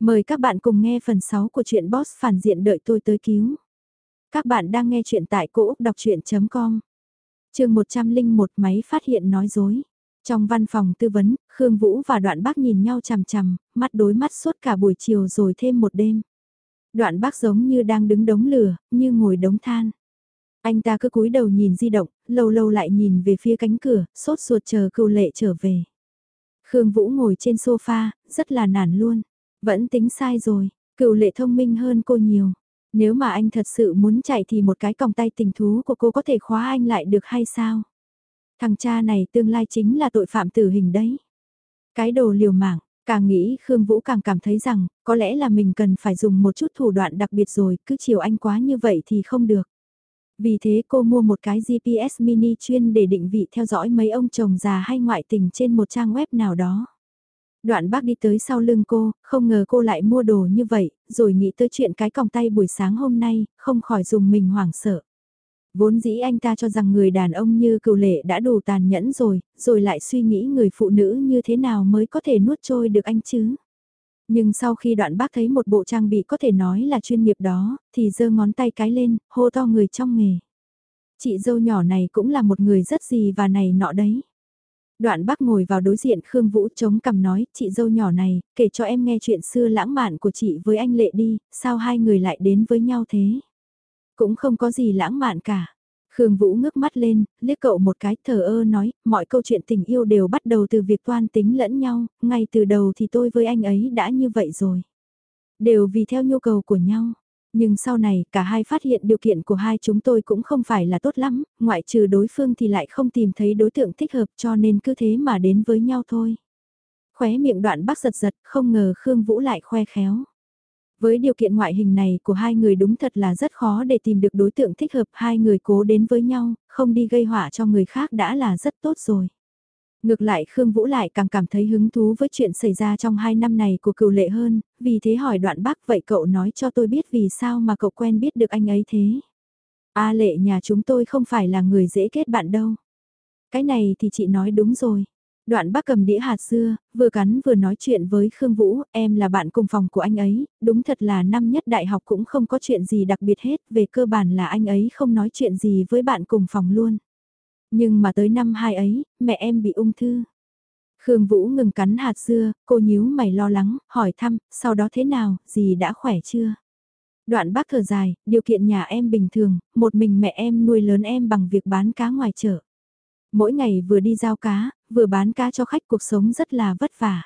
Mời các bạn cùng nghe phần 6 của truyện Boss phản diện đợi tôi tới cứu. Các bạn đang nghe truyện tại cỗ đọc chuyện.com. Trường 101 máy phát hiện nói dối. Trong văn phòng tư vấn, Khương Vũ và Đoạn Bác nhìn nhau chằm chằm, mắt đối mắt suốt cả buổi chiều rồi thêm một đêm. Đoạn Bác giống như đang đứng đống lửa, như ngồi đống than. Anh ta cứ cúi đầu nhìn di động, lâu lâu lại nhìn về phía cánh cửa, sốt ruột chờ cưu lệ trở về. Khương Vũ ngồi trên sofa, rất là nản luôn. Vẫn tính sai rồi, cựu lệ thông minh hơn cô nhiều. Nếu mà anh thật sự muốn chạy thì một cái còng tay tình thú của cô có thể khóa anh lại được hay sao? Thằng cha này tương lai chính là tội phạm tử hình đấy. Cái đồ liều mạng, càng nghĩ Khương Vũ càng cảm thấy rằng, có lẽ là mình cần phải dùng một chút thủ đoạn đặc biệt rồi, cứ chiều anh quá như vậy thì không được. Vì thế cô mua một cái GPS mini chuyên để định vị theo dõi mấy ông chồng già hay ngoại tình trên một trang web nào đó. Đoạn bác đi tới sau lưng cô, không ngờ cô lại mua đồ như vậy, rồi nghĩ tới chuyện cái còng tay buổi sáng hôm nay, không khỏi dùng mình hoảng sợ. Vốn dĩ anh ta cho rằng người đàn ông như cựu lệ đã đủ tàn nhẫn rồi, rồi lại suy nghĩ người phụ nữ như thế nào mới có thể nuốt trôi được anh chứ. Nhưng sau khi đoạn bác thấy một bộ trang bị có thể nói là chuyên nghiệp đó, thì giơ ngón tay cái lên, hô to người trong nghề. Chị dâu nhỏ này cũng là một người rất gì và này nọ đấy. Đoạn bác ngồi vào đối diện Khương Vũ chống cằm nói, chị dâu nhỏ này, kể cho em nghe chuyện xưa lãng mạn của chị với anh Lệ đi, sao hai người lại đến với nhau thế? Cũng không có gì lãng mạn cả. Khương Vũ ngước mắt lên, liếc cậu một cái thờ ơ nói, mọi câu chuyện tình yêu đều bắt đầu từ việc toan tính lẫn nhau, ngay từ đầu thì tôi với anh ấy đã như vậy rồi. Đều vì theo nhu cầu của nhau. Nhưng sau này cả hai phát hiện điều kiện của hai chúng tôi cũng không phải là tốt lắm, ngoại trừ đối phương thì lại không tìm thấy đối tượng thích hợp cho nên cứ thế mà đến với nhau thôi. Khóe miệng đoạn bác giật giật, không ngờ Khương Vũ lại khoe khéo. Với điều kiện ngoại hình này của hai người đúng thật là rất khó để tìm được đối tượng thích hợp hai người cố đến với nhau, không đi gây họa cho người khác đã là rất tốt rồi. Ngược lại Khương Vũ lại càng cảm thấy hứng thú với chuyện xảy ra trong hai năm này của cựu lệ hơn, vì thế hỏi đoạn bác vậy cậu nói cho tôi biết vì sao mà cậu quen biết được anh ấy thế. A lệ nhà chúng tôi không phải là người dễ kết bạn đâu. Cái này thì chị nói đúng rồi. Đoạn bác cầm đĩa hạt dưa, vừa cắn vừa nói chuyện với Khương Vũ, em là bạn cùng phòng của anh ấy, đúng thật là năm nhất đại học cũng không có chuyện gì đặc biệt hết, về cơ bản là anh ấy không nói chuyện gì với bạn cùng phòng luôn. Nhưng mà tới năm hai ấy, mẹ em bị ung thư. Khương Vũ ngừng cắn hạt dưa, cô nhíu mày lo lắng, hỏi thăm, sau đó thế nào, gì đã khỏe chưa? Đoạn bác thở dài, điều kiện nhà em bình thường, một mình mẹ em nuôi lớn em bằng việc bán cá ngoài chợ. Mỗi ngày vừa đi giao cá, vừa bán cá cho khách cuộc sống rất là vất vả.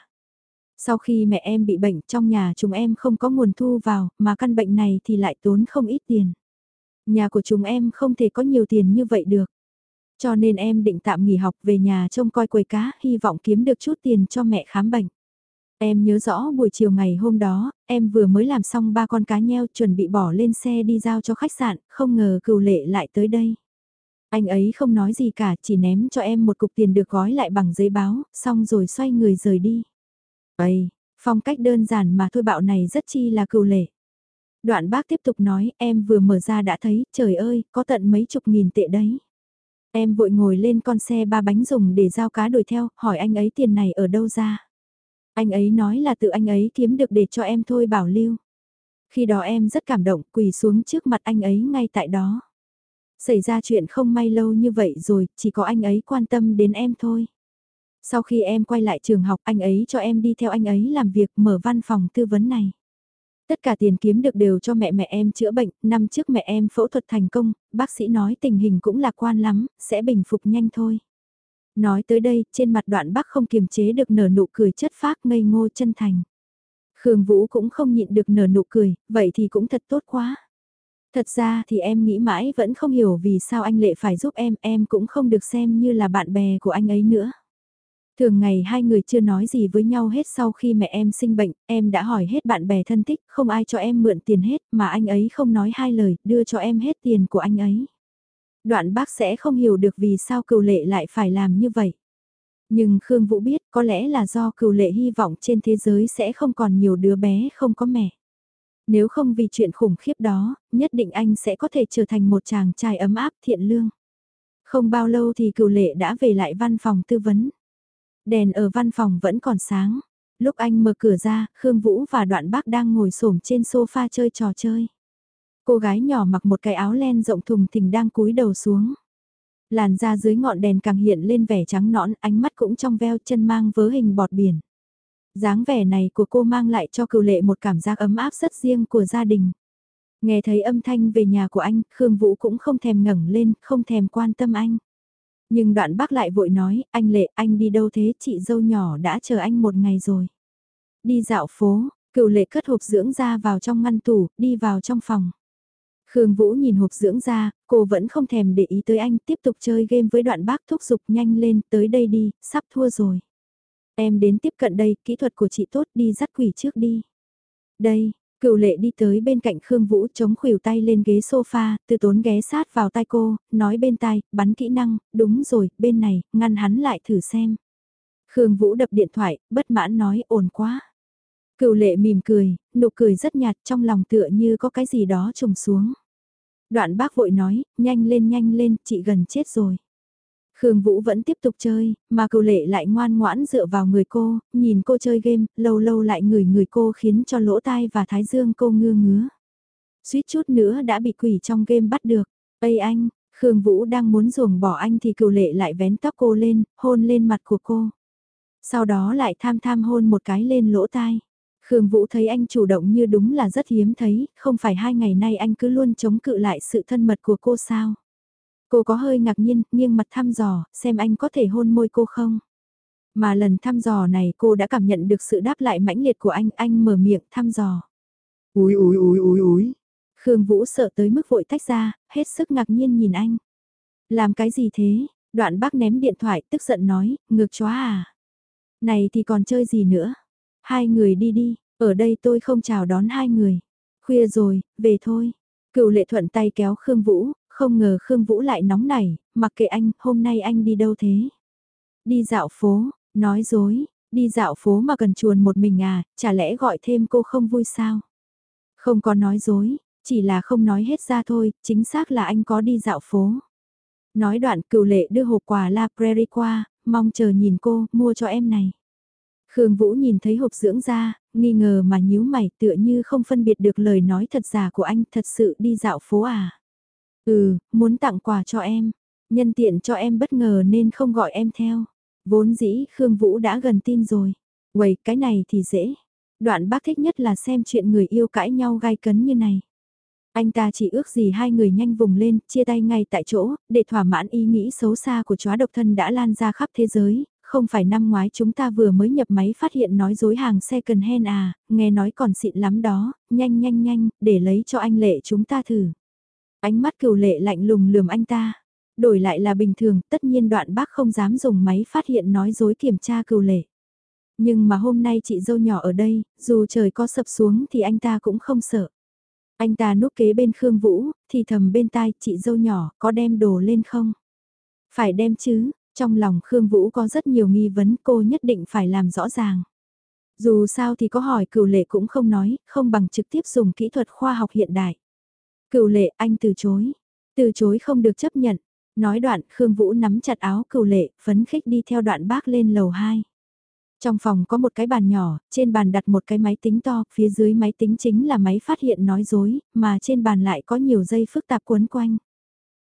Sau khi mẹ em bị bệnh trong nhà chúng em không có nguồn thu vào, mà căn bệnh này thì lại tốn không ít tiền. Nhà của chúng em không thể có nhiều tiền như vậy được. Cho nên em định tạm nghỉ học về nhà trông coi quầy cá, hy vọng kiếm được chút tiền cho mẹ khám bệnh. Em nhớ rõ buổi chiều ngày hôm đó, em vừa mới làm xong ba con cá nheo chuẩn bị bỏ lên xe đi giao cho khách sạn, không ngờ cừu lệ lại tới đây. Anh ấy không nói gì cả, chỉ ném cho em một cục tiền được gói lại bằng giấy báo, xong rồi xoay người rời đi. Ây, phong cách đơn giản mà thôi bạo này rất chi là cừu lệ. Đoạn bác tiếp tục nói, em vừa mở ra đã thấy, trời ơi, có tận mấy chục nghìn tệ đấy. Em vội ngồi lên con xe ba bánh dùng để giao cá đuổi theo, hỏi anh ấy tiền này ở đâu ra. Anh ấy nói là tự anh ấy kiếm được để cho em thôi bảo lưu. Khi đó em rất cảm động quỳ xuống trước mặt anh ấy ngay tại đó. Xảy ra chuyện không may lâu như vậy rồi, chỉ có anh ấy quan tâm đến em thôi. Sau khi em quay lại trường học anh ấy cho em đi theo anh ấy làm việc mở văn phòng tư vấn này. Tất cả tiền kiếm được đều cho mẹ mẹ em chữa bệnh, năm trước mẹ em phẫu thuật thành công, bác sĩ nói tình hình cũng lạc quan lắm, sẽ bình phục nhanh thôi. Nói tới đây, trên mặt đoạn bác không kiềm chế được nở nụ cười chất phác ngây ngô chân thành. Khương Vũ cũng không nhịn được nở nụ cười, vậy thì cũng thật tốt quá. Thật ra thì em nghĩ mãi vẫn không hiểu vì sao anh Lệ phải giúp em, em cũng không được xem như là bạn bè của anh ấy nữa. Thường ngày hai người chưa nói gì với nhau hết sau khi mẹ em sinh bệnh, em đã hỏi hết bạn bè thân thích, không ai cho em mượn tiền hết, mà anh ấy không nói hai lời, đưa cho em hết tiền của anh ấy. Đoạn bác sẽ không hiểu được vì sao cựu lệ lại phải làm như vậy. Nhưng Khương Vũ biết có lẽ là do cựu lệ hy vọng trên thế giới sẽ không còn nhiều đứa bé không có mẹ. Nếu không vì chuyện khủng khiếp đó, nhất định anh sẽ có thể trở thành một chàng trai ấm áp thiện lương. Không bao lâu thì cựu lệ đã về lại văn phòng tư vấn. Đèn ở văn phòng vẫn còn sáng. Lúc anh mở cửa ra, Khương Vũ và đoạn bác đang ngồi xổm trên sofa chơi trò chơi. Cô gái nhỏ mặc một cái áo len rộng thùng thình đang cúi đầu xuống. Làn da dưới ngọn đèn càng hiện lên vẻ trắng nõn, ánh mắt cũng trong veo chân mang vớ hình bọt biển. dáng vẻ này của cô mang lại cho cựu lệ một cảm giác ấm áp rất riêng của gia đình. Nghe thấy âm thanh về nhà của anh, Khương Vũ cũng không thèm ngẩng lên, không thèm quan tâm anh. Nhưng đoạn bác lại vội nói, anh Lệ, anh đi đâu thế, chị dâu nhỏ đã chờ anh một ngày rồi. Đi dạo phố, cựu lệ cất hộp dưỡng da vào trong ngăn tủ, đi vào trong phòng. Khương Vũ nhìn hộp dưỡng da, cô vẫn không thèm để ý tới anh, tiếp tục chơi game với đoạn bác thúc giục nhanh lên, tới đây đi, sắp thua rồi. Em đến tiếp cận đây, kỹ thuật của chị tốt, đi dắt quỷ trước đi. Đây, cựu lệ đi tới bên cạnh Khương Vũ chống khuỷu tay lên ghế sofa, từ tốn ghé sát vào tai cô, nói bên tai, bắn kỹ năng, đúng rồi, bên này, ngăn hắn lại thử xem. Khương Vũ đập điện thoại, bất mãn nói ổn quá. Cựu lệ mỉm cười, nụ cười rất nhạt trong lòng tựa như có cái gì đó trùng xuống. Đoạn bác vội nói, nhanh lên nhanh lên, chị gần chết rồi. Khương Vũ vẫn tiếp tục chơi, mà cựu lệ lại ngoan ngoãn dựa vào người cô, nhìn cô chơi game, lâu lâu lại ngửi người cô khiến cho lỗ tai và thái dương cô ngưa ngứa. Suýt chút nữa đã bị quỷ trong game bắt được. Ây anh, Khương Vũ đang muốn ruồng bỏ anh thì cựu lệ lại vén tóc cô lên, hôn lên mặt của cô. Sau đó lại tham tham hôn một cái lên lỗ tai. Khương Vũ thấy anh chủ động như đúng là rất hiếm thấy, không phải hai ngày nay anh cứ luôn chống cự lại sự thân mật của cô sao. Cô có hơi ngạc nhiên, nghiêng mặt thăm dò, xem anh có thể hôn môi cô không. Mà lần thăm dò này cô đã cảm nhận được sự đáp lại mãnh liệt của anh, anh mở miệng thăm dò. Úi úi úi úi úi. Khương Vũ sợ tới mức vội tách ra, hết sức ngạc nhiên nhìn anh. Làm cái gì thế? Đoạn bác ném điện thoại tức giận nói, ngược chóa à. Này thì còn chơi gì nữa? Hai người đi đi, ở đây tôi không chào đón hai người. Khuya rồi, về thôi. Cựu lệ thuận tay kéo Khương Vũ, không ngờ Khương Vũ lại nóng nảy, mặc kệ anh, hôm nay anh đi đâu thế? Đi dạo phố, nói dối, đi dạo phố mà cần chuồn một mình à, chả lẽ gọi thêm cô không vui sao? Không có nói dối, chỉ là không nói hết ra thôi, chính xác là anh có đi dạo phố. Nói đoạn cựu lệ đưa hộp quà La Prairie qua, mong chờ nhìn cô, mua cho em này. Khương Vũ nhìn thấy hộp dưỡng da, nghi ngờ mà nhíu mày tựa như không phân biệt được lời nói thật giả của anh thật sự đi dạo phố à. Ừ, muốn tặng quà cho em, nhân tiện cho em bất ngờ nên không gọi em theo. Vốn dĩ Khương Vũ đã gần tin rồi. Quầy, cái này thì dễ. Đoạn bác thích nhất là xem chuyện người yêu cãi nhau gai cấn như này. Anh ta chỉ ước gì hai người nhanh vùng lên, chia tay ngay tại chỗ, để thỏa mãn ý nghĩ xấu xa của chóa độc thân đã lan ra khắp thế giới, không phải năm ngoái chúng ta vừa mới nhập máy phát hiện nói dối hàng second hand à, nghe nói còn xịn lắm đó, nhanh nhanh nhanh, để lấy cho anh lệ chúng ta thử. Ánh mắt cửu lệ lạnh lùng lườm anh ta. Đổi lại là bình thường, tất nhiên đoạn bác không dám dùng máy phát hiện nói dối kiểm tra cửu lệ. Nhưng mà hôm nay chị dâu nhỏ ở đây, dù trời có sập xuống thì anh ta cũng không sợ. Anh ta núp kế bên Khương Vũ, thì thầm bên tai chị dâu nhỏ có đem đồ lên không? Phải đem chứ, trong lòng Khương Vũ có rất nhiều nghi vấn cô nhất định phải làm rõ ràng. Dù sao thì có hỏi cửu lệ cũng không nói, không bằng trực tiếp dùng kỹ thuật khoa học hiện đại. Cựu lệ anh từ chối. Từ chối không được chấp nhận. Nói đoạn Khương Vũ nắm chặt áo cựu lệ, phấn khích đi theo đoạn bác lên lầu 2. Trong phòng có một cái bàn nhỏ, trên bàn đặt một cái máy tính to, phía dưới máy tính chính là máy phát hiện nói dối, mà trên bàn lại có nhiều dây phức tạp quấn quanh.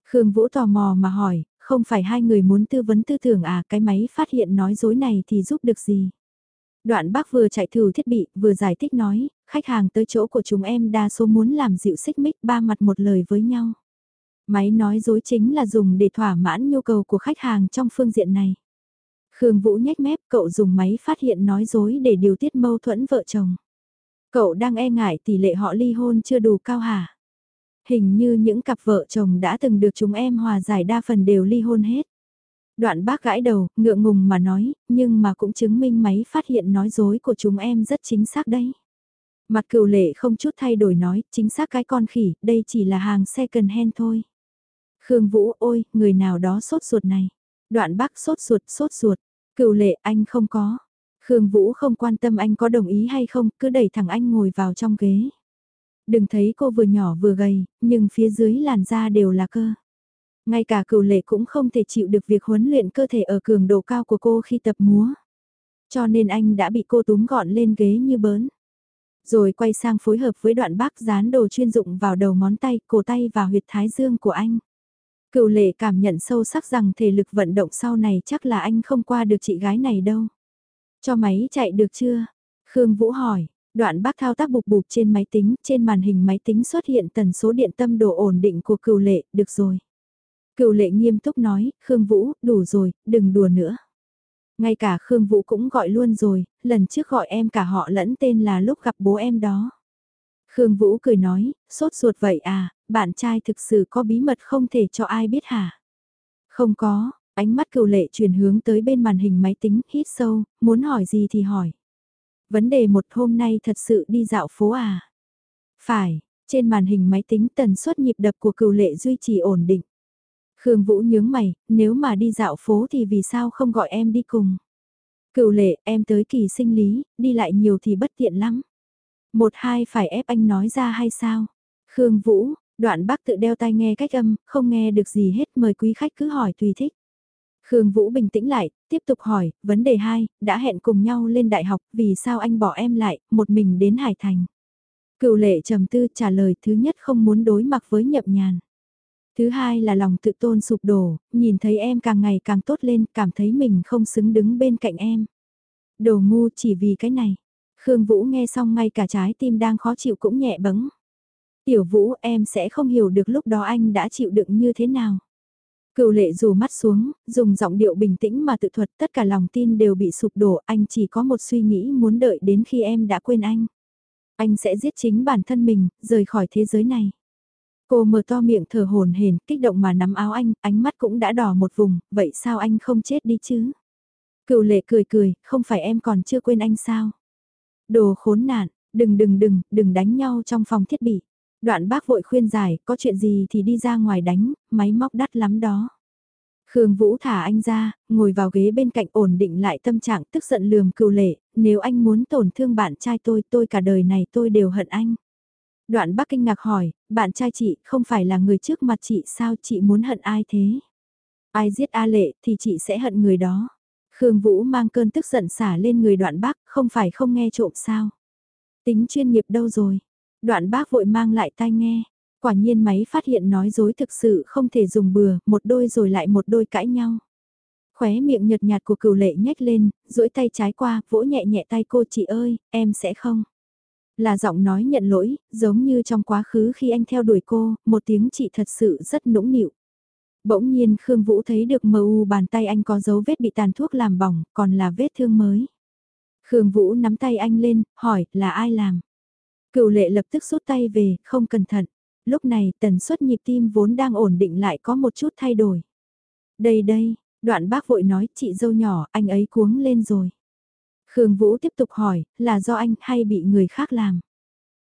Khương Vũ tò mò mà hỏi, không phải hai người muốn tư vấn tư tưởng à cái máy phát hiện nói dối này thì giúp được gì. Đoạn bác vừa chạy thử thiết bị, vừa giải thích nói, khách hàng tới chỗ của chúng em đa số muốn làm dịu xích mích ba mặt một lời với nhau. Máy nói dối chính là dùng để thỏa mãn nhu cầu của khách hàng trong phương diện này. Khương Vũ nhếch mép cậu dùng máy phát hiện nói dối để điều tiết mâu thuẫn vợ chồng. Cậu đang e ngại tỷ lệ họ ly hôn chưa đủ cao hả? Hình như những cặp vợ chồng đã từng được chúng em hòa giải đa phần đều ly hôn hết. Đoạn bác gãi đầu, ngượng ngùng mà nói, nhưng mà cũng chứng minh máy phát hiện nói dối của chúng em rất chính xác đấy. Mặt cựu lệ không chút thay đổi nói, chính xác cái con khỉ, đây chỉ là hàng second hand thôi. Khương Vũ ôi, người nào đó sốt ruột này. Đoạn bác sốt ruột, sốt ruột. Cựu lệ anh không có. Khương Vũ không quan tâm anh có đồng ý hay không, cứ đẩy thẳng anh ngồi vào trong ghế. Đừng thấy cô vừa nhỏ vừa gầy, nhưng phía dưới làn da đều là cơ. Ngay cả cựu lệ cũng không thể chịu được việc huấn luyện cơ thể ở cường độ cao của cô khi tập múa. Cho nên anh đã bị cô túm gọn lên ghế như bớn. Rồi quay sang phối hợp với đoạn bác dán đồ chuyên dụng vào đầu ngón tay, cổ tay và huyệt thái dương của anh. Cựu lệ cảm nhận sâu sắc rằng thể lực vận động sau này chắc là anh không qua được chị gái này đâu. Cho máy chạy được chưa? Khương Vũ hỏi, đoạn bác thao tác bục bục trên máy tính, trên màn hình máy tính xuất hiện tần số điện tâm độ ổn định của cựu lệ, được rồi. Cựu lệ nghiêm túc nói, Khương Vũ, đủ rồi, đừng đùa nữa. Ngay cả Khương Vũ cũng gọi luôn rồi, lần trước gọi em cả họ lẫn tên là lúc gặp bố em đó. Khương Vũ cười nói, sốt ruột vậy à, bạn trai thực sự có bí mật không thể cho ai biết hả? Không có, ánh mắt cựu lệ chuyển hướng tới bên màn hình máy tính, hít sâu, muốn hỏi gì thì hỏi. Vấn đề một hôm nay thật sự đi dạo phố à? Phải, trên màn hình máy tính tần suất nhịp đập của cựu lệ duy trì ổn định. Khương Vũ nhướng mày, nếu mà đi dạo phố thì vì sao không gọi em đi cùng? Cựu lệ, em tới kỳ sinh lý, đi lại nhiều thì bất tiện lắm. Một hai phải ép anh nói ra hay sao? Khương Vũ, đoạn bác tự đeo tai nghe cách âm, không nghe được gì hết mời quý khách cứ hỏi tùy thích. Khương Vũ bình tĩnh lại, tiếp tục hỏi, vấn đề 2, đã hẹn cùng nhau lên đại học, vì sao anh bỏ em lại, một mình đến Hải Thành? Cựu lệ trầm tư trả lời thứ nhất không muốn đối mặt với nhậm nhàn. Thứ hai là lòng tự tôn sụp đổ, nhìn thấy em càng ngày càng tốt lên, cảm thấy mình không xứng đứng bên cạnh em. Đồ ngu chỉ vì cái này. Khương Vũ nghe xong ngay cả trái tim đang khó chịu cũng nhẹ bấng Tiểu Vũ em sẽ không hiểu được lúc đó anh đã chịu đựng như thế nào. Cựu lệ dù mắt xuống, dùng giọng điệu bình tĩnh mà tự thuật tất cả lòng tin đều bị sụp đổ, anh chỉ có một suy nghĩ muốn đợi đến khi em đã quên anh. Anh sẽ giết chính bản thân mình, rời khỏi thế giới này. Cô mở to miệng thở hồn hển, kích động mà nắm áo anh, ánh mắt cũng đã đỏ một vùng, vậy sao anh không chết đi chứ? Cựu lệ cười cười, không phải em còn chưa quên anh sao? Đồ khốn nạn, đừng đừng đừng, đừng đánh nhau trong phòng thiết bị. Đoạn bác vội khuyên giải, có chuyện gì thì đi ra ngoài đánh, máy móc đắt lắm đó. Khương Vũ thả anh ra, ngồi vào ghế bên cạnh ổn định lại tâm trạng tức giận lườm cựu lệ, nếu anh muốn tổn thương bạn trai tôi, tôi cả đời này tôi đều hận anh. Đoạn bác kinh ngạc hỏi, bạn trai chị không phải là người trước mặt chị sao chị muốn hận ai thế? Ai giết A Lệ thì chị sẽ hận người đó. Khương Vũ mang cơn tức giận xả lên người đoạn bác, không phải không nghe trộm sao? Tính chuyên nghiệp đâu rồi? Đoạn bác vội mang lại tai nghe. Quả nhiên máy phát hiện nói dối thực sự không thể dùng bừa, một đôi rồi lại một đôi cãi nhau. Khóe miệng nhợt nhạt của cửu lệ nhếch lên, duỗi tay trái qua, vỗ nhẹ nhẹ tay cô chị ơi, em sẽ không. Là giọng nói nhận lỗi, giống như trong quá khứ khi anh theo đuổi cô, một tiếng chị thật sự rất nũng nịu. Bỗng nhiên Khương Vũ thấy được mờ u bàn tay anh có dấu vết bị tàn thuốc làm bỏng, còn là vết thương mới. Khương Vũ nắm tay anh lên, hỏi là ai làm. Cựu lệ lập tức rút tay về, không cẩn thận. Lúc này tần suất nhịp tim vốn đang ổn định lại có một chút thay đổi. Đây đây, đoạn bác vội nói chị dâu nhỏ, anh ấy cuống lên rồi. Khương Vũ tiếp tục hỏi, là do anh hay bị người khác làm?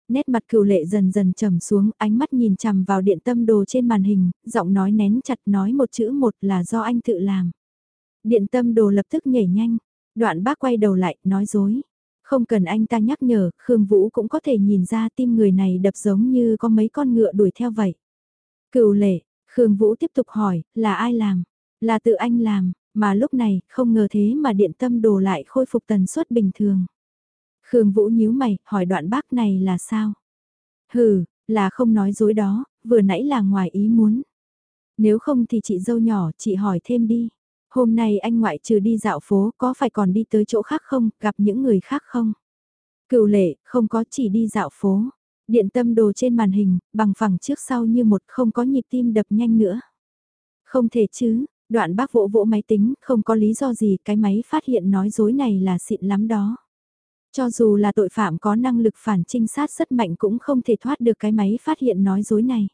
Nét mặt cựu lệ dần dần trầm xuống, ánh mắt nhìn chằm vào điện tâm đồ trên màn hình, giọng nói nén chặt nói một chữ một là do anh tự làm. Điện tâm đồ lập tức nhảy nhanh, đoạn bác quay đầu lại, nói dối. Không cần anh ta nhắc nhở, Khương Vũ cũng có thể nhìn ra tim người này đập giống như có mấy con ngựa đuổi theo vậy. Cựu lệ, Khương Vũ tiếp tục hỏi, là ai làm? Là tự anh làm, mà lúc này, không ngờ thế mà điện tâm đồ lại khôi phục tần suất bình thường. Khương Vũ nhíu mày, hỏi đoạn bác này là sao? Hừ, là không nói dối đó, vừa nãy là ngoài ý muốn. Nếu không thì chị dâu nhỏ, chị hỏi thêm đi. Hôm nay anh ngoại trừ đi dạo phố có phải còn đi tới chỗ khác không, gặp những người khác không? Cựu lệ, không có chỉ đi dạo phố. Điện tâm đồ trên màn hình, bằng phẳng trước sau như một không có nhịp tim đập nhanh nữa. Không thể chứ, đoạn bác vỗ vỗ máy tính, không có lý do gì cái máy phát hiện nói dối này là xịn lắm đó. Cho dù là tội phạm có năng lực phản trinh sát rất mạnh cũng không thể thoát được cái máy phát hiện nói dối này.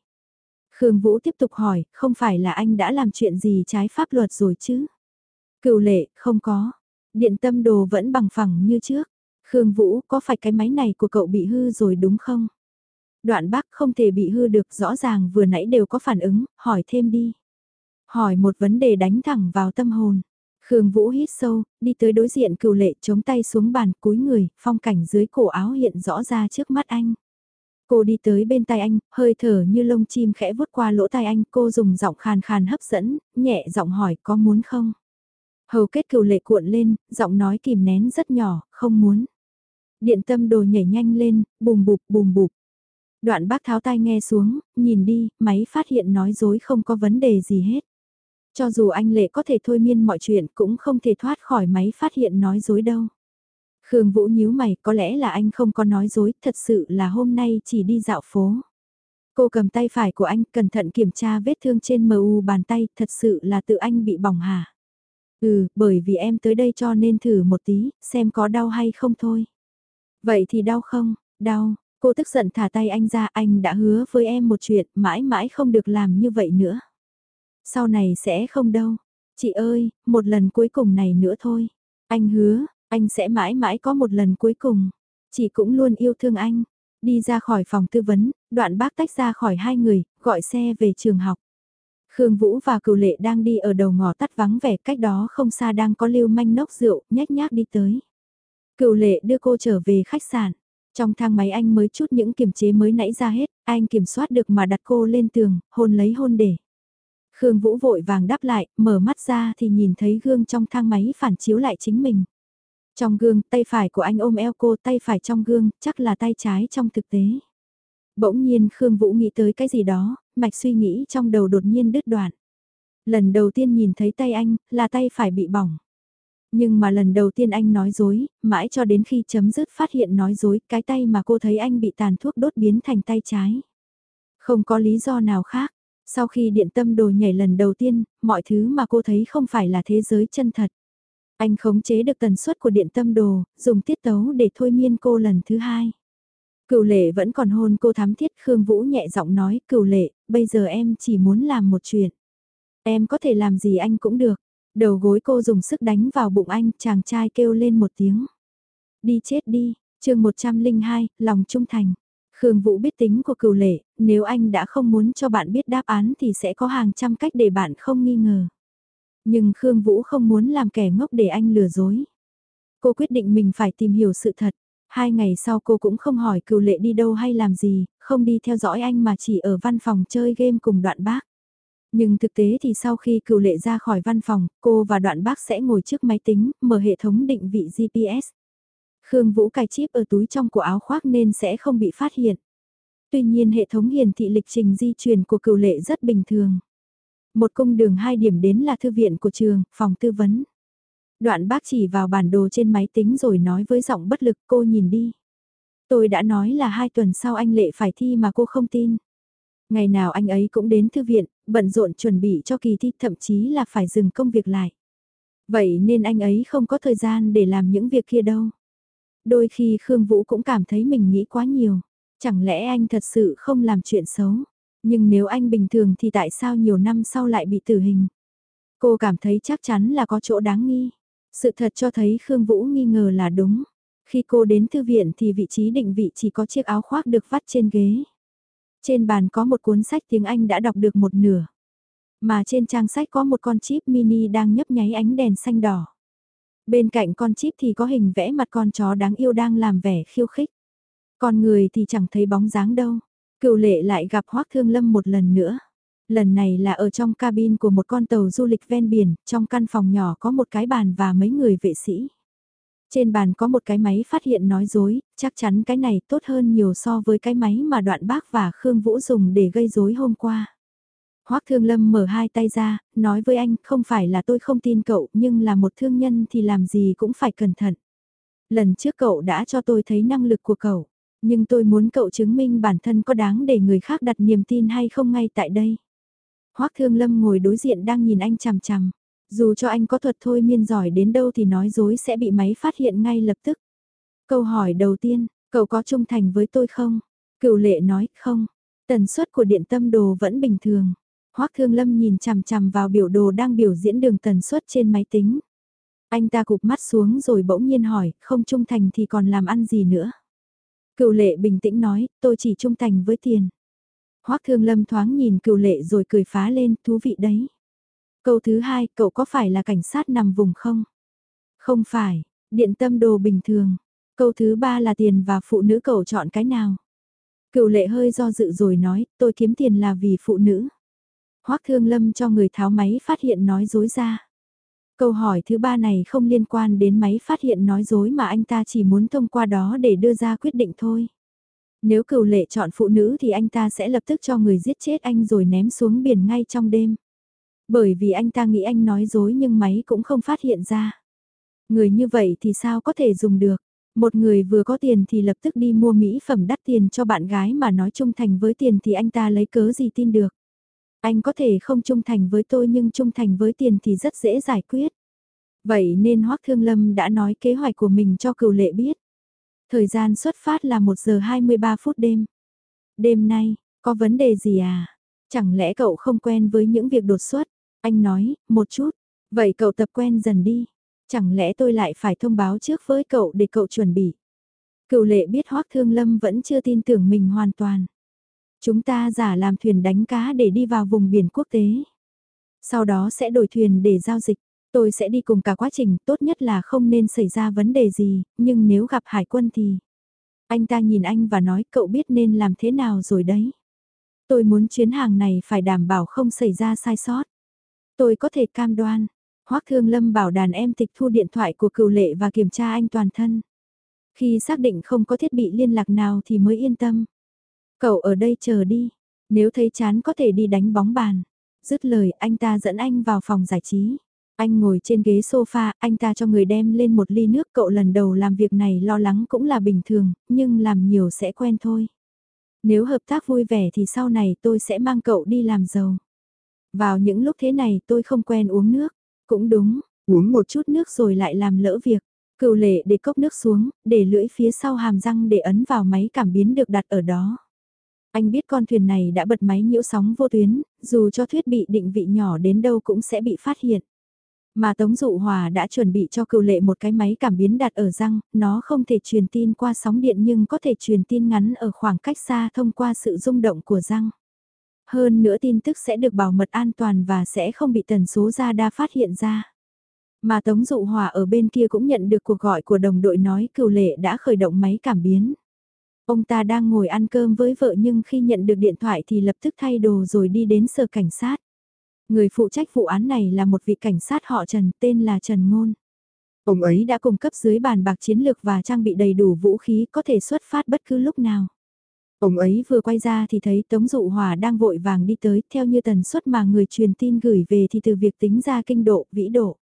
Khương Vũ tiếp tục hỏi, không phải là anh đã làm chuyện gì trái pháp luật rồi chứ? Cựu lệ, không có. Điện tâm đồ vẫn bằng phẳng như trước. Khương Vũ, có phải cái máy này của cậu bị hư rồi đúng không? Đoạn bác không thể bị hư được rõ ràng vừa nãy đều có phản ứng, hỏi thêm đi. Hỏi một vấn đề đánh thẳng vào tâm hồn. Khương Vũ hít sâu, đi tới đối diện cựu lệ chống tay xuống bàn cúi người, phong cảnh dưới cổ áo hiện rõ ra trước mắt anh. Cô đi tới bên tai anh, hơi thở như lông chim khẽ vuốt qua lỗ tai anh, cô dùng giọng khàn khàn hấp dẫn, nhẹ giọng hỏi có muốn không? Hầu kết cựu lệ cuộn lên, giọng nói kìm nén rất nhỏ, không muốn. Điện tâm đồ nhảy nhanh lên, bùm bụp bùm bụp. Đoạn bác tháo tai nghe xuống, nhìn đi, máy phát hiện nói dối không có vấn đề gì hết. Cho dù anh Lệ có thể thôi miên mọi chuyện cũng không thể thoát khỏi máy phát hiện nói dối đâu. Khương Vũ nhíu mày, có lẽ là anh không có nói dối, thật sự là hôm nay chỉ đi dạo phố. Cô cầm tay phải của anh, cẩn thận kiểm tra vết thương trên mu bàn tay, thật sự là tự anh bị bỏng hả? Ừ, bởi vì em tới đây cho nên thử một tí, xem có đau hay không thôi. Vậy thì đau không? Đau, cô tức giận thả tay anh ra, anh đã hứa với em một chuyện, mãi mãi không được làm như vậy nữa. Sau này sẽ không đâu. Chị ơi, một lần cuối cùng này nữa thôi. Anh hứa, anh sẽ mãi mãi có một lần cuối cùng. Chị cũng luôn yêu thương anh. Đi ra khỏi phòng tư vấn, đoạn bác tách ra khỏi hai người, gọi xe về trường học. Khương Vũ và cựu lệ đang đi ở đầu ngõ tắt vắng vẻ cách đó không xa đang có lưu manh nốc rượu, nhách nhác đi tới. Cựu lệ đưa cô trở về khách sạn. Trong thang máy anh mới chút những kiềm chế mới nãy ra hết, anh kiểm soát được mà đặt cô lên tường, hôn lấy hôn để. Khương Vũ vội vàng đáp lại, mở mắt ra thì nhìn thấy gương trong thang máy phản chiếu lại chính mình. Trong gương, tay phải của anh ôm eo cô, tay phải trong gương, chắc là tay trái trong thực tế. Bỗng nhiên Khương Vũ nghĩ tới cái gì đó, mạch suy nghĩ trong đầu đột nhiên đứt đoạn. Lần đầu tiên nhìn thấy tay anh, là tay phải bị bỏng. Nhưng mà lần đầu tiên anh nói dối, mãi cho đến khi chấm dứt phát hiện nói dối, cái tay mà cô thấy anh bị tàn thuốc đốt biến thành tay trái. Không có lý do nào khác. Sau khi điện tâm đồ nhảy lần đầu tiên, mọi thứ mà cô thấy không phải là thế giới chân thật. Anh khống chế được tần suất của điện tâm đồ, dùng tiết tấu để thôi miên cô lần thứ hai. Cựu lệ vẫn còn hôn cô thám thiết Khương Vũ nhẹ giọng nói cựu lệ, bây giờ em chỉ muốn làm một chuyện. Em có thể làm gì anh cũng được. Đầu gối cô dùng sức đánh vào bụng anh, chàng trai kêu lên một tiếng. Đi chết đi, chương 102, lòng trung thành. Khương Vũ biết tính của cửu lệ, nếu anh đã không muốn cho bạn biết đáp án thì sẽ có hàng trăm cách để bạn không nghi ngờ. Nhưng Khương Vũ không muốn làm kẻ ngốc để anh lừa dối. Cô quyết định mình phải tìm hiểu sự thật. Hai ngày sau cô cũng không hỏi cửu lệ đi đâu hay làm gì, không đi theo dõi anh mà chỉ ở văn phòng chơi game cùng đoạn bác. Nhưng thực tế thì sau khi cửu lệ ra khỏi văn phòng, cô và đoạn bác sẽ ngồi trước máy tính, mở hệ thống định vị GPS. Khương Vũ cài chip ở túi trong của áo khoác nên sẽ không bị phát hiện. Tuy nhiên hệ thống hiển thị lịch trình di chuyển của cựu lệ rất bình thường. Một cung đường hai điểm đến là thư viện của trường, phòng tư vấn. Đoạn bác chỉ vào bản đồ trên máy tính rồi nói với giọng bất lực cô nhìn đi. Tôi đã nói là hai tuần sau anh Lệ phải thi mà cô không tin. Ngày nào anh ấy cũng đến thư viện, bận rộn chuẩn bị cho kỳ thi thậm chí là phải dừng công việc lại. Vậy nên anh ấy không có thời gian để làm những việc kia đâu. Đôi khi Khương Vũ cũng cảm thấy mình nghĩ quá nhiều. Chẳng lẽ anh thật sự không làm chuyện xấu? Nhưng nếu anh bình thường thì tại sao nhiều năm sau lại bị tử hình? Cô cảm thấy chắc chắn là có chỗ đáng nghi. Sự thật cho thấy Khương Vũ nghi ngờ là đúng. Khi cô đến thư viện thì vị trí định vị chỉ có chiếc áo khoác được vắt trên ghế. Trên bàn có một cuốn sách tiếng Anh đã đọc được một nửa. Mà trên trang sách có một con chip mini đang nhấp nháy ánh đèn xanh đỏ. Bên cạnh con chip thì có hình vẽ mặt con chó đáng yêu đang làm vẻ khiêu khích. Con người thì chẳng thấy bóng dáng đâu. Cựu lệ lại gặp Hoác Thương Lâm một lần nữa. Lần này là ở trong cabin của một con tàu du lịch ven biển, trong căn phòng nhỏ có một cái bàn và mấy người vệ sĩ. Trên bàn có một cái máy phát hiện nói dối, chắc chắn cái này tốt hơn nhiều so với cái máy mà đoạn bác và Khương Vũ dùng để gây rối hôm qua. Hoác Thương Lâm mở hai tay ra, nói với anh, không phải là tôi không tin cậu, nhưng là một thương nhân thì làm gì cũng phải cẩn thận. Lần trước cậu đã cho tôi thấy năng lực của cậu, nhưng tôi muốn cậu chứng minh bản thân có đáng để người khác đặt niềm tin hay không ngay tại đây. Hoác Thương Lâm ngồi đối diện đang nhìn anh chằm chằm. Dù cho anh có thuật thôi miên giỏi đến đâu thì nói dối sẽ bị máy phát hiện ngay lập tức. Câu hỏi đầu tiên, cậu có trung thành với tôi không? Cựu lệ nói, không. Tần suất của điện tâm đồ vẫn bình thường. Hoác Thương Lâm nhìn chằm chằm vào biểu đồ đang biểu diễn đường tần suất trên máy tính. Anh ta cụp mắt xuống rồi bỗng nhiên hỏi, không trung thành thì còn làm ăn gì nữa? Cựu lệ bình tĩnh nói, tôi chỉ trung thành với tiền. Hoác Thương Lâm thoáng nhìn cựu lệ rồi cười phá lên, thú vị đấy. Câu thứ hai, cậu có phải là cảnh sát nằm vùng không? Không phải, điện tâm đồ bình thường. Câu thứ ba là tiền và phụ nữ cậu chọn cái nào? Cựu lệ hơi do dự rồi nói, tôi kiếm tiền là vì phụ nữ hoắc thương lâm cho người tháo máy phát hiện nói dối ra. Câu hỏi thứ ba này không liên quan đến máy phát hiện nói dối mà anh ta chỉ muốn thông qua đó để đưa ra quyết định thôi. Nếu cửu lệ chọn phụ nữ thì anh ta sẽ lập tức cho người giết chết anh rồi ném xuống biển ngay trong đêm. Bởi vì anh ta nghĩ anh nói dối nhưng máy cũng không phát hiện ra. Người như vậy thì sao có thể dùng được? Một người vừa có tiền thì lập tức đi mua mỹ phẩm đắt tiền cho bạn gái mà nói trung thành với tiền thì anh ta lấy cớ gì tin được. Anh có thể không trung thành với tôi nhưng trung thành với tiền thì rất dễ giải quyết. Vậy nên Hoác Thương Lâm đã nói kế hoạch của mình cho cựu lệ biết. Thời gian xuất phát là 1 giờ 23 phút đêm. Đêm nay, có vấn đề gì à? Chẳng lẽ cậu không quen với những việc đột xuất? Anh nói, một chút. Vậy cậu tập quen dần đi. Chẳng lẽ tôi lại phải thông báo trước với cậu để cậu chuẩn bị? Cựu lệ biết Hoác Thương Lâm vẫn chưa tin tưởng mình hoàn toàn. Chúng ta giả làm thuyền đánh cá để đi vào vùng biển quốc tế. Sau đó sẽ đổi thuyền để giao dịch. Tôi sẽ đi cùng cả quá trình, tốt nhất là không nên xảy ra vấn đề gì, nhưng nếu gặp hải quân thì... Anh ta nhìn anh và nói cậu biết nên làm thế nào rồi đấy. Tôi muốn chuyến hàng này phải đảm bảo không xảy ra sai sót. Tôi có thể cam đoan. Hoác Thương Lâm bảo đàn em tịch thu điện thoại của cựu lệ và kiểm tra anh toàn thân. Khi xác định không có thiết bị liên lạc nào thì mới yên tâm. Cậu ở đây chờ đi. Nếu thấy chán có thể đi đánh bóng bàn. Dứt lời anh ta dẫn anh vào phòng giải trí. Anh ngồi trên ghế sofa, anh ta cho người đem lên một ly nước cậu lần đầu làm việc này lo lắng cũng là bình thường, nhưng làm nhiều sẽ quen thôi. Nếu hợp tác vui vẻ thì sau này tôi sẽ mang cậu đi làm giàu. Vào những lúc thế này tôi không quen uống nước. Cũng đúng, uống một chút nước rồi lại làm lỡ việc. Cựu lệ để cốc nước xuống, để lưỡi phía sau hàm răng để ấn vào máy cảm biến được đặt ở đó. Anh biết con thuyền này đã bật máy nhiễu sóng vô tuyến, dù cho thiết bị định vị nhỏ đến đâu cũng sẽ bị phát hiện. Mà Tống Dụ Hòa đã chuẩn bị cho cựu lệ một cái máy cảm biến đặt ở răng, nó không thể truyền tin qua sóng điện nhưng có thể truyền tin ngắn ở khoảng cách xa thông qua sự rung động của răng. Hơn nữa tin tức sẽ được bảo mật an toàn và sẽ không bị tần số ra đa phát hiện ra. Mà Tống Dụ Hòa ở bên kia cũng nhận được cuộc gọi của đồng đội nói cựu lệ đã khởi động máy cảm biến. Ông ta đang ngồi ăn cơm với vợ nhưng khi nhận được điện thoại thì lập tức thay đồ rồi đi đến sở cảnh sát. Người phụ trách vụ án này là một vị cảnh sát họ Trần tên là Trần Ngôn. Ông ấy đã cung cấp dưới bàn bạc chiến lược và trang bị đầy đủ vũ khí có thể xuất phát bất cứ lúc nào. Ông ấy vừa quay ra thì thấy Tống Dụ Hòa đang vội vàng đi tới theo như tần suất mà người truyền tin gửi về thì từ việc tính ra kinh độ, vĩ độ.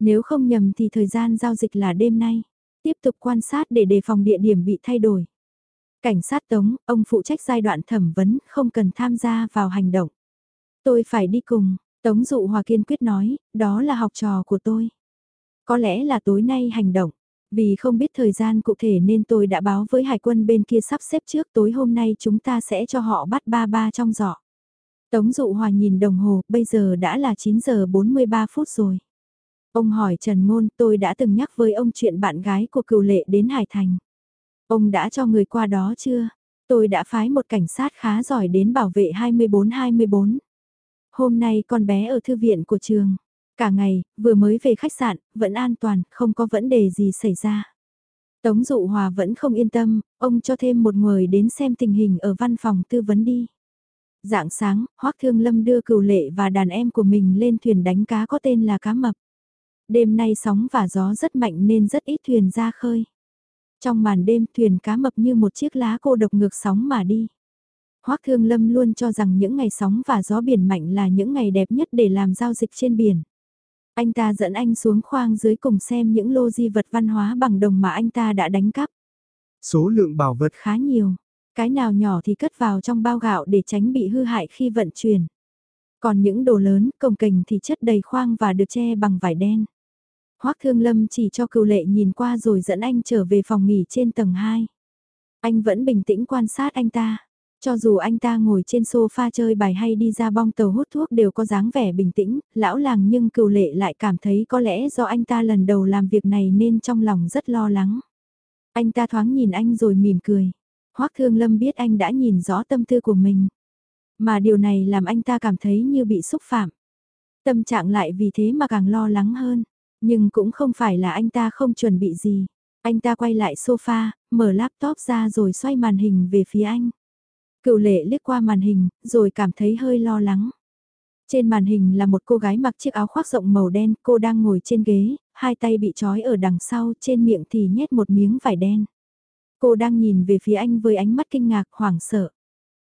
Nếu không nhầm thì thời gian giao dịch là đêm nay. Tiếp tục quan sát để đề phòng địa điểm bị thay đổi. Cảnh sát Tống, ông phụ trách giai đoạn thẩm vấn, không cần tham gia vào hành động. Tôi phải đi cùng, Tống Dụ Hòa kiên quyết nói, đó là học trò của tôi. Có lẽ là tối nay hành động. Vì không biết thời gian cụ thể nên tôi đã báo với hải quân bên kia sắp xếp trước tối hôm nay chúng ta sẽ cho họ bắt ba ba trong giỏ. Tống Dụ Hòa nhìn đồng hồ, bây giờ đã là 9 giờ 43 phút rồi. Ông hỏi Trần Ngôn tôi đã từng nhắc với ông chuyện bạn gái của cựu lệ đến Hải Thành. Ông đã cho người qua đó chưa? Tôi đã phái một cảnh sát khá giỏi đến bảo vệ 24-24. Hôm nay con bé ở thư viện của trường. Cả ngày, vừa mới về khách sạn, vẫn an toàn, không có vấn đề gì xảy ra. Tống Dụ Hòa vẫn không yên tâm, ông cho thêm một người đến xem tình hình ở văn phòng tư vấn đi. Dạng sáng, Hoác Thương Lâm đưa cửu lệ và đàn em của mình lên thuyền đánh cá có tên là cá mập. Đêm nay sóng và gió rất mạnh nên rất ít thuyền ra khơi. Trong màn đêm thuyền cá mập như một chiếc lá cô độc ngược sóng mà đi. Hoác Thương Lâm luôn cho rằng những ngày sóng và gió biển mạnh là những ngày đẹp nhất để làm giao dịch trên biển. Anh ta dẫn anh xuống khoang dưới cùng xem những lô di vật văn hóa bằng đồng mà anh ta đã đánh cắp. Số lượng bảo vật khá nhiều. Cái nào nhỏ thì cất vào trong bao gạo để tránh bị hư hại khi vận chuyển. Còn những đồ lớn, cồng kềnh thì chất đầy khoang và được che bằng vải đen. Hoác Thương Lâm chỉ cho cựu lệ nhìn qua rồi dẫn anh trở về phòng nghỉ trên tầng 2. Anh vẫn bình tĩnh quan sát anh ta. Cho dù anh ta ngồi trên sofa chơi bài hay đi ra bong tàu hút thuốc đều có dáng vẻ bình tĩnh, lão làng nhưng cựu lệ lại cảm thấy có lẽ do anh ta lần đầu làm việc này nên trong lòng rất lo lắng. Anh ta thoáng nhìn anh rồi mỉm cười. Hoác Thương Lâm biết anh đã nhìn rõ tâm tư của mình. Mà điều này làm anh ta cảm thấy như bị xúc phạm. Tâm trạng lại vì thế mà càng lo lắng hơn. Nhưng cũng không phải là anh ta không chuẩn bị gì. Anh ta quay lại sofa, mở laptop ra rồi xoay màn hình về phía anh. Cựu lệ liếc qua màn hình, rồi cảm thấy hơi lo lắng. Trên màn hình là một cô gái mặc chiếc áo khoác rộng màu đen, cô đang ngồi trên ghế, hai tay bị trói ở đằng sau, trên miệng thì nhét một miếng vải đen. Cô đang nhìn về phía anh với ánh mắt kinh ngạc, hoảng sợ.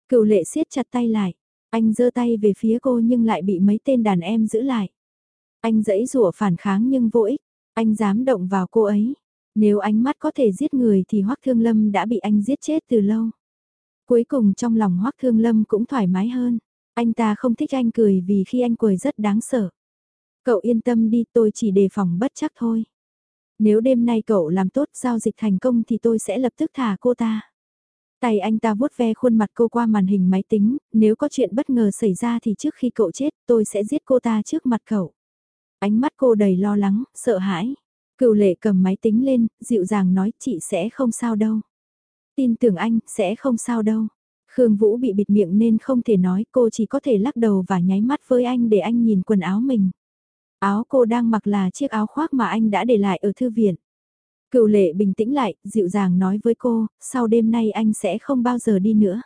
Cựu lệ siết chặt tay lại, anh giơ tay về phía cô nhưng lại bị mấy tên đàn em giữ lại. Anh dẫy rủa phản kháng nhưng vô ích, anh dám động vào cô ấy. Nếu ánh mắt có thể giết người thì Hoắc Thương Lâm đã bị anh giết chết từ lâu. Cuối cùng trong lòng Hoắc Thương Lâm cũng thoải mái hơn. Anh ta không thích anh cười vì khi anh cười rất đáng sợ. Cậu yên tâm đi tôi chỉ đề phòng bất chắc thôi. Nếu đêm nay cậu làm tốt giao dịch thành công thì tôi sẽ lập tức thả cô ta. Tay anh ta vuốt ve khuôn mặt cô qua màn hình máy tính, nếu có chuyện bất ngờ xảy ra thì trước khi cậu chết tôi sẽ giết cô ta trước mặt cậu. Ánh mắt cô đầy lo lắng, sợ hãi. Cựu lệ cầm máy tính lên, dịu dàng nói chị sẽ không sao đâu. Tin tưởng anh, sẽ không sao đâu. Khương Vũ bị bịt miệng nên không thể nói, cô chỉ có thể lắc đầu và nháy mắt với anh để anh nhìn quần áo mình. Áo cô đang mặc là chiếc áo khoác mà anh đã để lại ở thư viện. Cựu lệ bình tĩnh lại, dịu dàng nói với cô, sau đêm nay anh sẽ không bao giờ đi nữa.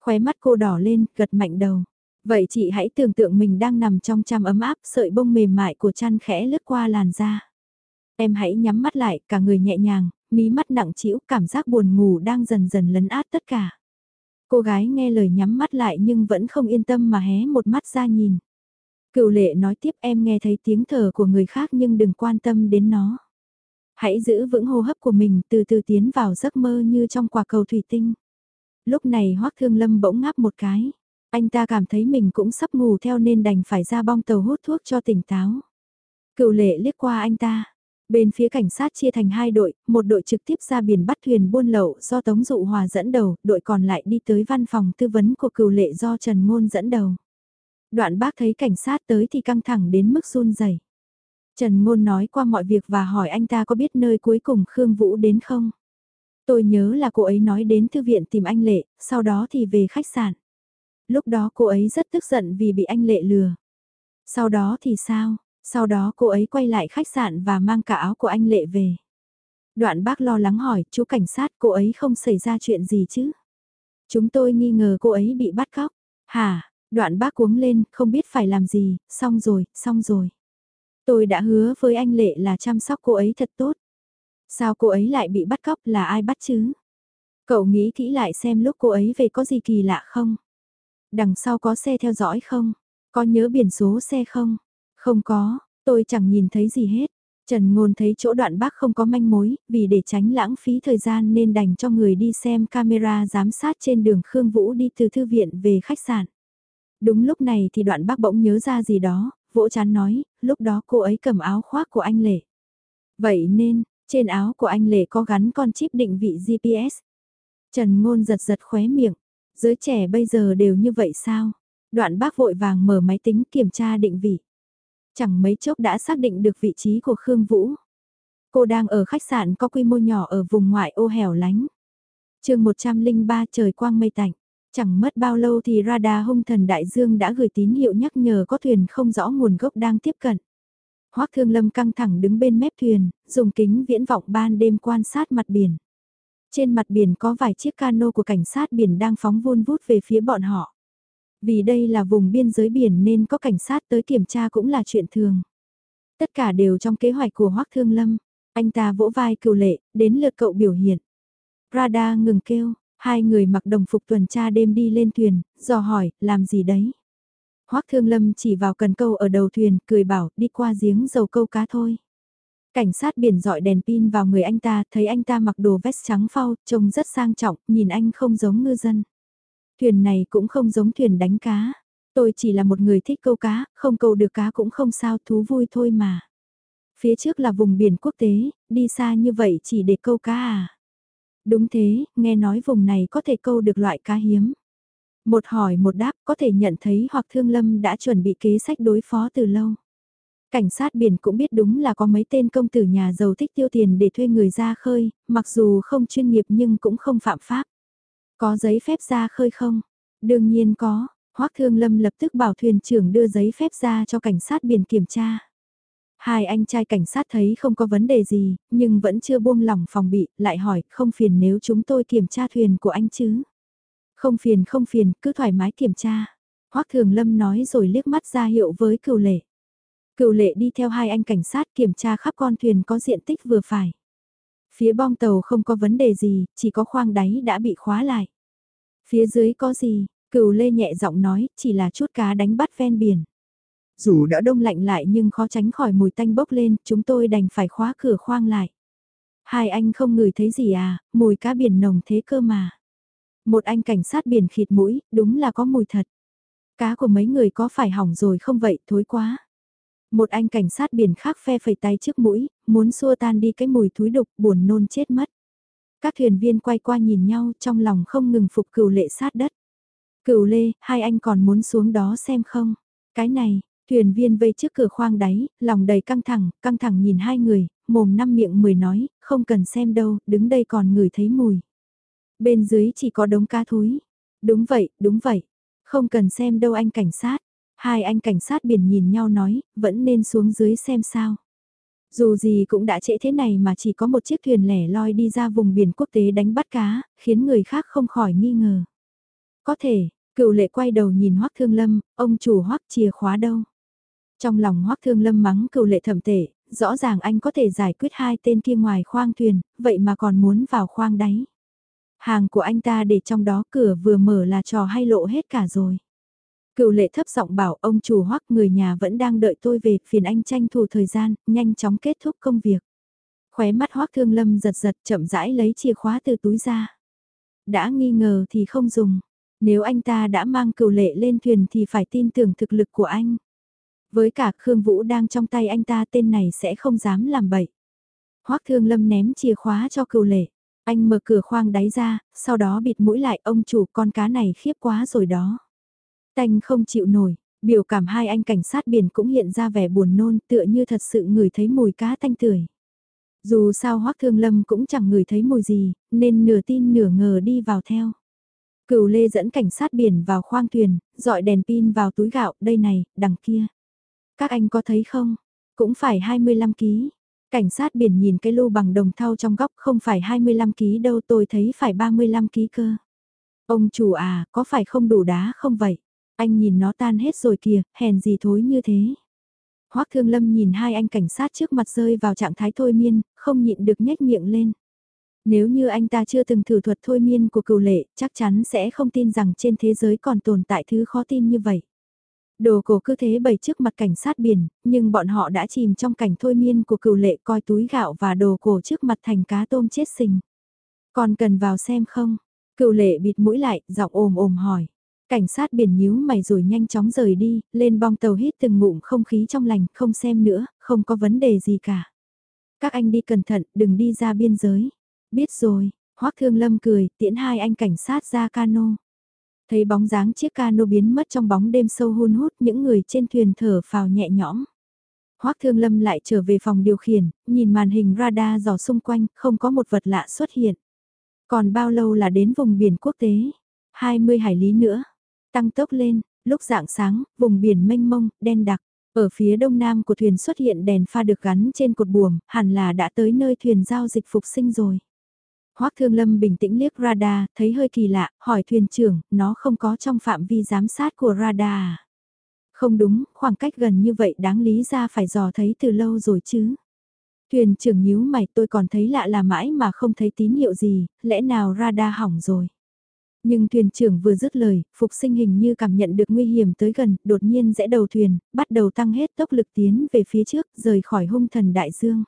Khóe mắt cô đỏ lên, gật mạnh đầu. Vậy chị hãy tưởng tượng mình đang nằm trong chăn ấm áp, sợi bông mềm mại của chăn khẽ lướt qua làn da. Em hãy nhắm mắt lại, cả người nhẹ nhàng, mí mắt nặng trĩu, cảm giác buồn ngủ đang dần dần lấn át tất cả. Cô gái nghe lời nhắm mắt lại nhưng vẫn không yên tâm mà hé một mắt ra nhìn. Cựu lệ nói tiếp em nghe thấy tiếng thở của người khác nhưng đừng quan tâm đến nó. Hãy giữ vững hô hấp của mình từ từ tiến vào giấc mơ như trong quả cầu thủy tinh. Lúc này Hoác Thương Lâm bỗng ngáp một cái. Anh ta cảm thấy mình cũng sắp ngủ theo nên đành phải ra bong tàu hút thuốc cho tỉnh táo. Cựu lệ liếc qua anh ta. Bên phía cảnh sát chia thành hai đội, một đội trực tiếp ra biển bắt thuyền buôn lậu do Tống Dụ Hòa dẫn đầu, đội còn lại đi tới văn phòng tư vấn của cựu lệ do Trần Ngôn dẫn đầu. Đoạn bác thấy cảnh sát tới thì căng thẳng đến mức run rẩy. Trần Ngôn nói qua mọi việc và hỏi anh ta có biết nơi cuối cùng Khương Vũ đến không? Tôi nhớ là cô ấy nói đến thư viện tìm anh Lệ, sau đó thì về khách sạn. Lúc đó cô ấy rất tức giận vì bị anh Lệ lừa. Sau đó thì sao? Sau đó cô ấy quay lại khách sạn và mang cả áo của anh Lệ về. Đoạn bác lo lắng hỏi, chú cảnh sát cô ấy không xảy ra chuyện gì chứ? Chúng tôi nghi ngờ cô ấy bị bắt cóc. Hả? Đoạn bác cuống lên, không biết phải làm gì, xong rồi, xong rồi. Tôi đã hứa với anh Lệ là chăm sóc cô ấy thật tốt. Sao cô ấy lại bị bắt cóc là ai bắt chứ? Cậu nghĩ kỹ lại xem lúc cô ấy về có gì kỳ lạ không? Đằng sau có xe theo dõi không? Có nhớ biển số xe không? Không có, tôi chẳng nhìn thấy gì hết. Trần Ngôn thấy chỗ đoạn bác không có manh mối, vì để tránh lãng phí thời gian nên đành cho người đi xem camera giám sát trên đường Khương Vũ đi từ thư viện về khách sạn. Đúng lúc này thì đoạn bác bỗng nhớ ra gì đó, vỗ chán nói, lúc đó cô ấy cầm áo khoác của anh Lệ. Vậy nên, trên áo của anh Lệ có gắn con chip định vị GPS. Trần Ngôn giật giật khóe miệng, giới trẻ bây giờ đều như vậy sao? Đoạn bác vội vàng mở máy tính kiểm tra định vị. Chẳng mấy chốc đã xác định được vị trí của Khương Vũ. Cô đang ở khách sạn có quy mô nhỏ ở vùng ngoại ô hẻo lánh. chương 103 trời quang mây tạnh. Chẳng mất bao lâu thì radar hung thần đại dương đã gửi tín hiệu nhắc nhở có thuyền không rõ nguồn gốc đang tiếp cận. Hoác Thương Lâm căng thẳng đứng bên mép thuyền, dùng kính viễn vọng ban đêm quan sát mặt biển. Trên mặt biển có vài chiếc cano của cảnh sát biển đang phóng vun vút về phía bọn họ. Vì đây là vùng biên giới biển nên có cảnh sát tới kiểm tra cũng là chuyện thường. Tất cả đều trong kế hoạch của Hoác Thương Lâm. Anh ta vỗ vai cựu lệ, đến lượt cậu biểu hiện. Prada ngừng kêu, hai người mặc đồng phục tuần tra đêm đi lên thuyền, dò hỏi, làm gì đấy? Hoác Thương Lâm chỉ vào cần câu ở đầu thuyền, cười bảo, đi qua giếng dầu câu cá thôi. Cảnh sát biển dọi đèn pin vào người anh ta, thấy anh ta mặc đồ vest trắng phao, trông rất sang trọng, nhìn anh không giống ngư dân. Thuyền này cũng không giống thuyền đánh cá. Tôi chỉ là một người thích câu cá, không câu được cá cũng không sao, thú vui thôi mà. Phía trước là vùng biển quốc tế, đi xa như vậy chỉ để câu cá à? Đúng thế, nghe nói vùng này có thể câu được loại cá hiếm. Một hỏi một đáp có thể nhận thấy hoặc Thương Lâm đã chuẩn bị kế sách đối phó từ lâu. Cảnh sát biển cũng biết đúng là có mấy tên công tử nhà giàu thích tiêu tiền để thuê người ra khơi, mặc dù không chuyên nghiệp nhưng cũng không phạm pháp. Có giấy phép ra khơi không? Đương nhiên có, Hoác Thương Lâm lập tức bảo thuyền trưởng đưa giấy phép ra cho cảnh sát biển kiểm tra. Hai anh trai cảnh sát thấy không có vấn đề gì, nhưng vẫn chưa buông lỏng phòng bị, lại hỏi không phiền nếu chúng tôi kiểm tra thuyền của anh chứ. Không phiền không phiền, cứ thoải mái kiểm tra. Hoắc Thường Lâm nói rồi liếc mắt ra hiệu với cửu lệ. Cựu lệ đi theo hai anh cảnh sát kiểm tra khắp con thuyền có diện tích vừa phải. Phía bong tàu không có vấn đề gì, chỉ có khoang đáy đã bị khóa lại. Phía dưới có gì, cựu lê nhẹ giọng nói, chỉ là chút cá đánh bắt ven biển. Dù đã đông lạnh lại nhưng khó tránh khỏi mùi tanh bốc lên, chúng tôi đành phải khóa cửa khoang lại. Hai anh không ngửi thấy gì à, mùi cá biển nồng thế cơ mà. Một anh cảnh sát biển khịt mũi, đúng là có mùi thật. Cá của mấy người có phải hỏng rồi không vậy, thối quá. Một anh cảnh sát biển khác phe phẩy tay trước mũi, muốn xua tan đi cái mùi thúi đục, buồn nôn chết mất. Các thuyền viên quay qua nhìn nhau trong lòng không ngừng phục cửu lệ sát đất. Cửu lê, hai anh còn muốn xuống đó xem không? Cái này, thuyền viên vây trước cửa khoang đáy, lòng đầy căng thẳng, căng thẳng nhìn hai người, mồm năm miệng mười nói, không cần xem đâu, đứng đây còn ngửi thấy mùi. Bên dưới chỉ có đống cá thúi. Đúng vậy, đúng vậy. Không cần xem đâu anh cảnh sát. Hai anh cảnh sát biển nhìn nhau nói, vẫn nên xuống dưới xem sao. Dù gì cũng đã trễ thế này mà chỉ có một chiếc thuyền lẻ loi đi ra vùng biển quốc tế đánh bắt cá, khiến người khác không khỏi nghi ngờ. Có thể, cựu lệ quay đầu nhìn Hoắc Thương Lâm, ông chủ Hoắc chìa khóa đâu. Trong lòng Hoắc Thương Lâm mắng cựu lệ thẩm tệ, rõ ràng anh có thể giải quyết hai tên kia ngoài khoang thuyền, vậy mà còn muốn vào khoang đáy. Hàng của anh ta để trong đó cửa vừa mở là trò hay lộ hết cả rồi. Cựu lệ thấp giọng bảo ông chủ hoắc người nhà vẫn đang đợi tôi về, phiền anh tranh thủ thời gian, nhanh chóng kết thúc công việc. Khóe mắt hoắc thương lâm giật giật chậm rãi lấy chìa khóa từ túi ra. Đã nghi ngờ thì không dùng. Nếu anh ta đã mang cựu lệ lên thuyền thì phải tin tưởng thực lực của anh. Với cả Khương Vũ đang trong tay anh ta tên này sẽ không dám làm bậy. Hoắc Thương Lâm ném chìa khóa cho cựu lệ. Anh mở cửa khoang đáy ra, sau đó bịt mũi lại ông chủ con cá này khiếp quá rồi đó. Tanh không chịu nổi, biểu cảm hai anh cảnh sát biển cũng hiện ra vẻ buồn nôn tựa như thật sự ngửi thấy mùi cá tanh tưởi. Dù sao Hoác Thương Lâm cũng chẳng ngửi thấy mùi gì, nên nửa tin nửa ngờ đi vào theo. Cửu Lê dẫn cảnh sát biển vào khoang thuyền, dọi đèn pin vào túi gạo, đây này, đằng kia. Các anh có thấy không? Cũng phải 25 ký. Cảnh sát biển nhìn cái lô bằng đồng thau trong góc không phải 25 ký đâu tôi thấy phải 35 ký cơ. Ông chủ à, có phải không đủ đá không vậy? Anh nhìn nó tan hết rồi kìa, hèn gì thối như thế. Hoác Thương Lâm nhìn hai anh cảnh sát trước mặt rơi vào trạng thái thôi miên, không nhịn được nhếch miệng lên. Nếu như anh ta chưa từng thử thuật thôi miên của cựu lệ, chắc chắn sẽ không tin rằng trên thế giới còn tồn tại thứ khó tin như vậy. Đồ cổ cứ thế bày trước mặt cảnh sát biển, nhưng bọn họ đã chìm trong cảnh thôi miên của cựu lệ coi túi gạo và đồ cổ trước mặt thành cá tôm chết sình. Còn cần vào xem không? Cựu lệ bịt mũi lại, giọng ồm ồm hỏi. Cảnh sát biển nhíu mày rồi nhanh chóng rời đi, lên bong tàu hít từng ngụm không khí trong lành, không xem nữa, không có vấn đề gì cả. Các anh đi cẩn thận, đừng đi ra biên giới. Biết rồi, Hoác Thương Lâm cười, tiễn hai anh cảnh sát ra cano. Thấy bóng dáng chiếc cano biến mất trong bóng đêm sâu hun hút những người trên thuyền thở phào nhẹ nhõm. Hoác Thương Lâm lại trở về phòng điều khiển, nhìn màn hình radar dò xung quanh, không có một vật lạ xuất hiện. Còn bao lâu là đến vùng biển quốc tế? 20 hải lý nữa. Tăng tốc lên, lúc dạng sáng, vùng biển mênh mông, đen đặc. Ở phía đông nam của thuyền xuất hiện đèn pha được gắn trên cột buồm, hẳn là đã tới nơi thuyền giao dịch phục sinh rồi. Hoác Thương Lâm bình tĩnh liếc radar, thấy hơi kỳ lạ, hỏi thuyền trưởng, nó không có trong phạm vi giám sát của radar à? Không đúng, khoảng cách gần như vậy đáng lý ra phải dò thấy từ lâu rồi chứ. Thuyền trưởng nhíu mày tôi còn thấy lạ là mãi mà không thấy tín hiệu gì, lẽ nào radar hỏng rồi. Nhưng thuyền trưởng vừa dứt lời, phục sinh hình như cảm nhận được nguy hiểm tới gần, đột nhiên rẽ đầu thuyền, bắt đầu tăng hết tốc lực tiến về phía trước, rời khỏi hung thần đại dương.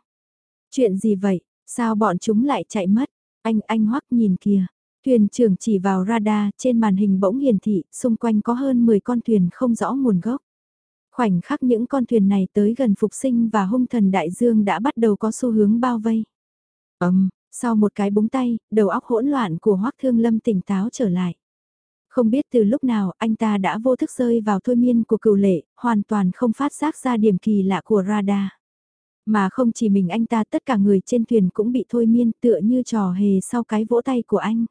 Chuyện gì vậy, sao bọn chúng lại chạy mất? Anh, anh hoắc nhìn kìa. Thuyền trưởng chỉ vào radar, trên màn hình bỗng hiển thị, xung quanh có hơn 10 con thuyền không rõ nguồn gốc. Khoảnh khắc những con thuyền này tới gần phục sinh và hung thần đại dương đã bắt đầu có xu hướng bao vây. Ấm, sau một cái búng tay, đầu óc hỗn loạn của Hoắc Thương Lâm tỉnh táo trở lại. Không biết từ lúc nào anh ta đã vô thức rơi vào thôi miên của cựu lệ, hoàn toàn không phát giác ra điểm kỳ lạ của radar. Mà không chỉ mình anh ta tất cả người trên thuyền cũng bị thôi miên tựa như trò hề sau cái vỗ tay của anh.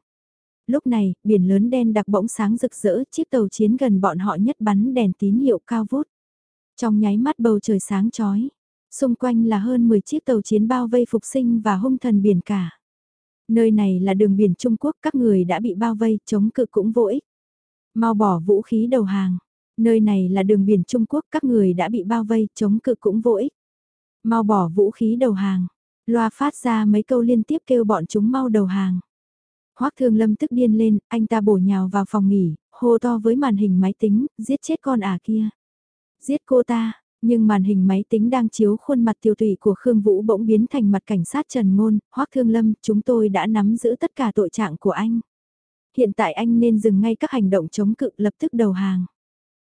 Lúc này, biển lớn đen đặc bỗng sáng rực rỡ, chiếc tàu chiến gần bọn họ nhất bắn đèn tín hiệu cao vút. Trong nháy mắt bầu trời sáng chói xung quanh là hơn 10 chiếc tàu chiến bao vây phục sinh và hung thần biển cả. Nơi này là đường biển Trung Quốc, các người đã bị bao vây, chống cự cũng vô ích. Mau bỏ vũ khí đầu hàng. Nơi này là đường biển Trung Quốc, các người đã bị bao vây, chống cự cũng vô ích. Mau bỏ vũ khí đầu hàng. Loa phát ra mấy câu liên tiếp kêu bọn chúng mau đầu hàng. Hoắc Thương Lâm tức điên lên, anh ta bổ nhào vào phòng nghỉ, hô to với màn hình máy tính, giết chết con à kia. Giết cô ta, nhưng màn hình máy tính đang chiếu khuôn mặt tiêu tùy của Khương Vũ bỗng biến thành mặt cảnh sát Trần Ngôn, Hoắc Thương Lâm, chúng tôi đã nắm giữ tất cả tội trạng của anh. Hiện tại anh nên dừng ngay các hành động chống cự lập tức đầu hàng.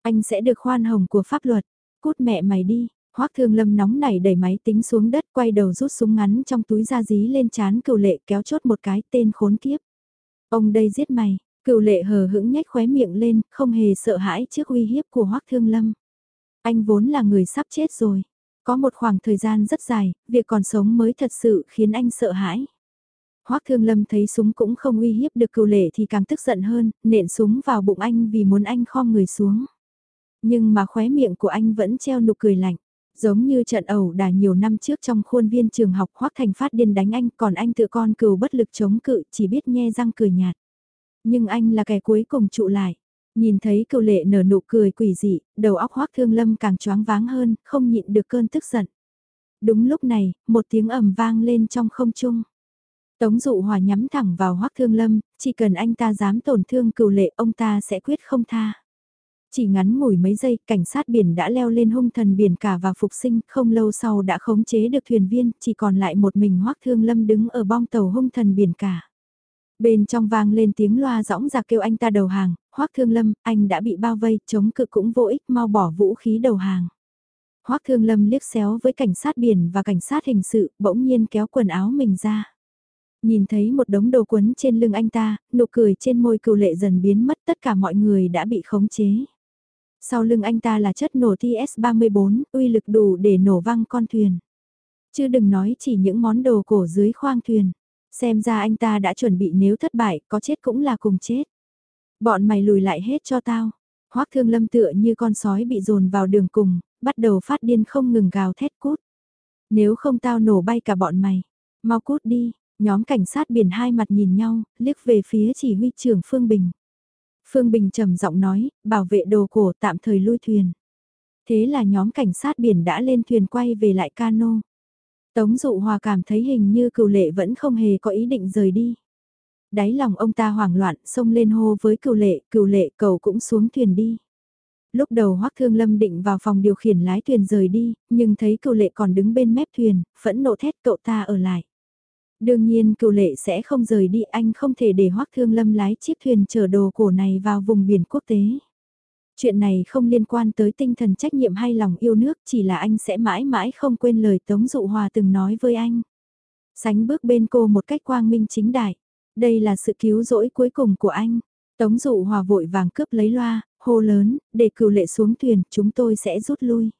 Anh sẽ được khoan hồng của pháp luật. Cút mẹ mày đi. Hoắc Thương Lâm nóng nảy đẩy máy tính xuống đất quay đầu rút súng ngắn trong túi ra dí lên chán cựu lệ kéo chốt một cái tên khốn kiếp. Ông đây giết mày, cựu lệ hờ hững nhếch khóe miệng lên, không hề sợ hãi trước uy hiếp của Hoắc Thương Lâm. Anh vốn là người sắp chết rồi. Có một khoảng thời gian rất dài, việc còn sống mới thật sự khiến anh sợ hãi. Hoắc Thương Lâm thấy súng cũng không uy hiếp được cựu lệ thì càng tức giận hơn, nện súng vào bụng anh vì muốn anh khom người xuống. Nhưng mà khóe miệng của anh vẫn treo nụ cười lạnh. Giống như trận ẩu đả nhiều năm trước trong khuôn viên trường học Hoắc Thành phát điên đánh anh còn anh tự con cừu bất lực chống cự chỉ biết nhe răng cười nhạt. Nhưng anh là kẻ cuối cùng trụ lại. Nhìn thấy cựu lệ nở nụ cười quỷ dị, đầu óc Hoắc Thương Lâm càng choáng váng hơn, không nhịn được cơn tức giận. Đúng lúc này, một tiếng ầm vang lên trong không trung. Tống dụ hòa nhắm thẳng vào Hoắc Thương Lâm, chỉ cần anh ta dám tổn thương cựu lệ ông ta sẽ quyết không tha. Chỉ ngắn ngủi mấy giây, cảnh sát biển đã leo lên hung thần biển cả và phục sinh, không lâu sau đã khống chế được thuyền viên, chỉ còn lại một mình Hoắc Thương Lâm đứng ở bong tàu hung thần biển cả. Bên trong vang lên tiếng loa rõng ra kêu anh ta đầu hàng, Hoắc Thương Lâm, anh đã bị bao vây, chống cự cũng vô ích, mau bỏ vũ khí đầu hàng. Hoắc Thương Lâm liếc xéo với cảnh sát biển và cảnh sát hình sự, bỗng nhiên kéo quần áo mình ra. Nhìn thấy một đống đồ quấn trên lưng anh ta, nụ cười trên môi cựu lệ dần biến mất tất cả mọi người đã bị khống chế. Sau lưng anh ta là chất nổ TS-34, uy lực đủ để nổ văng con thuyền. Chứ đừng nói chỉ những món đồ cổ dưới khoang thuyền. Xem ra anh ta đã chuẩn bị nếu thất bại, có chết cũng là cùng chết. Bọn mày lùi lại hết cho tao. Hoác thương lâm tựa như con sói bị dồn vào đường cùng, bắt đầu phát điên không ngừng gào thét cút. Nếu không tao nổ bay cả bọn mày. Mau cút đi, nhóm cảnh sát biển hai mặt nhìn nhau, liếc về phía chỉ huy trưởng Phương Bình. Phương Bình trầm giọng nói, bảo vệ đồ cổ tạm thời lui thuyền. Thế là nhóm cảnh sát biển đã lên thuyền quay về lại cano. Tống dụ hòa cảm thấy hình như cựu lệ vẫn không hề có ý định rời đi. Đáy lòng ông ta hoảng loạn, xông lên hô với cựu lệ, cựu lệ cầu cũng xuống thuyền đi. Lúc đầu Hoắc Thương Lâm định vào phòng điều khiển lái thuyền rời đi, nhưng thấy cựu lệ còn đứng bên mép thuyền, phẫn nộ thét cậu ta ở lại. Đương nhiên cựu lệ sẽ không rời đi anh không thể để Hoắc Thương Lâm lái chiếc thuyền chở đồ cổ này vào vùng biển quốc tế. Chuyện này không liên quan tới tinh thần trách nhiệm hay lòng yêu nước chỉ là anh sẽ mãi mãi không quên lời Tống Dụ Hòa từng nói với anh. Sánh bước bên cô một cách quang minh chính đại. Đây là sự cứu rỗi cuối cùng của anh. Tống Dụ Hòa vội vàng cướp lấy loa, hô lớn, để cửu lệ xuống thuyền, chúng tôi sẽ rút lui.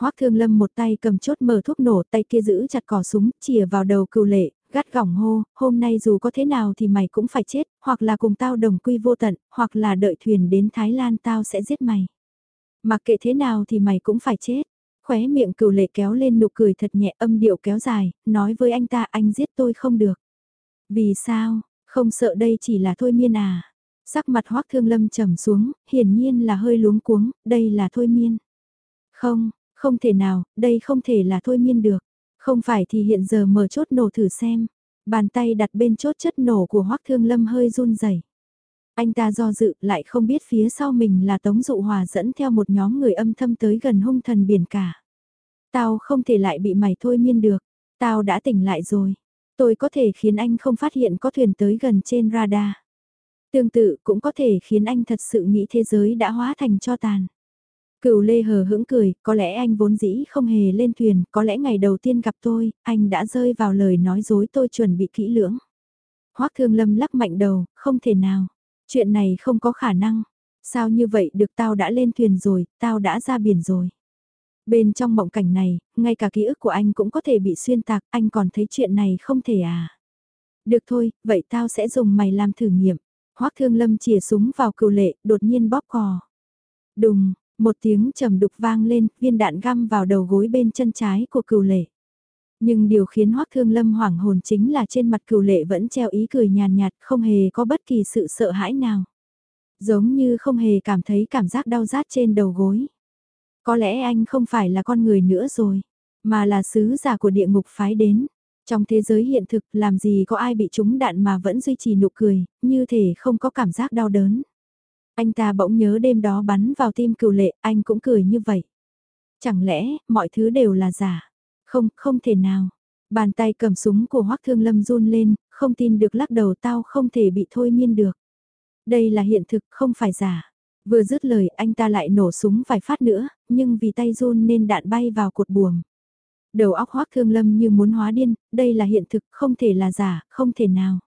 Hoác Thương Lâm một tay cầm chốt mở thuốc nổ, tay kia giữ chặt cò súng, chìa vào đầu cựu lệ, gắt gỏng hô, hôm nay dù có thế nào thì mày cũng phải chết, hoặc là cùng tao đồng quy vô tận, hoặc là đợi thuyền đến Thái Lan tao sẽ giết mày. Mặc kệ thế nào thì mày cũng phải chết. Khóe miệng cửu lệ kéo lên nụ cười thật nhẹ âm điệu kéo dài, nói với anh ta anh giết tôi không được. Vì sao, không sợ đây chỉ là thôi miên à. Sắc mặt hoác thương lâm trầm xuống, hiển nhiên là hơi luống cuống, đây là thôi miên. Không, không thể nào, đây không thể là thôi miên được. Không phải thì hiện giờ mở chốt nổ thử xem. Bàn tay đặt bên chốt chất nổ của Hoắc Thương Lâm hơi run rẩy. Anh ta do dự, lại không biết phía sau mình là Tống Dụ Hòa dẫn theo một nhóm người âm thâm tới gần hung thần biển cả. Tao không thể lại bị mày thôi miên được. Tao đã tỉnh lại rồi. Tôi có thể khiến anh không phát hiện có thuyền tới gần trên radar. Tương tự cũng có thể khiến anh thật sự nghĩ thế giới đã hóa thành cho tàn. Cựu lê hờ hững cười, có lẽ anh vốn dĩ không hề lên thuyền, có lẽ ngày đầu tiên gặp tôi, anh đã rơi vào lời nói dối tôi chuẩn bị kỹ lưỡng. Hoác thương lâm lắc mạnh đầu, không thể nào, chuyện này không có khả năng. Sao như vậy được tao đã lên thuyền rồi, tao đã ra biển rồi. Bên trong mộng cảnh này, ngay cả ký ức của anh cũng có thể bị xuyên tạc, anh còn thấy chuyện này không thể à. Được thôi, vậy tao sẽ dùng mày làm thử nghiệm. Hoác thương lâm chìa súng vào cựu lệ, đột nhiên bóp cò. Đùng, một tiếng trầm đục vang lên, viên đạn găm vào đầu gối bên chân trái của cửu lệ. Nhưng điều khiến Hoắc Thương Lâm hoảng hồn chính là trên mặt cửu lệ vẫn treo ý cười nhàn nhạt, không hề có bất kỳ sự sợ hãi nào. Giống như không hề cảm thấy cảm giác đau rát trên đầu gối. Có lẽ anh không phải là con người nữa rồi, mà là sứ giả của địa ngục phái đến. Trong thế giới hiện thực làm gì có ai bị trúng đạn mà vẫn duy trì nụ cười, như thể không có cảm giác đau đớn. Anh ta bỗng nhớ đêm đó bắn vào tim cửu lệ, anh cũng cười như vậy. Chẳng lẽ, mọi thứ đều là giả? Không, không thể nào. Bàn tay cầm súng của Hoắc Thương Lâm run lên, không tin được lắc đầu tao không thể bị thôi miên được. Đây là hiện thực, không phải giả. Vừa dứt lời anh ta lại nổ súng vài phát nữa, nhưng vì tay run nên đạn bay vào cột buồm. Đầu óc Hoắc Thương Lâm như muốn hóa điên, đây là hiện thực, không thể là giả, không thể nào.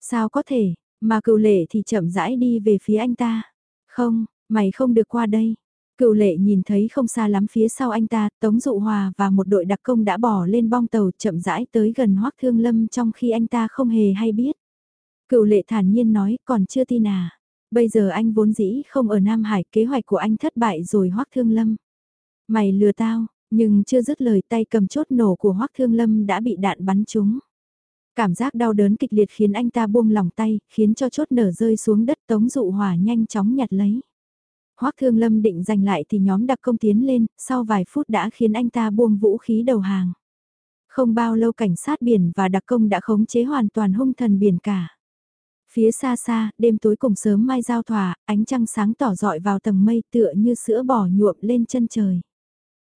Sao có thể, mà cựu lệ thì chậm rãi đi về phía anh ta. Không, mày không được qua đây. Cựu lệ nhìn thấy không xa lắm phía sau anh ta, Tống Dụ Hòa và một đội đặc công đã bỏ lên bong tàu chậm rãi tới gần Hoác Thương Lâm trong khi anh ta không hề hay biết. Cựu lệ thản nhiên nói còn chưa tin à. Bây giờ anh vốn dĩ không ở Nam Hải, kế hoạch của anh thất bại rồi Hoác Thương Lâm. Mày lừa tao, nhưng chưa dứt lời tay cầm chốt nổ của Hoác Thương Lâm đã bị đạn bắn trúng. Cảm giác đau đớn kịch liệt khiến anh ta buông lòng tay, khiến cho chốt nở rơi xuống đất Tống Dụ Hòa nhanh chóng nhặt lấy. Hoắc Thương Lâm định giành lại thì nhóm đặc công tiến lên, sau vài phút đã khiến anh ta buông vũ khí đầu hàng. Không bao lâu cảnh sát biển và đặc công đã khống chế hoàn toàn hung thần biển cả. Phía xa xa, đêm tối cùng sớm mai giao thỏa, ánh trăng sáng tỏ rọi vào tầng mây tựa như sữa bò nhuộm lên chân trời.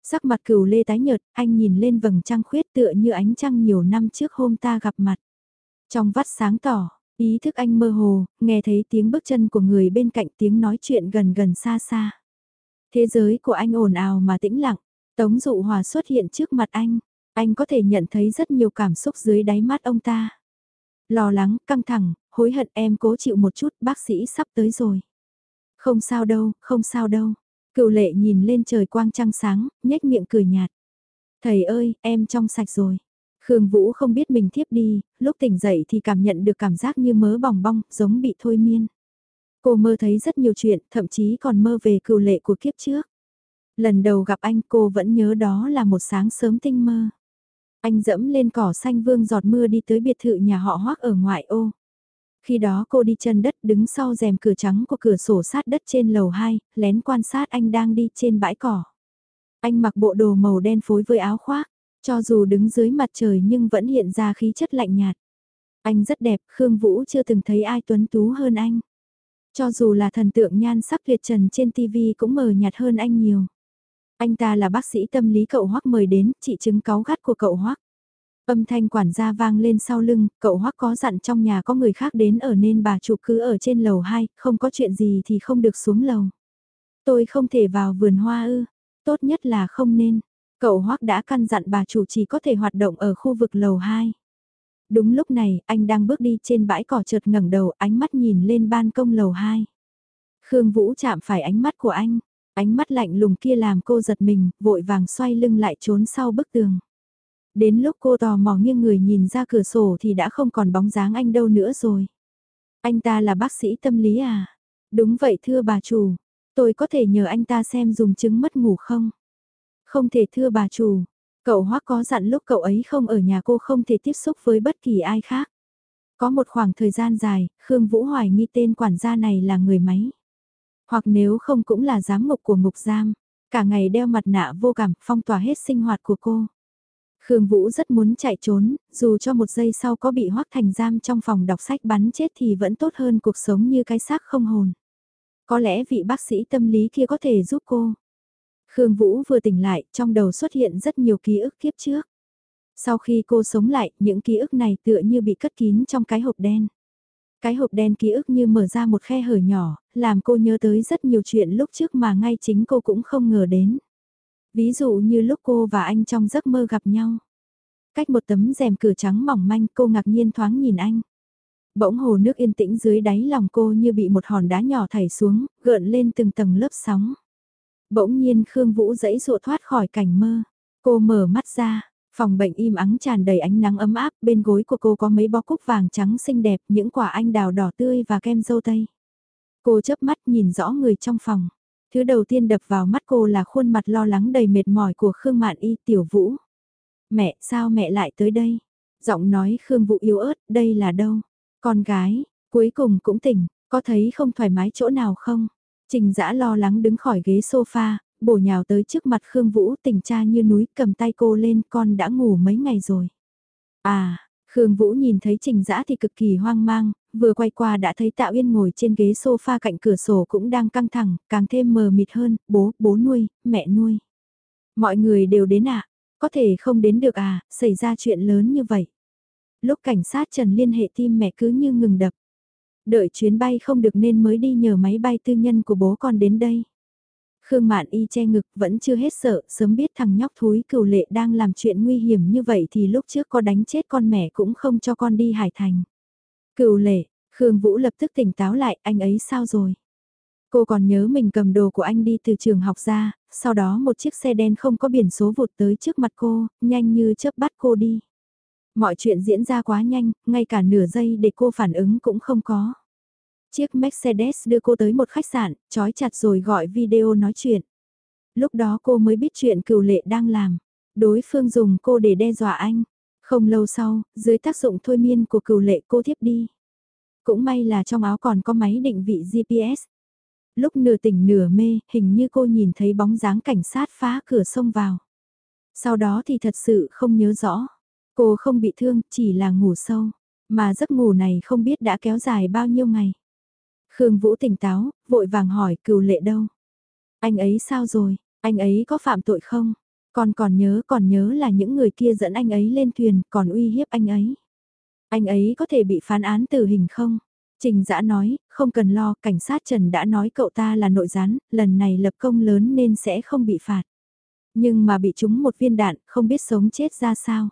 Sắc mặt cửu lê tái nhợt, anh nhìn lên vầng trăng khuyết tựa như ánh trăng nhiều năm trước hôm ta gặp mặt. Trong vắt sáng tỏ, Ý thức anh mơ hồ, nghe thấy tiếng bước chân của người bên cạnh tiếng nói chuyện gần gần xa xa. Thế giới của anh ồn ào mà tĩnh lặng, Tống Dụ Hòa xuất hiện trước mặt anh, anh có thể nhận thấy rất nhiều cảm xúc dưới đáy mắt ông ta. Lo lắng, căng thẳng, hối hận em cố chịu một chút, bác sĩ sắp tới rồi. Không sao đâu, không sao đâu. Cựu lệ nhìn lên trời quang trăng sáng, nhếch miệng cười nhạt. Thầy ơi, em trong sạch rồi. Khương Vũ không biết mình thiếp đi, lúc tỉnh dậy thì cảm nhận được cảm giác như mớ bỏng bong, giống bị thôi miên. Cô mơ thấy rất nhiều chuyện, thậm chí còn mơ về cựu lệ của kiếp trước. Lần đầu gặp anh cô vẫn nhớ đó là một sáng sớm tinh mơ. Anh dẫm lên cỏ xanh vương giọt mưa đi tới biệt thự nhà họ hoác ở ngoại ô. Khi đó cô đi chân đất đứng sau rèm cửa trắng của cửa sổ sát đất trên lầu 2, lén quan sát anh đang đi trên bãi cỏ. Anh mặc bộ đồ màu đen phối với áo khoác, cho dù đứng dưới mặt trời nhưng vẫn hiện ra khí chất lạnh nhạt. Anh rất đẹp, Khương Vũ chưa từng thấy ai tuấn tú hơn anh. Cho dù là thần tượng nhan sắc tuyệt trần trên TV cũng mờ nhạt hơn anh nhiều. Anh ta là bác sĩ tâm lý cậu Hoắc mời đến, trị chứng cáu gắt của cậu Hoắc. Âm thanh quản gia vang lên sau lưng, cậu Hoắc có dặn trong nhà có người khác đến ở nên bà chủ cứ ở trên lầu 2, không có chuyện gì thì không được xuống lầu. Tôi không thể vào vườn hoa ư, tốt nhất là không nên. Cậu Hoắc đã căn dặn bà chủ chỉ có thể hoạt động ở khu vực lầu 2. Đúng lúc này, anh đang bước đi trên bãi cỏ chợt ngẩng đầu, ánh mắt nhìn lên ban công lầu 2. Khương Vũ chạm phải ánh mắt của anh, ánh mắt lạnh lùng kia làm cô giật mình, vội vàng xoay lưng lại trốn sau bức tường. Đến lúc cô tò mò nghiêng người nhìn ra cửa sổ thì đã không còn bóng dáng anh đâu nữa rồi. Anh ta là bác sĩ tâm lý à? Đúng vậy thưa bà chủ, tôi có thể nhờ anh ta xem dùng chứng mất ngủ không? Không thể thưa bà chủ, cậu hoắc có dặn lúc cậu ấy không ở nhà cô không thể tiếp xúc với bất kỳ ai khác. Có một khoảng thời gian dài, Khương Vũ hoài nghi tên quản gia này là người máy. Hoặc nếu không cũng là giám ngục của ngục giam, cả ngày đeo mặt nạ vô cảm phong tỏa hết sinh hoạt của cô. Khương Vũ rất muốn chạy trốn, dù cho một giây sau có bị hoắc thành giam trong phòng đọc sách bắn chết thì vẫn tốt hơn cuộc sống như cái xác không hồn. Có lẽ vị bác sĩ tâm lý kia có thể giúp cô. Khương Vũ vừa tỉnh lại, trong đầu xuất hiện rất nhiều ký ức kiếp trước. Sau khi cô sống lại, những ký ức này tựa như bị cất kín trong cái hộp đen. Cái hộp đen ký ức như mở ra một khe hở nhỏ, làm cô nhớ tới rất nhiều chuyện lúc trước mà ngay chính cô cũng không ngờ đến. Ví dụ như lúc cô và anh trong giấc mơ gặp nhau. Cách một tấm rèm cửa trắng mỏng manh cô ngạc nhiên thoáng nhìn anh. Bỗng hồ nước yên tĩnh dưới đáy lòng cô như bị một hòn đá nhỏ thảy xuống, gợn lên từng tầng lớp sóng. Bỗng nhiên Khương Vũ dẫy dụa thoát khỏi cảnh mơ. Cô mở mắt ra, phòng bệnh im ắng tràn đầy ánh nắng ấm áp, bên gối của cô có mấy bó cúc vàng trắng xinh đẹp, những quả anh đào đỏ tươi và kem dâu tây. Cô chớp mắt nhìn rõ người trong phòng. Thứ đầu tiên đập vào mắt cô là khuôn mặt lo lắng đầy mệt mỏi của Khương Mạn Y tiểu vũ. Mẹ, sao mẹ lại tới đây? Giọng nói Khương Vũ yếu ớt, đây là đâu? Con gái, cuối cùng cũng tỉnh, Có thấy không thoải mái chỗ nào không? Trình Dã lo lắng đứng khỏi ghế sofa, bổ nhào tới trước mặt Khương Vũ tỉnh cha như núi cầm tay cô lên con đã ngủ mấy ngày rồi. À, Khương Vũ nhìn thấy Trình Dã thì cực kỳ hoang mang, vừa quay qua đã thấy Tạ Uyên ngồi trên ghế sofa cạnh cửa sổ cũng đang căng thẳng, càng thêm mờ mịt hơn, bố, bố nuôi, mẹ nuôi. Mọi người đều đến ạ, à? có thể không đến được à, xảy ra chuyện lớn như vậy. Lúc cảnh sát Trần liên hệ tim mẹ cứ như ngừng đập. Đợi chuyến bay không được nên mới đi nhờ máy bay tư nhân của bố con đến đây. Khương Mạn Y che ngực vẫn chưa hết sợ, sớm biết thằng nhóc thúi cừu lệ đang làm chuyện nguy hiểm như vậy thì lúc trước có đánh chết con mẹ cũng không cho con đi Hải Thành cựu lệ, Khương Vũ lập tức tỉnh táo lại, anh ấy sao rồi? Cô còn nhớ mình cầm đồ của anh đi từ trường học ra, sau đó một chiếc xe đen không có biển số vụt tới trước mặt cô, nhanh như chớp bắt cô đi. Mọi chuyện diễn ra quá nhanh, ngay cả nửa giây để cô phản ứng cũng không có. Chiếc Mercedes đưa cô tới một khách sạn, trói chặt rồi gọi video nói chuyện. Lúc đó cô mới biết chuyện cửu lệ đang làm. Đối phương dùng cô để đe dọa anh. Không lâu sau, dưới tác dụng thôi miên của cửu lệ cô thiếp đi. Cũng may là trong áo còn có máy định vị GPS. Lúc nửa tỉnh nửa mê, hình như cô nhìn thấy bóng dáng cảnh sát phá cửa sông vào. Sau đó thì thật sự không nhớ rõ. Cô không bị thương, chỉ là ngủ sâu. Mà giấc ngủ này không biết đã kéo dài bao nhiêu ngày. Khương Vũ tỉnh táo, vội vàng hỏi cửu lệ đâu. Anh ấy sao rồi, anh ấy có phạm tội không? Còn còn nhớ còn nhớ là những người kia dẫn anh ấy lên thuyền còn uy hiếp anh ấy. Anh ấy có thể bị phán án tử hình không? Trình Dã nói, không cần lo, cảnh sát Trần đã nói cậu ta là nội gián, lần này lập công lớn nên sẽ không bị phạt. Nhưng mà bị trúng một viên đạn, không biết sống chết ra sao.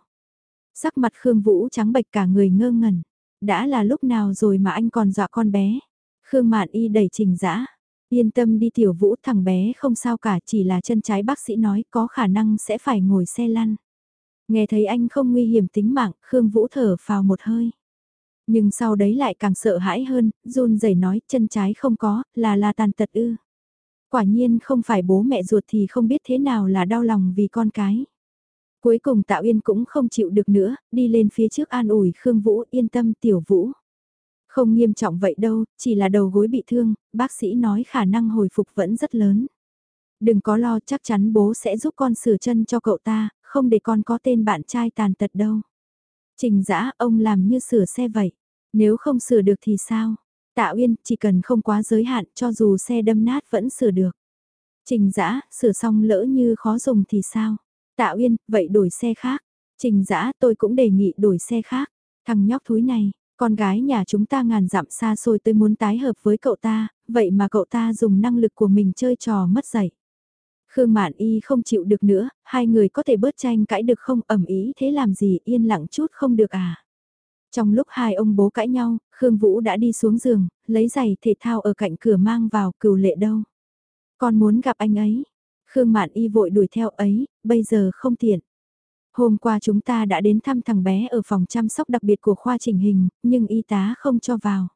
Sắc mặt Khương Vũ trắng bệch cả người ngơ ngẩn. Đã là lúc nào rồi mà anh còn dọa con bé. Khương Mạn Y đẩy Trình Dã. Yên tâm đi tiểu Vũ thằng bé không sao cả chỉ là chân trái bác sĩ nói có khả năng sẽ phải ngồi xe lăn. Nghe thấy anh không nguy hiểm tính mạng, Khương Vũ thở phào một hơi. Nhưng sau đấy lại càng sợ hãi hơn, run rẩy nói chân trái không có, là là tàn tật ư. Quả nhiên không phải bố mẹ ruột thì không biết thế nào là đau lòng vì con cái. Cuối cùng Tạo Yên cũng không chịu được nữa, đi lên phía trước an ủi Khương Vũ yên tâm tiểu Vũ. Không nghiêm trọng vậy đâu, chỉ là đầu gối bị thương, bác sĩ nói khả năng hồi phục vẫn rất lớn. Đừng có lo chắc chắn bố sẽ giúp con sửa chân cho cậu ta, không để con có tên bạn trai tàn tật đâu. Trình dã ông làm như sửa xe vậy, nếu không sửa được thì sao? Tạ Uyên chỉ cần không quá giới hạn cho dù xe đâm nát vẫn sửa được. Trình dã sửa xong lỡ như khó dùng thì sao? Tạ Uyên, vậy đổi xe khác. Trình dã tôi cũng đề nghị đổi xe khác. Thằng nhóc thúi này, con gái nhà chúng ta ngàn dặm xa xôi tới muốn tái hợp với cậu ta, vậy mà cậu ta dùng năng lực của mình chơi trò mất dạy. Khương Mạn Y không chịu được nữa, hai người có thể bớt tranh cãi được không ẩm ý thế làm gì yên lặng chút không được à. Trong lúc hai ông bố cãi nhau, Khương Vũ đã đi xuống giường, lấy giày thể thao ở cạnh cửa mang vào cửu lệ đâu. Con muốn gặp anh ấy. Khương Mạn Y vội đuổi theo ấy, bây giờ không tiện. Hôm qua chúng ta đã đến thăm thằng bé ở phòng chăm sóc đặc biệt của khoa chỉnh hình, nhưng y tá không cho vào.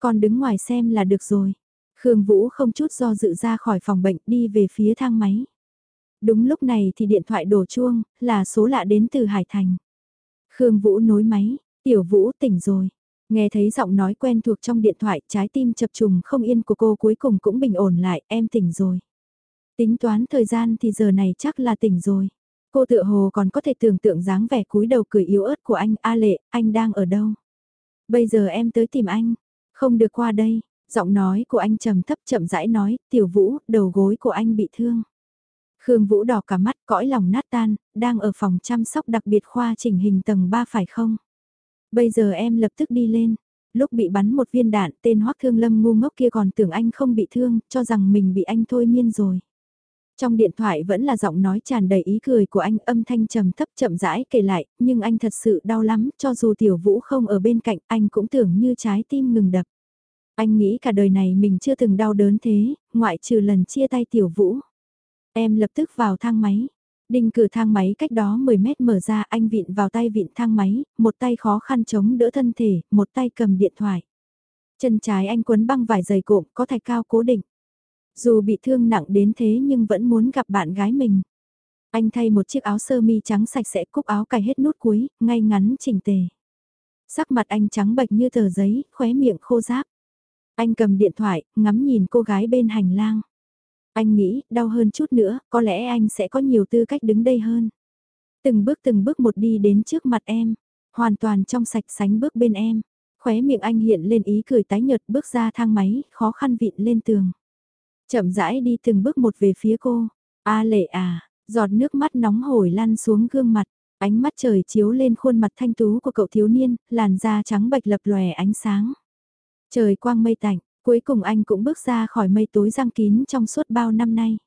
Con đứng ngoài xem là được rồi. Khương Vũ không chút do dự ra khỏi phòng bệnh đi về phía thang máy. Đúng lúc này thì điện thoại đổ chuông, là số lạ đến từ Hải Thành. Khương Vũ nối máy, tiểu Vũ tỉnh rồi. Nghe thấy giọng nói quen thuộc trong điện thoại, trái tim chập trùng không yên của cô cuối cùng cũng bình ổn lại, em tỉnh rồi. Tính toán thời gian thì giờ này chắc là tỉnh rồi. Cô tựa hồ còn có thể tưởng tượng dáng vẻ cúi đầu cười yếu ớt của anh, A Lệ, anh đang ở đâu? Bây giờ em tới tìm anh, không được qua đây. Giọng nói của anh trầm thấp chậm rãi nói, tiểu vũ, đầu gối của anh bị thương. Khương Vũ đỏ cả mắt, cõi lòng nát tan, đang ở phòng chăm sóc đặc biệt khoa chỉnh hình tầng 3 phải không? Bây giờ em lập tức đi lên. Lúc bị bắn một viên đạn, tên Hoắc Thương Lâm ngu ngốc kia còn tưởng anh không bị thương, cho rằng mình bị anh thôi miên rồi. Trong điện thoại vẫn là giọng nói tràn đầy ý cười của anh âm thanh trầm thấp chậm rãi kể lại, nhưng anh thật sự đau lắm, cho dù tiểu vũ không ở bên cạnh anh cũng tưởng như trái tim ngừng đập. Anh nghĩ cả đời này mình chưa từng đau đớn thế, ngoại trừ lần chia tay tiểu vũ. Em lập tức vào thang máy. Đinh cửa thang máy cách đó 10 mét mở ra anh vịn vào tay vịn thang máy, một tay khó khăn chống đỡ thân thể, một tay cầm điện thoại. Chân trái anh quấn băng vải dày cộm có thạch cao cố định. Dù bị thương nặng đến thế nhưng vẫn muốn gặp bạn gái mình. Anh thay một chiếc áo sơ mi trắng sạch sẽ cúc áo cài hết nút cuối, ngay ngắn chỉnh tề. Sắc mặt anh trắng bệch như tờ giấy, khóe miệng khô ráp. Anh cầm điện thoại, ngắm nhìn cô gái bên hành lang. Anh nghĩ, đau hơn chút nữa, có lẽ anh sẽ có nhiều tư cách đứng đây hơn. Từng bước từng bước một đi đến trước mặt em, hoàn toàn trong sạch sánh bước bên em. Khóe miệng anh hiện lên ý cười tái nhợt bước ra thang máy, khó khăn vịn lên tường. Chậm rãi đi từng bước một về phía cô. A lệ à, giọt nước mắt nóng hổi lăn xuống gương mặt. Ánh mắt trời chiếu lên khuôn mặt thanh tú của cậu thiếu niên, làn da trắng bạch lập lòe ánh sáng. Trời quang mây tạnh, cuối cùng anh cũng bước ra khỏi mây tối giăng kín trong suốt bao năm nay.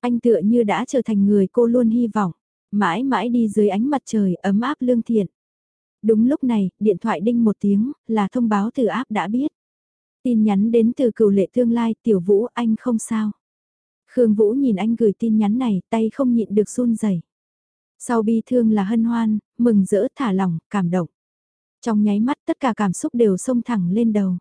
Anh tựa như đã trở thành người cô luôn hy vọng, mãi mãi đi dưới ánh mặt trời ấm áp lương thiện. Đúng lúc này, điện thoại đinh một tiếng, là thông báo từ áp đã biết. Tin nhắn đến từ cửu lệ tương lai, tiểu vũ anh không sao. Khương Vũ nhìn anh gửi tin nhắn này, tay không nhịn được run rẩy. Sau bi thương là hân hoan, mừng rỡ thả lỏng, cảm động. Trong nháy mắt tất cả cảm xúc đều xông thẳng lên đầu.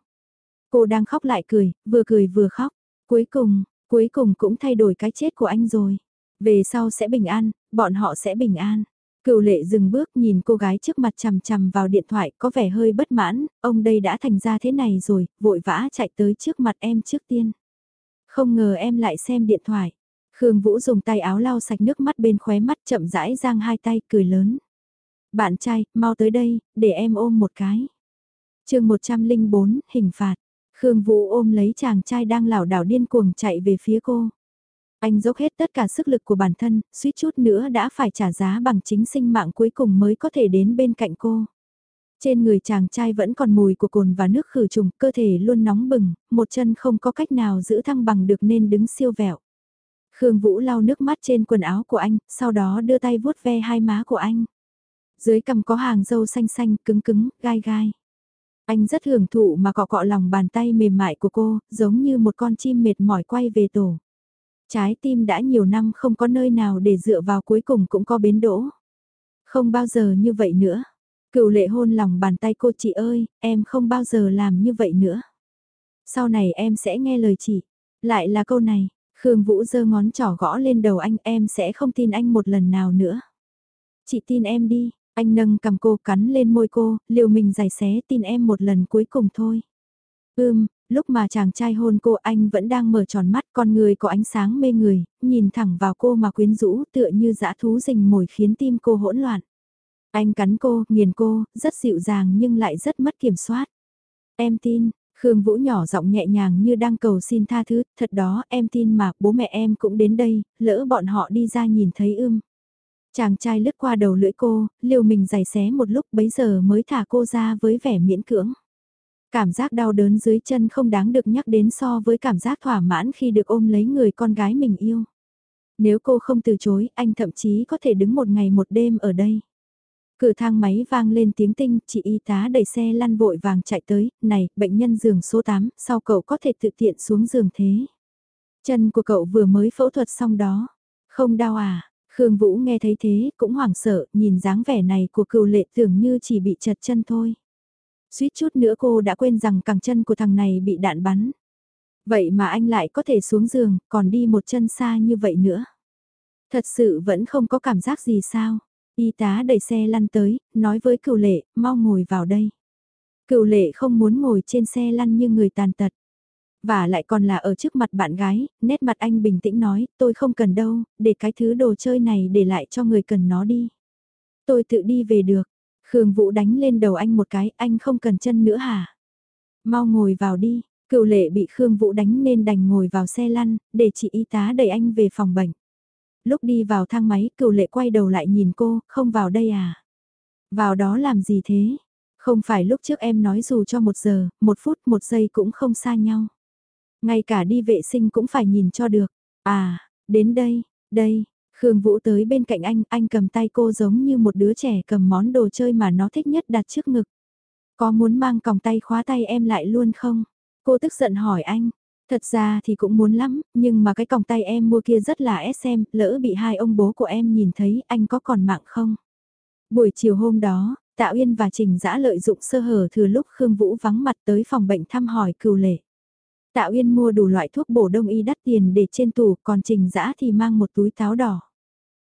Cô đang khóc lại cười, vừa cười vừa khóc. Cuối cùng, cuối cùng cũng thay đổi cái chết của anh rồi. Về sau sẽ bình an, bọn họ sẽ bình an. Cựu lệ dừng bước nhìn cô gái trước mặt chằm chằm vào điện thoại có vẻ hơi bất mãn, ông đây đã thành ra thế này rồi, vội vã chạy tới trước mặt em trước tiên. Không ngờ em lại xem điện thoại. Khương Vũ dùng tay áo lau sạch nước mắt bên khóe mắt chậm rãi giang hai tay cười lớn. Bạn trai, mau tới đây, để em ôm một cái. chương 104, hình phạt. Khương Vũ ôm lấy chàng trai đang lảo đảo điên cuồng chạy về phía cô. Anh dốc hết tất cả sức lực của bản thân, suýt chút nữa đã phải trả giá bằng chính sinh mạng cuối cùng mới có thể đến bên cạnh cô. Trên người chàng trai vẫn còn mùi của cồn và nước khử trùng, cơ thể luôn nóng bừng, một chân không có cách nào giữ thăng bằng được nên đứng siêu vẹo. Khương Vũ lau nước mắt trên quần áo của anh, sau đó đưa tay vuốt ve hai má của anh. Dưới cằm có hàng râu xanh xanh, cứng cứng, gai gai. Anh rất hưởng thụ mà cọ cọ lòng bàn tay mềm mại của cô, giống như một con chim mệt mỏi quay về tổ. Trái tim đã nhiều năm không có nơi nào để dựa vào cuối cùng cũng có bến đỗ. Không bao giờ như vậy nữa. Cựu lệ hôn lòng bàn tay cô chị ơi, em không bao giờ làm như vậy nữa. Sau này em sẽ nghe lời chị. Lại là câu này, Khương Vũ giơ ngón trỏ gõ lên đầu anh em sẽ không tin anh một lần nào nữa. Chị tin em đi, anh nâng cầm cô cắn lên môi cô, liều mình giải xé tin em một lần cuối cùng thôi. Ưm, lúc mà chàng trai hôn cô anh vẫn đang mở tròn mắt con người có ánh sáng mê người, nhìn thẳng vào cô mà quyến rũ tựa như dã thú rình mồi khiến tim cô hỗn loạn. Anh cắn cô, nghiền cô, rất dịu dàng nhưng lại rất mất kiểm soát. Em tin, Khương Vũ nhỏ giọng nhẹ nhàng như đang cầu xin tha thứ, thật đó em tin mà bố mẹ em cũng đến đây, lỡ bọn họ đi ra nhìn thấy ưm. Chàng trai lướt qua đầu lưỡi cô, liều mình giày xé một lúc bấy giờ mới thả cô ra với vẻ miễn cưỡng. Cảm giác đau đớn dưới chân không đáng được nhắc đến so với cảm giác thỏa mãn khi được ôm lấy người con gái mình yêu. Nếu cô không từ chối, anh thậm chí có thể đứng một ngày một đêm ở đây. Cửa thang máy vang lên tiếng tinh, chị y tá đẩy xe lăn vội vàng chạy tới, này, bệnh nhân giường số 8, sao cậu có thể tự tiện xuống giường thế? Chân của cậu vừa mới phẫu thuật xong đó. Không đau à? Khương Vũ nghe thấy thế, cũng hoảng sợ, nhìn dáng vẻ này của cựu lệ tưởng như chỉ bị chật chân thôi. Suýt chút nữa cô đã quên rằng cẳng chân của thằng này bị đạn bắn. Vậy mà anh lại có thể xuống giường, còn đi một chân xa như vậy nữa. Thật sự vẫn không có cảm giác gì sao. Y tá đẩy xe lăn tới, nói với cựu lệ, mau ngồi vào đây. Cựu lệ không muốn ngồi trên xe lăn như người tàn tật. Và lại còn là ở trước mặt bạn gái, nét mặt anh bình tĩnh nói, tôi không cần đâu, để cái thứ đồ chơi này để lại cho người cần nó đi. Tôi tự đi về được. Khương Vũ đánh lên đầu anh một cái, anh không cần chân nữa hả? Mau ngồi vào đi, cựu lệ bị Khương Vũ đánh nên đành ngồi vào xe lăn, để chị y tá đẩy anh về phòng bệnh. Lúc đi vào thang máy, cựu lệ quay đầu lại nhìn cô, không vào đây à? Vào đó làm gì thế? Không phải lúc trước em nói dù cho một giờ, một phút, một giây cũng không xa nhau. Ngay cả đi vệ sinh cũng phải nhìn cho được. À, đến đây, đây, Khương Vũ tới bên cạnh anh, anh cầm tay cô giống như một đứa trẻ cầm món đồ chơi mà nó thích nhất đặt trước ngực. Có muốn mang còng tay khóa tay em lại luôn không? Cô tức giận hỏi anh. Thật ra thì cũng muốn lắm, nhưng mà cái còng tay em mua kia rất là SM, lỡ bị hai ông bố của em nhìn thấy anh có còn mạng không? Buổi chiều hôm đó, Tạ Uyên và Trình Dã lợi dụng sơ hở thừa lúc Khương Vũ vắng mặt tới phòng bệnh thăm hỏi cừu lệ. Tạ Uyên mua đủ loại thuốc bổ đông y đắt tiền để trên tủ, còn Trình Dã thì mang một túi táo đỏ.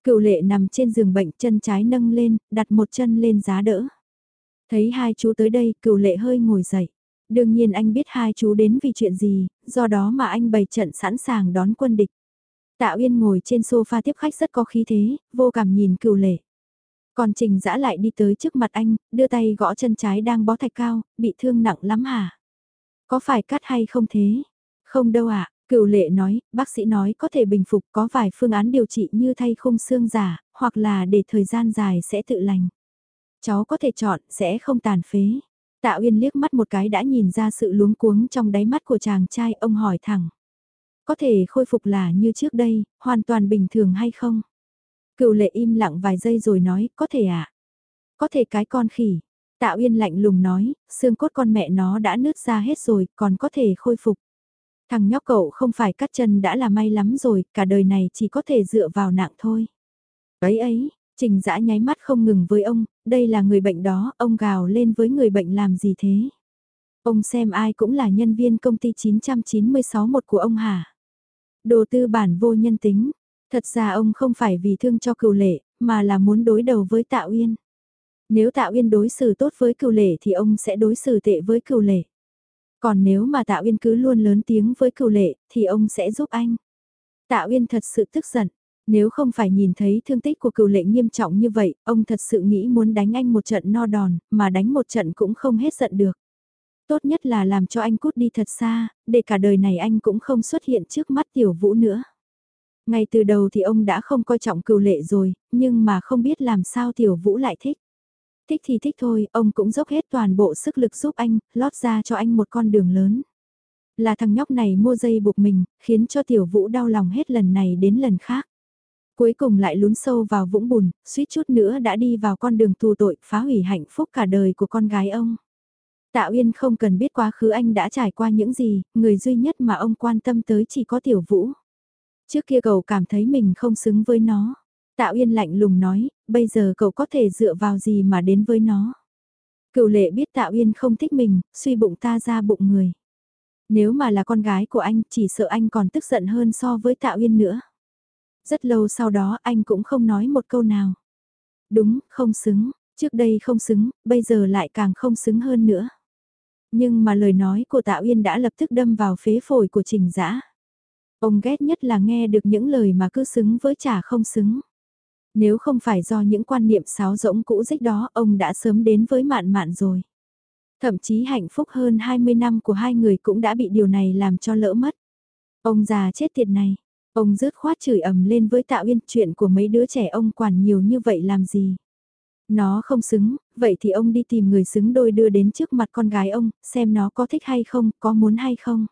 Cựu lệ nằm trên giường bệnh chân trái nâng lên, đặt một chân lên giá đỡ. Thấy hai chú tới đây, cựu lệ hơi ngồi dậy. Đương nhiên anh biết hai chú đến vì chuyện gì, do đó mà anh bày trận sẵn sàng đón quân địch. Tạ Uyên ngồi trên sofa tiếp khách rất có khí thế, vô cảm nhìn cựu lệ. Còn Trình Dã lại đi tới trước mặt anh, đưa tay gõ chân trái đang bó thạch cao, bị thương nặng lắm hả? Có phải cắt hay không thế? Không đâu ạ, cựu lệ nói, bác sĩ nói có thể bình phục có vài phương án điều trị như thay khung xương giả, hoặc là để thời gian dài sẽ tự lành. Cháu có thể chọn, sẽ không tàn phế. Tạ Uyên liếc mắt một cái đã nhìn ra sự luống cuống trong đáy mắt của chàng trai, ông hỏi thẳng. Có thể khôi phục là như trước đây, hoàn toàn bình thường hay không? Cựu lệ im lặng vài giây rồi nói, có thể ạ. À? Có thể cái con khỉ. Tạ Uyên lạnh lùng nói, xương cốt con mẹ nó đã nứt ra hết rồi, còn có thể khôi phục. Thằng nhóc cậu không phải cắt chân đã là may lắm rồi, cả đời này chỉ có thể dựa vào nặng thôi. Ấy ấy, trình dã nháy mắt không ngừng với ông, đây là người bệnh đó, ông gào lên với người bệnh làm gì thế? Ông xem ai cũng là nhân viên công ty 996 một của ông hả? Đồ tư bản vô nhân tính, thật ra ông không phải vì thương cho cựu lệ, mà là muốn đối đầu với Tạ Uyên. Nếu Tạ Uyên đối xử tốt với cựu lệ thì ông sẽ đối xử tệ với cựu lệ. Còn nếu mà Tạ Uyên cứ luôn lớn tiếng với cửu lệ thì ông sẽ giúp anh. Tạ Uyên thật sự tức giận. Nếu không phải nhìn thấy thương tích của cửu lệ nghiêm trọng như vậy, ông thật sự nghĩ muốn đánh anh một trận no đòn, mà đánh một trận cũng không hết giận được. Tốt nhất là làm cho anh cút đi thật xa, để cả đời này anh cũng không xuất hiện trước mắt tiểu vũ nữa. Ngay từ đầu thì ông đã không coi trọng cửu lệ rồi, nhưng mà không biết làm sao tiểu vũ lại thích. Thích thì thích thôi, ông cũng dốc hết toàn bộ sức lực giúp anh, lót ra cho anh một con đường lớn. Là thằng nhóc này mua dây buộc mình, khiến cho tiểu vũ đau lòng hết lần này đến lần khác. Cuối cùng lại lún sâu vào vũng bùn, suýt chút nữa đã đi vào con đường tù tội, phá hủy hạnh phúc cả đời của con gái ông. Tạ Uyên không cần biết quá khứ anh đã trải qua những gì, người duy nhất mà ông quan tâm tới chỉ có tiểu vũ. Trước kia cậu cảm thấy mình không xứng với nó. Tạ Uyên lạnh lùng nói, bây giờ cậu có thể dựa vào gì mà đến với nó. Cựu lệ biết Tạ Uyên không thích mình, suy bụng ta ra bụng người. Nếu mà là con gái của anh, chỉ sợ anh còn tức giận hơn so với Tạ Uyên nữa. Rất lâu sau đó anh cũng không nói một câu nào. Đúng, không xứng, trước đây không xứng, bây giờ lại càng không xứng hơn nữa. Nhưng mà lời nói của Tạ Uyên đã lập tức đâm vào phế phổi của Trình Dã. Ông ghét nhất là nghe được những lời mà cứ xứng với chả không xứng. Nếu không phải do những quan niệm sáo rỗng cũ rích đó, ông đã sớm đến với mạn mạn rồi. Thậm chí hạnh phúc hơn 20 năm của hai người cũng đã bị điều này làm cho lỡ mất. Ông già chết tiệt này, ông rứt khoát chửi ầm lên với Tạ Uyên chuyện của mấy đứa trẻ ông quản nhiều như vậy làm gì. Nó không xứng, vậy thì ông đi tìm người xứng đôi đưa đến trước mặt con gái ông, xem nó có thích hay không, có muốn hay không.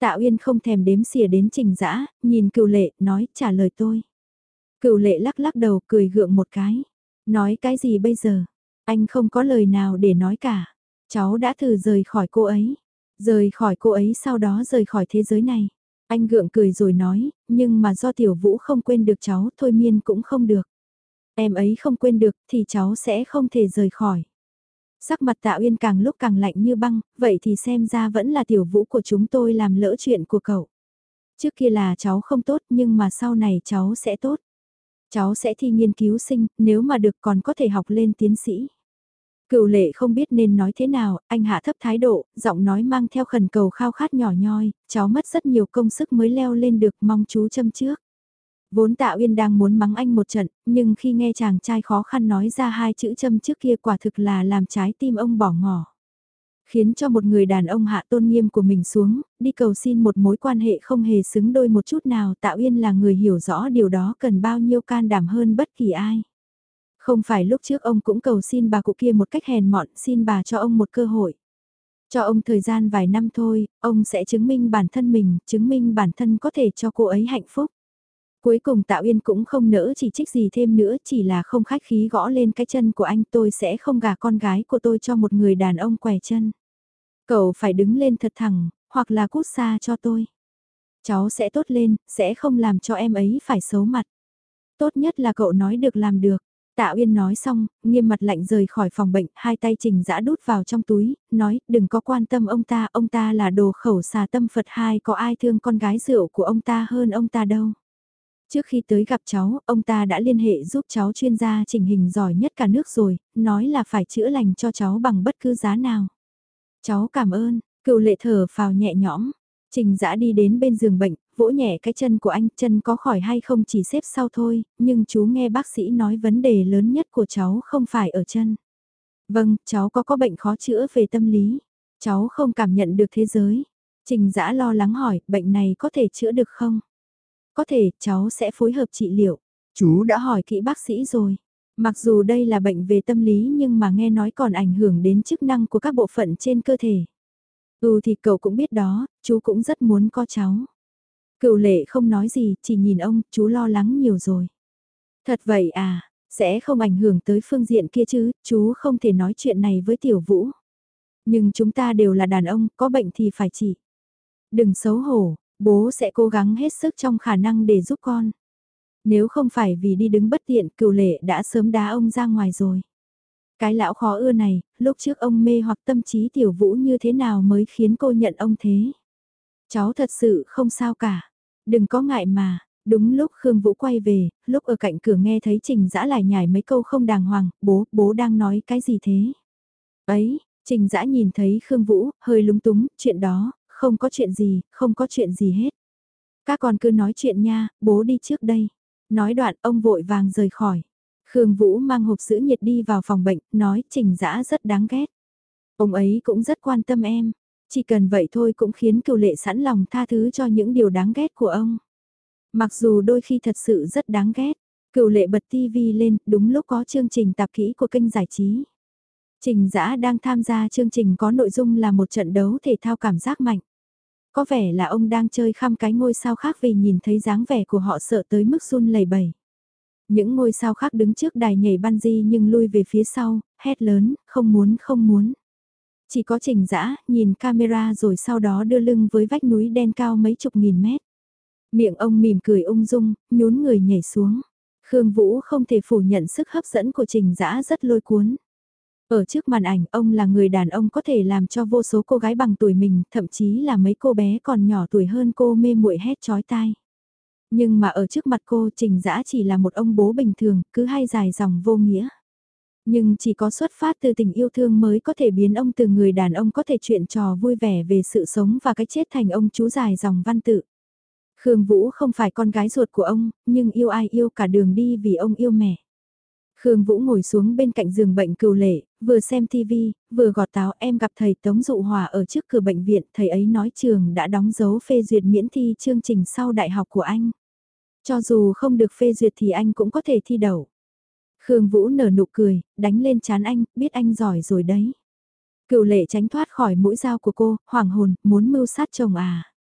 Tạ Uyên không thèm đếm xỉa đến trình dã nhìn cựu lệ, nói trả lời tôi. Cựu lệ lắc lắc đầu cười gượng một cái. Nói cái gì bây giờ? Anh không có lời nào để nói cả. Cháu đã thử rời khỏi cô ấy. Rời khỏi cô ấy sau đó rời khỏi thế giới này. Anh gượng cười rồi nói, nhưng mà do tiểu vũ không quên được cháu thôi miên cũng không được. Em ấy không quên được thì cháu sẽ không thể rời khỏi. Sắc mặt tạ uyên càng lúc càng lạnh như băng, vậy thì xem ra vẫn là tiểu vũ của chúng tôi làm lỡ chuyện của cậu. Trước kia là cháu không tốt nhưng mà sau này cháu sẽ tốt. Cháu sẽ thi nghiên cứu sinh, nếu mà được còn có thể học lên tiến sĩ. Cựu lệ không biết nên nói thế nào, anh hạ thấp thái độ, giọng nói mang theo khẩn cầu khao khát nhỏ nhoi, cháu mất rất nhiều công sức mới leo lên được mong chú châm trước. Vốn Tạ Uyên đang muốn mắng anh một trận, nhưng khi nghe chàng trai khó khăn nói ra hai chữ châm trước kia quả thực là làm trái tim ông bỏ ngỏ. Khiến cho một người đàn ông hạ tôn nghiêm của mình xuống, đi cầu xin một mối quan hệ không hề xứng đôi một chút nào Tạ Uyên là người hiểu rõ điều đó cần bao nhiêu can đảm hơn bất kỳ ai. Không phải lúc trước ông cũng cầu xin bà cụ kia một cách hèn mọn xin bà cho ông một cơ hội. Cho ông thời gian vài năm thôi, ông sẽ chứng minh bản thân mình, chứng minh bản thân có thể cho cô ấy hạnh phúc. Cuối cùng Tạ Uyên cũng không nỡ chỉ trích gì thêm nữa, chỉ là không khách khí gõ lên cái chân của anh tôi sẽ không gả con gái của tôi cho một người đàn ông què chân. Cậu phải đứng lên thật thẳng, hoặc là cút xa cho tôi. Cháu sẽ tốt lên, sẽ không làm cho em ấy phải xấu mặt. Tốt nhất là cậu nói được làm được. Tạ Uyên nói xong, nghiêm mặt lạnh rời khỏi phòng bệnh, hai tay trình giã đút vào trong túi, nói, đừng có quan tâm ông ta, ông ta là đồ khẩu xà tâm Phật hai có ai thương con gái rượu của ông ta hơn ông ta đâu. Trước khi tới gặp cháu, ông ta đã liên hệ giúp cháu chuyên gia chỉnh hình giỏi nhất cả nước rồi, nói là phải chữa lành cho cháu bằng bất cứ giá nào. Cháu cảm ơn, cựu lệ thở phào nhẹ nhõm. Trình dã đi đến bên giường bệnh, vỗ nhẹ cái chân của anh, chân có khỏi hay không chỉ xếp sau thôi, nhưng chú nghe bác sĩ nói vấn đề lớn nhất của cháu không phải ở chân. Vâng, cháu có có bệnh khó chữa về tâm lý. Cháu không cảm nhận được thế giới. Trình dã lo lắng hỏi, bệnh này có thể chữa được không? Có thể, cháu sẽ phối hợp trị liệu. Chú đã hỏi kỹ bác sĩ rồi. Mặc dù đây là bệnh về tâm lý nhưng mà nghe nói còn ảnh hưởng đến chức năng của các bộ phận trên cơ thể. Ừ thì cậu cũng biết đó, chú cũng rất muốn có cháu. Cựu lệ không nói gì, chỉ nhìn ông, chú lo lắng nhiều rồi. Thật vậy à, sẽ không ảnh hưởng tới phương diện kia chứ, chú không thể nói chuyện này với tiểu vũ. Nhưng chúng ta đều là đàn ông, có bệnh thì phải chỉ. Đừng xấu hổ, bố sẽ cố gắng hết sức trong khả năng để giúp con. Nếu không phải vì đi đứng bất tiện, cựu lệ đã sớm đá ông ra ngoài rồi. Cái lão khó ưa này, lúc trước ông mê hoặc tâm trí tiểu vũ như thế nào mới khiến cô nhận ông thế. Cháu thật sự không sao cả. Đừng có ngại mà. Đúng lúc Khương Vũ quay về, lúc ở cạnh cửa nghe thấy Trình Dã lại nhảy mấy câu không đàng hoàng, bố, bố đang nói cái gì thế? Ấy, Trình Dã nhìn thấy Khương Vũ, hơi lúng túng, chuyện đó, không có chuyện gì, không có chuyện gì hết. Các con cứ nói chuyện nha, bố đi trước đây. Nói đoạn ông vội vàng rời khỏi. Khương Vũ mang hộp sữa nhiệt đi vào phòng bệnh, nói Trình Dã rất đáng ghét. Ông ấy cũng rất quan tâm em. Chỉ cần vậy thôi cũng khiến cựu lệ sẵn lòng tha thứ cho những điều đáng ghét của ông. Mặc dù đôi khi thật sự rất đáng ghét, cựu lệ bật tivi lên đúng lúc có chương trình tạp kỹ của kênh giải trí. Trình Dã đang tham gia chương trình có nội dung là một trận đấu thể thao cảm giác mạnh. Có vẻ là ông đang chơi khăm cái ngôi sao khác vì nhìn thấy dáng vẻ của họ sợ tới mức run lẩy bẩy. Những ngôi sao khác đứng trước đài nhảy bungee nhưng lui về phía sau, hét lớn, không muốn không muốn. Chỉ có trình dã nhìn camera rồi sau đó đưa lưng với vách núi đen cao mấy chục nghìn mét. Miệng ông mỉm cười ung dung, nhún người nhảy xuống. Khương Vũ không thể phủ nhận sức hấp dẫn của trình dã rất lôi cuốn. Ở trước màn ảnh ông là người đàn ông có thể làm cho vô số cô gái bằng tuổi mình, thậm chí là mấy cô bé còn nhỏ tuổi hơn cô mê muội hét chói tai. Nhưng mà ở trước mặt cô Trình Dã chỉ là một ông bố bình thường, cứ hay dài dòng vô nghĩa. Nhưng chỉ có xuất phát từ tình yêu thương mới có thể biến ông từ người đàn ông có thể chuyện trò vui vẻ về sự sống và cái chết thành ông chú dài dòng văn tự. Khương Vũ không phải con gái ruột của ông, nhưng yêu ai yêu cả đường đi vì ông yêu mẹ. Khương Vũ ngồi xuống bên cạnh giường bệnh cừu lệ, vừa xem TV, vừa gọt táo em gặp thầy Tống Dụ Hòa ở trước cửa bệnh viện, thầy ấy nói trường đã đóng dấu phê duyệt miễn thi chương trình sau đại học của anh. Cho dù không được phê duyệt thì anh cũng có thể thi đậu. Khương Vũ nở nụ cười, đánh lên chán anh, biết anh giỏi rồi đấy. Cựu lệ tránh thoát khỏi mũi dao của cô, hoàng hồn, muốn mưu sát chồng à.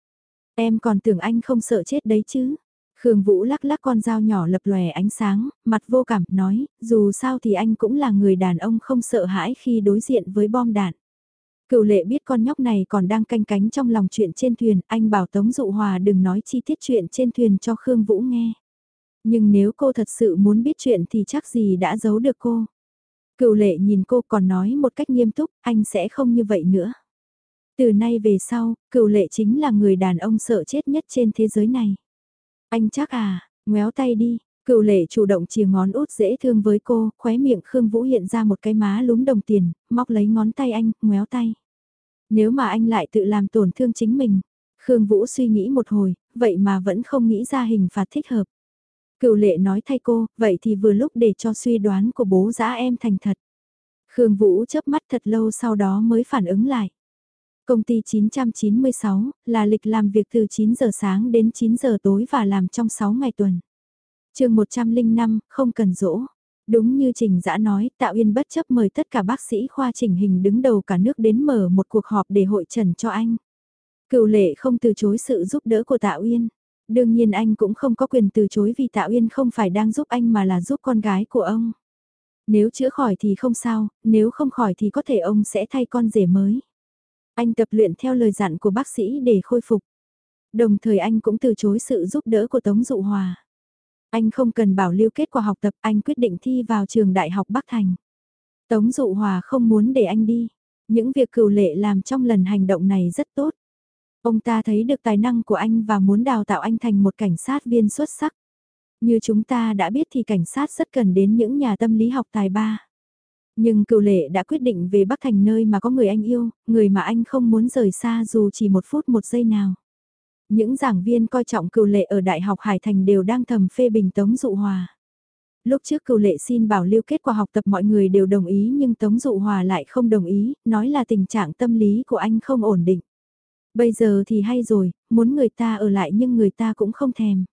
Em còn tưởng anh không sợ chết đấy chứ. Khương Vũ lắc lắc con dao nhỏ lập lòe ánh sáng, mặt vô cảm, nói, dù sao thì anh cũng là người đàn ông không sợ hãi khi đối diện với bom đạn. Cựu lệ biết con nhóc này còn đang canh cánh trong lòng chuyện trên thuyền, anh bảo Tống Dụ Hòa đừng nói chi tiết chuyện trên thuyền cho Khương Vũ nghe. Nhưng nếu cô thật sự muốn biết chuyện thì chắc gì đã giấu được cô. Cựu lệ nhìn cô còn nói một cách nghiêm túc, anh sẽ không như vậy nữa. Từ nay về sau, cựu lệ chính là người đàn ông sợ chết nhất trên thế giới này. Anh chắc à, ngoéo tay đi, cựu lệ chủ động chìa ngón út dễ thương với cô, khóe miệng Khương Vũ hiện ra một cái má lúm đồng tiền, móc lấy ngón tay anh, ngoéo tay. Nếu mà anh lại tự làm tổn thương chính mình, Khương Vũ suy nghĩ một hồi, vậy mà vẫn không nghĩ ra hình phạt thích hợp. Cựu lệ nói thay cô, vậy thì vừa lúc để cho suy đoán của bố giã em thành thật. Khương Vũ chớp mắt thật lâu sau đó mới phản ứng lại. Công ty 996 là lịch làm việc từ 9 giờ sáng đến 9 giờ tối và làm trong 6 ngày tuần. chương 105, không cần dỗ. Đúng như Trình Dã nói, Tạo Yên bất chấp mời tất cả bác sĩ khoa chỉnh hình đứng đầu cả nước đến mở một cuộc họp để hội trần cho anh. Cựu lệ không từ chối sự giúp đỡ của Tạo Yên. Đương nhiên anh cũng không có quyền từ chối vì Tạo Yên không phải đang giúp anh mà là giúp con gái của ông. Nếu chữa khỏi thì không sao, nếu không khỏi thì có thể ông sẽ thay con rể mới. Anh tập luyện theo lời dặn của bác sĩ để khôi phục. Đồng thời anh cũng từ chối sự giúp đỡ của Tống Dụ Hòa. Anh không cần bảo lưu kết quả học tập, anh quyết định thi vào trường Đại học Bắc Thành. Tống Dụ Hòa không muốn để anh đi. Những việc cửu lệ làm trong lần hành động này rất tốt. Ông ta thấy được tài năng của anh và muốn đào tạo anh thành một cảnh sát viên xuất sắc. Như chúng ta đã biết thì cảnh sát rất cần đến những nhà tâm lý học tài ba. Nhưng cựu lệ đã quyết định về Bắc Thành nơi mà có người anh yêu, người mà anh không muốn rời xa dù chỉ một phút một giây nào. Những giảng viên coi trọng cựu lệ ở Đại học Hải Thành đều đang thầm phê bình Tống Dụ Hòa. Lúc trước cựu lệ xin bảo lưu kết quả học tập mọi người đều đồng ý nhưng Tống Dụ Hòa lại không đồng ý, nói là tình trạng tâm lý của anh không ổn định. Bây giờ thì hay rồi, muốn người ta ở lại nhưng người ta cũng không thèm.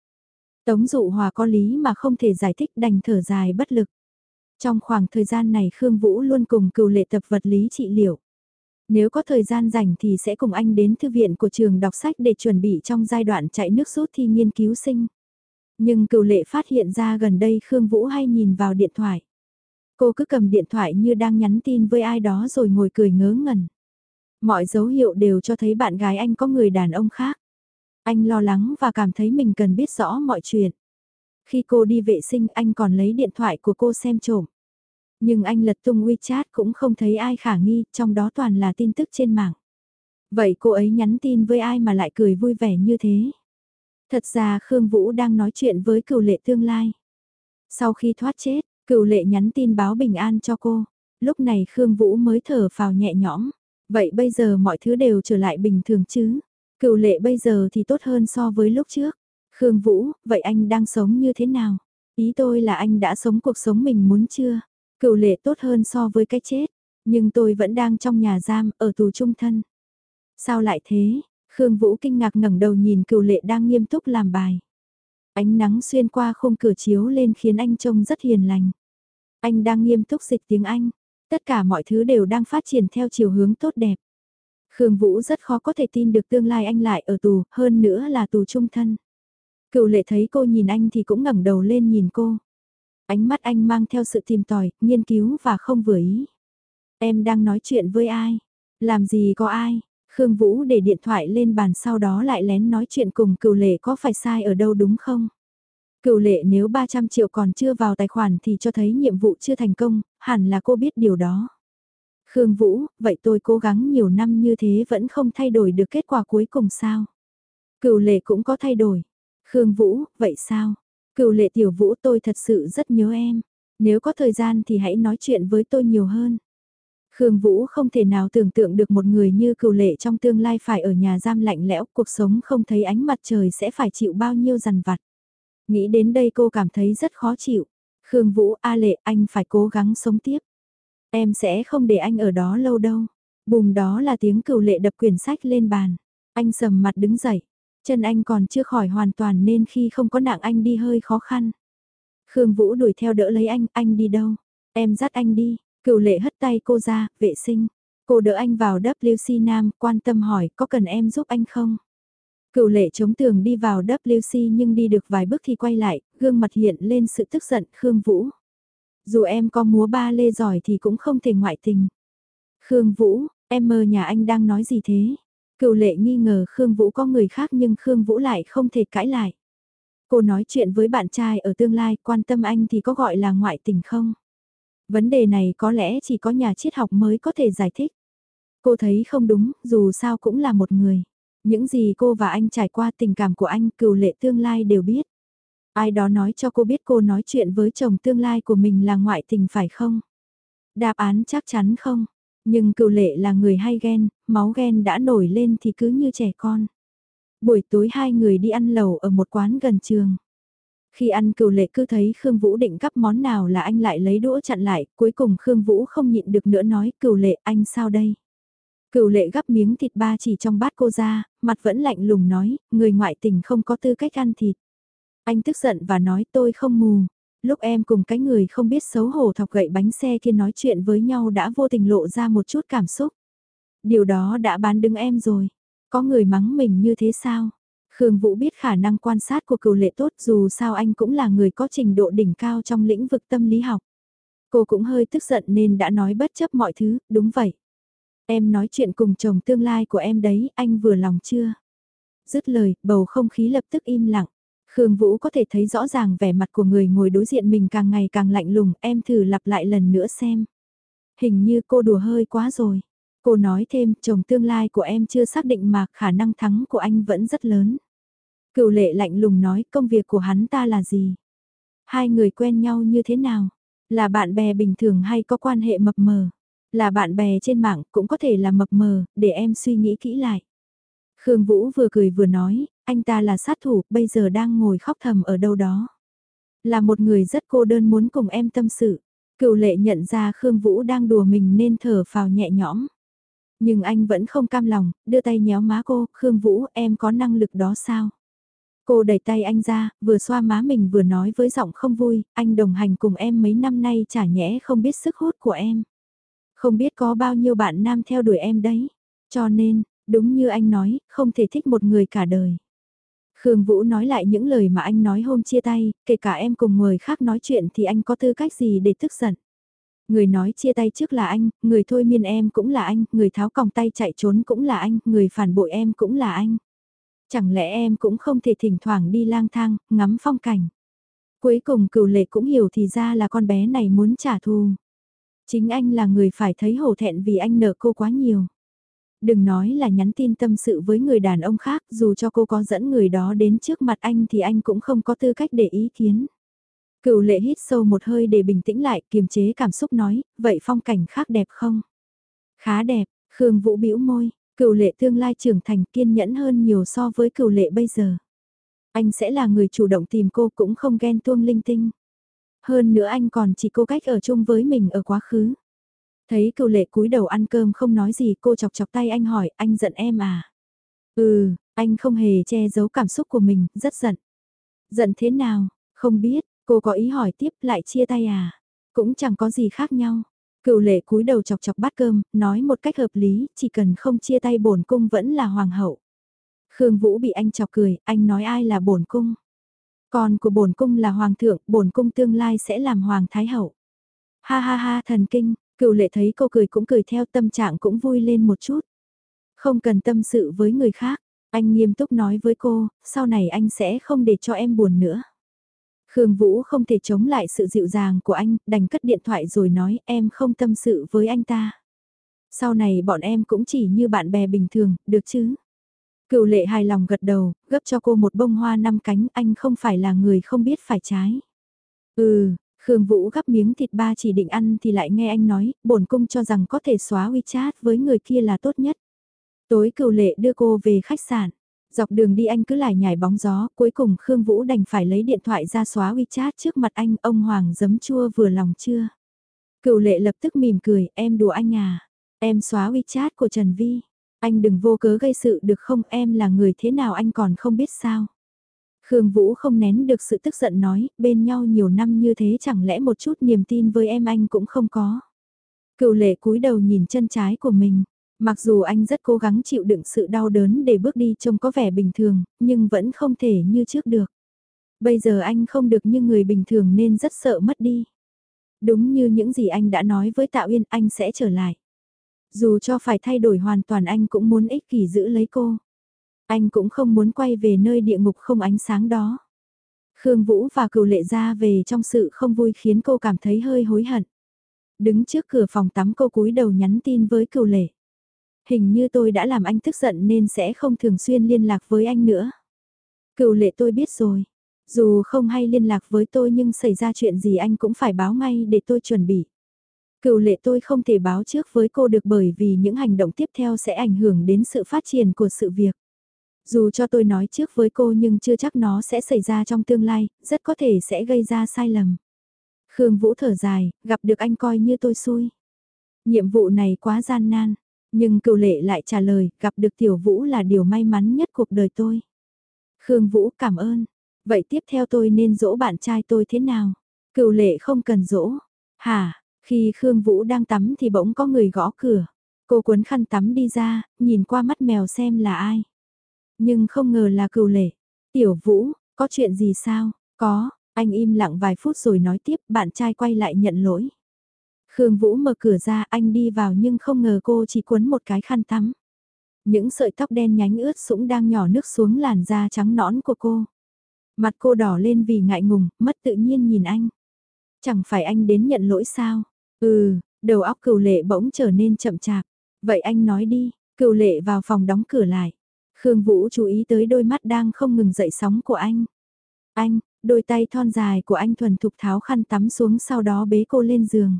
Tống Dụ Hòa có lý mà không thể giải thích đành thở dài bất lực. Trong khoảng thời gian này Khương Vũ luôn cùng cựu lệ tập vật lý trị liệu. Nếu có thời gian rảnh thì sẽ cùng anh đến thư viện của trường đọc sách để chuẩn bị trong giai đoạn chạy nước rút thi nghiên cứu sinh. Nhưng cựu lệ phát hiện ra gần đây Khương Vũ hay nhìn vào điện thoại. Cô cứ cầm điện thoại như đang nhắn tin với ai đó rồi ngồi cười ngớ ngẩn. Mọi dấu hiệu đều cho thấy bạn gái anh có người đàn ông khác. Anh lo lắng và cảm thấy mình cần biết rõ mọi chuyện. Khi cô đi vệ sinh anh còn lấy điện thoại của cô xem trộm. Nhưng anh lật tung WeChat cũng không thấy ai khả nghi, trong đó toàn là tin tức trên mạng. Vậy cô ấy nhắn tin với ai mà lại cười vui vẻ như thế? Thật ra Khương Vũ đang nói chuyện với cựu lệ tương lai. Sau khi thoát chết, cựu lệ nhắn tin báo bình an cho cô. Lúc này Khương Vũ mới thở phào nhẹ nhõm. Vậy bây giờ mọi thứ đều trở lại bình thường chứ? Cựu lệ bây giờ thì tốt hơn so với lúc trước. Khương Vũ, vậy anh đang sống như thế nào? Ý tôi là anh đã sống cuộc sống mình muốn chưa? Cựu lệ tốt hơn so với cái chết. Nhưng tôi vẫn đang trong nhà giam, ở tù trung thân. Sao lại thế? Khương Vũ kinh ngạc ngẩng đầu nhìn cựu lệ đang nghiêm túc làm bài. Ánh nắng xuyên qua khung cửa chiếu lên khiến anh trông rất hiền lành. Anh đang nghiêm túc dịch tiếng Anh. Tất cả mọi thứ đều đang phát triển theo chiều hướng tốt đẹp. Khương Vũ rất khó có thể tin được tương lai anh lại ở tù, hơn nữa là tù trung thân. Cựu lệ thấy cô nhìn anh thì cũng ngẩng đầu lên nhìn cô. Ánh mắt anh mang theo sự tìm tòi, nghiên cứu và không vừa ý. Em đang nói chuyện với ai? Làm gì có ai? Khương Vũ để điện thoại lên bàn sau đó lại lén nói chuyện cùng cựu lệ có phải sai ở đâu đúng không? Cựu lệ nếu 300 triệu còn chưa vào tài khoản thì cho thấy nhiệm vụ chưa thành công, hẳn là cô biết điều đó. Khương Vũ, vậy tôi cố gắng nhiều năm như thế vẫn không thay đổi được kết quả cuối cùng sao? Cựu lệ cũng có thay đổi. Khương Vũ, vậy sao? Cựu lệ tiểu Vũ tôi thật sự rất nhớ em. Nếu có thời gian thì hãy nói chuyện với tôi nhiều hơn. Khương Vũ không thể nào tưởng tượng được một người như cựu lệ trong tương lai phải ở nhà giam lạnh lẽo, cuộc sống không thấy ánh mặt trời sẽ phải chịu bao nhiêu dằn vặt. Nghĩ đến đây cô cảm thấy rất khó chịu. Khương Vũ, A lệ, anh phải cố gắng sống tiếp. Em sẽ không để anh ở đó lâu đâu. Bùm đó là tiếng cựu lệ đập quyển sách lên bàn. Anh sầm mặt đứng dậy. Chân anh còn chưa khỏi hoàn toàn nên khi không có nặng anh đi hơi khó khăn. Khương Vũ đuổi theo đỡ lấy anh, anh đi đâu? Em dắt anh đi, cựu lệ hất tay cô ra, vệ sinh. Cô đỡ anh vào WC Nam, quan tâm hỏi có cần em giúp anh không? Cựu lệ chống tường đi vào WC nhưng đi được vài bước thì quay lại, gương mặt hiện lên sự tức giận Khương Vũ. Dù em có múa ba lê giỏi thì cũng không thể ngoại tình. Khương Vũ, em mơ nhà anh đang nói gì thế? Cựu lệ nghi ngờ Khương Vũ có người khác nhưng Khương Vũ lại không thể cãi lại. Cô nói chuyện với bạn trai ở tương lai quan tâm anh thì có gọi là ngoại tình không? Vấn đề này có lẽ chỉ có nhà triết học mới có thể giải thích. Cô thấy không đúng, dù sao cũng là một người. Những gì cô và anh trải qua tình cảm của anh cựu lệ tương lai đều biết. Ai đó nói cho cô biết cô nói chuyện với chồng tương lai của mình là ngoại tình phải không? Đáp án chắc chắn không. Nhưng cựu lệ là người hay ghen, máu ghen đã nổi lên thì cứ như trẻ con. Buổi tối hai người đi ăn lẩu ở một quán gần trường. Khi ăn cựu lệ cứ thấy Khương Vũ định gắp món nào là anh lại lấy đũa chặn lại, cuối cùng Khương Vũ không nhịn được nữa nói cựu lệ anh sao đây? Cựu lệ gắp miếng thịt ba chỉ trong bát cô ra, mặt vẫn lạnh lùng nói, người ngoại tình không có tư cách ăn thịt. Anh tức giận và nói tôi không mù. Lúc em cùng cái người không biết xấu hổ thọc gậy bánh xe kia nói chuyện với nhau đã vô tình lộ ra một chút cảm xúc. Điều đó đã bán đứng em rồi. Có người mắng mình như thế sao? Khương Vũ biết khả năng quan sát của cựu lệ tốt dù sao anh cũng là người có trình độ đỉnh cao trong lĩnh vực tâm lý học. Cô cũng hơi tức giận nên đã nói bất chấp mọi thứ, đúng vậy. Em nói chuyện cùng chồng tương lai của em đấy, anh vừa lòng chưa? Dứt lời, bầu không khí lập tức im lặng. Khương Vũ có thể thấy rõ ràng vẻ mặt của người ngồi đối diện mình càng ngày càng lạnh lùng, em thử lặp lại lần nữa xem. Hình như cô đùa hơi quá rồi. Cô nói thêm, chồng tương lai của em chưa xác định mà khả năng thắng của anh vẫn rất lớn. Cựu lệ lạnh lùng nói công việc của hắn ta là gì? Hai người quen nhau như thế nào? Là bạn bè bình thường hay có quan hệ mập mờ? Là bạn bè trên mạng cũng có thể là mập mờ, để em suy nghĩ kỹ lại. Khương Vũ vừa cười vừa nói, anh ta là sát thủ, bây giờ đang ngồi khóc thầm ở đâu đó. Là một người rất cô đơn muốn cùng em tâm sự. Cựu lệ nhận ra Khương Vũ đang đùa mình nên thở phào nhẹ nhõm. Nhưng anh vẫn không cam lòng, đưa tay nhéo má cô, Khương Vũ em có năng lực đó sao? Cô đẩy tay anh ra, vừa xoa má mình vừa nói với giọng không vui, anh đồng hành cùng em mấy năm nay chả nhẽ không biết sức hút của em. Không biết có bao nhiêu bạn nam theo đuổi em đấy. Cho nên, đúng như anh nói, không thể thích một người cả đời. Khương Vũ nói lại những lời mà anh nói hôm chia tay, kể cả em cùng người khác nói chuyện thì anh có tư cách gì để tức giận. Người nói chia tay trước là anh, người thôi miên em cũng là anh, người tháo còng tay chạy trốn cũng là anh, người phản bội em cũng là anh. Chẳng lẽ em cũng không thể thỉnh thoảng đi lang thang, ngắm phong cảnh. Cuối cùng cửu lệ cũng hiểu thì ra là con bé này muốn trả thù. Chính anh là người phải thấy hổ thẹn vì anh nợ cô quá nhiều. Đừng nói là nhắn tin tâm sự với người đàn ông khác, dù cho cô có dẫn người đó đến trước mặt anh thì anh cũng không có tư cách để ý kiến. Cựu lệ hít sâu một hơi để bình tĩnh lại, kiềm chế cảm xúc nói, vậy phong cảnh khác đẹp không? Khá đẹp, Khương Vũ bĩu môi, cựu lệ tương lai trưởng thành kiên nhẫn hơn nhiều so với cựu lệ bây giờ. Anh sẽ là người chủ động tìm cô cũng không ghen tuông linh tinh. Hơn nữa anh còn chỉ cô cách ở chung với mình ở quá khứ. Thấy cựu lệ cúi đầu ăn cơm không nói gì cô chọc chọc tay anh hỏi anh giận em à? Ừ, anh không hề che giấu cảm xúc của mình, rất giận. Giận thế nào, không biết, cô có ý hỏi tiếp lại chia tay à? Cũng chẳng có gì khác nhau. Cựu lệ cúi đầu chọc chọc bát cơm, nói một cách hợp lý, chỉ cần không chia tay bổn cung vẫn là hoàng hậu. Khương Vũ bị anh chọc cười, anh nói ai là bổn cung? Con của bổn cung là hoàng thượng, bổn cung tương lai sẽ làm hoàng thái hậu. Ha ha ha thần kinh, cựu lệ thấy cô cười cũng cười theo tâm trạng cũng vui lên một chút. Không cần tâm sự với người khác, anh nghiêm túc nói với cô, sau này anh sẽ không để cho em buồn nữa. Khương Vũ không thể chống lại sự dịu dàng của anh, đành cất điện thoại rồi nói em không tâm sự với anh ta. Sau này bọn em cũng chỉ như bạn bè bình thường, được chứ? Cựu lệ hài lòng gật đầu, gấp cho cô một bông hoa năm cánh, anh không phải là người không biết phải trái. Ừ, Khương Vũ gắp miếng thịt ba chỉ định ăn thì lại nghe anh nói, bổn cung cho rằng có thể xóa WeChat với người kia là tốt nhất. Tối cựu lệ đưa cô về khách sạn. Dọc đường đi anh cứ lại nhảy bóng gió, cuối cùng Khương Vũ đành phải lấy điện thoại ra xóa WeChat trước mặt anh, ông Hoàng giấm chua vừa lòng chưa. Cựu lệ lập tức mỉm cười, em đùa anh à, em xóa WeChat của Trần Vi. Anh đừng vô cớ gây sự được không em là người thế nào anh còn không biết sao. Khương Vũ không nén được sự tức giận nói, bên nhau nhiều năm như thế chẳng lẽ một chút niềm tin với em anh cũng không có. Cựu lệ cúi đầu nhìn chân trái của mình, mặc dù anh rất cố gắng chịu đựng sự đau đớn để bước đi trông có vẻ bình thường, nhưng vẫn không thể như trước được. Bây giờ anh không được như người bình thường nên rất sợ mất đi. Đúng như những gì anh đã nói với Tạo Yên anh sẽ trở lại. Dù cho phải thay đổi hoàn toàn anh cũng muốn ích kỷ giữ lấy cô. Anh cũng không muốn quay về nơi địa ngục không ánh sáng đó. Khương Vũ và cựu lệ ra về trong sự không vui khiến cô cảm thấy hơi hối hận. Đứng trước cửa phòng tắm cô cúi đầu nhắn tin với cựu lệ. Hình như tôi đã làm anh tức giận nên sẽ không thường xuyên liên lạc với anh nữa. Cựu lệ tôi biết rồi. Dù không hay liên lạc với tôi nhưng xảy ra chuyện gì anh cũng phải báo ngay để tôi chuẩn bị. Cựu lệ tôi không thể báo trước với cô được bởi vì những hành động tiếp theo sẽ ảnh hưởng đến sự phát triển của sự việc. Dù cho tôi nói trước với cô nhưng chưa chắc nó sẽ xảy ra trong tương lai, rất có thể sẽ gây ra sai lầm. Khương Vũ thở dài, gặp được anh coi như tôi xui. Nhiệm vụ này quá gian nan, nhưng cựu lệ lại trả lời, gặp được tiểu Vũ là điều may mắn nhất cuộc đời tôi. Khương Vũ cảm ơn. Vậy tiếp theo tôi nên dỗ bạn trai tôi thế nào? Cựu lệ không cần dỗ. Hả, khi Khương Vũ đang tắm thì bỗng có người gõ cửa. Cô cuốn khăn tắm đi ra, nhìn qua mắt mèo xem là ai. Nhưng không ngờ là cựu lệ. Tiểu Vũ, có chuyện gì sao? Có, anh im lặng vài phút rồi nói tiếp bạn trai quay lại nhận lỗi. Khương Vũ mở cửa ra anh đi vào nhưng không ngờ cô chỉ cuốn một cái khăn tắm. Những sợi tóc đen nhánh ướt sũng đang nhỏ nước xuống làn da trắng nõn của cô. Mặt cô đỏ lên vì ngại ngùng, mất tự nhiên nhìn anh. Chẳng phải anh đến nhận lỗi sao? Ừ, đầu óc cựu lệ bỗng trở nên chậm chạp. Vậy anh nói đi, cựu lệ vào phòng đóng cửa lại. Khương Vũ chú ý tới đôi mắt đang không ngừng dậy sóng của anh. Anh, đôi tay thon dài của anh thuần thục tháo khăn tắm xuống sau đó bế cô lên giường.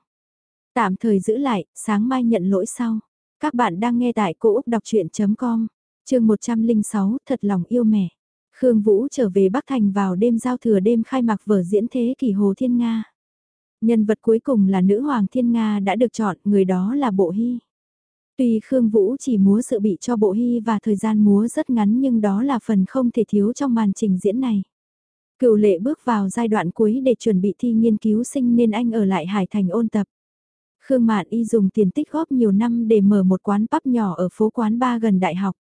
Tạm thời giữ lại, sáng mai nhận lỗi sau. Các bạn đang nghe tại cô Úc Đọc Chuyện.com, chương 106, thật lòng yêu mẹ. Khương Vũ trở về Bắc Thành vào đêm giao thừa đêm khai mạc vở diễn thế kỷ Hồ Thiên Nga. Nhân vật cuối cùng là nữ hoàng Thiên Nga đã được chọn, người đó là Bộ Hy. Tuy Khương Vũ chỉ múa sự bị cho Bộ Hy và thời gian múa rất ngắn nhưng đó là phần không thể thiếu trong màn trình diễn này. Cựu lệ bước vào giai đoạn cuối để chuẩn bị thi nghiên cứu sinh nên anh ở lại Hải Thành ôn tập. Khương Mạn Y dùng tiền tích góp nhiều năm để mở một quán pub nhỏ ở phố quán ba gần đại học.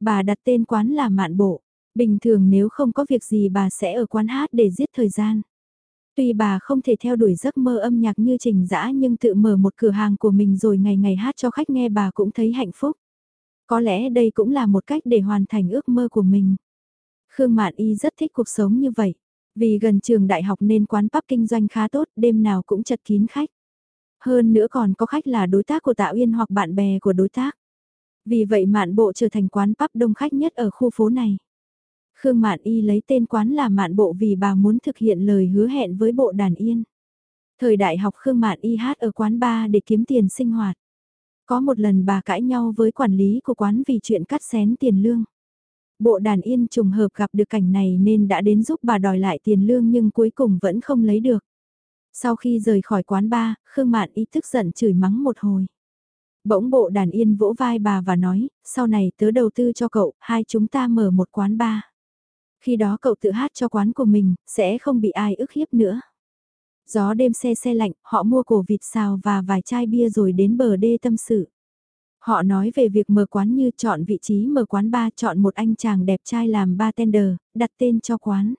Bà đặt tên quán là Mạn Bộ. Bình thường nếu không có việc gì bà sẽ ở quán hát để giết thời gian. Tuy bà không thể theo đuổi giấc mơ âm nhạc như trình dã nhưng tự mở một cửa hàng của mình rồi ngày ngày hát cho khách nghe bà cũng thấy hạnh phúc. Có lẽ đây cũng là một cách để hoàn thành ước mơ của mình. Khương Mạn Y rất thích cuộc sống như vậy. Vì gần trường đại học nên quán pub kinh doanh khá tốt, đêm nào cũng chật kín khách. Hơn nữa còn có khách là đối tác của Tạ Uyên hoặc bạn bè của đối tác. Vì vậy Mạn Bộ trở thành quán pub đông khách nhất ở khu phố này. Khương Mạn Y lấy tên quán là Mạn Bộ vì bà muốn thực hiện lời hứa hẹn với bộ đàn yên. Thời đại học Khương Mạn Y hát ở quán bar để kiếm tiền sinh hoạt. Có một lần bà cãi nhau với quản lý của quán vì chuyện cắt xén tiền lương. Bộ đàn yên trùng hợp gặp được cảnh này nên đã đến giúp bà đòi lại tiền lương nhưng cuối cùng vẫn không lấy được. Sau khi rời khỏi quán bar, Khương Mạn Y tức giận chửi mắng một hồi. Bỗng bộ đàn yên vỗ vai bà và nói, sau này tớ đầu tư cho cậu, hai chúng ta mở một quán bar. Khi đó cậu tự hát cho quán của mình, sẽ không bị ai ức hiếp nữa. Gió đêm xe xe lạnh, họ mua cổ vịt xào và vài chai bia rồi đến bờ đê tâm sự. Họ nói về việc mở quán như chọn vị trí mở quán ba chọn một anh chàng đẹp trai làm bartender, đặt tên cho quán.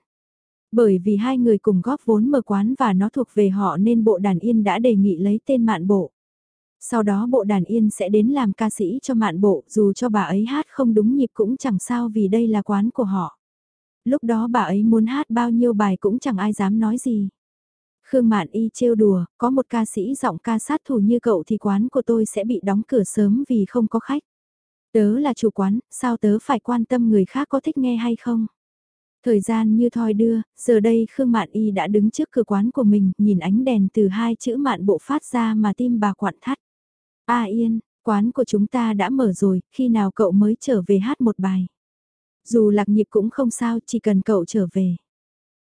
Bởi vì hai người cùng góp vốn mở quán và nó thuộc về họ nên bộ đàn yên đã đề nghị lấy tên mạn bộ. Sau đó bộ đàn yên sẽ đến làm ca sĩ cho mạn bộ dù cho bà ấy hát không đúng nhịp cũng chẳng sao vì đây là quán của họ. Lúc đó bà ấy muốn hát bao nhiêu bài cũng chẳng ai dám nói gì. Khương Mạn Y trêu đùa, có một ca sĩ giọng ca sát thủ như cậu thì quán của tôi sẽ bị đóng cửa sớm vì không có khách. Tớ là chủ quán, sao tớ phải quan tâm người khác có thích nghe hay không? Thời gian như thoi đưa, giờ đây Khương Mạn Y đã đứng trước cửa quán của mình, nhìn ánh đèn từ hai chữ mạn bộ phát ra mà tim bà quặn thắt. A Yên, quán của chúng ta đã mở rồi, khi nào cậu mới trở về hát một bài? Dù lạc nhịp cũng không sao, chỉ cần cậu trở về.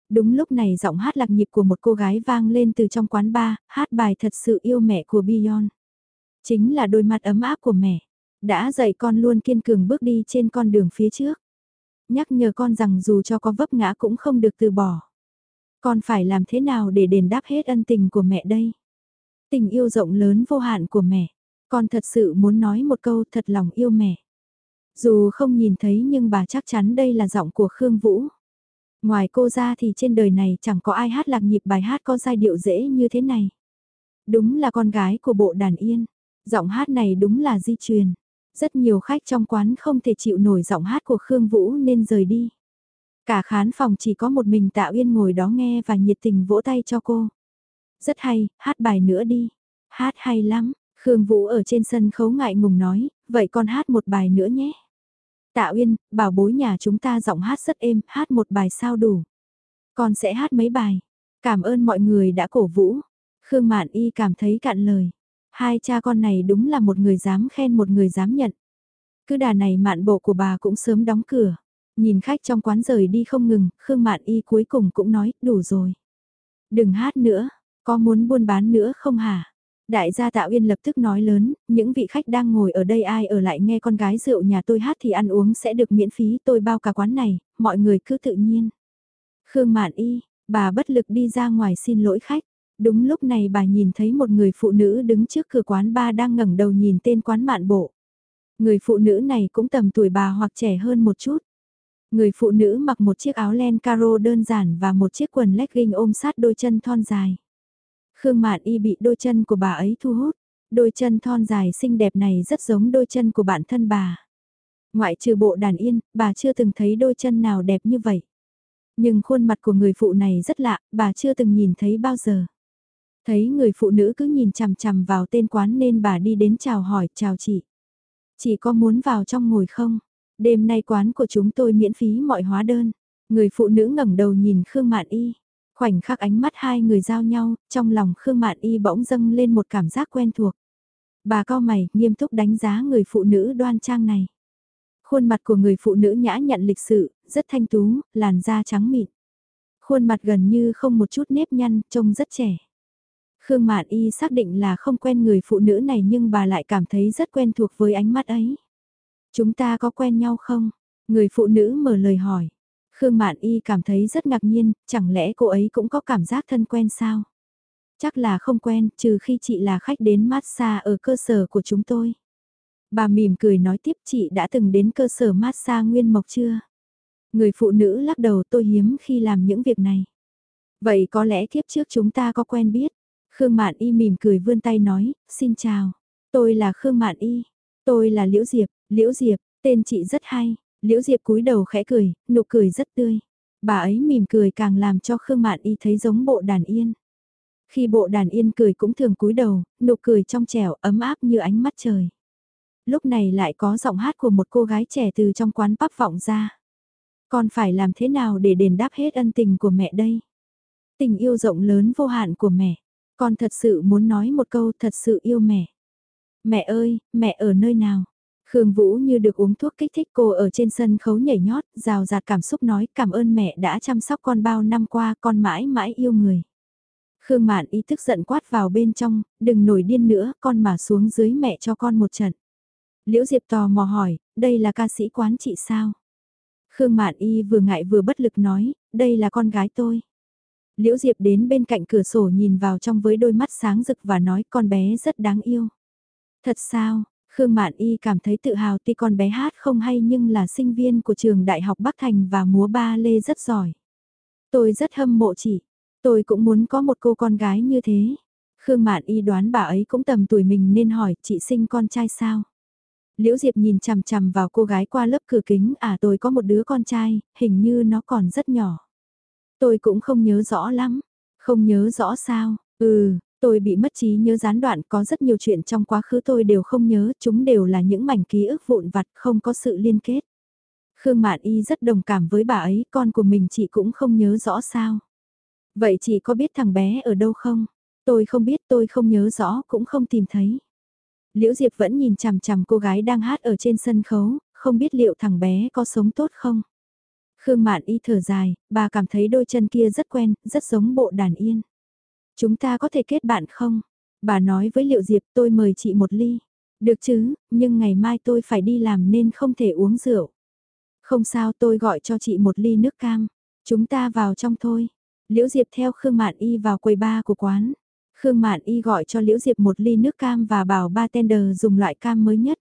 Đúng lúc này giọng hát lạc nhịp của một cô gái vang lên từ trong quán bar, hát bài thật sự yêu mẹ của Beyond. Chính là đôi mặt ấm áp của mẹ, đã dạy con luôn kiên cường bước đi trên con đường phía trước. Nhắc nhở con rằng dù cho có vấp ngã cũng không được từ bỏ. Con phải làm thế nào để đền đáp hết ân tình của mẹ đây? Tình yêu rộng lớn vô hạn của mẹ. Con thật sự muốn nói một câu thật lòng yêu mẹ. Dù không nhìn thấy nhưng bà chắc chắn đây là giọng của Khương Vũ. Ngoài cô ra thì trên đời này chẳng có ai hát lạc nhịp bài hát có giai điệu dễ như thế này. Đúng là con gái của bộ đàn yên. Giọng hát này đúng là di truyền. Rất nhiều khách trong quán không thể chịu nổi giọng hát của Khương Vũ nên rời đi. Cả khán phòng chỉ có một mình Tạ Uyên ngồi đó nghe và nhiệt tình vỗ tay cho cô. Rất hay, hát bài nữa đi. Hát hay lắm, Khương Vũ ở trên sân khấu ngại ngùng nói, vậy con hát một bài nữa nhé. Tạ Uyên, bảo bối nhà chúng ta giọng hát rất êm, hát một bài sao đủ. Con sẽ hát mấy bài. Cảm ơn mọi người đã cổ vũ. Khương Mạn Y cảm thấy cạn lời. Hai cha con này đúng là một người dám khen một người dám nhận. Cứ đà này mạn bộ của bà cũng sớm đóng cửa. Nhìn khách trong quán rời đi không ngừng, Khương Mạn Y cuối cùng cũng nói, đủ rồi. Đừng hát nữa, có muốn buôn bán nữa không hả? Đại gia Tạ Uyên lập tức nói lớn, những vị khách đang ngồi ở đây ai ở lại nghe con gái rượu nhà tôi hát thì ăn uống sẽ được miễn phí tôi bao cả quán này, mọi người cứ tự nhiên. Khương Mạn Y, bà bất lực đi ra ngoài xin lỗi khách. Đúng lúc này bà nhìn thấy một người phụ nữ đứng trước cửa quán ba đang ngẩng đầu nhìn tên quán mạn bộ. Người phụ nữ này cũng tầm tuổi bà hoặc trẻ hơn một chút. Người phụ nữ mặc một chiếc áo len caro đơn giản và một chiếc quần legging ôm sát đôi chân thon dài. Khương Mạn Y bị đôi chân của bà ấy thu hút. Đôi chân thon dài xinh đẹp này rất giống đôi chân của bản thân bà. Ngoại trừ bộ đàn yên, bà chưa từng thấy đôi chân nào đẹp như vậy. Nhưng khuôn mặt của người phụ này rất lạ, bà chưa từng nhìn thấy bao giờ. Thấy người phụ nữ cứ nhìn chằm chằm vào tên quán nên bà đi đến chào hỏi, chào chị. Chị có muốn vào trong ngồi không? Đêm nay quán của chúng tôi miễn phí mọi hóa đơn. Người phụ nữ ngẩng đầu nhìn Khương Mạn Y. Khoảnh khắc ánh mắt hai người giao nhau, trong lòng Khương Mạn Y bỗng dâng lên một cảm giác quen thuộc. Bà cao mày, nghiêm túc đánh giá người phụ nữ đoan trang này. Khuôn mặt của người phụ nữ nhã nhận lịch sự, rất thanh tú, làn da trắng mịn. Khuôn mặt gần như không một chút nếp nhăn, trông rất trẻ. Khương Mạn Y xác định là không quen người phụ nữ này nhưng bà lại cảm thấy rất quen thuộc với ánh mắt ấy. Chúng ta có quen nhau không? Người phụ nữ mở lời hỏi. Khương Mạn Y cảm thấy rất ngạc nhiên, chẳng lẽ cô ấy cũng có cảm giác thân quen sao? Chắc là không quen, trừ khi chị là khách đến massage ở cơ sở của chúng tôi. Bà mỉm cười nói tiếp chị đã từng đến cơ sở massage Nguyên Mộc chưa? Người phụ nữ lắc đầu tôi hiếm khi làm những việc này. Vậy có lẽ kiếp trước chúng ta có quen biết? Khương Mạn Y mỉm cười vươn tay nói, xin chào. Tôi là Khương Mạn Y. Tôi là Liễu Diệp, Liễu Diệp, tên chị rất hay. Liễu Diệp cúi đầu khẽ cười, nụ cười rất tươi. Bà ấy mỉm cười càng làm cho Khương Mạn Y thấy giống bộ đàn yên. Khi bộ đàn yên cười cũng thường cúi đầu, nụ cười trong trẻo ấm áp như ánh mắt trời. Lúc này lại có giọng hát của một cô gái trẻ từ trong quán bắp vọng ra. Con phải làm thế nào để đền đáp hết ân tình của mẹ đây? Tình yêu rộng lớn vô hạn của mẹ. Con thật sự muốn nói một câu thật sự yêu mẹ. Mẹ ơi, mẹ ở nơi nào? Khương Vũ như được uống thuốc kích thích cô ở trên sân khấu nhảy nhót, rào rạt cảm xúc nói cảm ơn mẹ đã chăm sóc con bao năm qua con mãi mãi yêu người. Khương Mạn ý thức giận quát vào bên trong, đừng nổi điên nữa, con mà xuống dưới mẹ cho con một trận. Liễu Diệp tò mò hỏi, đây là ca sĩ quán chị sao? Khương Mạn Y vừa ngại vừa bất lực nói, đây là con gái tôi. Liễu Diệp đến bên cạnh cửa sổ nhìn vào trong với đôi mắt sáng rực và nói con bé rất đáng yêu. Thật sao, Khương Mạn Y cảm thấy tự hào tuy con bé hát không hay nhưng là sinh viên của trường Đại học Bắc Thành và múa ba lê rất giỏi. Tôi rất hâm mộ chị, tôi cũng muốn có một cô con gái như thế. Khương Mạn Y đoán bà ấy cũng tầm tuổi mình nên hỏi chị sinh con trai sao? Liễu Diệp nhìn chằm chằm vào cô gái qua lớp cửa kính à tôi có một đứa con trai, hình như nó còn rất nhỏ. Tôi cũng không nhớ rõ lắm. Không nhớ rõ sao? Ừ, tôi bị mất trí nhớ gián đoạn có rất nhiều chuyện trong quá khứ tôi đều không nhớ, chúng đều là những mảnh ký ức vụn vặt không có sự liên kết. Khương Mạn Y rất đồng cảm với bà ấy, con của mình chị cũng không nhớ rõ sao. Vậy chị có biết thằng bé ở đâu không? Tôi không biết tôi không nhớ rõ cũng không tìm thấy. Liễu Diệp vẫn nhìn chằm chằm cô gái đang hát ở trên sân khấu, không biết liệu thằng bé có sống tốt không? Khương Mạn Y thở dài, bà cảm thấy đôi chân kia rất quen, rất giống bộ đàn yên. Chúng ta có thể kết bạn không? Bà nói với Liệu Diệp tôi mời chị một ly. Được chứ, nhưng ngày mai tôi phải đi làm nên không thể uống rượu. Không sao tôi gọi cho chị một ly nước cam. Chúng ta vào trong thôi. Liễu Diệp theo Khương Mạn Y vào quầy ba của quán. Khương Mạn Y gọi cho Liễu Diệp một ly nước cam và bảo bartender dùng loại cam mới nhất.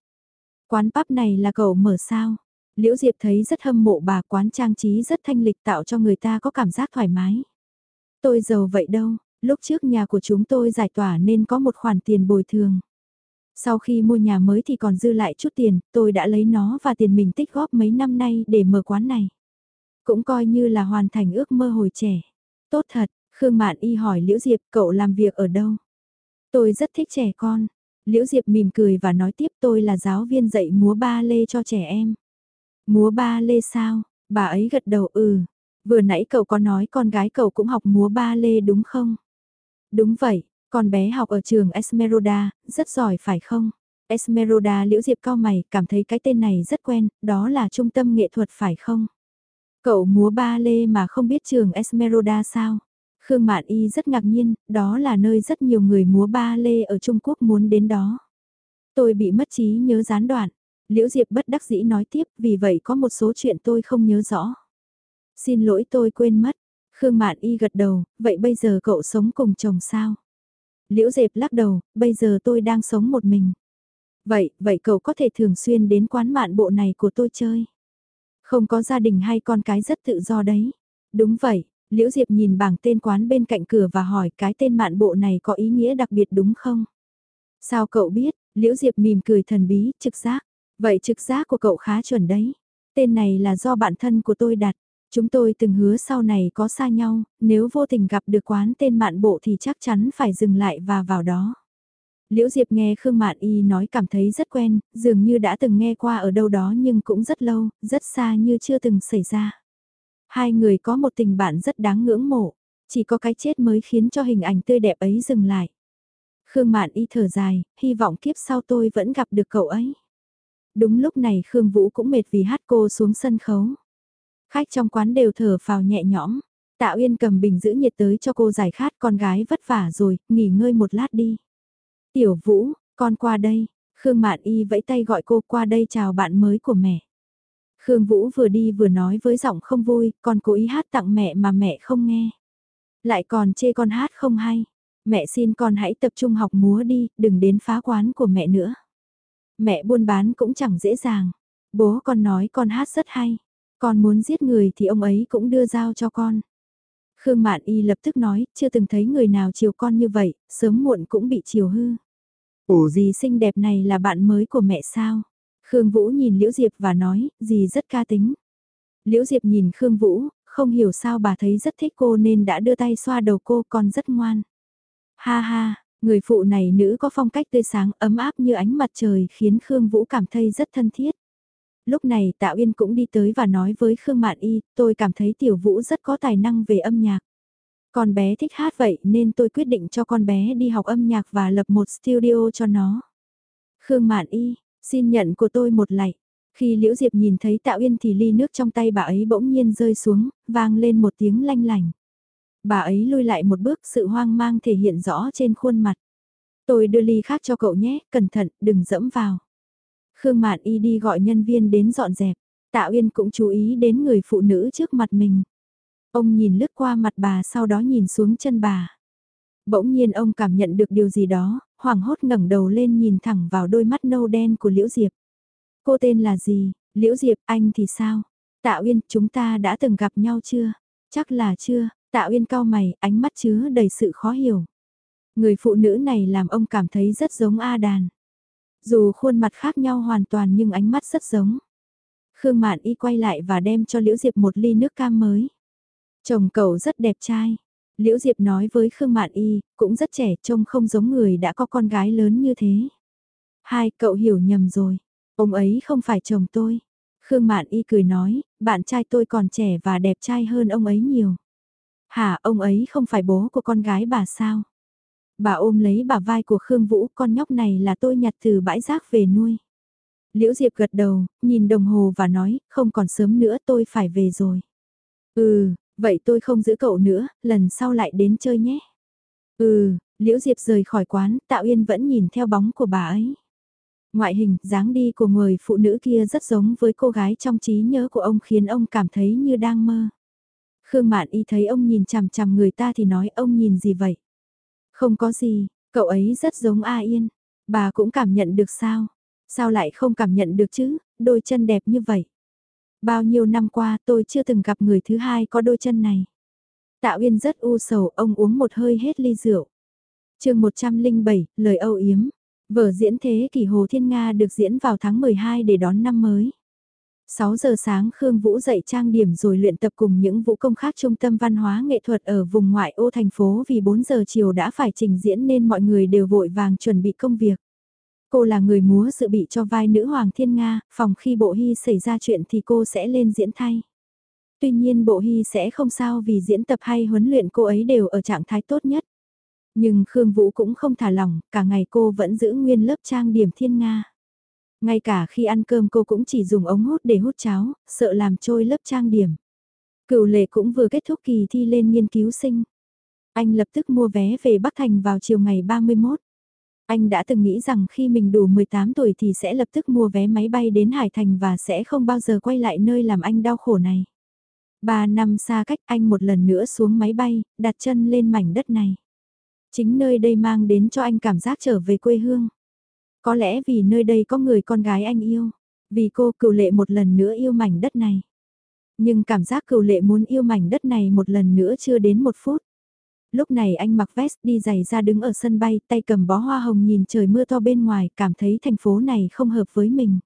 Quán pub này là cậu mở sao? Liễu Diệp thấy rất hâm mộ bà quán trang trí rất thanh lịch tạo cho người ta có cảm giác thoải mái. Tôi giàu vậy đâu, lúc trước nhà của chúng tôi giải tỏa nên có một khoản tiền bồi thường. Sau khi mua nhà mới thì còn dư lại chút tiền, tôi đã lấy nó và tiền mình tích góp mấy năm nay để mở quán này. Cũng coi như là hoàn thành ước mơ hồi trẻ. Tốt thật, Khương Mạn Y hỏi Liễu Diệp cậu làm việc ở đâu? Tôi rất thích trẻ con. Liễu Diệp mỉm cười và nói tiếp tôi là giáo viên dạy múa ba lê cho trẻ em. Múa ba lê sao? Bà ấy gật đầu ừ. Vừa nãy cậu có nói con gái cậu cũng học múa ba lê đúng không? Đúng vậy, con bé học ở trường Esmeralda, rất giỏi phải không? Esmeralda liễu diệp cao mày, cảm thấy cái tên này rất quen, đó là trung tâm nghệ thuật phải không? Cậu múa ba lê mà không biết trường Esmeralda sao? Khương Mạn Y rất ngạc nhiên, đó là nơi rất nhiều người múa ba lê ở Trung Quốc muốn đến đó. Tôi bị mất trí nhớ gián đoạn. Liễu Diệp bất đắc dĩ nói tiếp, vì vậy có một số chuyện tôi không nhớ rõ. Xin lỗi tôi quên mất. Khương Mạn Y gật đầu, vậy bây giờ cậu sống cùng chồng sao? Liễu Diệp lắc đầu, bây giờ tôi đang sống một mình. Vậy, vậy cậu có thể thường xuyên đến quán mạn bộ này của tôi chơi. Không có gia đình hay con cái rất tự do đấy. Đúng vậy, Liễu Diệp nhìn bảng tên quán bên cạnh cửa và hỏi cái tên mạn bộ này có ý nghĩa đặc biệt đúng không? Sao cậu biết? Liễu Diệp mỉm cười thần bí, trực giác. Vậy trực giác của cậu khá chuẩn đấy. Tên này là do bạn thân của tôi đặt. Chúng tôi từng hứa sau này có xa nhau, nếu vô tình gặp được quán tên mạn bộ thì chắc chắn phải dừng lại và vào đó. Liễu Diệp nghe Khương Mạn Y nói cảm thấy rất quen, dường như đã từng nghe qua ở đâu đó nhưng cũng rất lâu, rất xa như chưa từng xảy ra. Hai người có một tình bạn rất đáng ngưỡng mộ, chỉ có cái chết mới khiến cho hình ảnh tươi đẹp ấy dừng lại. Khương Mạn Y thở dài, hy vọng kiếp sau tôi vẫn gặp được cậu ấy. Đúng lúc này Khương Vũ cũng mệt vì hát cô xuống sân khấu. Khách trong quán đều thở phào nhẹ nhõm. Tạ Uyên cầm bình giữ nhiệt tới cho cô giải khát con gái vất vả rồi, nghỉ ngơi một lát đi. Tiểu Vũ, con qua đây. Khương Mạn Y vẫy tay gọi cô qua đây chào bạn mới của mẹ. Khương Vũ vừa đi vừa nói với giọng không vui, con cố ý hát tặng mẹ mà mẹ không nghe. Lại còn chê con hát không hay. Mẹ xin con hãy tập trung học múa đi, đừng đến phá quán của mẹ nữa. Mẹ buôn bán cũng chẳng dễ dàng. Bố con nói con hát rất hay. Con muốn giết người thì ông ấy cũng đưa dao cho con. Khương Mạn Y lập tức nói, chưa từng thấy người nào chiều con như vậy, sớm muộn cũng bị chiều hư. Ủa gì xinh đẹp này là bạn mới của mẹ sao? Khương Vũ nhìn Liễu Diệp và nói, gì rất ca tính. Liễu Diệp nhìn Khương Vũ, không hiểu sao bà thấy rất thích cô nên đã đưa tay xoa đầu cô còn rất ngoan. Ha ha, người phụ này nữ có phong cách tươi sáng ấm áp như ánh mặt trời khiến Khương Vũ cảm thấy rất thân thiết. Lúc này Tạ Uyên cũng đi tới và nói với Khương Mạn Y, tôi cảm thấy Tiểu Vũ rất có tài năng về âm nhạc. Con bé thích hát vậy nên tôi quyết định cho con bé đi học âm nhạc và lập một studio cho nó. Khương Mạn Y, xin nhận của tôi một lạy. Khi Liễu Diệp nhìn thấy Tạ Uyên thì ly nước trong tay bà ấy bỗng nhiên rơi xuống, vang lên một tiếng lanh lành. Bà ấy lui lại một bước sự hoang mang thể hiện rõ trên khuôn mặt. Tôi đưa ly khác cho cậu nhé, cẩn thận, đừng dẫm vào. Khương Mạn Y đi gọi nhân viên đến dọn dẹp. Tạ Uyên cũng chú ý đến người phụ nữ trước mặt mình. Ông nhìn lướt qua mặt bà sau đó nhìn xuống chân bà. Bỗng nhiên ông cảm nhận được điều gì đó, hoảng hốt ngẩng đầu lên nhìn thẳng vào đôi mắt nâu đen của Liễu Diệp. Cô tên là gì? Liễu Diệp, anh thì sao? Tạ Uyên, chúng ta đã từng gặp nhau chưa? Chắc là chưa, Tạ Uyên cao mày, ánh mắt chứa đầy sự khó hiểu. Người phụ nữ này làm ông cảm thấy rất giống A Đàn. Dù khuôn mặt khác nhau hoàn toàn nhưng ánh mắt rất giống. Khương Mạn Y quay lại và đem cho Liễu Diệp một ly nước cam mới. Chồng cậu rất đẹp trai. Liễu Diệp nói với Khương Mạn Y, cũng rất trẻ, trông không giống người đã có con gái lớn như thế. Hai, cậu hiểu nhầm rồi. Ông ấy không phải chồng tôi. Khương Mạn Y cười nói, bạn trai tôi còn trẻ và đẹp trai hơn ông ấy nhiều. Hả, ông ấy không phải bố của con gái bà sao? Bà ôm lấy bà vai của Khương Vũ, con nhóc này là tôi nhặt từ bãi rác về nuôi. Liễu Diệp gật đầu, nhìn đồng hồ và nói, không còn sớm nữa tôi phải về rồi. Ừ, vậy tôi không giữ cậu nữa, lần sau lại đến chơi nhé. Ừ, Liễu Diệp rời khỏi quán, Tạo Yên vẫn nhìn theo bóng của bà ấy. Ngoại hình, dáng đi của người phụ nữ kia rất giống với cô gái trong trí nhớ của ông khiến ông cảm thấy như đang mơ. Khương Mạn Y thấy ông nhìn chằm chằm người ta thì nói ông nhìn gì vậy? Không có gì, cậu ấy rất giống A Yên. Bà cũng cảm nhận được sao? Sao lại không cảm nhận được chứ, đôi chân đẹp như vậy? Bao nhiêu năm qua tôi chưa từng gặp người thứ hai có đôi chân này. Tạ Uyên rất u sầu, ông uống một hơi hết ly rượu. chương 107, lời âu yếm. Vở diễn thế kỷ Hồ Thiên Nga được diễn vào tháng 12 để đón năm mới. 6 giờ sáng Khương Vũ dậy trang điểm rồi luyện tập cùng những vũ công khác trung tâm văn hóa nghệ thuật ở vùng ngoại ô thành phố vì 4 giờ chiều đã phải trình diễn nên mọi người đều vội vàng chuẩn bị công việc. Cô là người múa dự bị cho vai nữ Hoàng Thiên Nga, phòng khi bộ hy xảy ra chuyện thì cô sẽ lên diễn thay. Tuy nhiên bộ hy sẽ không sao vì diễn tập hay huấn luyện cô ấy đều ở trạng thái tốt nhất. Nhưng Khương Vũ cũng không thả lỏng, cả ngày cô vẫn giữ nguyên lớp trang điểm Thiên Nga. Ngay cả khi ăn cơm cô cũng chỉ dùng ống hút để hút cháo, sợ làm trôi lớp trang điểm. Cựu lệ cũng vừa kết thúc kỳ thi lên nghiên cứu sinh. Anh lập tức mua vé về Bắc Thành vào chiều ngày 31. Anh đã từng nghĩ rằng khi mình đủ 18 tuổi thì sẽ lập tức mua vé máy bay đến Hải Thành và sẽ không bao giờ quay lại nơi làm anh đau khổ này. Ba năm xa cách anh một lần nữa xuống máy bay, đặt chân lên mảnh đất này. Chính nơi đây mang đến cho anh cảm giác trở về quê hương. Có lẽ vì nơi đây có người con gái anh yêu, vì cô cựu lệ một lần nữa yêu mảnh đất này. Nhưng cảm giác cựu lệ muốn yêu mảnh đất này một lần nữa chưa đến một phút. Lúc này anh mặc vest đi giày ra đứng ở sân bay, tay cầm bó hoa hồng nhìn trời mưa to bên ngoài, cảm thấy thành phố này không hợp với mình.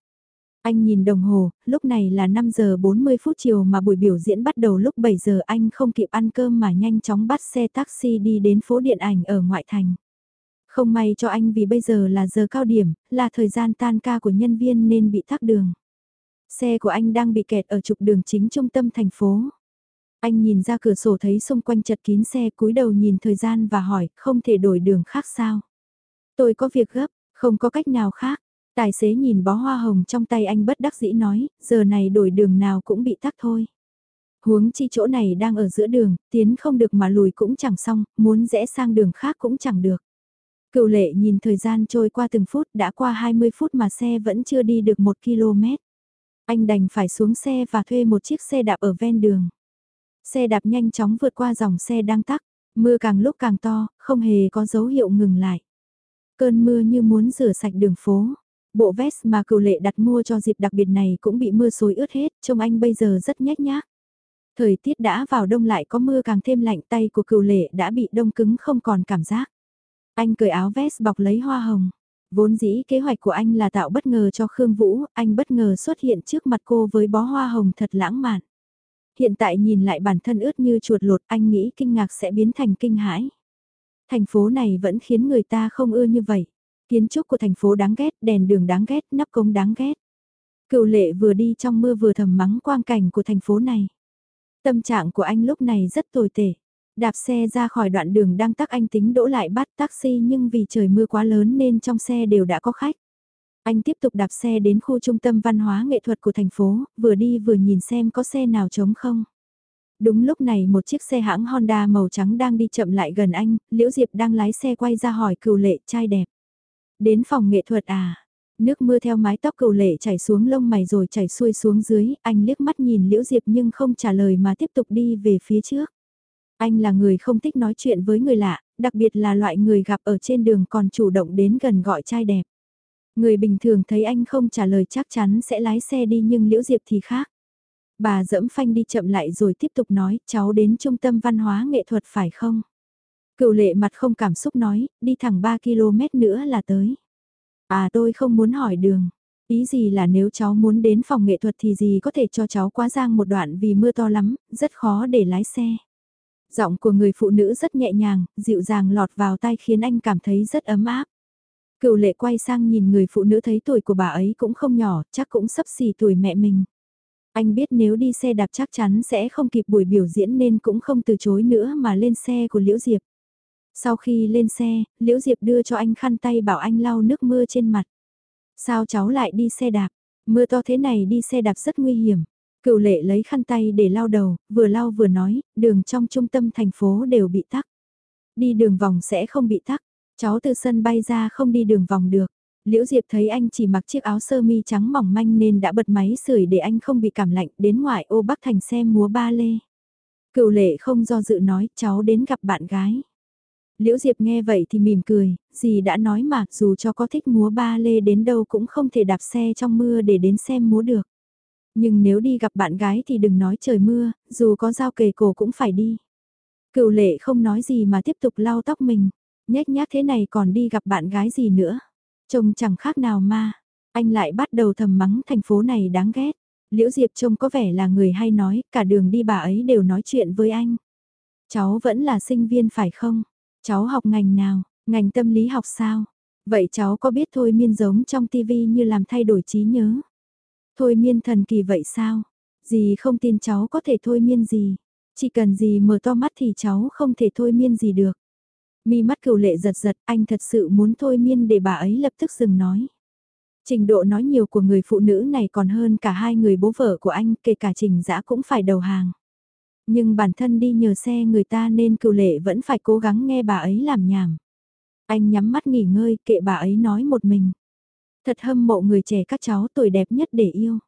Anh nhìn đồng hồ, lúc này là 5 giờ 40 phút chiều mà buổi biểu diễn bắt đầu lúc 7 giờ anh không kịp ăn cơm mà nhanh chóng bắt xe taxi đi đến phố điện ảnh ở ngoại thành. Không may cho anh vì bây giờ là giờ cao điểm, là thời gian tan ca của nhân viên nên bị tắc đường. Xe của anh đang bị kẹt ở trục đường chính trung tâm thành phố. Anh nhìn ra cửa sổ thấy xung quanh chật kín xe cúi đầu nhìn thời gian và hỏi không thể đổi đường khác sao. Tôi có việc gấp, không có cách nào khác. Tài xế nhìn bó hoa hồng trong tay anh bất đắc dĩ nói, giờ này đổi đường nào cũng bị tắc thôi. Huống chi chỗ này đang ở giữa đường, tiến không được mà lùi cũng chẳng xong, muốn rẽ sang đường khác cũng chẳng được. Cựu lệ nhìn thời gian trôi qua từng phút đã qua 20 phút mà xe vẫn chưa đi được 1 km. Anh đành phải xuống xe và thuê một chiếc xe đạp ở ven đường. Xe đạp nhanh chóng vượt qua dòng xe đang tắc, mưa càng lúc càng to, không hề có dấu hiệu ngừng lại. Cơn mưa như muốn rửa sạch đường phố. Bộ vest mà cựu lệ đặt mua cho dịp đặc biệt này cũng bị mưa xối ướt hết, trông anh bây giờ rất nhếch nhác. Thời tiết đã vào đông lại có mưa càng thêm lạnh tay của cựu lệ đã bị đông cứng không còn cảm giác. Anh cởi áo vest bọc lấy hoa hồng. Vốn dĩ kế hoạch của anh là tạo bất ngờ cho Khương Vũ, anh bất ngờ xuất hiện trước mặt cô với bó hoa hồng thật lãng mạn. Hiện tại nhìn lại bản thân ướt như chuột lột anh nghĩ kinh ngạc sẽ biến thành kinh hãi. Thành phố này vẫn khiến người ta không ưa như vậy. Kiến trúc của thành phố đáng ghét, đèn đường đáng ghét, nắp cống đáng ghét. Cựu lệ vừa đi trong mưa vừa thầm mắng quang cảnh của thành phố này. Tâm trạng của anh lúc này rất tồi tệ. Đạp xe ra khỏi đoạn đường đang tắc anh tính đỗ lại bắt taxi nhưng vì trời mưa quá lớn nên trong xe đều đã có khách. Anh tiếp tục đạp xe đến khu trung tâm văn hóa nghệ thuật của thành phố, vừa đi vừa nhìn xem có xe nào trống không. Đúng lúc này một chiếc xe hãng Honda màu trắng đang đi chậm lại gần anh, Liễu Diệp đang lái xe quay ra hỏi cừu lệ trai đẹp. Đến phòng nghệ thuật à? Nước mưa theo mái tóc cừu lệ chảy xuống lông mày rồi chảy xuôi xuống dưới, anh liếc mắt nhìn Liễu Diệp nhưng không trả lời mà tiếp tục đi về phía trước. Anh là người không thích nói chuyện với người lạ, đặc biệt là loại người gặp ở trên đường còn chủ động đến gần gọi trai đẹp. Người bình thường thấy anh không trả lời chắc chắn sẽ lái xe đi nhưng Liễu Diệp thì khác. Bà dẫm phanh đi chậm lại rồi tiếp tục nói, cháu đến trung tâm văn hóa nghệ thuật phải không? Cựu lệ mặt không cảm xúc nói, đi thẳng 3 km nữa là tới. À tôi không muốn hỏi đường. Ý gì là nếu cháu muốn đến phòng nghệ thuật thì gì có thể cho cháu qua giang một đoạn vì mưa to lắm, rất khó để lái xe. Giọng của người phụ nữ rất nhẹ nhàng, dịu dàng lọt vào tai khiến anh cảm thấy rất ấm áp. Cựu lệ quay sang nhìn người phụ nữ thấy tuổi của bà ấy cũng không nhỏ, chắc cũng sắp xỉ tuổi mẹ mình. Anh biết nếu đi xe đạp chắc chắn sẽ không kịp buổi biểu diễn nên cũng không từ chối nữa mà lên xe của Liễu Diệp. Sau khi lên xe, Liễu Diệp đưa cho anh khăn tay bảo anh lau nước mưa trên mặt. Sao cháu lại đi xe đạp? Mưa to thế này đi xe đạp rất nguy hiểm. Cựu lệ lấy khăn tay để lau đầu, vừa lau vừa nói, đường trong trung tâm thành phố đều bị tắc. Đi đường vòng sẽ không bị tắc, cháu từ sân bay ra không đi đường vòng được. Liễu Diệp thấy anh chỉ mặc chiếc áo sơ mi trắng mỏng manh nên đã bật máy sưởi để anh không bị cảm lạnh đến ngoại ô Bắc Thành xem múa ba lê. Cựu lệ không do dự nói cháu đến gặp bạn gái. Liễu Diệp nghe vậy thì mỉm cười, gì đã nói mà dù cho có thích múa ba lê đến đâu cũng không thể đạp xe trong mưa để đến xem múa được. Nhưng nếu đi gặp bạn gái thì đừng nói trời mưa, dù có dao kề cổ cũng phải đi. Cựu lệ không nói gì mà tiếp tục lau tóc mình, nhét nhác thế này còn đi gặp bạn gái gì nữa. Trông chẳng khác nào ma, anh lại bắt đầu thầm mắng thành phố này đáng ghét. Liễu Diệp trông có vẻ là người hay nói, cả đường đi bà ấy đều nói chuyện với anh. Cháu vẫn là sinh viên phải không? Cháu học ngành nào? Ngành tâm lý học sao? Vậy cháu có biết thôi miên giống trong tivi như làm thay đổi trí nhớ? Thôi miên thần kỳ vậy sao? Dì không tin cháu có thể thôi miên gì. Chỉ cần dì mở to mắt thì cháu không thể thôi miên gì được. Mi mắt cửu lệ giật giật, anh thật sự muốn thôi miên để bà ấy lập tức dừng nói. Trình độ nói nhiều của người phụ nữ này còn hơn cả hai người bố vợ của anh, kể cả trình giã cũng phải đầu hàng. Nhưng bản thân đi nhờ xe người ta nên cựu lệ vẫn phải cố gắng nghe bà ấy làm nhảm. Anh nhắm mắt nghỉ ngơi, kệ bà ấy nói một mình. Thật hâm mộ người trẻ các cháu tuổi đẹp nhất để yêu.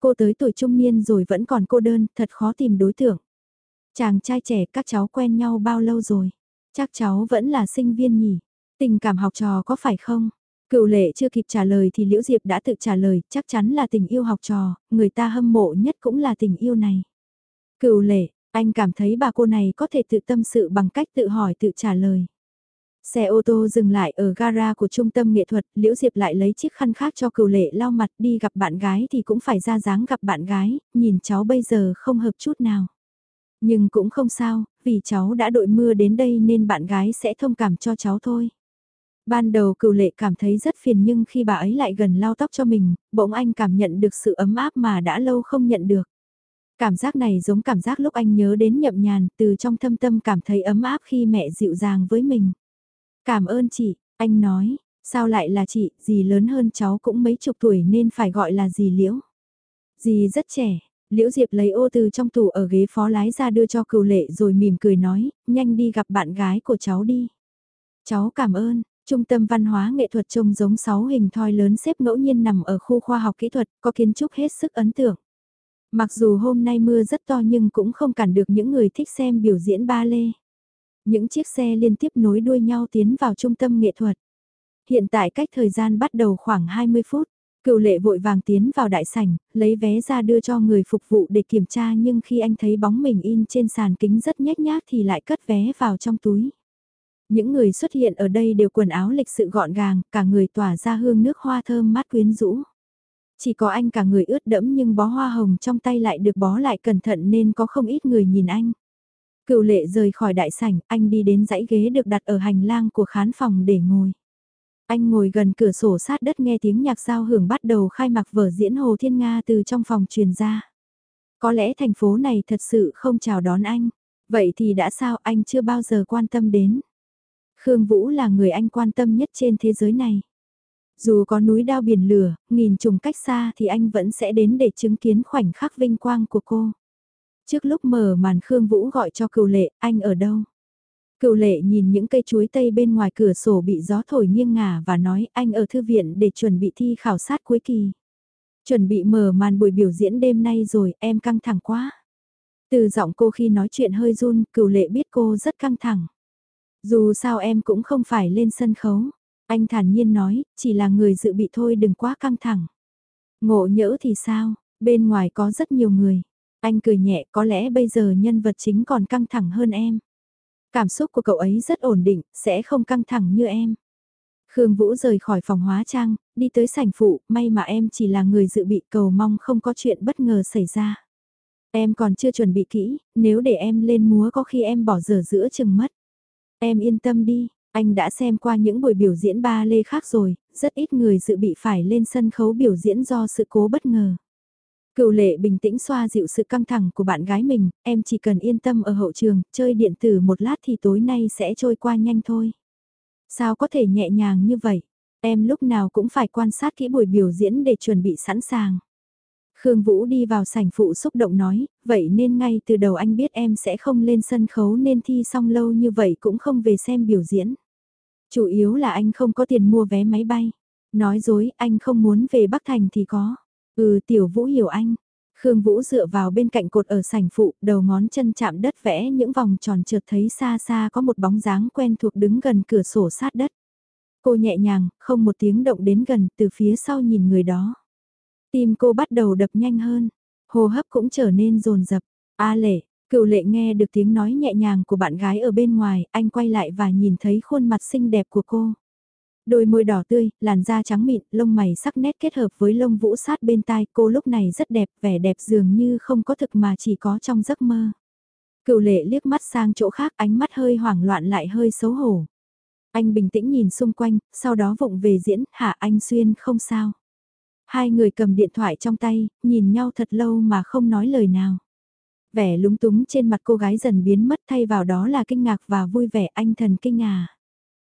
Cô tới tuổi trung niên rồi vẫn còn cô đơn, thật khó tìm đối tượng. Chàng trai trẻ các cháu quen nhau bao lâu rồi? Chắc cháu vẫn là sinh viên nhỉ? Tình cảm học trò có phải không? Cựu lệ chưa kịp trả lời thì Liễu Diệp đã tự trả lời, chắc chắn là tình yêu học trò, người ta hâm mộ nhất cũng là tình yêu này. Cựu lệ, anh cảm thấy bà cô này có thể tự tâm sự bằng cách tự hỏi tự trả lời. Xe ô tô dừng lại ở gara của trung tâm nghệ thuật, Liễu Diệp lại lấy chiếc khăn khác cho cừu lệ lau mặt đi gặp bạn gái thì cũng phải ra dáng gặp bạn gái, nhìn cháu bây giờ không hợp chút nào. Nhưng cũng không sao, vì cháu đã đội mưa đến đây nên bạn gái sẽ thông cảm cho cháu thôi. Ban đầu cừu lệ cảm thấy rất phiền nhưng khi bà ấy lại gần lau tóc cho mình, bỗng anh cảm nhận được sự ấm áp mà đã lâu không nhận được. Cảm giác này giống cảm giác lúc anh nhớ đến nhậm nhàn, từ trong thâm tâm cảm thấy ấm áp khi mẹ dịu dàng với mình. Cảm ơn chị, anh nói, sao lại là chị, dì lớn hơn cháu cũng mấy chục tuổi nên phải gọi là dì Liễu. Dì rất trẻ, Liễu Diệp lấy ô từ trong tủ ở ghế phó lái ra đưa cho cựu lệ rồi mỉm cười nói, nhanh đi gặp bạn gái của cháu đi. Cháu cảm ơn, Trung tâm văn hóa nghệ thuật trông giống 6 hình thoi lớn xếp ngẫu nhiên nằm ở khu khoa học kỹ thuật, có kiến trúc hết sức ấn tượng. Mặc dù hôm nay mưa rất to nhưng cũng không cản được những người thích xem biểu diễn ba lê. Những chiếc xe liên tiếp nối đuôi nhau tiến vào trung tâm nghệ thuật. Hiện tại cách thời gian bắt đầu khoảng 20 phút. Cựu lệ vội vàng tiến vào đại sảnh, lấy vé ra đưa cho người phục vụ để kiểm tra nhưng khi anh thấy bóng mình in trên sàn kính rất nhét nhác thì lại cất vé vào trong túi. Những người xuất hiện ở đây đều quần áo lịch sự gọn gàng, cả người tỏa ra hương nước hoa thơm mát quyến rũ. Chỉ có anh cả người ướt đẫm nhưng bó hoa hồng trong tay lại được bó lại cẩn thận nên có không ít người nhìn anh. Cựu lệ rời khỏi đại sảnh, anh đi đến dãy ghế được đặt ở hành lang của khán phòng để ngồi. Anh ngồi gần cửa sổ sát đất nghe tiếng nhạc giao hưởng bắt đầu khai mạc vở diễn Hồ Thiên Nga từ trong phòng truyền ra. Có lẽ thành phố này thật sự không chào đón anh. Vậy thì đã sao anh chưa bao giờ quan tâm đến. Khương Vũ là người anh quan tâm nhất trên thế giới này. Dù có núi đao biển lửa, nghìn trùng cách xa thì anh vẫn sẽ đến để chứng kiến khoảnh khắc vinh quang của cô. Trước lúc mở màn Khương Vũ gọi cho cựu lệ, anh ở đâu? Cựu lệ nhìn những cây chuối tây bên ngoài cửa sổ bị gió thổi nghiêng ngả và nói anh ở thư viện để chuẩn bị thi khảo sát cuối kỳ. Chuẩn bị mở màn buổi biểu diễn đêm nay rồi, em căng thẳng quá. Từ giọng cô khi nói chuyện hơi run, cựu lệ biết cô rất căng thẳng. Dù sao em cũng không phải lên sân khấu. Anh thản nhiên nói, chỉ là người dự bị thôi đừng quá căng thẳng. Ngộ nhỡ thì sao, bên ngoài có rất nhiều người. Anh cười nhẹ có lẽ bây giờ nhân vật chính còn căng thẳng hơn em. Cảm xúc của cậu ấy rất ổn định, sẽ không căng thẳng như em. Khương Vũ rời khỏi phòng hóa trang, đi tới sảnh phụ, may mà em chỉ là người dự bị cầu mong không có chuyện bất ngờ xảy ra. Em còn chưa chuẩn bị kỹ, nếu để em lên múa có khi em bỏ dở giữa chừng mất. Em yên tâm đi, anh đã xem qua những buổi biểu diễn ba lê khác rồi, rất ít người dự bị phải lên sân khấu biểu diễn do sự cố bất ngờ. Cựu lệ bình tĩnh xoa dịu sự căng thẳng của bạn gái mình, em chỉ cần yên tâm ở hậu trường, chơi điện tử một lát thì tối nay sẽ trôi qua nhanh thôi. Sao có thể nhẹ nhàng như vậy? Em lúc nào cũng phải quan sát kỹ buổi biểu diễn để chuẩn bị sẵn sàng. Khương Vũ đi vào sảnh phụ xúc động nói, vậy nên ngay từ đầu anh biết em sẽ không lên sân khấu nên thi xong lâu như vậy cũng không về xem biểu diễn. Chủ yếu là anh không có tiền mua vé máy bay. Nói dối anh không muốn về Bắc Thành thì có. Ừ tiểu Vũ hiểu anh. Khương Vũ dựa vào bên cạnh cột ở sảnh phụ, đầu ngón chân chạm đất vẽ những vòng tròn trượt thấy xa xa có một bóng dáng quen thuộc đứng gần cửa sổ sát đất. Cô nhẹ nhàng, không một tiếng động đến gần từ phía sau nhìn người đó. Tim cô bắt đầu đập nhanh hơn, hô hấp cũng trở nên rồn rập. A lệ, cựu lệ nghe được tiếng nói nhẹ nhàng của bạn gái ở bên ngoài, anh quay lại và nhìn thấy khuôn mặt xinh đẹp của cô. Đôi môi đỏ tươi, làn da trắng mịn, lông mày sắc nét kết hợp với lông vũ sát bên tai cô lúc này rất đẹp, vẻ đẹp dường như không có thực mà chỉ có trong giấc mơ. Cựu lệ liếc mắt sang chỗ khác ánh mắt hơi hoảng loạn lại hơi xấu hổ. Anh bình tĩnh nhìn xung quanh, sau đó vụng về diễn, hả anh Xuyên không sao. Hai người cầm điện thoại trong tay, nhìn nhau thật lâu mà không nói lời nào. Vẻ lúng túng trên mặt cô gái dần biến mất thay vào đó là kinh ngạc và vui vẻ anh thần kinh à.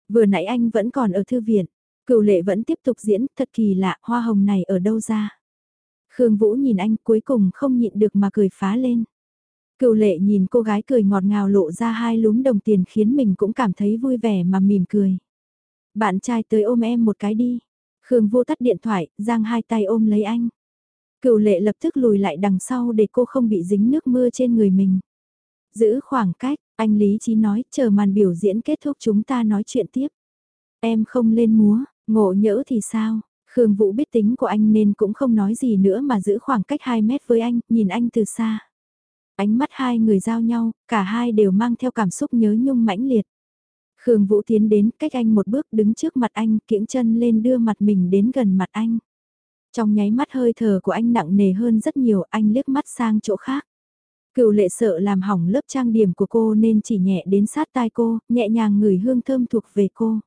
Vừa nãy anh vẫn còn ở thư viện, cựu lệ vẫn tiếp tục diễn, thật kỳ lạ, hoa hồng này ở đâu ra. Khương Vũ nhìn anh cuối cùng không nhịn được mà cười phá lên. Cựu lệ nhìn cô gái cười ngọt ngào lộ ra hai lúm đồng tiền khiến mình cũng cảm thấy vui vẻ mà mỉm cười. Bạn trai tới ôm em một cái đi. Khương vũ tắt điện thoại, giang hai tay ôm lấy anh. Cựu lệ lập tức lùi lại đằng sau để cô không bị dính nước mưa trên người mình. Giữ khoảng cách, anh Lý Chí nói, chờ màn biểu diễn kết thúc chúng ta nói chuyện tiếp. Em không lên múa, ngộ nhỡ thì sao? Khương Vũ biết tính của anh nên cũng không nói gì nữa mà giữ khoảng cách 2 mét với anh, nhìn anh từ xa. Ánh mắt hai người giao nhau, cả hai đều mang theo cảm xúc nhớ nhung mãnh liệt. Khương Vũ tiến đến cách anh một bước đứng trước mặt anh, kiễng chân lên đưa mặt mình đến gần mặt anh. Trong nháy mắt hơi thở của anh nặng nề hơn rất nhiều, anh liếc mắt sang chỗ khác. Cựu lệ sợ làm hỏng lớp trang điểm của cô nên chỉ nhẹ đến sát tai cô, nhẹ nhàng ngửi hương thơm thuộc về cô.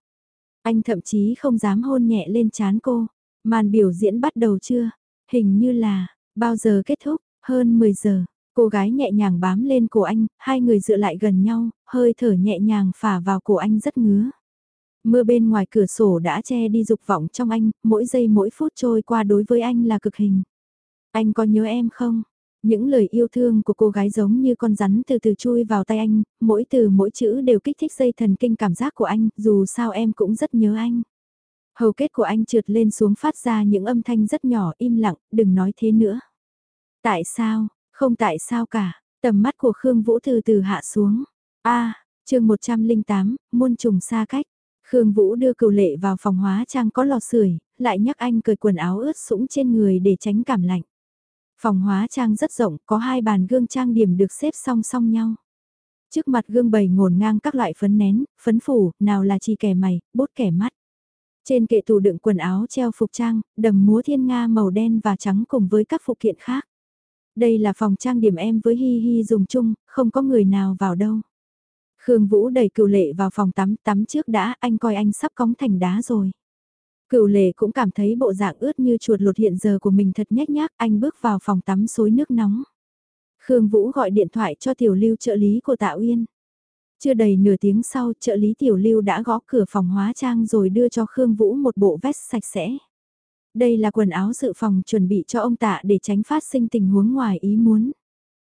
Anh thậm chí không dám hôn nhẹ lên chán cô. Màn biểu diễn bắt đầu chưa? Hình như là, bao giờ kết thúc? Hơn 10 giờ. Cô gái nhẹ nhàng bám lên cổ anh, hai người dựa lại gần nhau, hơi thở nhẹ nhàng phả vào cổ anh rất ngứa. Mưa bên ngoài cửa sổ đã che đi dục vọng trong anh, mỗi giây mỗi phút trôi qua đối với anh là cực hình. Anh có nhớ em không? Những lời yêu thương của cô gái giống như con rắn từ từ chui vào tay anh, mỗi từ mỗi chữ đều kích thích dây thần kinh cảm giác của anh, dù sao em cũng rất nhớ anh. Hầu kết của anh trượt lên xuống phát ra những âm thanh rất nhỏ im lặng, đừng nói thế nữa. Tại sao, không tại sao cả, tầm mắt của Khương Vũ từ từ hạ xuống. a à, chương 108, muôn trùng xa cách. Khương Vũ đưa cửu lệ vào phòng hóa trang có lò sưởi, lại nhắc anh cởi quần áo ướt sũng trên người để tránh cảm lạnh. Phòng hóa trang rất rộng, có hai bàn gương trang điểm được xếp song song nhau. Trước mặt gương bày ngổn ngang các loại phấn nén, phấn phủ, nào là chỉ kẻ mày, bốt kẻ mắt. Trên kệ tủ đựng quần áo treo phục trang, đầm múa thiên nga màu đen và trắng cùng với các phụ kiện khác. Đây là phòng trang điểm em với Hi Hi dùng chung, không có người nào vào đâu. Khương Vũ đẩy cựu lệ vào phòng tắm, tắm trước đã, anh coi anh sắp cóng thành đá rồi. Cựu lệ cũng cảm thấy bộ dạng ướt như chuột lột hiện giờ của mình thật nhếch nhác, anh bước vào phòng tắm xối nước nóng. Khương Vũ gọi điện thoại cho tiểu lưu trợ lý của Tạ Uyên. Chưa đầy nửa tiếng sau, trợ lý tiểu lưu đã gõ cửa phòng hóa trang rồi đưa cho Khương Vũ một bộ vest sạch sẽ. Đây là quần áo dự phòng chuẩn bị cho ông Tạ để tránh phát sinh tình huống ngoài ý muốn.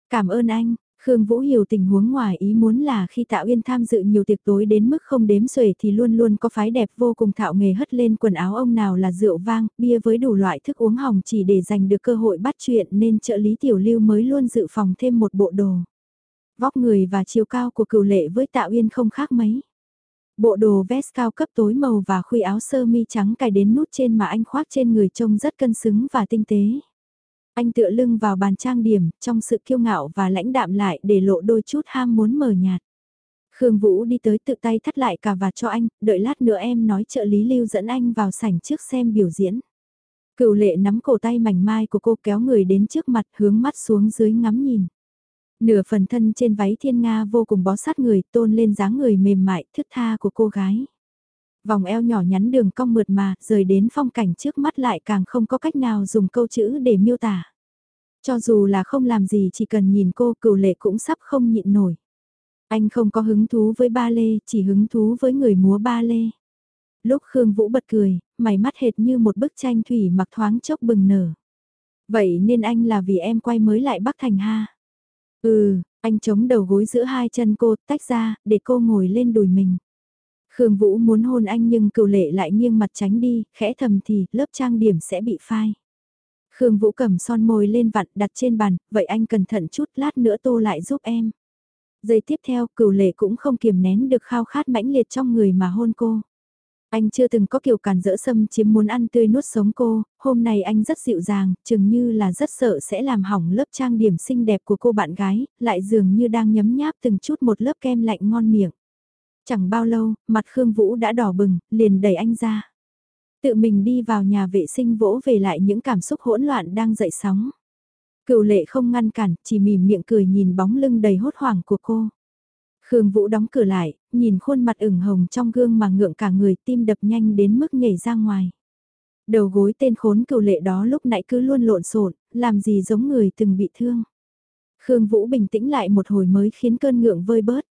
Cảm ơn anh, Khương Vũ hiểu tình huống ngoài ý muốn là khi Tạ Uyên tham dự nhiều tiệc tối đến mức không đếm xuể thì luôn luôn có phái đẹp vô cùng thạo nghề hất lên quần áo ông nào là rượu vang, bia với đủ loại thức uống hỏng chỉ để giành được cơ hội bắt chuyện nên trợ lý Tiểu Lưu mới luôn dự phòng thêm một bộ đồ. Vóc người và chiều cao của cựu lệ với Tạ Uyên không khác mấy. Bộ đồ vest cao cấp tối màu và khuy áo sơ mi trắng cài đến nút trên mà anh khoác trên người trông rất cân xứng và tinh tế. Anh tựa lưng vào bàn trang điểm, trong sự kiêu ngạo và lãnh đạm lại để lộ đôi chút ham muốn mờ nhạt. Khương Vũ đi tới tự tay thắt lại cà vạt cho anh, đợi lát nữa em nói trợ lý lưu dẫn anh vào sảnh trước xem biểu diễn. Cựu lệ nắm cổ tay mảnh mai của cô kéo người đến trước mặt hướng mắt xuống dưới ngắm nhìn. Nửa phần thân trên váy thiên nga vô cùng bó sát người tôn lên dáng người mềm mại thức tha của cô gái. Vòng eo nhỏ nhắn đường cong mượt mà, rời đến phong cảnh trước mắt lại càng không có cách nào dùng câu chữ để miêu tả. Cho dù là không làm gì chỉ cần nhìn cô cửu lệ cũng sắp không nhịn nổi. Anh không có hứng thú với ba lê, chỉ hứng thú với người múa ba lê. Lúc Khương Vũ bật cười, mày mắt hệt như một bức tranh thủy mặc thoáng chốc bừng nở. Vậy nên anh là vì em quay mới lại Bắc Thành ha. Ừ, anh chống đầu gối giữa hai chân cô tách ra, để cô ngồi lên đùi mình. Khương Vũ muốn hôn anh nhưng cựu lệ lại nghiêng mặt tránh đi, khẽ thầm thì lớp trang điểm sẽ bị phai. Khương Vũ cầm son môi lên vặn đặt trên bàn, vậy anh cẩn thận chút lát nữa tô lại giúp em. Giây tiếp theo cựu lệ cũng không kiềm nén được khao khát mãnh liệt trong người mà hôn cô. Anh chưa từng có kiểu cản dỡ xâm chiếm muốn ăn tươi nuốt sống cô, hôm nay anh rất dịu dàng, chừng như là rất sợ sẽ làm hỏng lớp trang điểm xinh đẹp của cô bạn gái, lại dường như đang nhấm nháp từng chút một lớp kem lạnh ngon miệng. Chẳng bao lâu, mặt Khương Vũ đã đỏ bừng, liền đẩy anh ra. Tự mình đi vào nhà vệ sinh vỗ về lại những cảm xúc hỗn loạn đang dậy sóng. Cựu lệ không ngăn cản, chỉ mỉm miệng cười nhìn bóng lưng đầy hốt hoảng của cô. Khương Vũ đóng cửa lại, nhìn khuôn mặt ửng hồng trong gương mà ngượng cả người tim đập nhanh đến mức nhảy ra ngoài. Đầu gối tên khốn cựu lệ đó lúc nãy cứ luôn lộn xộn, làm gì giống người từng bị thương. Khương Vũ bình tĩnh lại một hồi mới khiến cơn ngượng vơi bớt.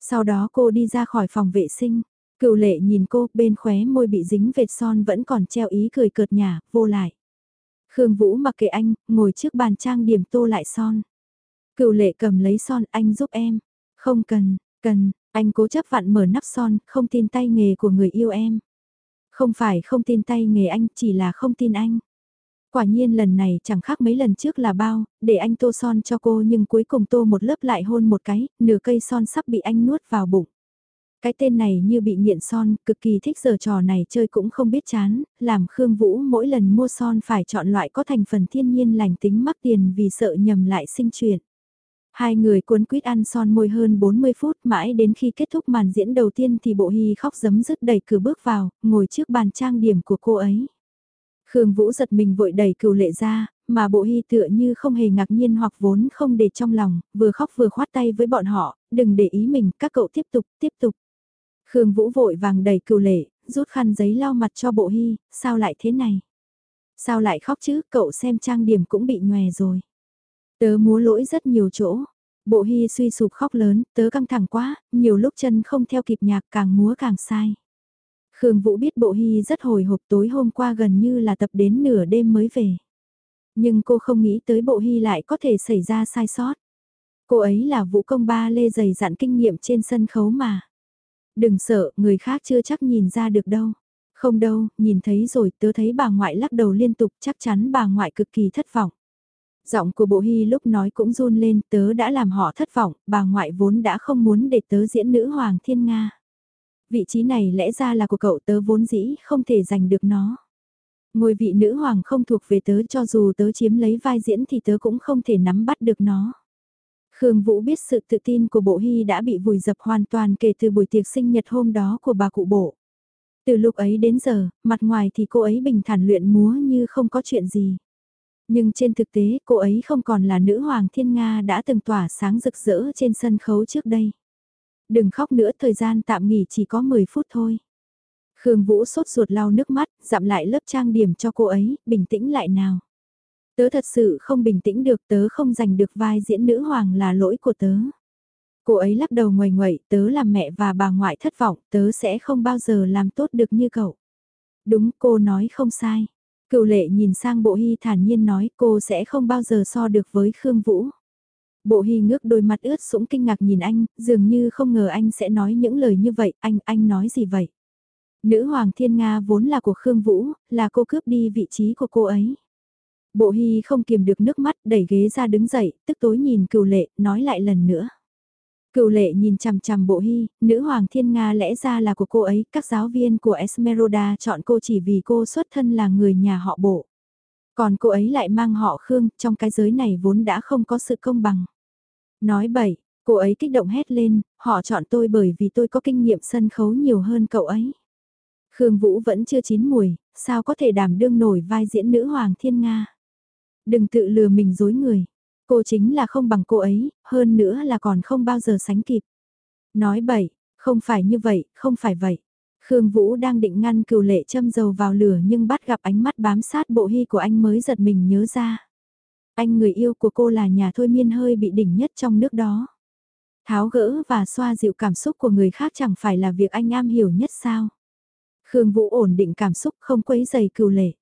Sau đó cô đi ra khỏi phòng vệ sinh. Cựu lệ nhìn cô bên khóe môi bị dính vệt son vẫn còn treo ý cười cợt nhả, vô lại. Khương Vũ mặc kệ anh, ngồi trước bàn trang điểm tô lại son. Cựu lệ cầm lấy son anh giúp em. Không cần, cần, anh cố chấp vặn mở nắp son, không tin tay nghề của người yêu em. Không phải không tin tay nghề anh, chỉ là không tin anh. Quả nhiên lần này chẳng khác mấy lần trước là bao, để anh tô son cho cô nhưng cuối cùng tô một lớp lại hôn một cái, nửa cây son sắp bị anh nuốt vào bụng. Cái tên này như bị nghiện son, cực kỳ thích giờ trò này chơi cũng không biết chán, làm Khương Vũ mỗi lần mua son phải chọn loại có thành phần thiên nhiên lành tính mắc tiền vì sợ nhầm lại sinh chuyện. Hai người cuốn quýt ăn son môi hơn 40 phút mãi đến khi kết thúc màn diễn đầu tiên thì bộ hy khóc giấm dứt đẩy cửa bước vào, ngồi trước bàn trang điểm của cô ấy. Khương Vũ giật mình vội đẩy cựu lệ ra, mà bộ hy tựa như không hề ngạc nhiên hoặc vốn không để trong lòng, vừa khóc vừa khoát tay với bọn họ, đừng để ý mình, các cậu tiếp tục, tiếp tục. Khương Vũ vội vàng đẩy cựu lệ, rút khăn giấy lau mặt cho bộ hy, sao lại thế này? Sao lại khóc chứ, cậu xem trang điểm cũng bị nhòe rồi. Tớ múa lỗi rất nhiều chỗ. Bộ hy suy sụp khóc lớn, tớ căng thẳng quá, nhiều lúc chân không theo kịp nhạc càng múa càng sai. Khương Vũ biết bộ hy rất hồi hộp tối hôm qua gần như là tập đến nửa đêm mới về. Nhưng cô không nghĩ tới bộ hy lại có thể xảy ra sai sót. Cô ấy là vũ công ba lê dày dặn kinh nghiệm trên sân khấu mà. Đừng sợ, người khác chưa chắc nhìn ra được đâu. Không đâu, nhìn thấy rồi tớ thấy bà ngoại lắc đầu liên tục chắc chắn bà ngoại cực kỳ thất vọng. Giọng của bộ hy lúc nói cũng run lên tớ đã làm họ thất vọng, bà ngoại vốn đã không muốn để tớ diễn nữ hoàng thiên Nga. Vị trí này lẽ ra là của cậu tớ vốn dĩ không thể giành được nó. Ngôi vị nữ hoàng không thuộc về tớ cho dù tớ chiếm lấy vai diễn thì tớ cũng không thể nắm bắt được nó. Khương Vũ biết sự tự tin của bộ hy đã bị vùi dập hoàn toàn kể từ buổi tiệc sinh nhật hôm đó của bà cụ bộ. Từ lúc ấy đến giờ, mặt ngoài thì cô ấy bình thản luyện múa như không có chuyện gì. Nhưng trên thực tế cô ấy không còn là nữ hoàng thiên Nga đã từng tỏa sáng rực rỡ trên sân khấu trước đây. Đừng khóc nữa thời gian tạm nghỉ chỉ có 10 phút thôi. Khương Vũ sốt ruột lau nước mắt, dặm lại lớp trang điểm cho cô ấy, bình tĩnh lại nào. Tớ thật sự không bình tĩnh được tớ không giành được vai diễn nữ hoàng là lỗi của tớ. Cô ấy lắc đầu ngoài ngoậy, tớ làm mẹ và bà ngoại thất vọng, tớ sẽ không bao giờ làm tốt được như cậu. Đúng, cô nói không sai. Cựu lệ nhìn sang bộ hy thản nhiên nói cô sẽ không bao giờ so được với Khương Vũ. Bộ hy ngước đôi mặt ướt sũng kinh ngạc nhìn anh, dường như không ngờ anh sẽ nói những lời như vậy, anh, anh nói gì vậy? Nữ hoàng thiên Nga vốn là của Khương Vũ, là cô cướp đi vị trí của cô ấy. Bộ hy không kiềm được nước mắt, đẩy ghế ra đứng dậy, tức tối nhìn cựu lệ, nói lại lần nữa. Cựu lệ nhìn chằm chằm bộ hy, nữ hoàng thiên Nga lẽ ra là của cô ấy, các giáo viên của Esmeralda chọn cô chỉ vì cô xuất thân là người nhà họ bộ. Còn cô ấy lại mang họ Khương, trong cái giới này vốn đã không có sự công bằng. Nói bậy, cô ấy kích động hét lên, họ chọn tôi bởi vì tôi có kinh nghiệm sân khấu nhiều hơn cậu ấy. Khương Vũ vẫn chưa chín mùi, sao có thể đảm đương nổi vai diễn nữ hoàng thiên Nga. Đừng tự lừa mình dối người. Cô chính là không bằng cô ấy, hơn nữa là còn không bao giờ sánh kịp. Nói bậy, không phải như vậy, không phải vậy. Khương Vũ đang định ngăn cừu lệ châm dầu vào lửa nhưng bắt gặp ánh mắt bám sát bộ hy của anh mới giật mình nhớ ra. Anh người yêu của cô là nhà thôi miên hơi bị đỉnh nhất trong nước đó. Tháo gỡ và xoa dịu cảm xúc của người khác chẳng phải là việc anh am hiểu nhất sao. Khương Vũ ổn định cảm xúc không quấy dày cừu lệ.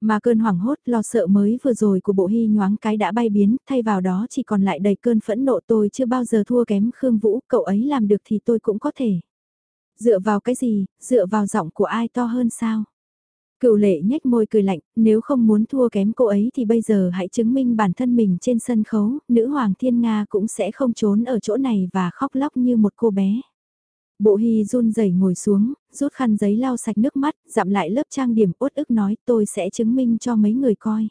Mà cơn hoảng hốt lo sợ mới vừa rồi của bộ hy nhoáng cái đã bay biến, thay vào đó chỉ còn lại đầy cơn phẫn nộ tôi chưa bao giờ thua kém Khương Vũ, cậu ấy làm được thì tôi cũng có thể. Dựa vào cái gì, dựa vào giọng của ai to hơn sao? Cựu lệ nhếch môi cười lạnh, nếu không muốn thua kém cô ấy thì bây giờ hãy chứng minh bản thân mình trên sân khấu, nữ hoàng thiên Nga cũng sẽ không trốn ở chỗ này và khóc lóc như một cô bé. Bộ hy run rẩy ngồi xuống, rút khăn giấy lau sạch nước mắt, dặm lại lớp trang điểm uất ức nói tôi sẽ chứng minh cho mấy người coi.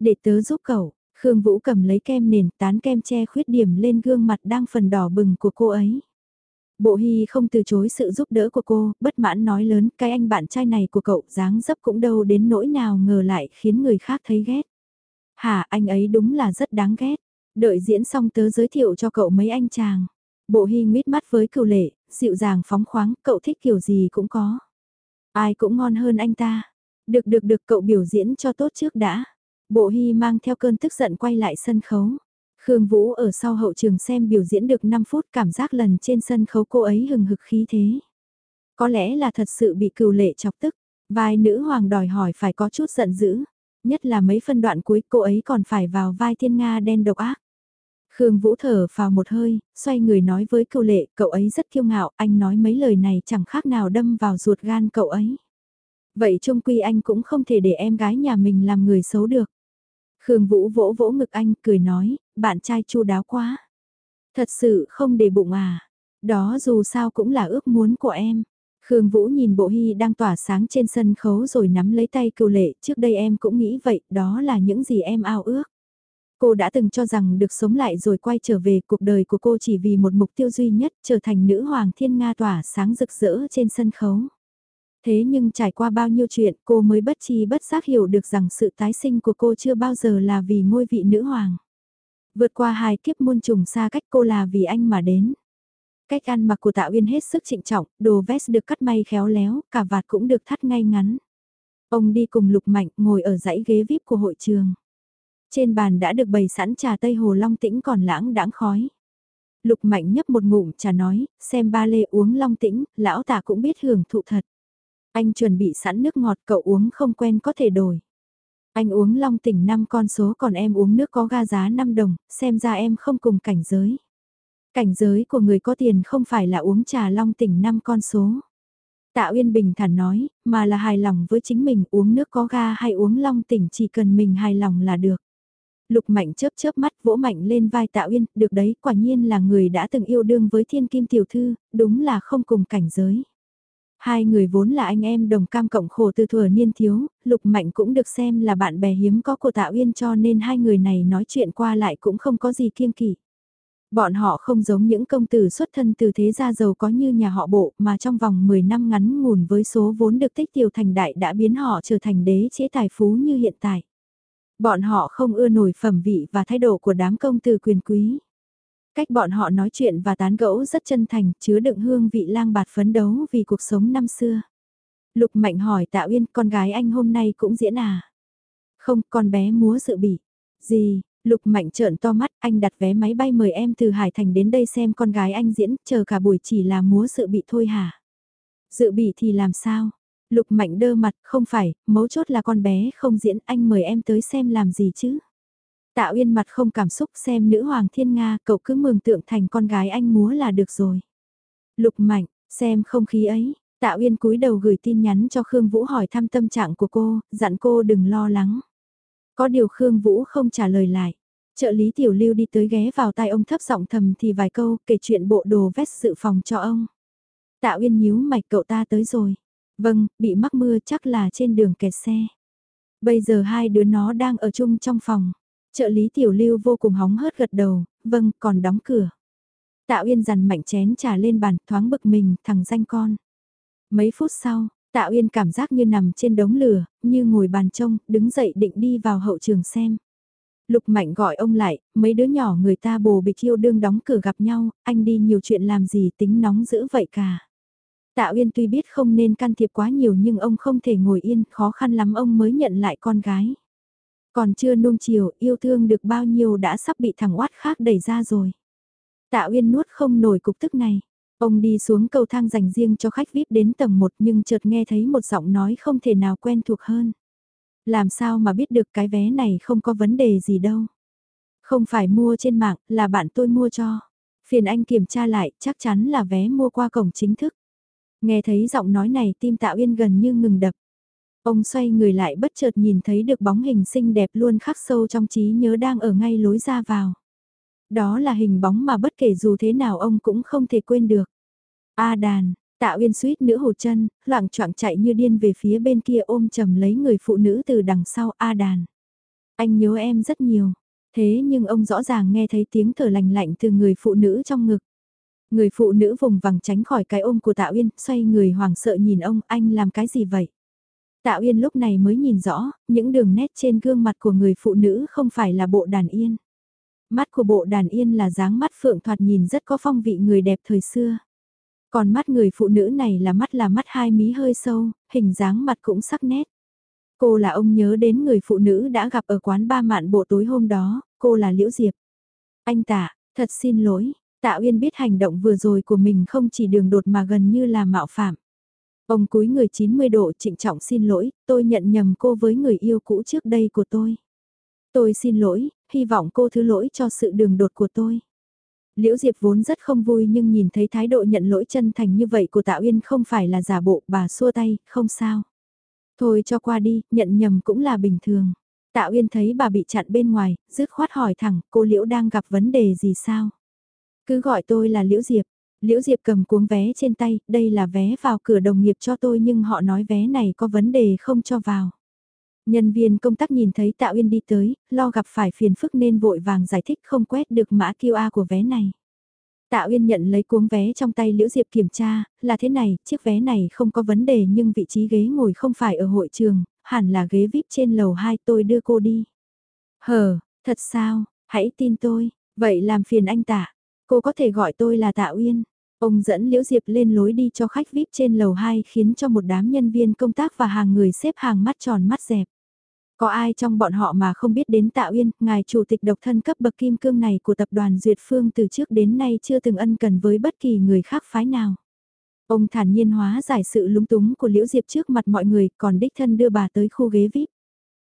Để tớ giúp cậu, Khương Vũ cầm lấy kem nền tán kem che khuyết điểm lên gương mặt đang phần đỏ bừng của cô ấy. Bộ Hy không từ chối sự giúp đỡ của cô, bất mãn nói lớn cái anh bạn trai này của cậu dáng dấp cũng đâu đến nỗi nào ngờ lại khiến người khác thấy ghét. Hả anh ấy đúng là rất đáng ghét. Đợi diễn xong tớ giới thiệu cho cậu mấy anh chàng. Bộ Hy mít mắt với cựu lệ, dịu dàng phóng khoáng, cậu thích kiểu gì cũng có. Ai cũng ngon hơn anh ta. Được được được cậu biểu diễn cho tốt trước đã. Bộ Hy mang theo cơn tức giận quay lại sân khấu. Khương Vũ ở sau hậu trường xem biểu diễn được 5 phút cảm giác lần trên sân khấu cô ấy hừng hực khí thế. Có lẽ là thật sự bị cừu lệ chọc tức, vai nữ hoàng đòi hỏi phải có chút giận dữ, nhất là mấy phân đoạn cuối cô ấy còn phải vào vai thiên Nga đen độc ác. Khương Vũ thở vào một hơi, xoay người nói với cừu lệ, cậu ấy rất kiêu ngạo, anh nói mấy lời này chẳng khác nào đâm vào ruột gan cậu ấy. Vậy trung quy anh cũng không thể để em gái nhà mình làm người xấu được. Khương Vũ vỗ vỗ ngực anh, cười nói, bạn trai chu đáo quá. Thật sự không để bụng à. Đó dù sao cũng là ước muốn của em. Khương Vũ nhìn bộ hy đang tỏa sáng trên sân khấu rồi nắm lấy tay cựu lệ, trước đây em cũng nghĩ vậy, đó là những gì em ao ước. Cô đã từng cho rằng được sống lại rồi quay trở về cuộc đời của cô chỉ vì một mục tiêu duy nhất trở thành nữ hoàng thiên Nga tỏa sáng rực rỡ trên sân khấu. Thế nhưng trải qua bao nhiêu chuyện cô mới bất chi bất giác hiểu được rằng sự tái sinh của cô chưa bao giờ là vì ngôi vị nữ hoàng. Vượt qua hai kiếp muôn trùng xa cách cô là vì anh mà đến. Cách ăn mặc của Tạ Uyên hết sức trịnh trọng, đồ vest được cắt may khéo léo, cả vạt cũng được thắt ngay ngắn. Ông đi cùng Lục Mạnh ngồi ở dãy ghế VIP của hội trường. Trên bàn đã được bày sẵn trà tây hồ long tĩnh còn lãng đãng khói. Lục mạnh nhấp một ngụm trà nói, xem ba lê uống long tĩnh, lão tả cũng biết hưởng thụ thật. Anh chuẩn bị sẵn nước ngọt cậu uống không quen có thể đổi. Anh uống long tỉnh 5 con số còn em uống nước có ga giá 5 đồng, xem ra em không cùng cảnh giới. Cảnh giới của người có tiền không phải là uống trà long tỉnh 5 con số. Tạ Uyên bình thản nói, mà là hài lòng với chính mình uống nước có ga hay uống long tỉnh chỉ cần mình hài lòng là được. Lục Mạnh chớp chớp mắt vỗ mạnh lên vai Tạ Uyên, được đấy, quả nhiên là người đã từng yêu đương với thiên kim tiểu thư, đúng là không cùng cảnh giới. Hai người vốn là anh em đồng cam cộng khổ từ thuở niên thiếu, Lục Mạnh cũng được xem là bạn bè hiếm có của Tạ Uyên cho nên hai người này nói chuyện qua lại cũng không có gì kiêng kỵ. Bọn họ không giống những công tử xuất thân từ thế gia giàu có như nhà họ bộ mà trong vòng 10 năm ngắn ngủn với số vốn được tích tiểu thành đại đã biến họ trở thành đế chế tài phú như hiện tại. Bọn họ không ưa nổi phẩm vị và thái độ của đám công tử quyền quý. Cách bọn họ nói chuyện và tán gẫu rất chân thành, chứa đựng hương vị lang bạt phấn đấu vì cuộc sống năm xưa. Lục Mạnh hỏi Tạ Uyên, con gái anh hôm nay cũng diễn à? Không, con bé múa dự bị. Gì, Lục Mạnh trợn to mắt, anh đặt vé máy bay mời em từ Hải Thành đến đây xem con gái anh diễn, chờ cả buổi chỉ là múa dự bị thôi hả? Dự bị thì làm sao? Lục Mạnh đơ mặt, không phải, mấu chốt là con bé không diễn, anh mời em tới xem làm gì chứ? Tạ Uyên mặt không cảm xúc xem nữ hoàng thiên Nga, cậu cứ mường tượng thành con gái anh múa là được rồi. Lục Mạnh, xem không khí ấy, Tạ Uyên cúi đầu gửi tin nhắn cho Khương Vũ hỏi thăm tâm trạng của cô, dặn cô đừng lo lắng. Có điều Khương Vũ không trả lời lại. Trợ lý Tiểu Lưu đi tới ghé vào tai ông thấp giọng thầm thì vài câu kể chuyện bộ đồ vest dự phòng cho ông. Tạ Uyên nhíu mạch cậu ta tới rồi. Vâng, bị mắc mưa chắc là trên đường kẹt xe. Bây giờ hai đứa nó đang ở chung trong phòng. Trợ lý Tiểu Lưu vô cùng hóng hớt gật đầu, vâng, còn đóng cửa. Tạ Uyên dằn mạnh chén trà lên bàn, thoáng bực mình, thằng danh con. Mấy phút sau, Tạ Uyên cảm giác như nằm trên đống lửa, như ngồi bàn trông, đứng dậy định đi vào hậu trường xem. Lục Mạnh gọi ông lại, mấy đứa nhỏ người ta bồ bịch yêu đương đóng cửa gặp nhau, anh đi nhiều chuyện làm gì tính nóng dữ vậy cả. Tạ Uyên tuy biết không nên can thiệp quá nhiều nhưng ông không thể ngồi yên, khó khăn lắm ông mới nhận lại con gái. Còn chưa nuông chiều, yêu thương được bao nhiêu đã sắp bị thằng oát khác đẩy ra rồi. Tạ Uyên nuốt không nổi cục tức này. Ông đi xuống cầu thang dành riêng cho khách VIP đến tầng 1 nhưng chợt nghe thấy một giọng nói không thể nào quen thuộc hơn. Làm sao mà biết được cái vé này không có vấn đề gì đâu. Không phải mua trên mạng, là bạn tôi mua cho. Phiền anh kiểm tra lại, chắc chắn là vé mua qua cổng chính thức. Nghe thấy giọng nói này tim Tạ Uyên gần như ngừng đập. Ông xoay người lại bất chợt nhìn thấy được bóng hình xinh đẹp luôn khắc sâu trong trí nhớ đang ở ngay lối ra vào. Đó là hình bóng mà bất kể dù thế nào ông cũng không thể quên được. A đàn, tạ uyên suýt nữ hụt chân, loạn choạng chạy như điên về phía bên kia ôm chầm lấy người phụ nữ từ đằng sau A đàn. Anh nhớ em rất nhiều, thế nhưng ông rõ ràng nghe thấy tiếng thở lành lạnh từ người phụ nữ trong ngực. Người phụ nữ vùng vằng tránh khỏi cái ôm của Tạ Uyên, xoay người hoảng sợ nhìn ông, anh làm cái gì vậy? Tạ Uyên lúc này mới nhìn rõ, những đường nét trên gương mặt của người phụ nữ không phải là bộ đàn yên. Mắt của bộ đàn yên là dáng mắt phượng thoạt nhìn rất có phong vị người đẹp thời xưa. Còn mắt người phụ nữ này là mắt là mắt hai mí hơi sâu, hình dáng mặt cũng sắc nét. Cô là ông nhớ đến người phụ nữ đã gặp ở quán ba mạn bộ tối hôm đó, cô là Liễu Diệp. Anh tạ, thật xin lỗi, tạ Uyên biết hành động vừa rồi của mình không chỉ đường đột mà gần như là mạo phạm. Ông cúi người 90 độ trịnh trọng xin lỗi, tôi nhận nhầm cô với người yêu cũ trước đây của tôi. Tôi xin lỗi, hy vọng cô thứ lỗi cho sự đường đột của tôi. Liễu Diệp vốn rất không vui nhưng nhìn thấy thái độ nhận lỗi chân thành như vậy của Tạ Uyên không phải là giả bộ, bà xua tay, không sao. Thôi cho qua đi, nhận nhầm cũng là bình thường. Tạ Uyên thấy bà bị chặn bên ngoài, dứt khoát hỏi thẳng, cô Liễu đang gặp vấn đề gì sao? Cứ gọi tôi là Liễu Diệp. Liễu Diệp cầm cuống vé trên tay, đây là vé vào cửa đồng nghiệp cho tôi nhưng họ nói vé này có vấn đề không cho vào. Nhân viên công tác nhìn thấy Tạ Uyên đi tới, lo gặp phải phiền phức nên vội vàng giải thích không quét được mã QR của vé này. Tạ Uyên nhận lấy cuống vé trong tay Liễu Diệp kiểm tra, là thế này, chiếc vé này không có vấn đề nhưng vị trí ghế ngồi không phải ở hội trường, hẳn là ghế VIP trên lầu 2 tôi đưa cô đi. Hờ, thật sao, hãy tin tôi, vậy làm phiền anh Tạ, cô có thể gọi tôi là Tạ Uyên. Ông dẫn Liễu Diệp lên lối đi cho khách VIP trên lầu 2 khiến cho một đám nhân viên công tác và hàng người xếp hàng mắt tròn mắt dẹp. Có ai trong bọn họ mà không biết đến Tạ Uyên, ngài chủ tịch độc thân cấp bậc kim cương này của tập đoàn Duyệt Phương từ trước đến nay chưa từng ân cần với bất kỳ người khác phái nào. Ông thản nhiên hóa giải sự lúng túng của Liễu Diệp trước mặt mọi người, còn đích thân đưa bà tới khu ghế VIP.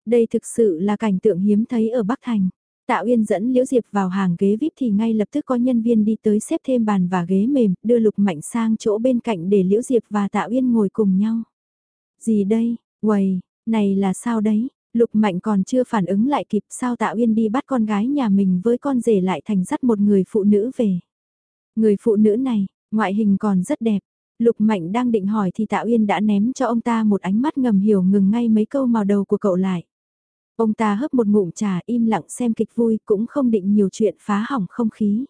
Đây thực sự là cảnh tượng hiếm thấy ở Bắc Thành. Tạ Uyên dẫn Liễu Diệp vào hàng ghế VIP thì ngay lập tức có nhân viên đi tới xếp thêm bàn và ghế mềm, đưa Lục Mạnh sang chỗ bên cạnh để Liễu Diệp và Tạ Uyên ngồi cùng nhau. Gì đây, quầy, này là sao đấy? Lục Mạnh còn chưa phản ứng lại kịp sao Tạ Uyên đi bắt con gái nhà mình với con rể lại thành dắt một người phụ nữ về. Người phụ nữ này, ngoại hình còn rất đẹp. Lục Mạnh đang định hỏi thì Tạ Uyên đã ném cho ông ta một ánh mắt ngầm hiểu ngừng ngay mấy câu màu đầu của cậu lại. Ông ta hấp một ngụm trà im lặng xem kịch vui cũng không định nhiều chuyện phá hỏng không khí.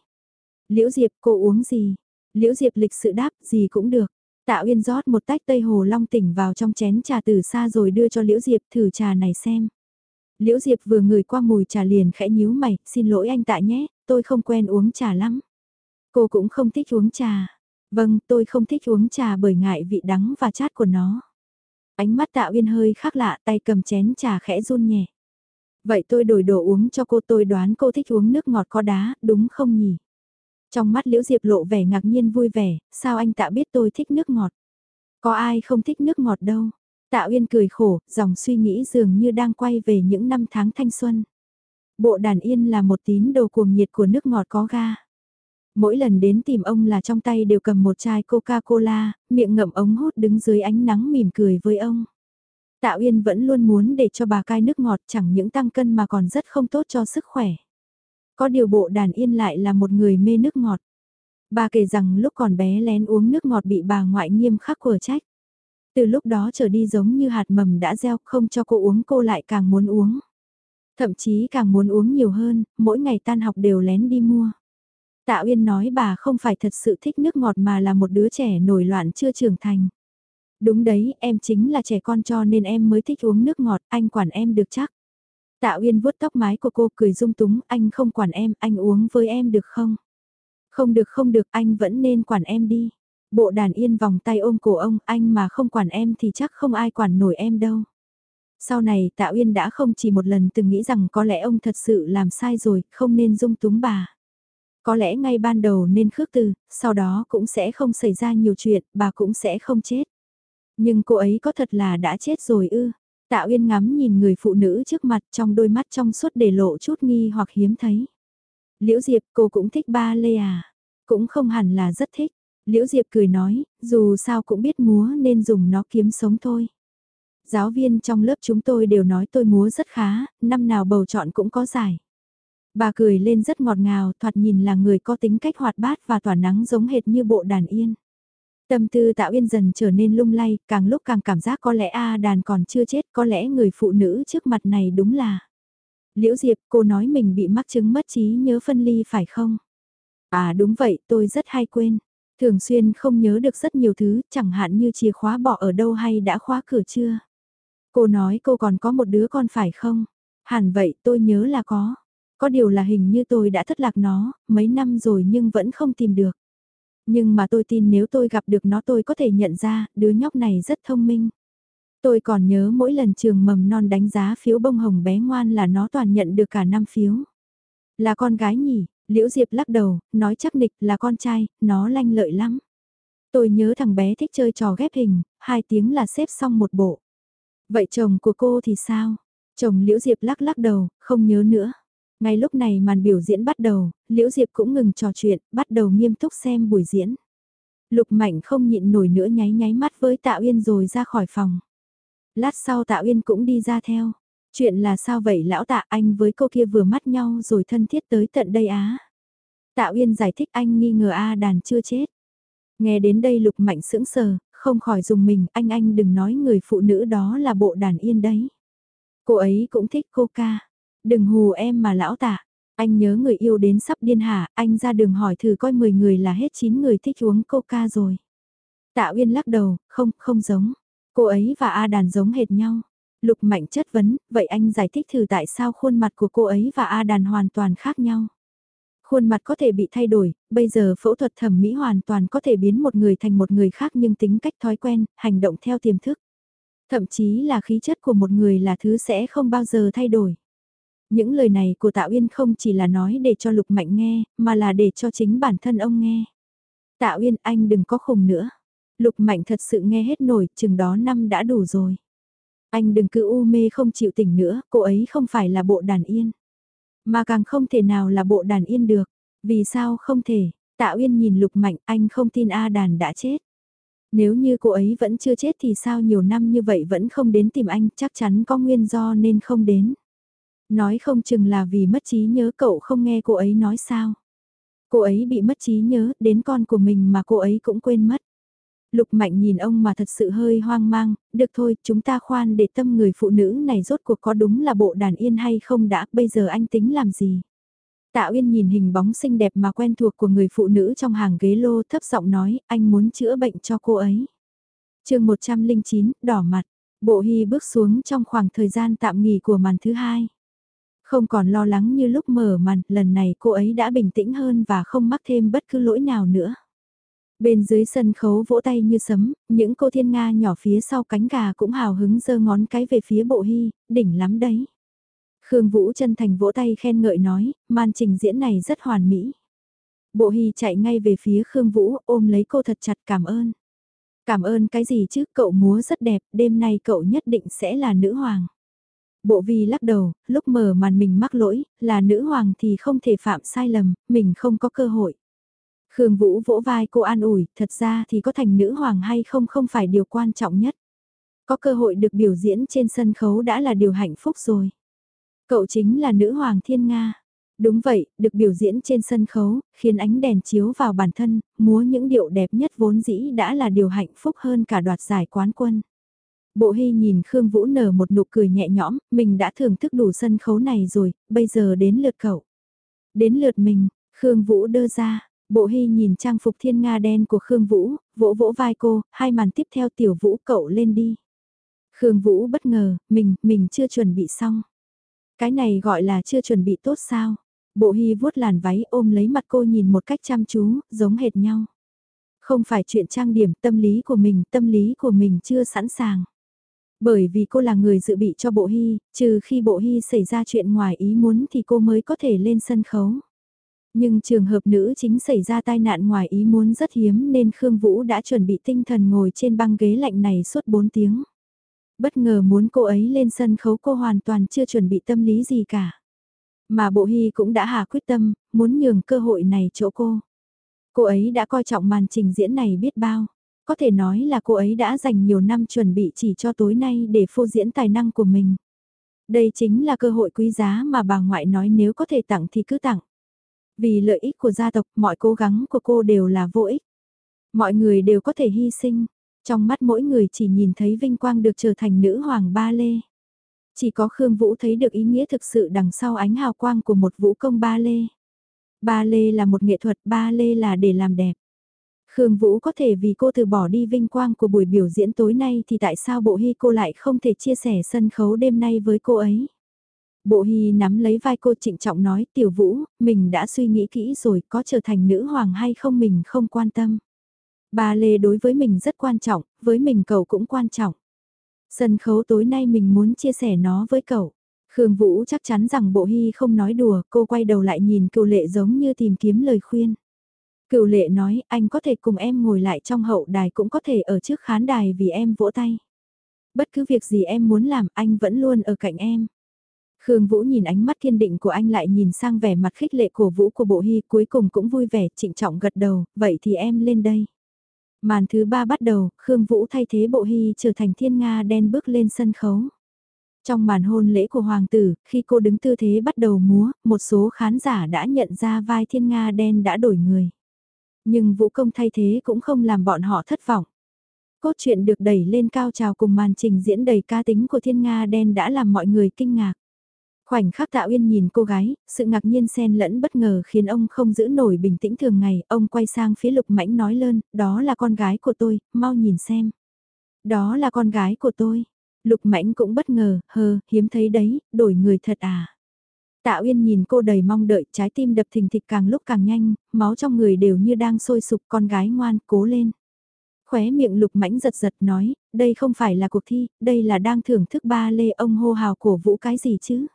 Liễu Diệp cô uống gì? Liễu Diệp lịch sự đáp gì cũng được. Tạ Uyên rót một tách Tây Hồ Long tỉnh vào trong chén trà từ xa rồi đưa cho Liễu Diệp thử trà này xem. Liễu Diệp vừa ngửi qua mùi trà liền khẽ nhíu mày, xin lỗi anh Tạ nhé, tôi không quen uống trà lắm. Cô cũng không thích uống trà. Vâng, tôi không thích uống trà bởi ngại vị đắng và chát của nó. Ánh mắt Tạ Uyên hơi khác lạ, tay cầm chén trà khẽ run nhẹ. Vậy tôi đổi đồ uống cho cô tôi đoán cô thích uống nước ngọt có đá, đúng không nhỉ? Trong mắt Liễu Diệp lộ vẻ ngạc nhiên vui vẻ, sao anh tạ biết tôi thích nước ngọt? Có ai không thích nước ngọt đâu? Tạ Uyên cười khổ, dòng suy nghĩ dường như đang quay về những năm tháng thanh xuân. Bộ đàn yên là một tín đồ cuồng nhiệt của nước ngọt có ga. Mỗi lần đến tìm ông là trong tay đều cầm một chai Coca-Cola, miệng ngậm ống hút đứng dưới ánh nắng mỉm cười với ông. Tạ Uyên vẫn luôn muốn để cho bà cai nước ngọt chẳng những tăng cân mà còn rất không tốt cho sức khỏe. Có điều bộ đàn yên lại là một người mê nước ngọt. Bà kể rằng lúc còn bé lén uống nước ngọt bị bà ngoại nghiêm khắc của trách. Từ lúc đó trở đi giống như hạt mầm đã gieo không cho cô uống cô lại càng muốn uống. Thậm chí càng muốn uống nhiều hơn, mỗi ngày tan học đều lén đi mua. Tạ Uyên nói bà không phải thật sự thích nước ngọt mà là một đứa trẻ nổi loạn chưa trưởng thành. Đúng đấy, em chính là trẻ con cho nên em mới thích uống nước ngọt, anh quản em được chắc. Tạ Uyên vuốt tóc mái của cô cười dung túng, anh không quản em, anh uống với em được không? Không được không được, anh vẫn nên quản em đi. Bộ đàn yên vòng tay ôm cổ ông, anh mà không quản em thì chắc không ai quản nổi em đâu. Sau này Tạ Uyên đã không chỉ một lần từng nghĩ rằng có lẽ ông thật sự làm sai rồi, không nên dung túng bà. Có lẽ ngay ban đầu nên khước từ, sau đó cũng sẽ không xảy ra nhiều chuyện, bà cũng sẽ không chết. Nhưng cô ấy có thật là đã chết rồi ư? Tạ Uyên ngắm nhìn người phụ nữ trước mặt trong đôi mắt trong suốt để lộ chút nghi hoặc hiếm thấy. Liễu Diệp cô cũng thích ba lê à? Cũng không hẳn là rất thích. Liễu Diệp cười nói, dù sao cũng biết múa nên dùng nó kiếm sống thôi. Giáo viên trong lớp chúng tôi đều nói tôi múa rất khá, năm nào bầu chọn cũng có giải. Bà cười lên rất ngọt ngào, thoạt nhìn là người có tính cách hoạt bát và tỏa nắng giống hệt như bộ đàn yên. Tâm tư tạo yên dần trở nên lung lay, càng lúc càng cảm giác có lẽ A đàn còn chưa chết, có lẽ người phụ nữ trước mặt này đúng là. Liễu Diệp, cô nói mình bị mắc chứng mất trí nhớ phân ly phải không? À đúng vậy, tôi rất hay quên. Thường xuyên không nhớ được rất nhiều thứ, chẳng hạn như chìa khóa bỏ ở đâu hay đã khóa cửa chưa. Cô nói cô còn có một đứa con phải không? Hẳn vậy, tôi nhớ là có. Có điều là hình như tôi đã thất lạc nó, mấy năm rồi nhưng vẫn không tìm được. Nhưng mà tôi tin nếu tôi gặp được nó tôi có thể nhận ra, đứa nhóc này rất thông minh. Tôi còn nhớ mỗi lần trường mầm non đánh giá phiếu bông hồng bé ngoan là nó toàn nhận được cả năm phiếu. Là con gái nhỉ, Liễu Diệp lắc đầu, nói chắc nịch là con trai, nó lanh lợi lắm. Tôi nhớ thằng bé thích chơi trò ghép hình, hai tiếng là xếp xong một bộ. Vậy chồng của cô thì sao? Chồng Liễu Diệp lắc lắc đầu, không nhớ nữa. Ngay lúc này màn biểu diễn bắt đầu, Liễu Diệp cũng ngừng trò chuyện, bắt đầu nghiêm túc xem buổi diễn. Lục Mạnh không nhịn nổi nữa nháy nháy mắt với Tạ Uyên rồi ra khỏi phòng. Lát sau Tạ Uyên cũng đi ra theo. Chuyện là sao vậy lão Tạ anh với cô kia vừa mắt nhau rồi thân thiết tới tận đây á. Tạ Uyên giải thích anh nghi ngờ A đàn chưa chết. Nghe đến đây Lục Mạnh sững sờ, không khỏi dùng mình anh anh đừng nói người phụ nữ đó là bộ đàn yên đấy. Cô ấy cũng thích cô ca. Đừng hù em mà lão tạ. Anh nhớ người yêu đến sắp điên hả, anh ra đường hỏi thử coi 10 người là hết 9 người thích uống coca rồi. Tạ Uyên lắc đầu, không, không giống. Cô ấy và A Đàn giống hệt nhau. Lục Mạnh chất vấn, vậy anh giải thích thử tại sao khuôn mặt của cô ấy và A Đàn hoàn toàn khác nhau. Khuôn mặt có thể bị thay đổi, bây giờ phẫu thuật thẩm mỹ hoàn toàn có thể biến một người thành một người khác nhưng tính cách thói quen, hành động theo tiềm thức. Thậm chí là khí chất của một người là thứ sẽ không bao giờ thay đổi. Những lời này của Tạ Uyên không chỉ là nói để cho Lục Mạnh nghe, mà là để cho chính bản thân ông nghe. Tạ Uyên anh đừng có khùng nữa. Lục Mạnh thật sự nghe hết nổi, chừng đó năm đã đủ rồi. Anh đừng cứ u mê không chịu tỉnh nữa, cô ấy không phải là bộ đàn yên. Mà càng không thể nào là bộ đàn yên được. Vì sao không thể? Tạ Uyên nhìn Lục Mạnh, anh không tin A đàn đã chết. Nếu như cô ấy vẫn chưa chết thì sao nhiều năm như vậy vẫn không đến tìm anh, chắc chắn có nguyên do nên không đến. Nói không chừng là vì mất trí nhớ cậu không nghe cô ấy nói sao. Cô ấy bị mất trí nhớ, đến con của mình mà cô ấy cũng quên mất. Lục Mạnh nhìn ông mà thật sự hơi hoang mang, được thôi, chúng ta khoan để tâm người phụ nữ này rốt cuộc có đúng là bộ đàn yên hay không đã, bây giờ anh tính làm gì? Tạ Uyên nhìn hình bóng xinh đẹp mà quen thuộc của người phụ nữ trong hàng ghế lô thấp giọng nói, anh muốn chữa bệnh cho cô ấy. chương 109, đỏ mặt, Bộ Hy bước xuống trong khoảng thời gian tạm nghỉ của màn thứ hai. Không còn lo lắng như lúc mở màn, lần này cô ấy đã bình tĩnh hơn và không mắc thêm bất cứ lỗi nào nữa. Bên dưới sân khấu vỗ tay như sấm, những cô thiên nga nhỏ phía sau cánh gà cũng hào hứng giơ ngón cái về phía bộ hy, đỉnh lắm đấy. Khương Vũ chân thành vỗ tay khen ngợi nói, màn trình diễn này rất hoàn mỹ. Bộ hy chạy ngay về phía Khương Vũ ôm lấy cô thật chặt cảm ơn. Cảm ơn cái gì chứ, cậu múa rất đẹp, đêm nay cậu nhất định sẽ là nữ hoàng. Bộ vi lắc đầu, lúc mở màn mình mắc lỗi, là nữ hoàng thì không thể phạm sai lầm, mình không có cơ hội. Khương Vũ vỗ vai cô an ủi, thật ra thì có thành nữ hoàng hay không không phải điều quan trọng nhất. Có cơ hội được biểu diễn trên sân khấu đã là điều hạnh phúc rồi. Cậu chính là nữ hoàng thiên Nga. Đúng vậy, được biểu diễn trên sân khấu, khiến ánh đèn chiếu vào bản thân, múa những điệu đẹp nhất vốn dĩ đã là điều hạnh phúc hơn cả đoạt giải quán quân. Bộ Hy nhìn Khương Vũ nở một nụ cười nhẹ nhõm, mình đã thưởng thức đủ sân khấu này rồi, bây giờ đến lượt cậu. Đến lượt mình, Khương Vũ đưa ra, Bộ Hy nhìn trang phục thiên nga đen của Khương Vũ, vỗ vỗ vai cô, hai màn tiếp theo tiểu Vũ cậu lên đi. Khương Vũ bất ngờ, mình, mình chưa chuẩn bị xong. Cái này gọi là chưa chuẩn bị tốt sao? Bộ Hy vuốt làn váy ôm lấy mặt cô nhìn một cách chăm chú, giống hệt nhau. Không phải chuyện trang điểm, tâm lý của mình, tâm lý của mình chưa sẵn sàng. Bởi vì cô là người dự bị cho bộ hy, trừ khi bộ hy xảy ra chuyện ngoài ý muốn thì cô mới có thể lên sân khấu. Nhưng trường hợp nữ chính xảy ra tai nạn ngoài ý muốn rất hiếm nên Khương Vũ đã chuẩn bị tinh thần ngồi trên băng ghế lạnh này suốt 4 tiếng. Bất ngờ muốn cô ấy lên sân khấu cô hoàn toàn chưa chuẩn bị tâm lý gì cả. Mà bộ hy cũng đã hạ quyết tâm, muốn nhường cơ hội này chỗ cô. Cô ấy đã coi trọng màn trình diễn này biết bao. Có thể nói là cô ấy đã dành nhiều năm chuẩn bị chỉ cho tối nay để phô diễn tài năng của mình. Đây chính là cơ hội quý giá mà bà ngoại nói nếu có thể tặng thì cứ tặng. Vì lợi ích của gia tộc, mọi cố gắng của cô đều là vô ích. Mọi người đều có thể hy sinh. Trong mắt mỗi người chỉ nhìn thấy vinh quang được trở thành nữ hoàng ba lê. Chỉ có Khương Vũ thấy được ý nghĩa thực sự đằng sau ánh hào quang của một vũ công ba lê. Ba lê là một nghệ thuật, ba lê là để làm đẹp. Khương Vũ có thể vì cô từ bỏ đi vinh quang của buổi biểu diễn tối nay thì tại sao Bộ Hy cô lại không thể chia sẻ sân khấu đêm nay với cô ấy? Bộ Hy nắm lấy vai cô trịnh trọng nói tiểu vũ, mình đã suy nghĩ kỹ rồi có trở thành nữ hoàng hay không mình không quan tâm. Ba lê đối với mình rất quan trọng, với mình cậu cũng quan trọng. Sân khấu tối nay mình muốn chia sẻ nó với cậu. Khương Vũ chắc chắn rằng Bộ Hy không nói đùa, cô quay đầu lại nhìn cựu lệ giống như tìm kiếm lời khuyên. Cựu lệ nói anh có thể cùng em ngồi lại trong hậu đài cũng có thể ở trước khán đài vì em vỗ tay. Bất cứ việc gì em muốn làm anh vẫn luôn ở cạnh em. Khương Vũ nhìn ánh mắt kiên định của anh lại nhìn sang vẻ mặt khích lệ cổ vũ của bộ hy cuối cùng cũng vui vẻ trịnh trọng gật đầu, vậy thì em lên đây. Màn thứ ba bắt đầu, Khương Vũ thay thế bộ hy trở thành thiên nga đen bước lên sân khấu. Trong màn hôn lễ của hoàng tử, khi cô đứng tư thế bắt đầu múa, một số khán giả đã nhận ra vai thiên nga đen đã đổi người. Nhưng vũ công thay thế cũng không làm bọn họ thất vọng. Cốt truyện được đẩy lên cao trào cùng màn trình diễn đầy ca tính của thiên nga đen đã làm mọi người kinh ngạc. Khoảnh khắc Tạ Uyên nhìn cô gái, sự ngạc nhiên xen lẫn bất ngờ khiến ông không giữ nổi bình tĩnh thường ngày, ông quay sang phía Lục Mãnh nói lơn, đó là con gái của tôi, mau nhìn xem. Đó là con gái của tôi. Lục Mãnh cũng bất ngờ, hờ, hiếm thấy đấy, đổi người thật à. Tạ Uyên nhìn cô đầy mong đợi, trái tim đập thình thịch càng lúc càng nhanh, máu trong người đều như đang sôi sục con gái ngoan, cố lên. Khóe miệng lục mãnh giật giật nói, đây không phải là cuộc thi, đây là đang thưởng thức ba lê ông hô hào cổ vũ cái gì chứ.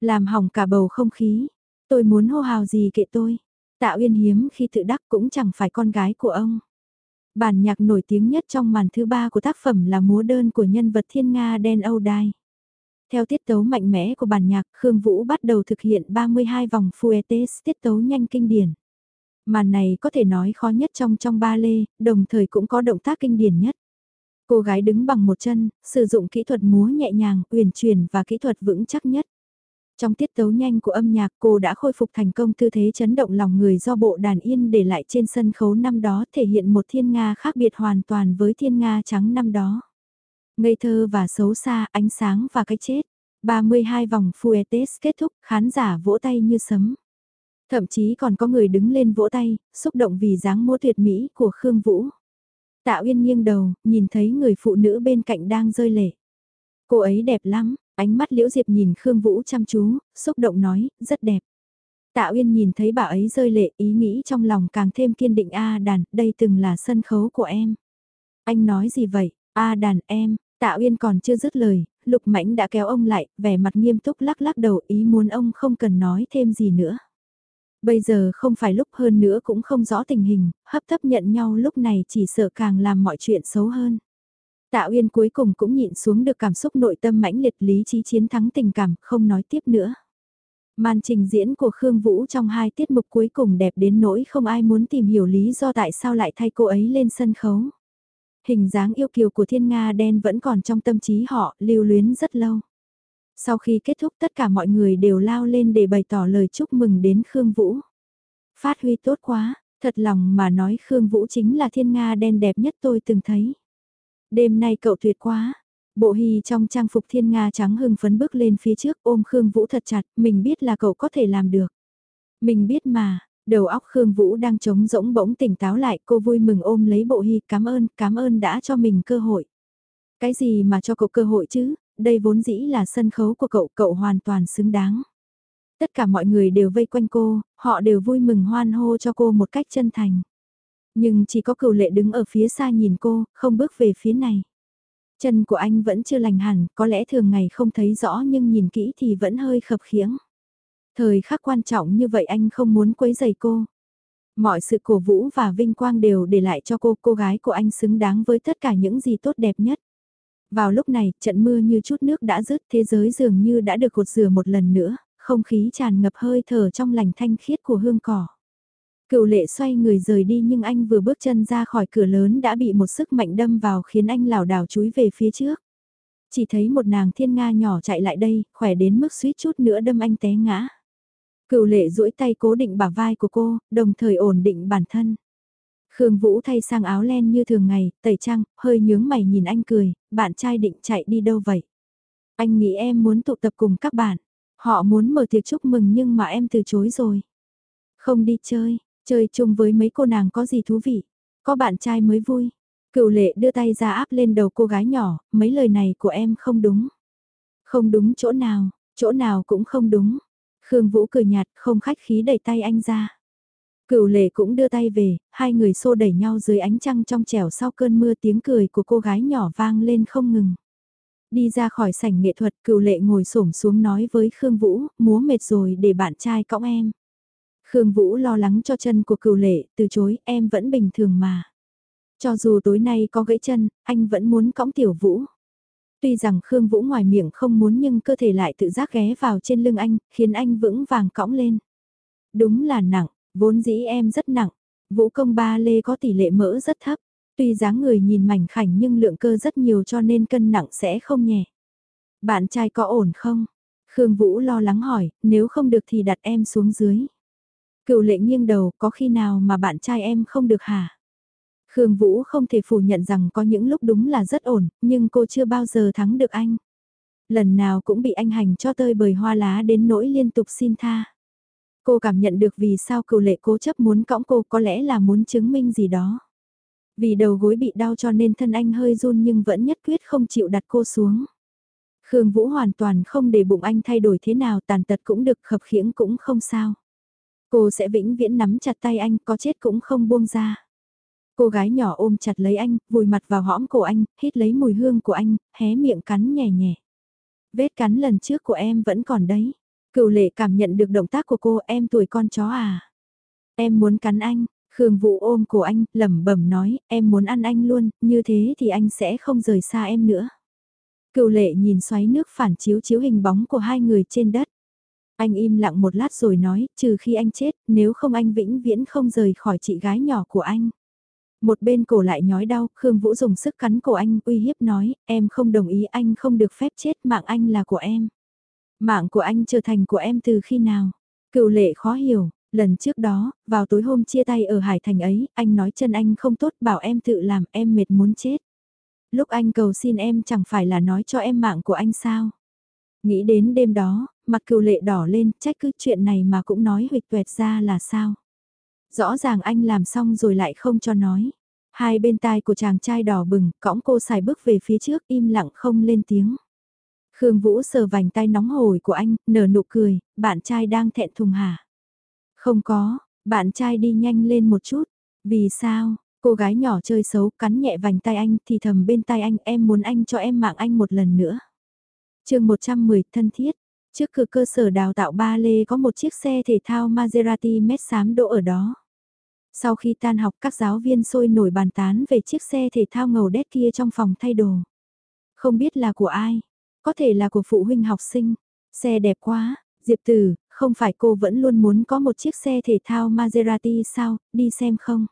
Làm hỏng cả bầu không khí, tôi muốn hô hào gì kệ tôi. Tạ Uyên hiếm khi tự đắc cũng chẳng phải con gái của ông. Bản nhạc nổi tiếng nhất trong màn thứ ba của tác phẩm là múa đơn của nhân vật thiên Nga đen Âu Đai. Theo tiết tấu mạnh mẽ của bản nhạc, Khương Vũ bắt đầu thực hiện 32 vòng Fuetes tiết tấu nhanh kinh điển. Màn này có thể nói khó nhất trong trong ba lê, đồng thời cũng có động tác kinh điển nhất. Cô gái đứng bằng một chân, sử dụng kỹ thuật múa nhẹ nhàng, uyển chuyển và kỹ thuật vững chắc nhất. Trong tiết tấu nhanh của âm nhạc cô đã khôi phục thành công tư thế chấn động lòng người do bộ đàn yên để lại trên sân khấu năm đó thể hiện một thiên Nga khác biệt hoàn toàn với thiên Nga trắng năm đó. Ngây thơ và xấu xa, ánh sáng và cái chết. 32 vòng Fuetes kết thúc, khán giả vỗ tay như sấm. Thậm chí còn có người đứng lên vỗ tay, xúc động vì dáng múa tuyệt mỹ của Khương Vũ. Tạ Uyên nghiêng đầu, nhìn thấy người phụ nữ bên cạnh đang rơi lệ. Cô ấy đẹp lắm, ánh mắt Liễu Diệp nhìn Khương Vũ chăm chú, xúc động nói, rất đẹp. Tạ Uyên nhìn thấy bà ấy rơi lệ, ý nghĩ trong lòng càng thêm kiên định A đàn, đây từng là sân khấu của em. Anh nói gì vậy, A đàn em, Tạ Uyên còn chưa dứt lời, Lục Mãnh đã kéo ông lại, vẻ mặt nghiêm túc lắc lắc đầu ý muốn ông không cần nói thêm gì nữa. Bây giờ không phải lúc hơn nữa cũng không rõ tình hình, hấp tấp nhận nhau lúc này chỉ sợ càng làm mọi chuyện xấu hơn. Tạ Uyên cuối cùng cũng nhịn xuống được cảm xúc nội tâm mãnh liệt lý trí chiến thắng tình cảm, không nói tiếp nữa. Màn trình diễn của Khương Vũ trong hai tiết mục cuối cùng đẹp đến nỗi không ai muốn tìm hiểu lý do tại sao lại thay cô ấy lên sân khấu. Hình dáng yêu kiều của thiên Nga đen vẫn còn trong tâm trí họ, lưu luyến rất lâu. Sau khi kết thúc tất cả mọi người đều lao lên để bày tỏ lời chúc mừng đến Khương Vũ. Phát huy tốt quá, thật lòng mà nói Khương Vũ chính là thiên Nga đen đẹp nhất tôi từng thấy. Đêm nay cậu tuyệt quá. Bộ Hy trong trang phục thiên Nga trắng hưng phấn bước lên phía trước ôm Khương Vũ thật chặt, mình biết là cậu có thể làm được. Mình biết mà, đầu óc Khương Vũ đang trống rỗng bỗng tỉnh táo lại cô vui mừng ôm lấy bộ Hy cảm ơn, cảm ơn đã cho mình cơ hội. Cái gì mà cho cậu cơ hội chứ, đây vốn dĩ là sân khấu của cậu, cậu hoàn toàn xứng đáng. Tất cả mọi người đều vây quanh cô, họ đều vui mừng hoan hô cho cô một cách chân thành. Nhưng chỉ có cửu lệ đứng ở phía xa nhìn cô, không bước về phía này. Chân của anh vẫn chưa lành hẳn, có lẽ thường ngày không thấy rõ nhưng nhìn kỹ thì vẫn hơi khập khiễng. Thời khắc quan trọng như vậy anh không muốn quấy rầy cô. Mọi sự cổ vũ và vinh quang đều để lại cho cô, cô gái của anh xứng đáng với tất cả những gì tốt đẹp nhất. Vào lúc này, trận mưa như chút nước đã rứt, thế giới dường như đã được cột rửa một lần nữa, không khí tràn ngập hơi thở trong lành thanh khiết của hương cỏ. Cựu lệ xoay người rời đi nhưng anh vừa bước chân ra khỏi cửa lớn đã bị một sức mạnh đâm vào khiến anh lảo đảo chúi về phía trước. Chỉ thấy một nàng thiên nga nhỏ chạy lại đây, khỏe đến mức suýt chút nữa đâm anh té ngã. Cựu lệ duỗi tay cố định bả vai của cô, đồng thời ổn định bản thân. Khương Vũ thay sang áo len như thường ngày, tẩy trang, hơi nhướng mày nhìn anh cười, bạn trai định chạy đi đâu vậy? Anh nghĩ em muốn tụ tập cùng các bạn. Họ muốn mở tiệc chúc mừng nhưng mà em từ chối rồi. Không đi chơi, chơi chung với mấy cô nàng có gì thú vị. Có bạn trai mới vui. Cựu lệ đưa tay ra áp lên đầu cô gái nhỏ, mấy lời này của em không đúng. Không đúng chỗ nào, chỗ nào cũng không đúng. Khương Vũ cười nhạt, không khách khí đẩy tay anh ra. Cựu lệ cũng đưa tay về, hai người xô đẩy nhau dưới ánh trăng trong trẻo sau cơn mưa tiếng cười của cô gái nhỏ vang lên không ngừng. Đi ra khỏi sảnh nghệ thuật cựu lệ ngồi xổm xuống nói với Khương Vũ, múa mệt rồi để bạn trai cõng em. Khương Vũ lo lắng cho chân của cựu lệ, từ chối, em vẫn bình thường mà. Cho dù tối nay có gãy chân, anh vẫn muốn cõng tiểu Vũ. Tuy rằng Khương Vũ ngoài miệng không muốn nhưng cơ thể lại tự giác ghé vào trên lưng anh, khiến anh vững vàng cõng lên. Đúng là nặng, vốn dĩ em rất nặng. Vũ công ba lê có tỷ lệ mỡ rất thấp. Tuy dáng người nhìn mảnh khảnh nhưng lượng cơ rất nhiều cho nên cân nặng sẽ không nhẹ. Bạn trai có ổn không? Khương Vũ lo lắng hỏi, nếu không được thì đặt em xuống dưới. Cựu lệ nghiêng đầu, có khi nào mà bạn trai em không được hả? Khương Vũ không thể phủ nhận rằng có những lúc đúng là rất ổn, nhưng cô chưa bao giờ thắng được anh. Lần nào cũng bị anh hành cho tơi bời hoa lá đến nỗi liên tục xin tha. Cô cảm nhận được vì sao cựu lệ cố chấp muốn cõng cô có lẽ là muốn chứng minh gì đó. Vì đầu gối bị đau cho nên thân anh hơi run nhưng vẫn nhất quyết không chịu đặt cô xuống. Khương Vũ hoàn toàn không để bụng anh thay đổi thế nào tàn tật cũng được khập khiễng cũng không sao. Cô sẽ vĩnh viễn nắm chặt tay anh có chết cũng không buông ra. Cô gái nhỏ ôm chặt lấy anh, vùi mặt vào hõm cổ anh, hít lấy mùi hương của anh, hé miệng cắn nhẹ nhẹ. Vết cắn lần trước của em vẫn còn đấy. Cựu lệ cảm nhận được động tác của cô em tuổi con chó à. Em muốn cắn anh, Khương Vũ ôm cổ anh, lẩm bẩm nói, em muốn ăn anh luôn, như thế thì anh sẽ không rời xa em nữa. Cựu lệ nhìn xoáy nước phản chiếu chiếu hình bóng của hai người trên đất. Anh im lặng một lát rồi nói, trừ khi anh chết, nếu không anh vĩnh viễn không rời khỏi chị gái nhỏ của anh. Một bên cổ lại nhói đau, Khương Vũ dùng sức cắn cổ anh, uy hiếp nói, em không đồng ý anh không được phép chết, mạng anh là của em. Mạng của anh trở thành của em từ khi nào? Cựu lệ khó hiểu, lần trước đó, vào tối hôm chia tay ở Hải Thành ấy, anh nói chân anh không tốt, bảo em tự làm, em mệt muốn chết. Lúc anh cầu xin em chẳng phải là nói cho em mạng của anh sao? Nghĩ đến đêm đó, mặt cựu lệ đỏ lên, trách cứ chuyện này mà cũng nói huyệt tuệt ra là sao? Rõ ràng anh làm xong rồi lại không cho nói. Hai bên tai của chàng trai đỏ bừng, cõng cô xài bước về phía trước im lặng không lên tiếng. Khương Vũ sờ vành tay nóng hổi của anh, nở nụ cười, bạn trai đang thẹn thùng hả? Không có, bạn trai đi nhanh lên một chút. Vì sao? Cô gái nhỏ chơi xấu cắn nhẹ vành tay anh thì thầm bên tay anh em muốn anh cho em mạng anh một lần nữa. chương 110 thân thiết, Trước cửa cơ sở đào tạo ba lê có một chiếc xe thể thao Maserati mét xám đỗ ở đó. Sau khi tan học các giáo viên sôi nổi bàn tán về chiếc xe thể thao ngầu đét kia trong phòng thay đồ. Không biết là của ai, có thể là của phụ huynh học sinh. Xe đẹp quá, Diệp Tử, không phải cô vẫn luôn muốn có một chiếc xe thể thao Maserati sao, đi xem không?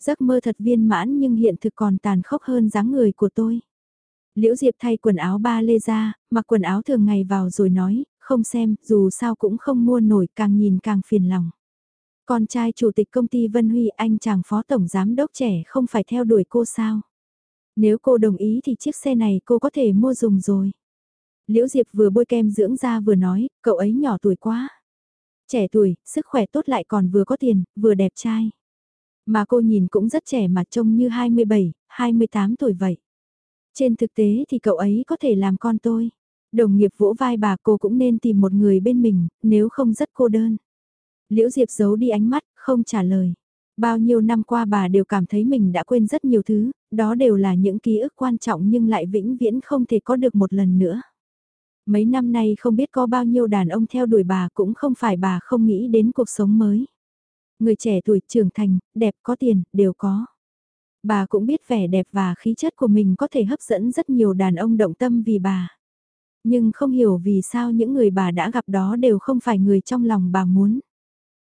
Giấc mơ thật viên mãn nhưng hiện thực còn tàn khốc hơn dáng người của tôi. Liễu Diệp thay quần áo ba lê ra, mặc quần áo thường ngày vào rồi nói, không xem, dù sao cũng không mua nổi, càng nhìn càng phiền lòng. Con trai chủ tịch công ty Vân Huy anh chàng phó tổng giám đốc trẻ không phải theo đuổi cô sao? Nếu cô đồng ý thì chiếc xe này cô có thể mua dùng rồi. Liễu Diệp vừa bôi kem dưỡng da vừa nói, cậu ấy nhỏ tuổi quá. Trẻ tuổi, sức khỏe tốt lại còn vừa có tiền, vừa đẹp trai. Mà cô nhìn cũng rất trẻ mà trông như 27, 28 tuổi vậy. Trên thực tế thì cậu ấy có thể làm con tôi. Đồng nghiệp vỗ vai bà cô cũng nên tìm một người bên mình, nếu không rất cô đơn. Liễu Diệp giấu đi ánh mắt, không trả lời. Bao nhiêu năm qua bà đều cảm thấy mình đã quên rất nhiều thứ, đó đều là những ký ức quan trọng nhưng lại vĩnh viễn không thể có được một lần nữa. Mấy năm nay không biết có bao nhiêu đàn ông theo đuổi bà cũng không phải bà không nghĩ đến cuộc sống mới. Người trẻ tuổi trưởng thành, đẹp có tiền, đều có. Bà cũng biết vẻ đẹp và khí chất của mình có thể hấp dẫn rất nhiều đàn ông động tâm vì bà. Nhưng không hiểu vì sao những người bà đã gặp đó đều không phải người trong lòng bà muốn.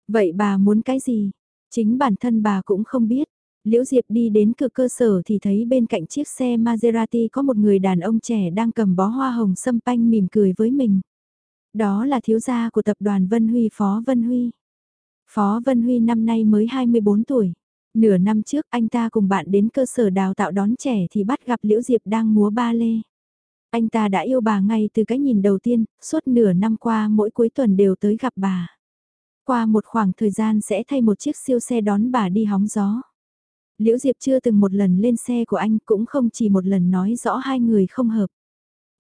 Vậy bà muốn cái gì? Chính bản thân bà cũng không biết. Liễu Diệp đi đến cửa cơ sở thì thấy bên cạnh chiếc xe Maserati có một người đàn ông trẻ đang cầm bó hoa hồng sâm panh mỉm cười với mình. Đó là thiếu gia của tập đoàn Vân Huy Phó Vân Huy. Phó Vân Huy năm nay mới 24 tuổi. Nửa năm trước anh ta cùng bạn đến cơ sở đào tạo đón trẻ thì bắt gặp Liễu Diệp đang múa ba lê. Anh ta đã yêu bà ngay từ cái nhìn đầu tiên, suốt nửa năm qua mỗi cuối tuần đều tới gặp bà. Qua một khoảng thời gian sẽ thay một chiếc siêu xe đón bà đi hóng gió. Liễu Diệp chưa từng một lần lên xe của anh cũng không chỉ một lần nói rõ hai người không hợp.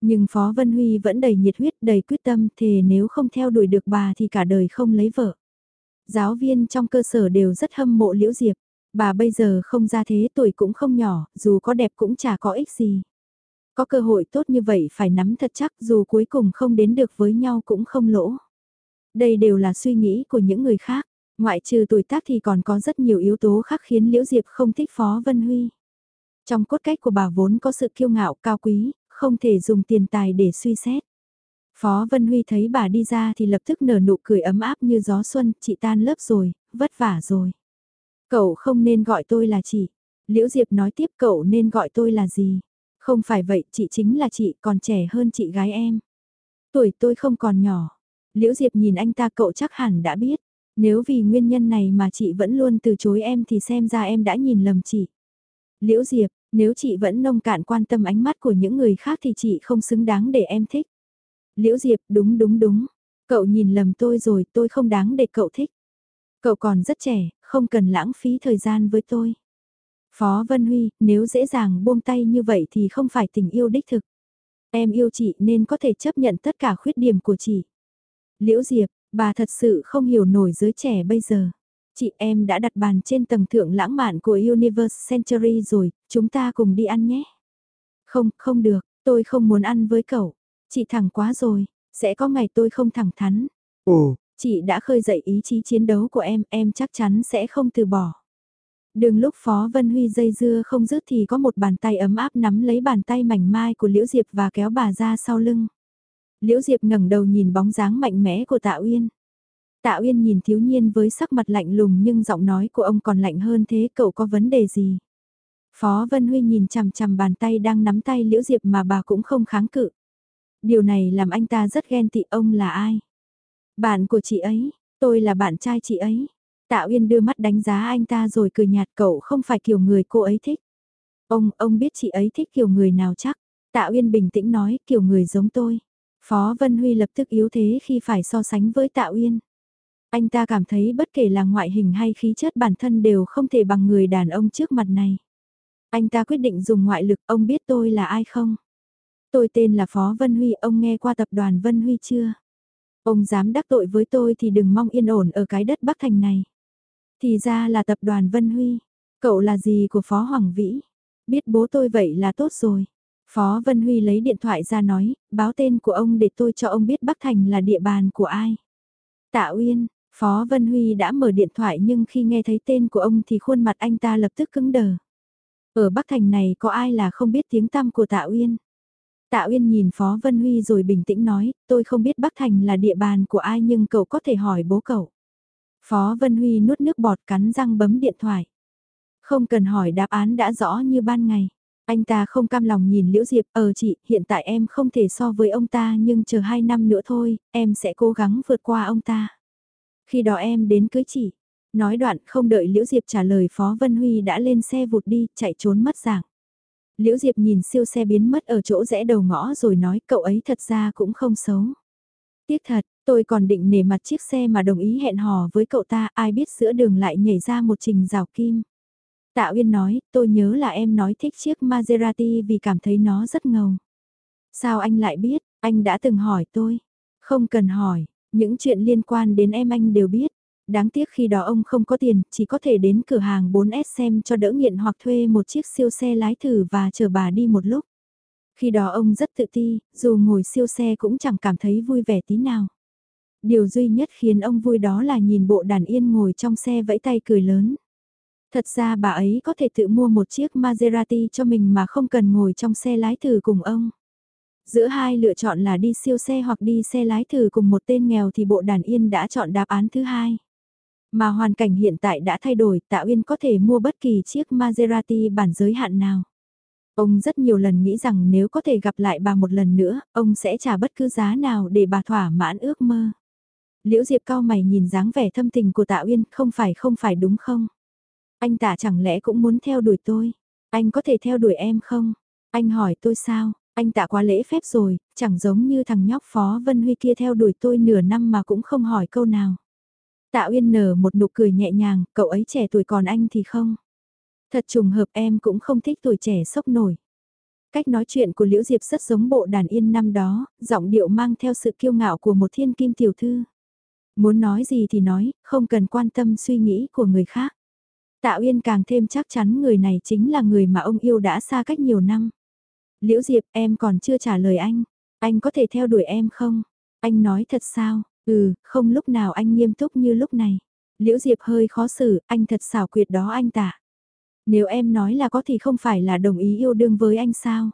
Nhưng Phó Vân Huy vẫn đầy nhiệt huyết đầy quyết tâm thề nếu không theo đuổi được bà thì cả đời không lấy vợ. Giáo viên trong cơ sở đều rất hâm mộ Liễu Diệp. Bà bây giờ không ra thế tuổi cũng không nhỏ, dù có đẹp cũng chả có ích gì. Có cơ hội tốt như vậy phải nắm thật chắc dù cuối cùng không đến được với nhau cũng không lỗ. Đây đều là suy nghĩ của những người khác. Ngoại trừ tuổi tác thì còn có rất nhiều yếu tố khác khiến Liễu Diệp không thích Phó Vân Huy. Trong cốt cách của bà vốn có sự kiêu ngạo cao quý, không thể dùng tiền tài để suy xét. Phó Vân Huy thấy bà đi ra thì lập tức nở nụ cười ấm áp như gió xuân, chị tan lớp rồi, vất vả rồi. Cậu không nên gọi tôi là chị. Liễu Diệp nói tiếp cậu nên gọi tôi là gì? Không phải vậy, chị chính là chị, còn trẻ hơn chị gái em. Tuổi tôi không còn nhỏ. Liễu Diệp nhìn anh ta cậu chắc hẳn đã biết. Nếu vì nguyên nhân này mà chị vẫn luôn từ chối em thì xem ra em đã nhìn lầm chị. Liễu Diệp, nếu chị vẫn nông cạn quan tâm ánh mắt của những người khác thì chị không xứng đáng để em thích. Liễu Diệp, đúng đúng đúng. Cậu nhìn lầm tôi rồi, tôi không đáng để cậu thích. Cậu còn rất trẻ, không cần lãng phí thời gian với tôi. Phó Vân Huy, nếu dễ dàng buông tay như vậy thì không phải tình yêu đích thực. Em yêu chị nên có thể chấp nhận tất cả khuyết điểm của chị. Liễu Diệp, bà thật sự không hiểu nổi giới trẻ bây giờ. Chị em đã đặt bàn trên tầng thượng lãng mạn của Universe Century rồi, chúng ta cùng đi ăn nhé. Không, không được, tôi không muốn ăn với cậu. Chị thẳng quá rồi, sẽ có ngày tôi không thẳng thắn. Ồ, Chị đã khơi dậy ý chí chiến đấu của em, em chắc chắn sẽ không từ bỏ. Đường lúc Phó Vân Huy dây dưa không dứt thì có một bàn tay ấm áp nắm lấy bàn tay mảnh mai của Liễu Diệp và kéo bà ra sau lưng. Liễu Diệp ngẩng đầu nhìn bóng dáng mạnh mẽ của Tạ Uyên. Tạ Uyên nhìn thiếu nhiên với sắc mặt lạnh lùng nhưng giọng nói của ông còn lạnh hơn thế cậu có vấn đề gì? Phó Vân Huy nhìn chằm chằm bàn tay đang nắm tay Liễu Diệp mà bà cũng không kháng cự. Điều này làm anh ta rất ghen tị ông là ai? Bạn của chị ấy, tôi là bạn trai chị ấy. Tạ Uyên đưa mắt đánh giá anh ta rồi cười nhạt cậu không phải kiểu người cô ấy thích. Ông, ông biết chị ấy thích kiểu người nào chắc. Tạ Uyên bình tĩnh nói kiểu người giống tôi. Phó Vân Huy lập tức yếu thế khi phải so sánh với Tạ Uyên. Anh ta cảm thấy bất kể là ngoại hình hay khí chất bản thân đều không thể bằng người đàn ông trước mặt này. Anh ta quyết định dùng ngoại lực, ông biết tôi là ai không? Tôi tên là Phó Vân Huy, ông nghe qua tập đoàn Vân Huy chưa? Ông dám đắc tội với tôi thì đừng mong yên ổn ở cái đất Bắc Thành này. Thì ra là tập đoàn Vân Huy. Cậu là gì của Phó Hoàng Vĩ? Biết bố tôi vậy là tốt rồi. Phó Vân Huy lấy điện thoại ra nói, báo tên của ông để tôi cho ông biết Bắc Thành là địa bàn của ai. Tạ Uyên, Phó Vân Huy đã mở điện thoại nhưng khi nghe thấy tên của ông thì khuôn mặt anh ta lập tức cứng đờ. Ở Bắc Thành này có ai là không biết tiếng tăm của Tạ Uyên? Tạ Uyên nhìn Phó Vân Huy rồi bình tĩnh nói, tôi không biết Bắc Thành là địa bàn của ai nhưng cậu có thể hỏi bố cậu. Phó Vân Huy nuốt nước bọt cắn răng bấm điện thoại. Không cần hỏi đáp án đã rõ như ban ngày. Anh ta không cam lòng nhìn Liễu Diệp, ờ chị, hiện tại em không thể so với ông ta nhưng chờ hai năm nữa thôi, em sẽ cố gắng vượt qua ông ta. Khi đó em đến cưới chị. Nói đoạn không đợi Liễu Diệp trả lời Phó Vân Huy đã lên xe vụt đi, chạy trốn mất dạng. Liễu Diệp nhìn siêu xe biến mất ở chỗ rẽ đầu ngõ rồi nói cậu ấy thật ra cũng không xấu. Tiếc thật, tôi còn định nể mặt chiếc xe mà đồng ý hẹn hò với cậu ta, ai biết giữa đường lại nhảy ra một trình rào kim. Tạ Uyên nói, tôi nhớ là em nói thích chiếc Maserati vì cảm thấy nó rất ngầu. Sao anh lại biết, anh đã từng hỏi tôi. Không cần hỏi, những chuyện liên quan đến em anh đều biết. Đáng tiếc khi đó ông không có tiền, chỉ có thể đến cửa hàng 4S xem cho đỡ nghiện hoặc thuê một chiếc siêu xe lái thử và chờ bà đi một lúc. Khi đó ông rất tự ti, dù ngồi siêu xe cũng chẳng cảm thấy vui vẻ tí nào. Điều duy nhất khiến ông vui đó là nhìn bộ đàn yên ngồi trong xe vẫy tay cười lớn. Thật ra bà ấy có thể tự mua một chiếc Maserati cho mình mà không cần ngồi trong xe lái thử cùng ông. Giữa hai lựa chọn là đi siêu xe hoặc đi xe lái thử cùng một tên nghèo thì bộ đàn yên đã chọn đáp án thứ hai. Mà hoàn cảnh hiện tại đã thay đổi, Tạ Uyên có thể mua bất kỳ chiếc Maserati bản giới hạn nào. Ông rất nhiều lần nghĩ rằng nếu có thể gặp lại bà một lần nữa, ông sẽ trả bất cứ giá nào để bà thỏa mãn ước mơ. Liễu Diệp cao mày nhìn dáng vẻ thâm tình của Tạ Uyên, không phải không phải đúng không? Anh Tạ chẳng lẽ cũng muốn theo đuổi tôi? Anh có thể theo đuổi em không? Anh hỏi tôi sao? Anh Tạ quá lễ phép rồi, chẳng giống như thằng nhóc Phó Vân Huy kia theo đuổi tôi nửa năm mà cũng không hỏi câu nào. Tạ Uyên nở một nụ cười nhẹ nhàng, cậu ấy trẻ tuổi còn anh thì không. Thật trùng hợp em cũng không thích tuổi trẻ sốc nổi. Cách nói chuyện của Liễu Diệp rất giống bộ đàn yên năm đó, giọng điệu mang theo sự kiêu ngạo của một thiên kim tiểu thư. Muốn nói gì thì nói, không cần quan tâm suy nghĩ của người khác. Tạ Uyên càng thêm chắc chắn người này chính là người mà ông yêu đã xa cách nhiều năm. Liễu Diệp em còn chưa trả lời anh, anh có thể theo đuổi em không? Anh nói thật sao? Ừ, không lúc nào anh nghiêm túc như lúc này. Liễu Diệp hơi khó xử, anh thật xảo quyệt đó anh tả. Nếu em nói là có thì không phải là đồng ý yêu đương với anh sao?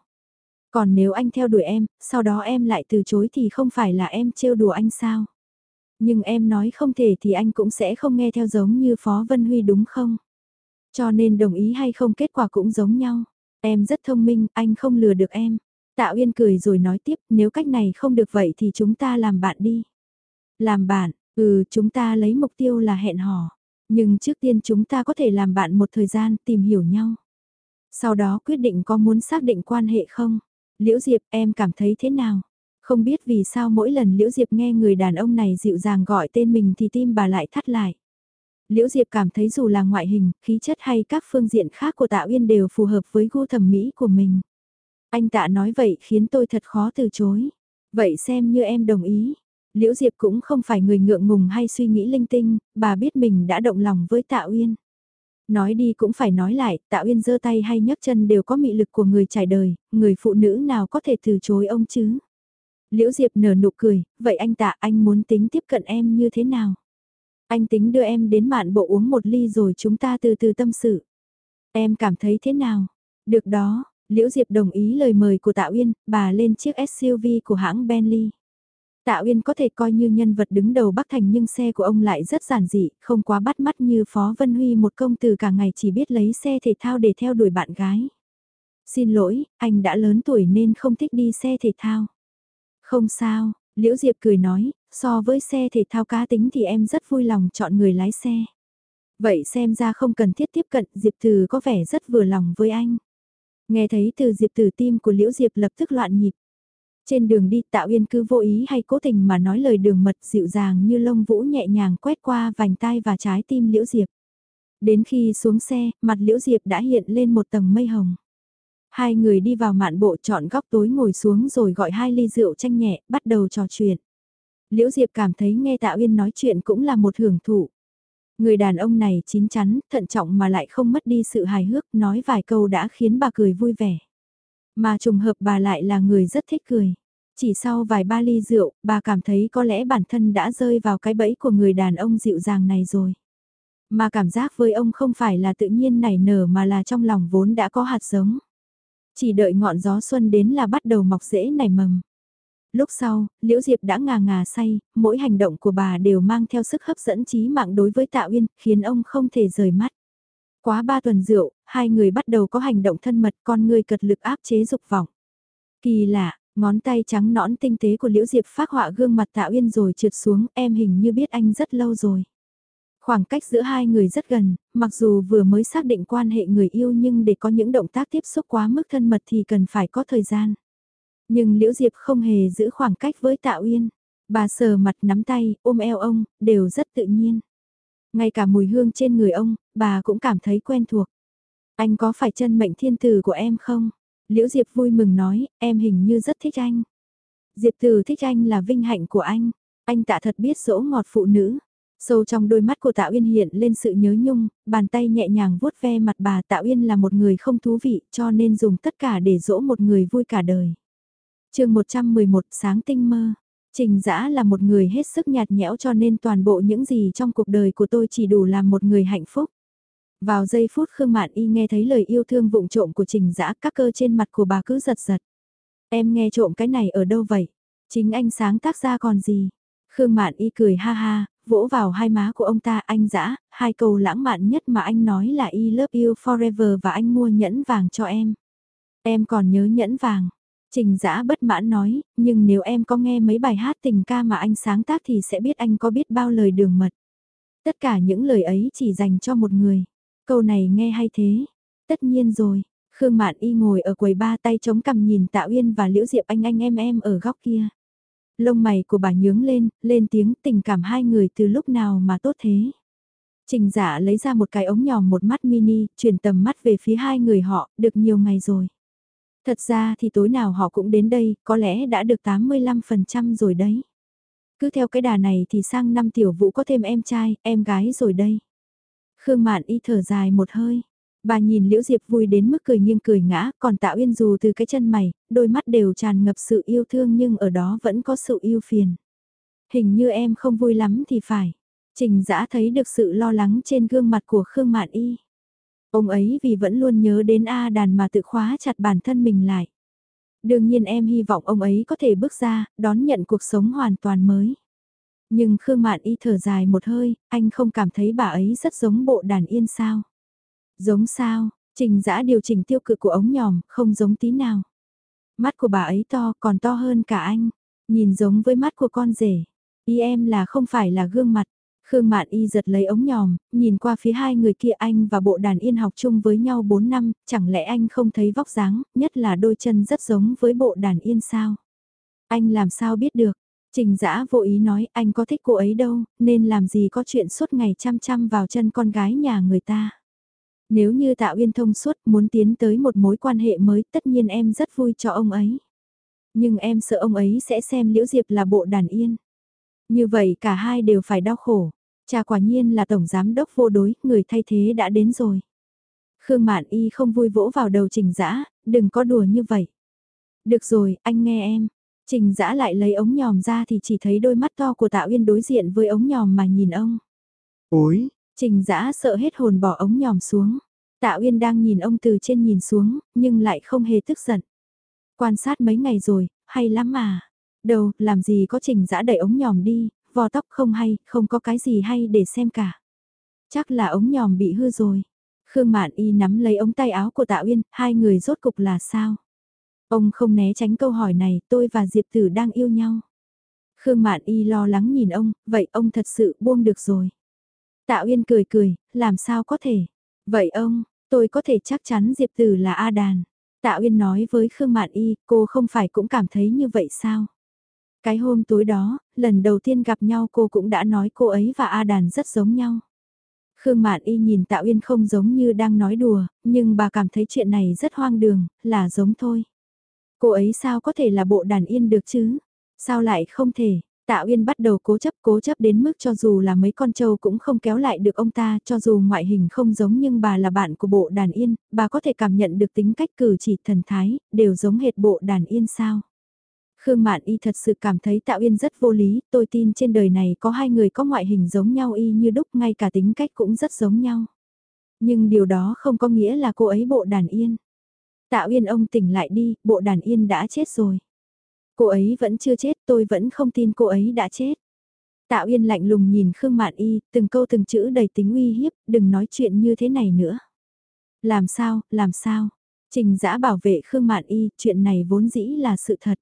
Còn nếu anh theo đuổi em, sau đó em lại từ chối thì không phải là em trêu đùa anh sao? Nhưng em nói không thể thì anh cũng sẽ không nghe theo giống như Phó Vân Huy đúng không? Cho nên đồng ý hay không kết quả cũng giống nhau. Em rất thông minh, anh không lừa được em. Tạ Uyên cười rồi nói tiếp, nếu cách này không được vậy thì chúng ta làm bạn đi. Làm bạn, ừ chúng ta lấy mục tiêu là hẹn hò. Nhưng trước tiên chúng ta có thể làm bạn một thời gian tìm hiểu nhau. Sau đó quyết định có muốn xác định quan hệ không? Liễu Diệp em cảm thấy thế nào? Không biết vì sao mỗi lần Liễu Diệp nghe người đàn ông này dịu dàng gọi tên mình thì tim bà lại thắt lại. Liễu Diệp cảm thấy dù là ngoại hình, khí chất hay các phương diện khác của Tạ Uyên đều phù hợp với gu thẩm mỹ của mình. Anh Tạ nói vậy khiến tôi thật khó từ chối. Vậy xem như em đồng ý. Liễu Diệp cũng không phải người ngượng ngùng hay suy nghĩ linh tinh, bà biết mình đã động lòng với Tạ Uyên. Nói đi cũng phải nói lại, Tạ Uyên giơ tay hay nhấc chân đều có mị lực của người trải đời, người phụ nữ nào có thể từ chối ông chứ. Liễu Diệp nở nụ cười, vậy anh Tạ anh muốn tính tiếp cận em như thế nào? Anh tính đưa em đến mạn bộ uống một ly rồi chúng ta từ từ tâm sự. Em cảm thấy thế nào? Được đó, Liễu Diệp đồng ý lời mời của Tạ Uyên, bà lên chiếc SUV của hãng Bentley. Tạ Uyên có thể coi như nhân vật đứng đầu Bắc Thành nhưng xe của ông lại rất giản dị, không quá bắt mắt như Phó Vân Huy một công từ cả ngày chỉ biết lấy xe thể thao để theo đuổi bạn gái. Xin lỗi, anh đã lớn tuổi nên không thích đi xe thể thao. Không sao, Liễu Diệp cười nói, so với xe thể thao cá tính thì em rất vui lòng chọn người lái xe. Vậy xem ra không cần thiết tiếp cận, Diệp Từ có vẻ rất vừa lòng với anh. Nghe thấy từ Diệp Từ tim của Liễu Diệp lập tức loạn nhịp. Trên đường đi Tạo Uyên cứ vô ý hay cố tình mà nói lời đường mật dịu dàng như lông vũ nhẹ nhàng quét qua vành tai và trái tim Liễu Diệp. Đến khi xuống xe, mặt Liễu Diệp đã hiện lên một tầng mây hồng. Hai người đi vào mạn bộ chọn góc tối ngồi xuống rồi gọi hai ly rượu chanh nhẹ, bắt đầu trò chuyện. Liễu Diệp cảm thấy nghe Tạ Uyên nói chuyện cũng là một hưởng thụ. Người đàn ông này chín chắn, thận trọng mà lại không mất đi sự hài hước, nói vài câu đã khiến bà cười vui vẻ. Mà trùng hợp bà lại là người rất thích cười. Chỉ sau vài ba ly rượu, bà cảm thấy có lẽ bản thân đã rơi vào cái bẫy của người đàn ông dịu dàng này rồi. Mà cảm giác với ông không phải là tự nhiên nảy nở mà là trong lòng vốn đã có hạt giống. Chỉ đợi ngọn gió xuân đến là bắt đầu mọc rễ nảy mầm. Lúc sau, Liễu Diệp đã ngà ngà say, mỗi hành động của bà đều mang theo sức hấp dẫn trí mạng đối với Tạ Uyên, khiến ông không thể rời mắt. Quá ba tuần rượu, hai người bắt đầu có hành động thân mật con người cật lực áp chế dục vọng. Kỳ lạ, ngón tay trắng nõn tinh tế của Liễu Diệp phát họa gương mặt Tạ Uyên rồi trượt xuống, em hình như biết anh rất lâu rồi. Khoảng cách giữa hai người rất gần, mặc dù vừa mới xác định quan hệ người yêu nhưng để có những động tác tiếp xúc quá mức thân mật thì cần phải có thời gian. Nhưng Liễu Diệp không hề giữ khoảng cách với Tạ Uyên. Bà sờ mặt nắm tay, ôm eo ông, đều rất tự nhiên. Ngay cả mùi hương trên người ông, bà cũng cảm thấy quen thuộc. Anh có phải chân mệnh thiên tử của em không? Liễu Diệp vui mừng nói, em hình như rất thích anh. Diệp Từ thích anh là vinh hạnh của anh. Anh tạ thật biết dỗ ngọt phụ nữ. Sâu trong đôi mắt của Tạ Uyên hiện lên sự nhớ nhung, bàn tay nhẹ nhàng vuốt ve mặt bà Tạ Uyên là một người không thú vị cho nên dùng tất cả để dỗ một người vui cả đời. chương 111 Sáng tinh mơ Trình Dã là một người hết sức nhạt nhẽo cho nên toàn bộ những gì trong cuộc đời của tôi chỉ đủ làm một người hạnh phúc. Vào giây phút Khương Mạn Y nghe thấy lời yêu thương vụng trộm của Trình Dã các cơ trên mặt của bà cứ giật giật. Em nghe trộm cái này ở đâu vậy? Chính anh sáng tác ra còn gì? Khương Mạn Y cười ha ha, vỗ vào hai má của ông ta anh dã, hai câu lãng mạn nhất mà anh nói là I love you forever và anh mua nhẫn vàng cho em. Em còn nhớ nhẫn vàng. Trình dã bất mãn nói, nhưng nếu em có nghe mấy bài hát tình ca mà anh sáng tác thì sẽ biết anh có biết bao lời đường mật. Tất cả những lời ấy chỉ dành cho một người. Câu này nghe hay thế. Tất nhiên rồi, Khương Mạn Y ngồi ở quầy ba tay chống cằm nhìn Tạ Uyên và Liễu Diệp anh anh em em ở góc kia. Lông mày của bà nhướng lên, lên tiếng tình cảm hai người từ lúc nào mà tốt thế. Trình giả lấy ra một cái ống nhòm một mắt mini, chuyển tầm mắt về phía hai người họ, được nhiều ngày rồi. Thật ra thì tối nào họ cũng đến đây, có lẽ đã được 85% rồi đấy. Cứ theo cái đà này thì sang năm tiểu vũ có thêm em trai, em gái rồi đây. Khương Mạn y thở dài một hơi. Bà nhìn Liễu Diệp vui đến mức cười nghiêng cười ngã, còn Tạ Uyên dù từ cái chân mày, đôi mắt đều tràn ngập sự yêu thương nhưng ở đó vẫn có sự yêu phiền. Hình như em không vui lắm thì phải. Trình Dã thấy được sự lo lắng trên gương mặt của Khương Mạn Y. Ông ấy vì vẫn luôn nhớ đến A đàn mà tự khóa chặt bản thân mình lại. Đương nhiên em hy vọng ông ấy có thể bước ra, đón nhận cuộc sống hoàn toàn mới. Nhưng Khương Mạn Y thở dài một hơi, anh không cảm thấy bà ấy rất giống bộ đàn yên sao. Giống sao, trình giã điều chỉnh tiêu cự của ống nhòm, không giống tí nào. Mắt của bà ấy to, còn to hơn cả anh. Nhìn giống với mắt của con rể. Y em là không phải là gương mặt. Khương Mạn Y giật lấy ống nhòm, nhìn qua phía hai người kia anh và bộ đàn yên học chung với nhau 4 năm, chẳng lẽ anh không thấy vóc dáng, nhất là đôi chân rất giống với bộ đàn yên sao? Anh làm sao biết được? Trình Dã vô ý nói anh có thích cô ấy đâu, nên làm gì có chuyện suốt ngày chăm chăm vào chân con gái nhà người ta. Nếu như Tạ Uyên thông suốt muốn tiến tới một mối quan hệ mới tất nhiên em rất vui cho ông ấy. Nhưng em sợ ông ấy sẽ xem Liễu Diệp là bộ đàn yên. Như vậy cả hai đều phải đau khổ. Cha quả nhiên là tổng giám đốc vô đối, người thay thế đã đến rồi. Khương Mạn Y không vui vỗ vào đầu Trình Dã, đừng có đùa như vậy. Được rồi, anh nghe em. Trình Dã lại lấy ống nhòm ra thì chỉ thấy đôi mắt to của Tạ Uyên đối diện với ống nhòm mà nhìn ông. Ôi! Trình Dã sợ hết hồn bỏ ống nhòm xuống. Tạ Uyên đang nhìn ông từ trên nhìn xuống, nhưng lại không hề tức giận. Quan sát mấy ngày rồi, hay lắm mà. Đâu, làm gì có Trình Dã đẩy ống nhòm đi, vò tóc không hay, không có cái gì hay để xem cả. Chắc là ống nhòm bị hư rồi. Khương Mạn Y nắm lấy ống tay áo của Tạ Uyên, hai người rốt cục là sao? Ông không né tránh câu hỏi này, tôi và Diệp Tử đang yêu nhau. Khương Mạn Y lo lắng nhìn ông, vậy ông thật sự buông được rồi. Tạ Uyên cười cười, làm sao có thể? Vậy ông, tôi có thể chắc chắn Diệp Tử là A Đàn. Tạ Uyên nói với Khương Mạn Y, cô không phải cũng cảm thấy như vậy sao? Cái hôm tối đó, lần đầu tiên gặp nhau cô cũng đã nói cô ấy và A Đàn rất giống nhau. Khương Mạn Y nhìn Tạ Uyên không giống như đang nói đùa, nhưng bà cảm thấy chuyện này rất hoang đường, là giống thôi. Cô ấy sao có thể là bộ đàn yên được chứ? Sao lại không thể? Tạ Uyên bắt đầu cố chấp cố chấp đến mức cho dù là mấy con trâu cũng không kéo lại được ông ta, cho dù ngoại hình không giống nhưng bà là bạn của bộ đàn yên, bà có thể cảm nhận được tính cách cử chỉ thần thái, đều giống hệt bộ đàn yên sao. Khương Mạn Y thật sự cảm thấy Tạ Uyên rất vô lý, tôi tin trên đời này có hai người có ngoại hình giống nhau y như đúc ngay cả tính cách cũng rất giống nhau. Nhưng điều đó không có nghĩa là cô ấy bộ đàn yên. Tạ Uyên ông tỉnh lại đi, bộ đàn yên đã chết rồi. Cô ấy vẫn chưa chết, tôi vẫn không tin cô ấy đã chết. Tạ Uyên lạnh lùng nhìn Khương Mạn Y, từng câu từng chữ đầy tính uy hiếp, đừng nói chuyện như thế này nữa. Làm sao, làm sao? Trình giã bảo vệ Khương Mạn Y, chuyện này vốn dĩ là sự thật.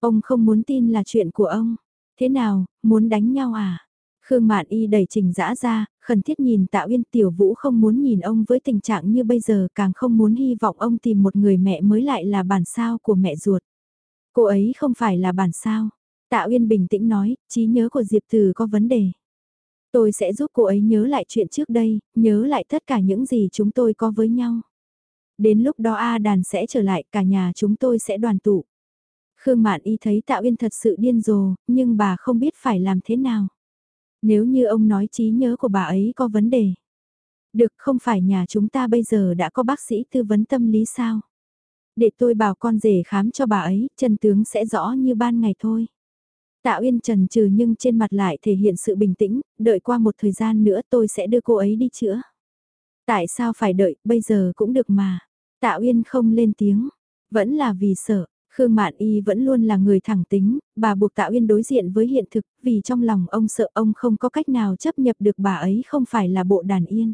Ông không muốn tin là chuyện của ông. Thế nào, muốn đánh nhau à? Khương Mạn Y đẩy trình dã ra, khẩn thiết nhìn Tạ Uyên Tiểu Vũ không muốn nhìn ông với tình trạng như bây giờ càng không muốn hy vọng ông tìm một người mẹ mới lại là bản sao của mẹ ruột. Cô ấy không phải là bản sao. Tạ Uyên bình tĩnh nói, trí nhớ của Diệp Từ có vấn đề. Tôi sẽ giúp cô ấy nhớ lại chuyện trước đây, nhớ lại tất cả những gì chúng tôi có với nhau. Đến lúc đó A đàn sẽ trở lại, cả nhà chúng tôi sẽ đoàn tụ. Khương Mạn Y thấy Tạ Uyên thật sự điên rồ, nhưng bà không biết phải làm thế nào. Nếu như ông nói trí nhớ của bà ấy có vấn đề. Được không phải nhà chúng ta bây giờ đã có bác sĩ tư vấn tâm lý sao? Để tôi bảo con rể khám cho bà ấy, chân tướng sẽ rõ như ban ngày thôi. Tạ Uyên trần trừ nhưng trên mặt lại thể hiện sự bình tĩnh, đợi qua một thời gian nữa tôi sẽ đưa cô ấy đi chữa. Tại sao phải đợi, bây giờ cũng được mà. Tạ Uyên không lên tiếng, vẫn là vì sợ, Khương Mạn Y vẫn luôn là người thẳng tính, bà buộc Tạ Uyên đối diện với hiện thực, vì trong lòng ông sợ ông không có cách nào chấp nhập được bà ấy không phải là bộ đàn yên.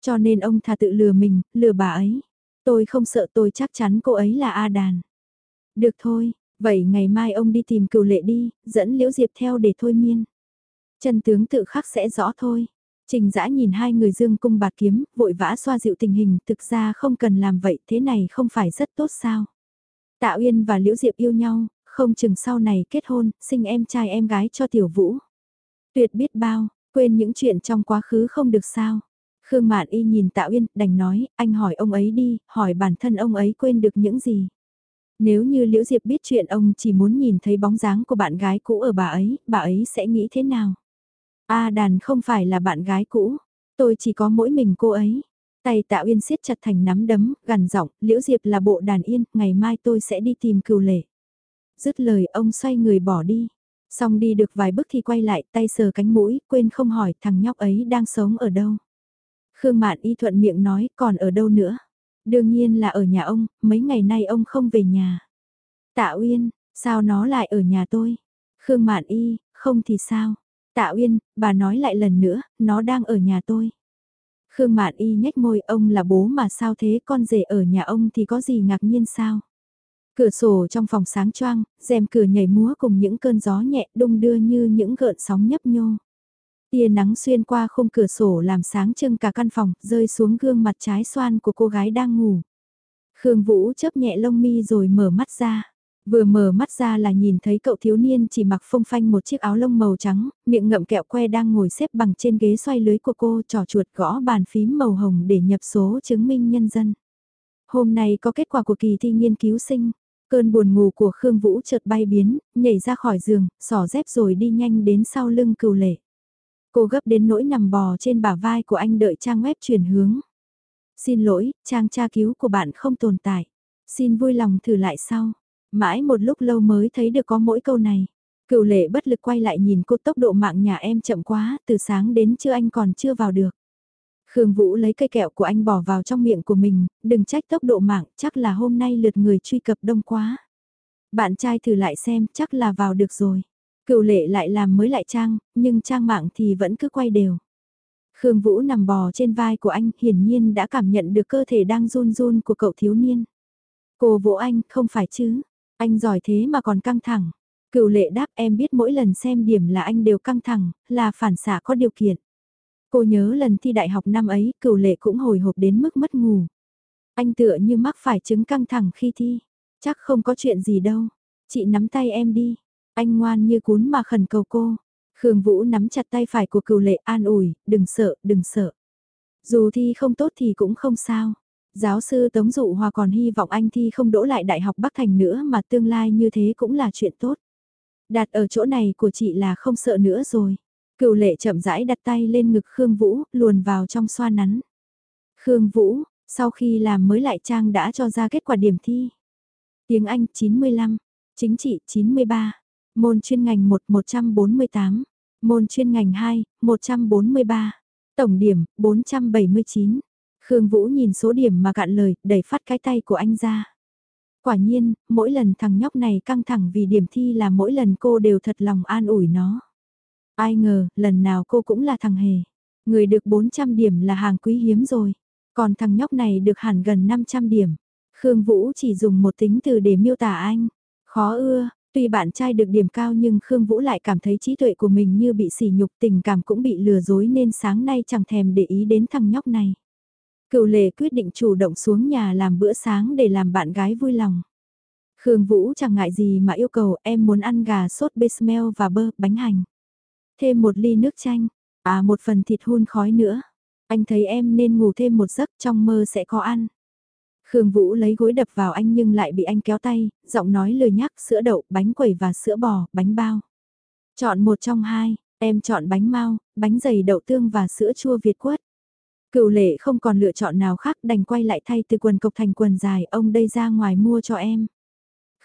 Cho nên ông thà tự lừa mình, lừa bà ấy. Tôi không sợ tôi chắc chắn cô ấy là A đàn. Được thôi, vậy ngày mai ông đi tìm cựu lệ đi, dẫn Liễu Diệp theo để thôi miên. Chân tướng tự khắc sẽ rõ thôi. Trình dã nhìn hai người dương cung bạt kiếm, vội vã xoa dịu tình hình, thực ra không cần làm vậy, thế này không phải rất tốt sao. Tạ Uyên và Liễu Diệp yêu nhau, không chừng sau này kết hôn, sinh em trai em gái cho Tiểu Vũ. Tuyệt biết bao, quên những chuyện trong quá khứ không được sao. Khương Mạn Y nhìn Tạ Uyên, đành nói, anh hỏi ông ấy đi, hỏi bản thân ông ấy quên được những gì. Nếu như Liễu Diệp biết chuyện ông chỉ muốn nhìn thấy bóng dáng của bạn gái cũ ở bà ấy, bà ấy sẽ nghĩ thế nào? A đàn không phải là bạn gái cũ, tôi chỉ có mỗi mình cô ấy. Tay tạ uyên siết chặt thành nắm đấm, gằn giọng, liễu diệp là bộ đàn yên, ngày mai tôi sẽ đi tìm cừu lệ. Dứt lời ông xoay người bỏ đi. Xong đi được vài bước thì quay lại tay sờ cánh mũi, quên không hỏi thằng nhóc ấy đang sống ở đâu. Khương Mạn y thuận miệng nói còn ở đâu nữa. Đương nhiên là ở nhà ông, mấy ngày nay ông không về nhà. Tạ Uyên, sao nó lại ở nhà tôi? Khương Mạn y, không thì sao? Tạ Uyên, bà nói lại lần nữa, nó đang ở nhà tôi. Khương Mạn Y nhếch môi ông là bố mà sao thế con rể ở nhà ông thì có gì ngạc nhiên sao? Cửa sổ trong phòng sáng choang, rèm cửa nhảy múa cùng những cơn gió nhẹ đung đưa như những gợn sóng nhấp nhô. Tia nắng xuyên qua khung cửa sổ làm sáng trưng cả căn phòng, rơi xuống gương mặt trái xoan của cô gái đang ngủ. Khương Vũ chớp nhẹ lông mi rồi mở mắt ra. Vừa mở mắt ra là nhìn thấy cậu thiếu niên chỉ mặc phông phanh một chiếc áo lông màu trắng, miệng ngậm kẹo que đang ngồi xếp bằng trên ghế xoay lưới của cô trò chuột gõ bàn phím màu hồng để nhập số chứng minh nhân dân. Hôm nay có kết quả của kỳ thi nghiên cứu sinh. Cơn buồn ngủ của Khương Vũ chợt bay biến, nhảy ra khỏi giường, xỏ dép rồi đi nhanh đến sau lưng cừu lệ. Cô gấp đến nỗi nằm bò trên bả vai của anh đợi trang web chuyển hướng. Xin lỗi, trang tra cứu của bạn không tồn tại. Xin vui lòng thử lại sau. Mãi một lúc lâu mới thấy được có mỗi câu này. Cựu lệ bất lực quay lại nhìn cô tốc độ mạng nhà em chậm quá, từ sáng đến trưa anh còn chưa vào được. Khương Vũ lấy cây kẹo của anh bỏ vào trong miệng của mình, đừng trách tốc độ mạng, chắc là hôm nay lượt người truy cập đông quá. Bạn trai thử lại xem, chắc là vào được rồi. Cựu lệ lại làm mới lại trang, nhưng trang mạng thì vẫn cứ quay đều. Khương Vũ nằm bò trên vai của anh, hiển nhiên đã cảm nhận được cơ thể đang run run của cậu thiếu niên. Cô vỗ anh, không phải chứ, anh giỏi thế mà còn căng thẳng. Cựu lệ đáp em biết mỗi lần xem điểm là anh đều căng thẳng, là phản xạ có điều kiện. Cô nhớ lần thi đại học năm ấy, cựu lệ cũng hồi hộp đến mức mất ngủ. Anh tựa như mắc phải chứng căng thẳng khi thi. Chắc không có chuyện gì đâu. Chị nắm tay em đi. Anh ngoan như cún mà khẩn cầu cô. Khương Vũ nắm chặt tay phải của cựu lệ an ủi, đừng sợ, đừng sợ. Dù thi không tốt thì cũng không sao. Giáo sư Tống Dụ Hòa còn hy vọng anh thi không đỗ lại Đại học Bắc Thành nữa mà tương lai như thế cũng là chuyện tốt. Đạt ở chỗ này của chị là không sợ nữa rồi. Cựu lệ chậm rãi đặt tay lên ngực Khương Vũ, luồn vào trong xoa nắn. Khương Vũ, sau khi làm mới lại trang đã cho ra kết quả điểm thi. Tiếng Anh 95, chính trị 93, môn chuyên ngành 1 148, môn chuyên ngành 2 143, tổng điểm 479. Khương Vũ nhìn số điểm mà cạn lời, đẩy phát cái tay của anh ra. Quả nhiên, mỗi lần thằng nhóc này căng thẳng vì điểm thi là mỗi lần cô đều thật lòng an ủi nó. Ai ngờ, lần nào cô cũng là thằng hề. Người được 400 điểm là hàng quý hiếm rồi. Còn thằng nhóc này được hẳn gần 500 điểm. Khương Vũ chỉ dùng một tính từ để miêu tả anh. Khó ưa, tuy bạn trai được điểm cao nhưng Khương Vũ lại cảm thấy trí tuệ của mình như bị sỉ nhục tình cảm cũng bị lừa dối nên sáng nay chẳng thèm để ý đến thằng nhóc này. Cựu lệ quyết định chủ động xuống nhà làm bữa sáng để làm bạn gái vui lòng. Khương Vũ chẳng ngại gì mà yêu cầu em muốn ăn gà sốt bechamel và bơ, bánh hành. Thêm một ly nước chanh, à một phần thịt hun khói nữa. Anh thấy em nên ngủ thêm một giấc trong mơ sẽ có ăn. Khương Vũ lấy gối đập vào anh nhưng lại bị anh kéo tay, giọng nói lời nhắc sữa đậu, bánh quẩy và sữa bò, bánh bao. Chọn một trong hai, em chọn bánh mau, bánh dày đậu tương và sữa chua Việt quất. Cựu lệ không còn lựa chọn nào khác đành quay lại thay từ quần cộc thành quần dài ông đây ra ngoài mua cho em.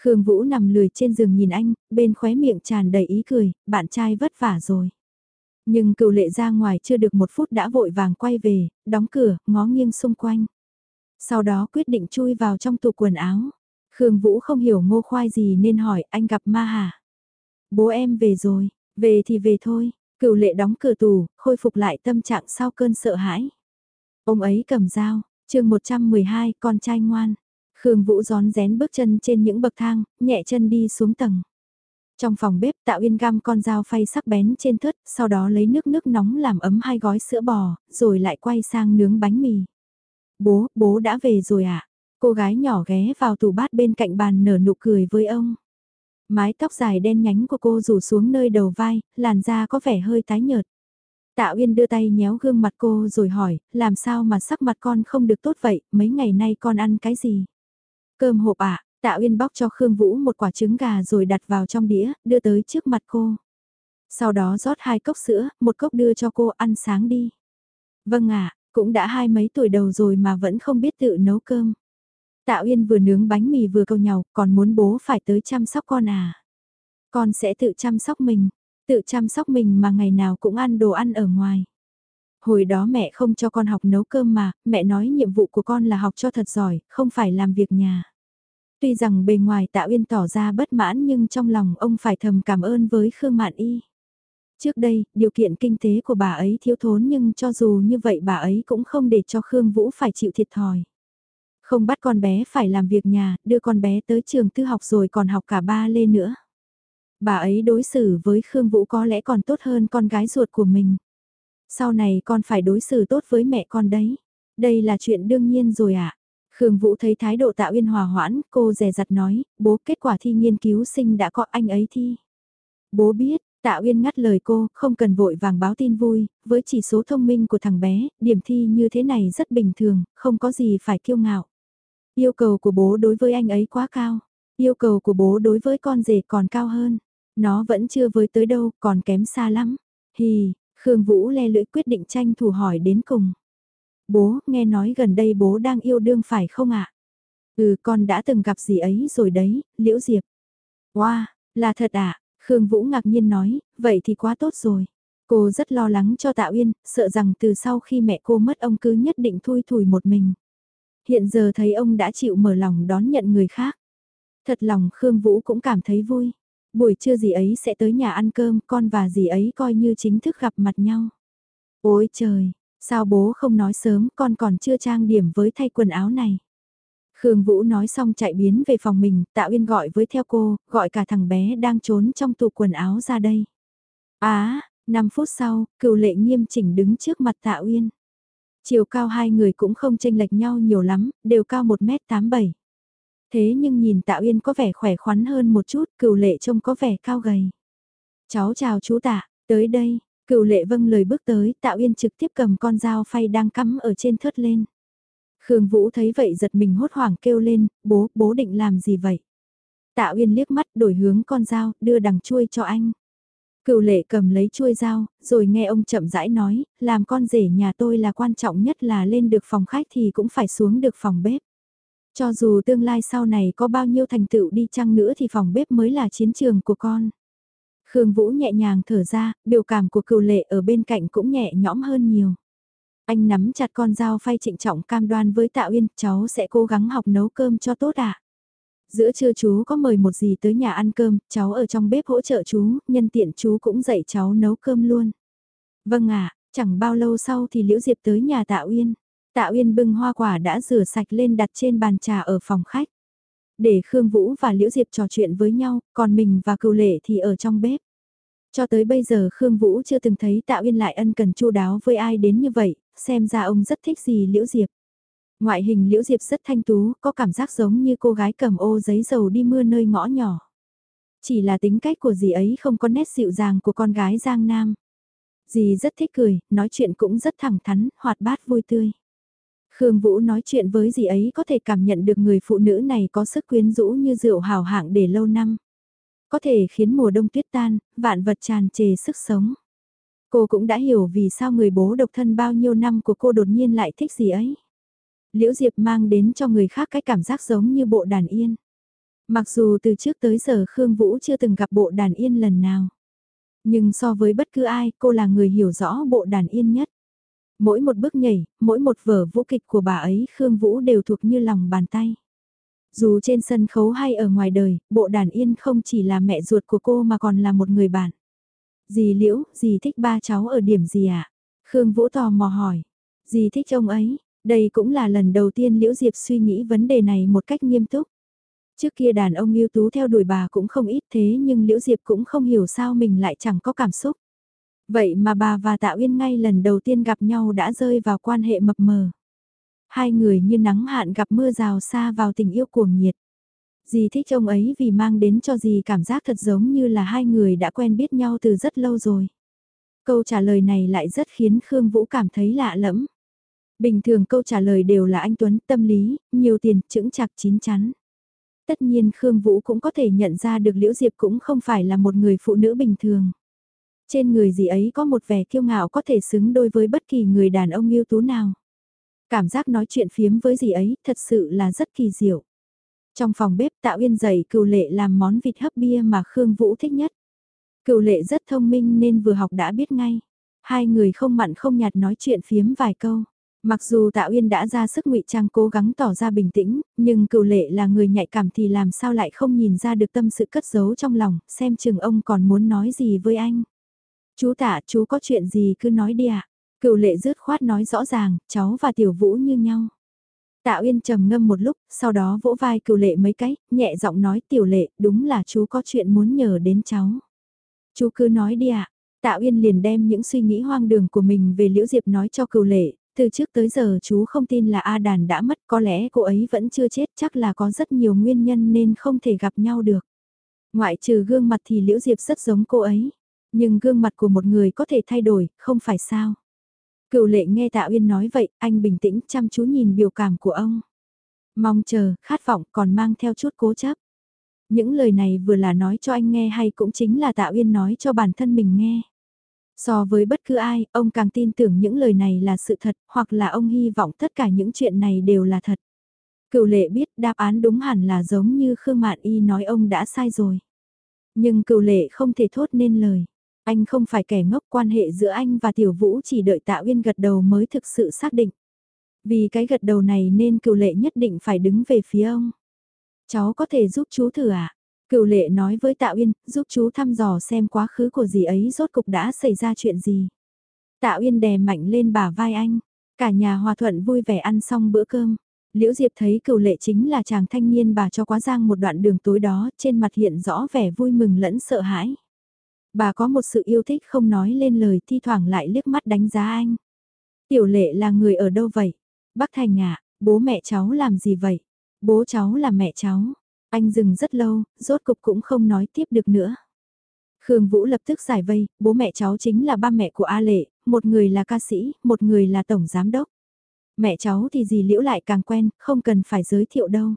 Khương Vũ nằm lười trên giường nhìn anh, bên khóe miệng tràn đầy ý cười, bạn trai vất vả rồi. Nhưng cựu lệ ra ngoài chưa được một phút đã vội vàng quay về, đóng cửa, ngó nghiêng xung quanh. Sau đó quyết định chui vào trong tủ quần áo. Khương Vũ không hiểu ngô khoai gì nên hỏi anh gặp ma hả? Bố em về rồi, về thì về thôi. Cựu lệ đóng cửa tủ, khôi phục lại tâm trạng sau cơn sợ hãi. Ông ấy cầm dao, chương 112, con trai ngoan. Khương Vũ gión rén bước chân trên những bậc thang, nhẹ chân đi xuống tầng. Trong phòng bếp Tạo Yên găm con dao phay sắc bén trên thớt, sau đó lấy nước nước nóng làm ấm hai gói sữa bò, rồi lại quay sang nướng bánh mì. Bố, bố đã về rồi ạ. À? Cô gái nhỏ ghé vào tủ bát bên cạnh bàn nở nụ cười với ông. Mái tóc dài đen nhánh của cô rủ xuống nơi đầu vai, làn da có vẻ hơi tái nhợt. Tạ Uyên đưa tay nhéo gương mặt cô rồi hỏi, làm sao mà sắc mặt con không được tốt vậy, mấy ngày nay con ăn cái gì? Cơm hộp ạ, à? Tạ Uyên bóc cho Khương Vũ một quả trứng gà rồi đặt vào trong đĩa, đưa tới trước mặt cô. Sau đó rót hai cốc sữa, một cốc đưa cho cô ăn sáng đi. Vâng ạ, cũng đã hai mấy tuổi đầu rồi mà vẫn không biết tự nấu cơm. Tạ Uyên vừa nướng bánh mì vừa câu nhau, còn muốn bố phải tới chăm sóc con à. Con sẽ tự chăm sóc mình, tự chăm sóc mình mà ngày nào cũng ăn đồ ăn ở ngoài. Hồi đó mẹ không cho con học nấu cơm mà, mẹ nói nhiệm vụ của con là học cho thật giỏi, không phải làm việc nhà. Tuy rằng bề ngoài Tạ Uyên tỏ ra bất mãn nhưng trong lòng ông phải thầm cảm ơn với Khương Mạn Y. Trước đây, điều kiện kinh tế của bà ấy thiếu thốn nhưng cho dù như vậy bà ấy cũng không để cho Khương Vũ phải chịu thiệt thòi. Không bắt con bé phải làm việc nhà, đưa con bé tới trường tư học rồi còn học cả ba lê nữa. Bà ấy đối xử với Khương Vũ có lẽ còn tốt hơn con gái ruột của mình. Sau này con phải đối xử tốt với mẹ con đấy. Đây là chuyện đương nhiên rồi ạ. À? Khương Vũ thấy thái độ Tạ Uyên hòa hoãn, cô dè dặt nói, bố kết quả thi nghiên cứu sinh đã có anh ấy thi. Bố biết, Tạ Uyên ngắt lời cô, không cần vội vàng báo tin vui, với chỉ số thông minh của thằng bé, điểm thi như thế này rất bình thường, không có gì phải kiêu ngạo. Yêu cầu của bố đối với anh ấy quá cao. Yêu cầu của bố đối với con rể còn cao hơn. Nó vẫn chưa với tới đâu, còn kém xa lắm. Hì, Khương Vũ le lưỡi quyết định tranh thủ hỏi đến cùng. Bố, nghe nói gần đây bố đang yêu đương phải không ạ? Ừ, con đã từng gặp gì ấy rồi đấy, Liễu Diệp. Wow, là thật ạ, Khương Vũ ngạc nhiên nói, vậy thì quá tốt rồi. Cô rất lo lắng cho Tạ Uyên, sợ rằng từ sau khi mẹ cô mất ông cứ nhất định thui thủi một mình. Hiện giờ thấy ông đã chịu mở lòng đón nhận người khác. Thật lòng Khương Vũ cũng cảm thấy vui. Buổi trưa gì ấy sẽ tới nhà ăn cơm, con và gì ấy coi như chính thức gặp mặt nhau. Ôi trời, sao bố không nói sớm, con còn chưa trang điểm với thay quần áo này. Khương Vũ nói xong chạy biến về phòng mình, Tạ Uyên gọi với theo cô, gọi cả thằng bé đang trốn trong tủ quần áo ra đây. Á, à, 5 phút sau, cựu lệ nghiêm chỉnh đứng trước mặt Tạ Uyên. Chiều cao hai người cũng không chênh lệch nhau nhiều lắm, đều cao 1m87. Thế nhưng nhìn Tạ Uyên có vẻ khỏe khoắn hơn một chút, cựu lệ trông có vẻ cao gầy. Cháu chào chú Tạ, tới đây, cựu lệ vâng lời bước tới, Tạ Uyên trực tiếp cầm con dao phay đang cắm ở trên thớt lên. Khương Vũ thấy vậy giật mình hốt hoảng kêu lên, bố, bố định làm gì vậy? Tạ Uyên liếc mắt đổi hướng con dao, đưa đằng chuôi cho anh. Cựu lệ cầm lấy chuôi dao, rồi nghe ông chậm rãi nói, làm con rể nhà tôi là quan trọng nhất là lên được phòng khách thì cũng phải xuống được phòng bếp. Cho dù tương lai sau này có bao nhiêu thành tựu đi chăng nữa thì phòng bếp mới là chiến trường của con. Khương Vũ nhẹ nhàng thở ra, biểu cảm của cựu lệ ở bên cạnh cũng nhẹ nhõm hơn nhiều. Anh nắm chặt con dao phay trịnh trọng cam đoan với Tạ Uyên, cháu sẽ cố gắng học nấu cơm cho tốt ạ. À? Giữa trưa chú có mời một gì tới nhà ăn cơm, cháu ở trong bếp hỗ trợ chú, nhân tiện chú cũng dạy cháu nấu cơm luôn. Vâng ạ, chẳng bao lâu sau thì Liễu Diệp tới nhà Tạ Uyên. Tạ Uyên bưng hoa quả đã rửa sạch lên đặt trên bàn trà ở phòng khách. Để Khương Vũ và Liễu Diệp trò chuyện với nhau, còn mình và cựu lệ thì ở trong bếp. Cho tới bây giờ Khương Vũ chưa từng thấy Tạ Uyên lại ân cần chu đáo với ai đến như vậy, xem ra ông rất thích gì Liễu Diệp. Ngoại hình Liễu Diệp rất thanh tú, có cảm giác giống như cô gái cầm ô giấy dầu đi mưa nơi ngõ nhỏ. Chỉ là tính cách của dì ấy không có nét dịu dàng của con gái Giang Nam. Dì rất thích cười, nói chuyện cũng rất thẳng thắn, hoạt bát vui tươi. Khương Vũ nói chuyện với gì ấy có thể cảm nhận được người phụ nữ này có sức quyến rũ như rượu hào hạng để lâu năm. Có thể khiến mùa đông tuyết tan, vạn vật tràn trề sức sống. Cô cũng đã hiểu vì sao người bố độc thân bao nhiêu năm của cô đột nhiên lại thích gì ấy. Liễu Diệp mang đến cho người khác cái cảm giác giống như bộ đàn yên. Mặc dù từ trước tới giờ Khương Vũ chưa từng gặp bộ đàn yên lần nào. Nhưng so với bất cứ ai, cô là người hiểu rõ bộ đàn yên nhất. Mỗi một bước nhảy, mỗi một vở vũ kịch của bà ấy Khương Vũ đều thuộc như lòng bàn tay. Dù trên sân khấu hay ở ngoài đời, bộ đàn yên không chỉ là mẹ ruột của cô mà còn là một người bạn. Dì Liễu, dì thích ba cháu ở điểm gì ạ? À? Khương Vũ tò mò hỏi. Dì thích ông ấy, đây cũng là lần đầu tiên Liễu Diệp suy nghĩ vấn đề này một cách nghiêm túc. Trước kia đàn ông yêu tú theo đuổi bà cũng không ít thế nhưng Liễu Diệp cũng không hiểu sao mình lại chẳng có cảm xúc. Vậy mà bà và Tạ Uyên ngay lần đầu tiên gặp nhau đã rơi vào quan hệ mập mờ. Hai người như nắng hạn gặp mưa rào xa vào tình yêu cuồng nhiệt. Dì thích ông ấy vì mang đến cho dì cảm giác thật giống như là hai người đã quen biết nhau từ rất lâu rồi. Câu trả lời này lại rất khiến Khương Vũ cảm thấy lạ lẫm. Bình thường câu trả lời đều là anh Tuấn, tâm lý, nhiều tiền, chững chạc chín chắn. Tất nhiên Khương Vũ cũng có thể nhận ra được Liễu Diệp cũng không phải là một người phụ nữ bình thường. Trên người gì ấy có một vẻ kiêu ngạo có thể xứng đôi với bất kỳ người đàn ông yêu tú nào. Cảm giác nói chuyện phiếm với gì ấy thật sự là rất kỳ diệu. Trong phòng bếp Tạ Uyên dạy cựu lệ làm món vịt hấp bia mà Khương Vũ thích nhất. Cựu lệ rất thông minh nên vừa học đã biết ngay. Hai người không mặn không nhạt nói chuyện phiếm vài câu. Mặc dù Tạ Uyên đã ra sức ngụy trang cố gắng tỏ ra bình tĩnh, nhưng cựu lệ là người nhạy cảm thì làm sao lại không nhìn ra được tâm sự cất giấu trong lòng, xem chừng ông còn muốn nói gì với anh. Chú Tạ, chú có chuyện gì cứ nói đi ạ. À? Cựu lệ rứt khoát nói rõ ràng, cháu và tiểu vũ như nhau. Tạ Uyên trầm ngâm một lúc, sau đó vỗ vai cựu lệ mấy cái, nhẹ giọng nói tiểu lệ, đúng là chú có chuyện muốn nhờ đến cháu. Chú cứ nói đi ạ. À. Tạ Uyên liền đem những suy nghĩ hoang đường của mình về Liễu Diệp nói cho cựu lệ, từ trước tới giờ chú không tin là A Đàn đã mất, có lẽ cô ấy vẫn chưa chết, chắc là có rất nhiều nguyên nhân nên không thể gặp nhau được. Ngoại trừ gương mặt thì Liễu Diệp rất giống cô ấy, nhưng gương mặt của một người có thể thay đổi, không phải sao. Cựu lệ nghe Tạ Uyên nói vậy, anh bình tĩnh chăm chú nhìn biểu cảm của ông. Mong chờ, khát vọng còn mang theo chút cố chấp. Những lời này vừa là nói cho anh nghe hay cũng chính là Tạ Uyên nói cho bản thân mình nghe. So với bất cứ ai, ông càng tin tưởng những lời này là sự thật, hoặc là ông hy vọng tất cả những chuyện này đều là thật. Cựu lệ biết đáp án đúng hẳn là giống như Khương Mạn Y nói ông đã sai rồi. Nhưng cựu lệ không thể thốt nên lời. Anh không phải kẻ ngốc quan hệ giữa anh và Tiểu Vũ chỉ đợi Tạ Uyên gật đầu mới thực sự xác định. Vì cái gật đầu này nên cựu lệ nhất định phải đứng về phía ông. Cháu có thể giúp chú thử à? Cựu lệ nói với Tạ Uyên, giúp chú thăm dò xem quá khứ của dì ấy rốt cục đã xảy ra chuyện gì. Tạ Uyên đè mạnh lên bả vai anh. Cả nhà hòa thuận vui vẻ ăn xong bữa cơm. Liễu Diệp thấy cựu lệ chính là chàng thanh niên bà cho quá giang một đoạn đường tối đó, trên mặt hiện rõ vẻ vui mừng lẫn sợ hãi. Bà có một sự yêu thích không nói lên lời thi thoảng lại liếc mắt đánh giá anh. Tiểu lệ là người ở đâu vậy? Bắc Thành à, bố mẹ cháu làm gì vậy? Bố cháu là mẹ cháu. Anh dừng rất lâu, rốt cục cũng không nói tiếp được nữa. Khương Vũ lập tức giải vây, bố mẹ cháu chính là ba mẹ của A Lệ, một người là ca sĩ, một người là tổng giám đốc. Mẹ cháu thì gì Liễu lại càng quen, không cần phải giới thiệu đâu.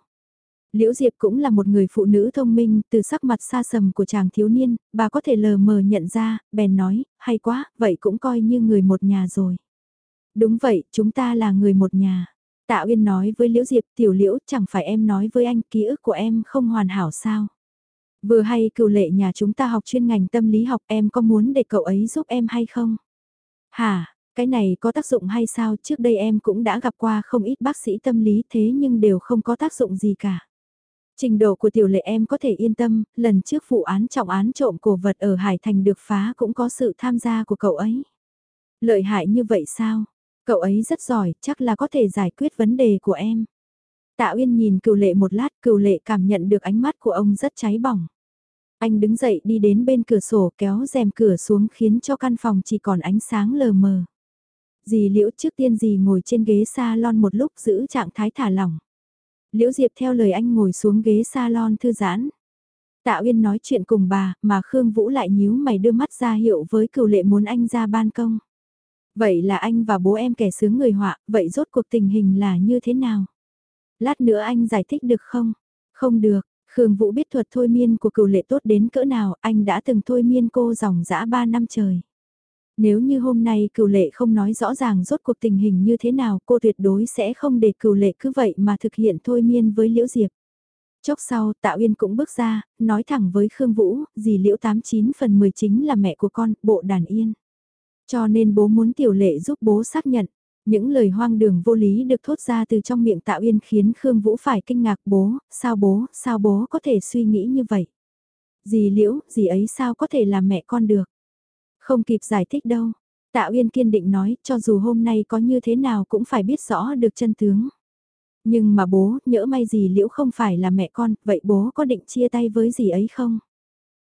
Liễu Diệp cũng là một người phụ nữ thông minh, từ sắc mặt xa sầm của chàng thiếu niên, bà có thể lờ mờ nhận ra, bèn nói, hay quá, vậy cũng coi như người một nhà rồi. Đúng vậy, chúng ta là người một nhà. Tạ Uyên nói với Liễu Diệp, tiểu Liễu, chẳng phải em nói với anh ký ức của em không hoàn hảo sao? Vừa hay cựu lệ nhà chúng ta học chuyên ngành tâm lý học em có muốn để cậu ấy giúp em hay không? Hả, cái này có tác dụng hay sao? Trước đây em cũng đã gặp qua không ít bác sĩ tâm lý thế nhưng đều không có tác dụng gì cả. Trình độ của tiểu lệ em có thể yên tâm, lần trước vụ án trọng án trộm cổ vật ở Hải Thành được phá cũng có sự tham gia của cậu ấy. Lợi hại như vậy sao? Cậu ấy rất giỏi, chắc là có thể giải quyết vấn đề của em. Tạ Uyên nhìn cựu lệ một lát, cựu lệ cảm nhận được ánh mắt của ông rất cháy bỏng. Anh đứng dậy đi đến bên cửa sổ kéo rèm cửa xuống khiến cho căn phòng chỉ còn ánh sáng lờ mờ. Dì Liễu trước tiên dì ngồi trên ghế salon một lúc giữ trạng thái thả lỏng. Liễu Diệp theo lời anh ngồi xuống ghế salon thư giãn. Tạ Uyên nói chuyện cùng bà, mà Khương Vũ lại nhíu mày đưa mắt ra hiệu với cửu lệ muốn anh ra ban công. Vậy là anh và bố em kẻ sướng người họa, vậy rốt cuộc tình hình là như thế nào? Lát nữa anh giải thích được không? Không được, Khương Vũ biết thuật thôi miên của cửu lệ tốt đến cỡ nào, anh đã từng thôi miên cô dòng dã 3 năm trời. Nếu như hôm nay cựu lệ không nói rõ ràng rốt cuộc tình hình như thế nào, cô tuyệt đối sẽ không để cựu lệ cứ vậy mà thực hiện thôi miên với Liễu Diệp. Chốc sau, Tạ Uyên cũng bước ra, nói thẳng với Khương Vũ, dì Liễu 89 phần 10 chính là mẹ của con, bộ đàn yên. Cho nên bố muốn tiểu lệ giúp bố xác nhận. Những lời hoang đường vô lý được thốt ra từ trong miệng Tạ Uyên khiến Khương Vũ phải kinh ngạc bố, sao bố, sao bố có thể suy nghĩ như vậy. Dì Liễu, dì ấy sao có thể là mẹ con được. Không kịp giải thích đâu. Tạ Uyên kiên định nói, cho dù hôm nay có như thế nào cũng phải biết rõ được chân tướng. Nhưng mà bố, nhỡ may gì Liễu không phải là mẹ con, vậy bố có định chia tay với gì ấy không?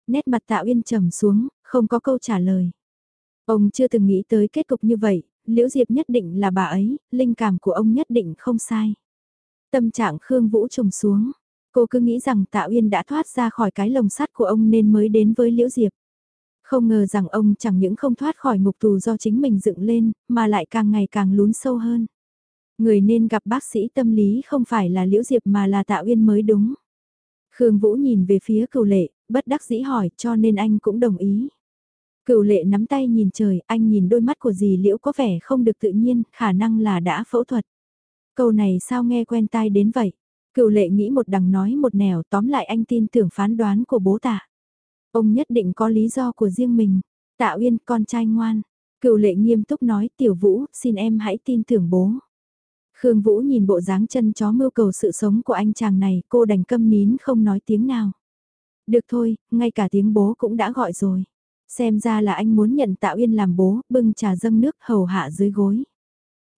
Nét mặt Tạ Uyên trầm xuống, không có câu trả lời. Ông chưa từng nghĩ tới kết cục như vậy, Liễu Diệp nhất định là bà ấy, linh cảm của ông nhất định không sai. Tâm trạng Khương Vũ trùng xuống, cô cứ nghĩ rằng Tạ Uyên đã thoát ra khỏi cái lồng sắt của ông nên mới đến với Liễu Diệp. Không ngờ rằng ông chẳng những không thoát khỏi ngục tù do chính mình dựng lên, mà lại càng ngày càng lún sâu hơn. Người nên gặp bác sĩ tâm lý không phải là Liễu Diệp mà là Tạ Uyên mới đúng. Khương Vũ nhìn về phía cựu lệ, bất đắc dĩ hỏi cho nên anh cũng đồng ý. Cựu lệ nắm tay nhìn trời, anh nhìn đôi mắt của dì Liễu có vẻ không được tự nhiên, khả năng là đã phẫu thuật. Câu này sao nghe quen tai đến vậy? Cựu lệ nghĩ một đằng nói một nẻo tóm lại anh tin tưởng phán đoán của bố tạ. Ông nhất định có lý do của riêng mình. Tạ Uyên, con trai ngoan. Cựu lệ nghiêm túc nói, tiểu vũ, xin em hãy tin tưởng bố. Khương Vũ nhìn bộ dáng chân chó mưu cầu sự sống của anh chàng này, cô đành câm nín không nói tiếng nào. Được thôi, ngay cả tiếng bố cũng đã gọi rồi. Xem ra là anh muốn nhận Tạ Uyên làm bố, bưng trà dâng nước hầu hạ dưới gối.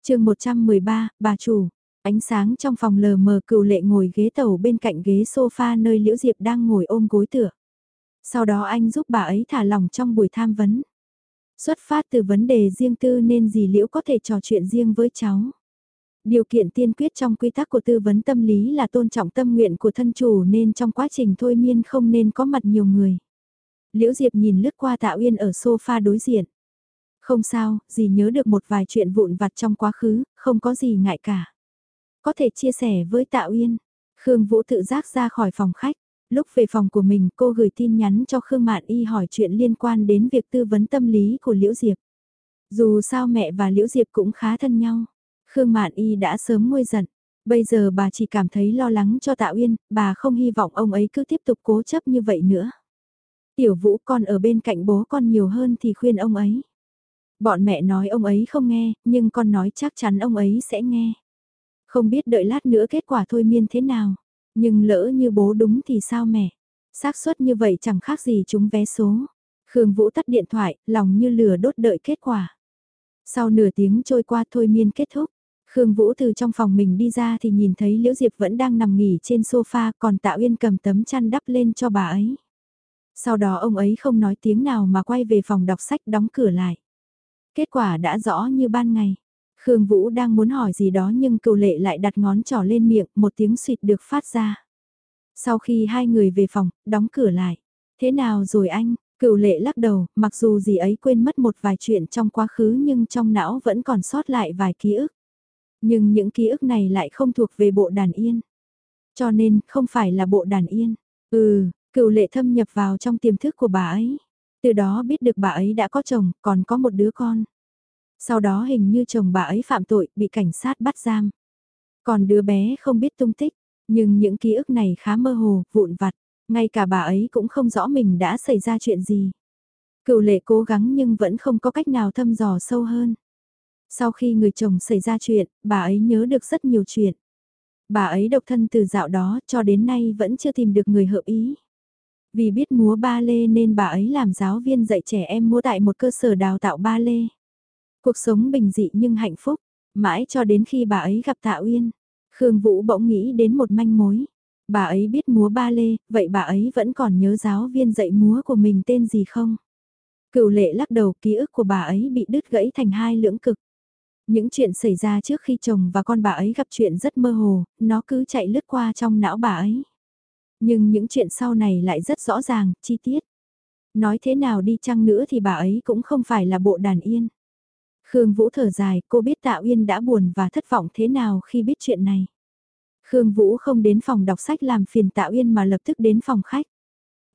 chương 113, bà chủ. Ánh sáng trong phòng lờ mờ cựu lệ ngồi ghế tàu bên cạnh ghế sofa nơi Liễu Diệp đang ngồi ôm gối tựa. Sau đó anh giúp bà ấy thả lòng trong buổi tham vấn. Xuất phát từ vấn đề riêng tư nên dì Liễu có thể trò chuyện riêng với cháu. Điều kiện tiên quyết trong quy tắc của tư vấn tâm lý là tôn trọng tâm nguyện của thân chủ nên trong quá trình thôi miên không nên có mặt nhiều người. Liễu Diệp nhìn lướt qua Tạ Uyên ở sofa đối diện. Không sao, dì nhớ được một vài chuyện vụn vặt trong quá khứ, không có gì ngại cả. Có thể chia sẻ với Tạ Uyên. Khương Vũ tự giác ra khỏi phòng khách. Lúc về phòng của mình cô gửi tin nhắn cho Khương Mạn Y hỏi chuyện liên quan đến việc tư vấn tâm lý của Liễu Diệp. Dù sao mẹ và Liễu Diệp cũng khá thân nhau. Khương Mạn Y đã sớm nguôi giận. Bây giờ bà chỉ cảm thấy lo lắng cho Tạ Uyên, bà không hy vọng ông ấy cứ tiếp tục cố chấp như vậy nữa. Tiểu Vũ con ở bên cạnh bố con nhiều hơn thì khuyên ông ấy. Bọn mẹ nói ông ấy không nghe, nhưng con nói chắc chắn ông ấy sẽ nghe. Không biết đợi lát nữa kết quả thôi miên thế nào. Nhưng lỡ như bố đúng thì sao mẹ? xác suất như vậy chẳng khác gì chúng vé số. Khương Vũ tắt điện thoại, lòng như lửa đốt đợi kết quả. Sau nửa tiếng trôi qua thôi miên kết thúc. Khương Vũ từ trong phòng mình đi ra thì nhìn thấy Liễu Diệp vẫn đang nằm nghỉ trên sofa còn Tạ Uyên cầm tấm chăn đắp lên cho bà ấy. Sau đó ông ấy không nói tiếng nào mà quay về phòng đọc sách đóng cửa lại. Kết quả đã rõ như ban ngày. Khương Vũ đang muốn hỏi gì đó nhưng cựu lệ lại đặt ngón trỏ lên miệng, một tiếng suyệt được phát ra. Sau khi hai người về phòng, đóng cửa lại. Thế nào rồi anh? Cựu lệ lắc đầu, mặc dù gì ấy quên mất một vài chuyện trong quá khứ nhưng trong não vẫn còn sót lại vài ký ức. Nhưng những ký ức này lại không thuộc về bộ đàn yên. Cho nên, không phải là bộ đàn yên. Ừ, cựu lệ thâm nhập vào trong tiềm thức của bà ấy. Từ đó biết được bà ấy đã có chồng, còn có một đứa con. Sau đó hình như chồng bà ấy phạm tội, bị cảnh sát bắt giam. Còn đứa bé không biết tung tích, nhưng những ký ức này khá mơ hồ, vụn vặt, ngay cả bà ấy cũng không rõ mình đã xảy ra chuyện gì. Cựu lệ cố gắng nhưng vẫn không có cách nào thăm dò sâu hơn. Sau khi người chồng xảy ra chuyện, bà ấy nhớ được rất nhiều chuyện. Bà ấy độc thân từ dạo đó cho đến nay vẫn chưa tìm được người hợp ý. Vì biết múa ba lê nên bà ấy làm giáo viên dạy trẻ em múa tại một cơ sở đào tạo ba lê. Cuộc sống bình dị nhưng hạnh phúc, mãi cho đến khi bà ấy gặp Tạ Uyên. Khương Vũ bỗng nghĩ đến một manh mối. Bà ấy biết múa ba lê, vậy bà ấy vẫn còn nhớ giáo viên dạy múa của mình tên gì không? Cựu lệ lắc đầu ký ức của bà ấy bị đứt gãy thành hai lưỡng cực. Những chuyện xảy ra trước khi chồng và con bà ấy gặp chuyện rất mơ hồ, nó cứ chạy lướt qua trong não bà ấy. Nhưng những chuyện sau này lại rất rõ ràng, chi tiết. Nói thế nào đi chăng nữa thì bà ấy cũng không phải là bộ đàn yên. Khương Vũ thở dài, cô biết Tạ Uyên đã buồn và thất vọng thế nào khi biết chuyện này. Khương Vũ không đến phòng đọc sách làm phiền Tạ Uyên mà lập tức đến phòng khách.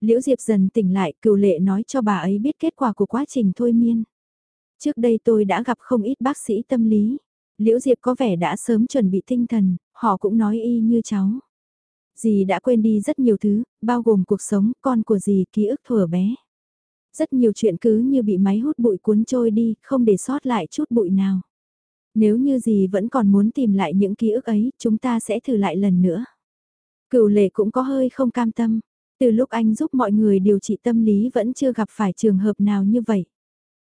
Liễu Diệp dần tỉnh lại, cựu lệ nói cho bà ấy biết kết quả của quá trình thôi miên. Trước đây tôi đã gặp không ít bác sĩ tâm lý. Liễu Diệp có vẻ đã sớm chuẩn bị tinh thần, họ cũng nói y như cháu. Dì đã quên đi rất nhiều thứ, bao gồm cuộc sống, con của dì, ký ức thuở bé. Rất nhiều chuyện cứ như bị máy hút bụi cuốn trôi đi, không để sót lại chút bụi nào. Nếu như gì vẫn còn muốn tìm lại những ký ức ấy, chúng ta sẽ thử lại lần nữa. Cựu lệ cũng có hơi không cam tâm. Từ lúc anh giúp mọi người điều trị tâm lý vẫn chưa gặp phải trường hợp nào như vậy.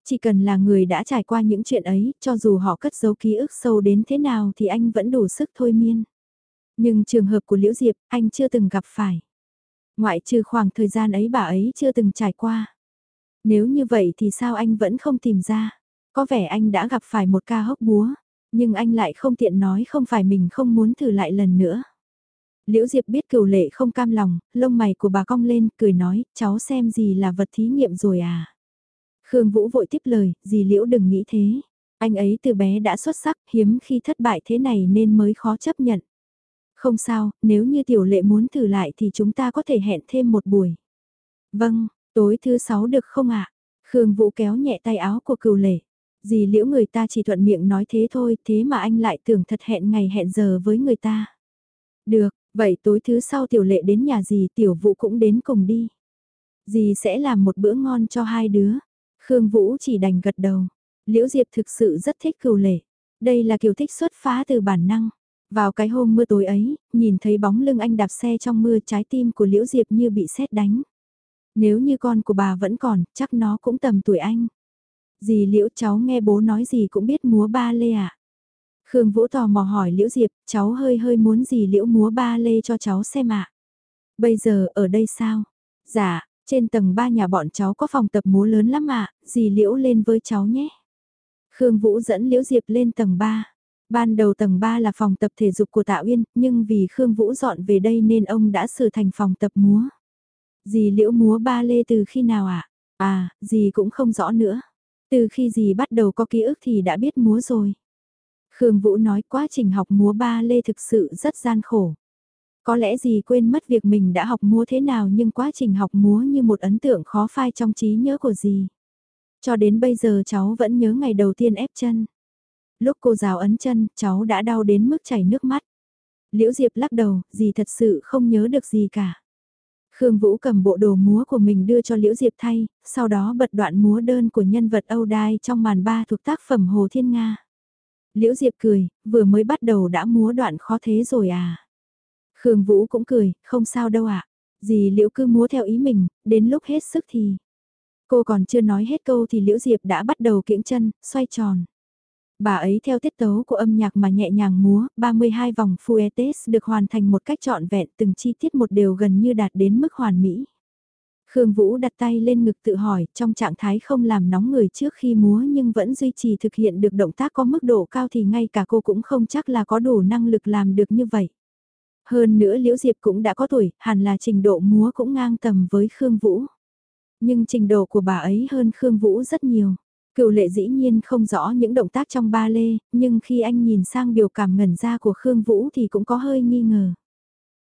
Chỉ cần là người đã trải qua những chuyện ấy, cho dù họ cất giấu ký ức sâu đến thế nào thì anh vẫn đủ sức thôi miên. Nhưng trường hợp của Liễu Diệp, anh chưa từng gặp phải. Ngoại trừ khoảng thời gian ấy bà ấy chưa từng trải qua. Nếu như vậy thì sao anh vẫn không tìm ra? Có vẻ anh đã gặp phải một ca hốc búa, nhưng anh lại không tiện nói không phải mình không muốn thử lại lần nữa. Liễu Diệp biết cửu lệ không cam lòng, lông mày của bà cong lên, cười nói, cháu xem gì là vật thí nghiệm rồi à. Khương Vũ vội tiếp lời, gì Liễu đừng nghĩ thế. Anh ấy từ bé đã xuất sắc, hiếm khi thất bại thế này nên mới khó chấp nhận. Không sao, nếu như tiểu lệ muốn thử lại thì chúng ta có thể hẹn thêm một buổi. Vâng, tối thứ sáu được không ạ? Khương Vũ kéo nhẹ tay áo của cửu lệ. Dì liễu người ta chỉ thuận miệng nói thế thôi, thế mà anh lại tưởng thật hẹn ngày hẹn giờ với người ta. Được, vậy tối thứ sau tiểu lệ đến nhà dì tiểu vũ cũng đến cùng đi. Dì sẽ làm một bữa ngon cho hai đứa. Khương Vũ chỉ đành gật đầu. Liễu Diệp thực sự rất thích cừu lệ. Đây là kiểu thích xuất phá từ bản năng. Vào cái hôm mưa tối ấy, nhìn thấy bóng lưng anh đạp xe trong mưa trái tim của Liễu Diệp như bị sét đánh. Nếu như con của bà vẫn còn, chắc nó cũng tầm tuổi anh. Dì Liễu cháu nghe bố nói gì cũng biết múa ba lê à? Khương Vũ tò mò hỏi Liễu Diệp, cháu hơi hơi muốn dì Liễu múa ba lê cho cháu xem ạ. Bây giờ ở đây sao? Dạ, trên tầng 3 nhà bọn cháu có phòng tập múa lớn lắm ạ, dì Liễu lên với cháu nhé. Khương Vũ dẫn Liễu Diệp lên tầng 3. Ban đầu tầng 3 là phòng tập thể dục của Tạ Uyên, nhưng vì Khương Vũ dọn về đây nên ông đã sửa thành phòng tập múa. Dì Liễu múa ba lê từ khi nào ạ? À? à, dì cũng không rõ nữa. Từ khi dì bắt đầu có ký ức thì đã biết múa rồi. Khương Vũ nói quá trình học múa ba lê thực sự rất gian khổ. Có lẽ dì quên mất việc mình đã học múa thế nào nhưng quá trình học múa như một ấn tượng khó phai trong trí nhớ của dì. Cho đến bây giờ cháu vẫn nhớ ngày đầu tiên ép chân. Lúc cô giáo ấn chân, cháu đã đau đến mức chảy nước mắt. Liễu Diệp lắc đầu, dì thật sự không nhớ được gì cả. Khương Vũ cầm bộ đồ múa của mình đưa cho Liễu Diệp thay, sau đó bật đoạn múa đơn của nhân vật Âu Đai trong màn ba thuộc tác phẩm Hồ Thiên Nga. Liễu Diệp cười, vừa mới bắt đầu đã múa đoạn khó thế rồi à. Khương Vũ cũng cười, không sao đâu ạ. À. Dì Liễu cứ múa theo ý mình, đến lúc hết sức thì... Cô còn chưa nói hết câu thì Liễu Diệp đã bắt đầu kiễng chân, xoay tròn. Bà ấy theo tiết tấu của âm nhạc mà nhẹ nhàng múa, 32 vòng Fuetes được hoàn thành một cách trọn vẹn từng chi tiết một đều gần như đạt đến mức hoàn mỹ. Khương Vũ đặt tay lên ngực tự hỏi, trong trạng thái không làm nóng người trước khi múa nhưng vẫn duy trì thực hiện được động tác có mức độ cao thì ngay cả cô cũng không chắc là có đủ năng lực làm được như vậy. Hơn nữa Liễu Diệp cũng đã có tuổi, hẳn là trình độ múa cũng ngang tầm với Khương Vũ. Nhưng trình độ của bà ấy hơn Khương Vũ rất nhiều. Cựu lệ dĩ nhiên không rõ những động tác trong ba lê, nhưng khi anh nhìn sang biểu cảm ngẩn ra của Khương Vũ thì cũng có hơi nghi ngờ.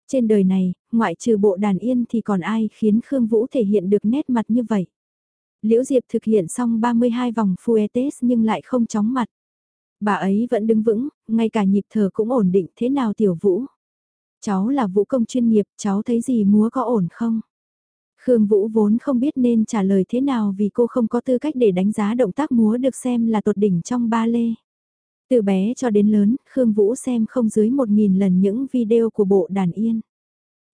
Trên đời này, ngoại trừ bộ đàn yên thì còn ai khiến Khương Vũ thể hiện được nét mặt như vậy. Liễu Diệp thực hiện xong 32 vòng Fuetes nhưng lại không chóng mặt. Bà ấy vẫn đứng vững, ngay cả nhịp thở cũng ổn định thế nào tiểu Vũ. Cháu là vũ công chuyên nghiệp, cháu thấy gì múa có ổn không? Khương Vũ vốn không biết nên trả lời thế nào vì cô không có tư cách để đánh giá động tác múa được xem là tột đỉnh trong ba lê. Từ bé cho đến lớn, Khương Vũ xem không dưới một nghìn lần những video của bộ đàn yên.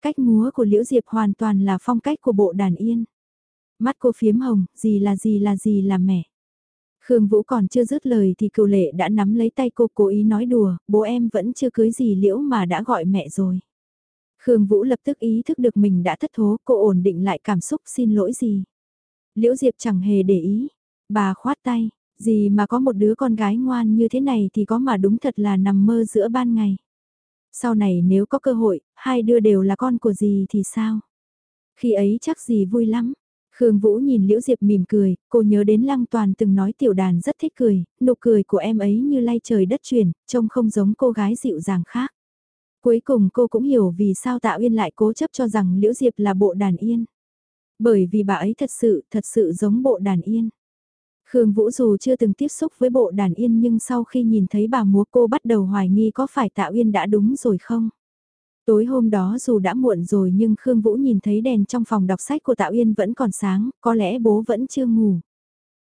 Cách múa của Liễu Diệp hoàn toàn là phong cách của bộ đàn yên. Mắt cô phiếm hồng, gì là gì là gì là mẹ. Khương Vũ còn chưa dứt lời thì cựu lệ đã nắm lấy tay cô cố ý nói đùa, bố em vẫn chưa cưới gì Liễu mà đã gọi mẹ rồi. Khương Vũ lập tức ý thức được mình đã thất thố, cô ổn định lại cảm xúc xin lỗi gì. Liễu Diệp chẳng hề để ý, bà khoát tay, gì mà có một đứa con gái ngoan như thế này thì có mà đúng thật là nằm mơ giữa ban ngày. Sau này nếu có cơ hội, hai đứa đều là con của gì thì sao? Khi ấy chắc gì vui lắm. Khương Vũ nhìn Liễu Diệp mỉm cười, cô nhớ đến Lăng Toàn từng nói tiểu đàn rất thích cười, nụ cười của em ấy như lay trời đất chuyển, trông không giống cô gái dịu dàng khác. Cuối cùng cô cũng hiểu vì sao Tạ Uyên lại cố chấp cho rằng Liễu Diệp là bộ đàn yên. Bởi vì bà ấy thật sự, thật sự giống bộ đàn yên. Khương Vũ dù chưa từng tiếp xúc với bộ đàn yên nhưng sau khi nhìn thấy bà múa cô bắt đầu hoài nghi có phải Tạ Uyên đã đúng rồi không. Tối hôm đó dù đã muộn rồi nhưng Khương Vũ nhìn thấy đèn trong phòng đọc sách của Tạ Uyên vẫn còn sáng, có lẽ bố vẫn chưa ngủ.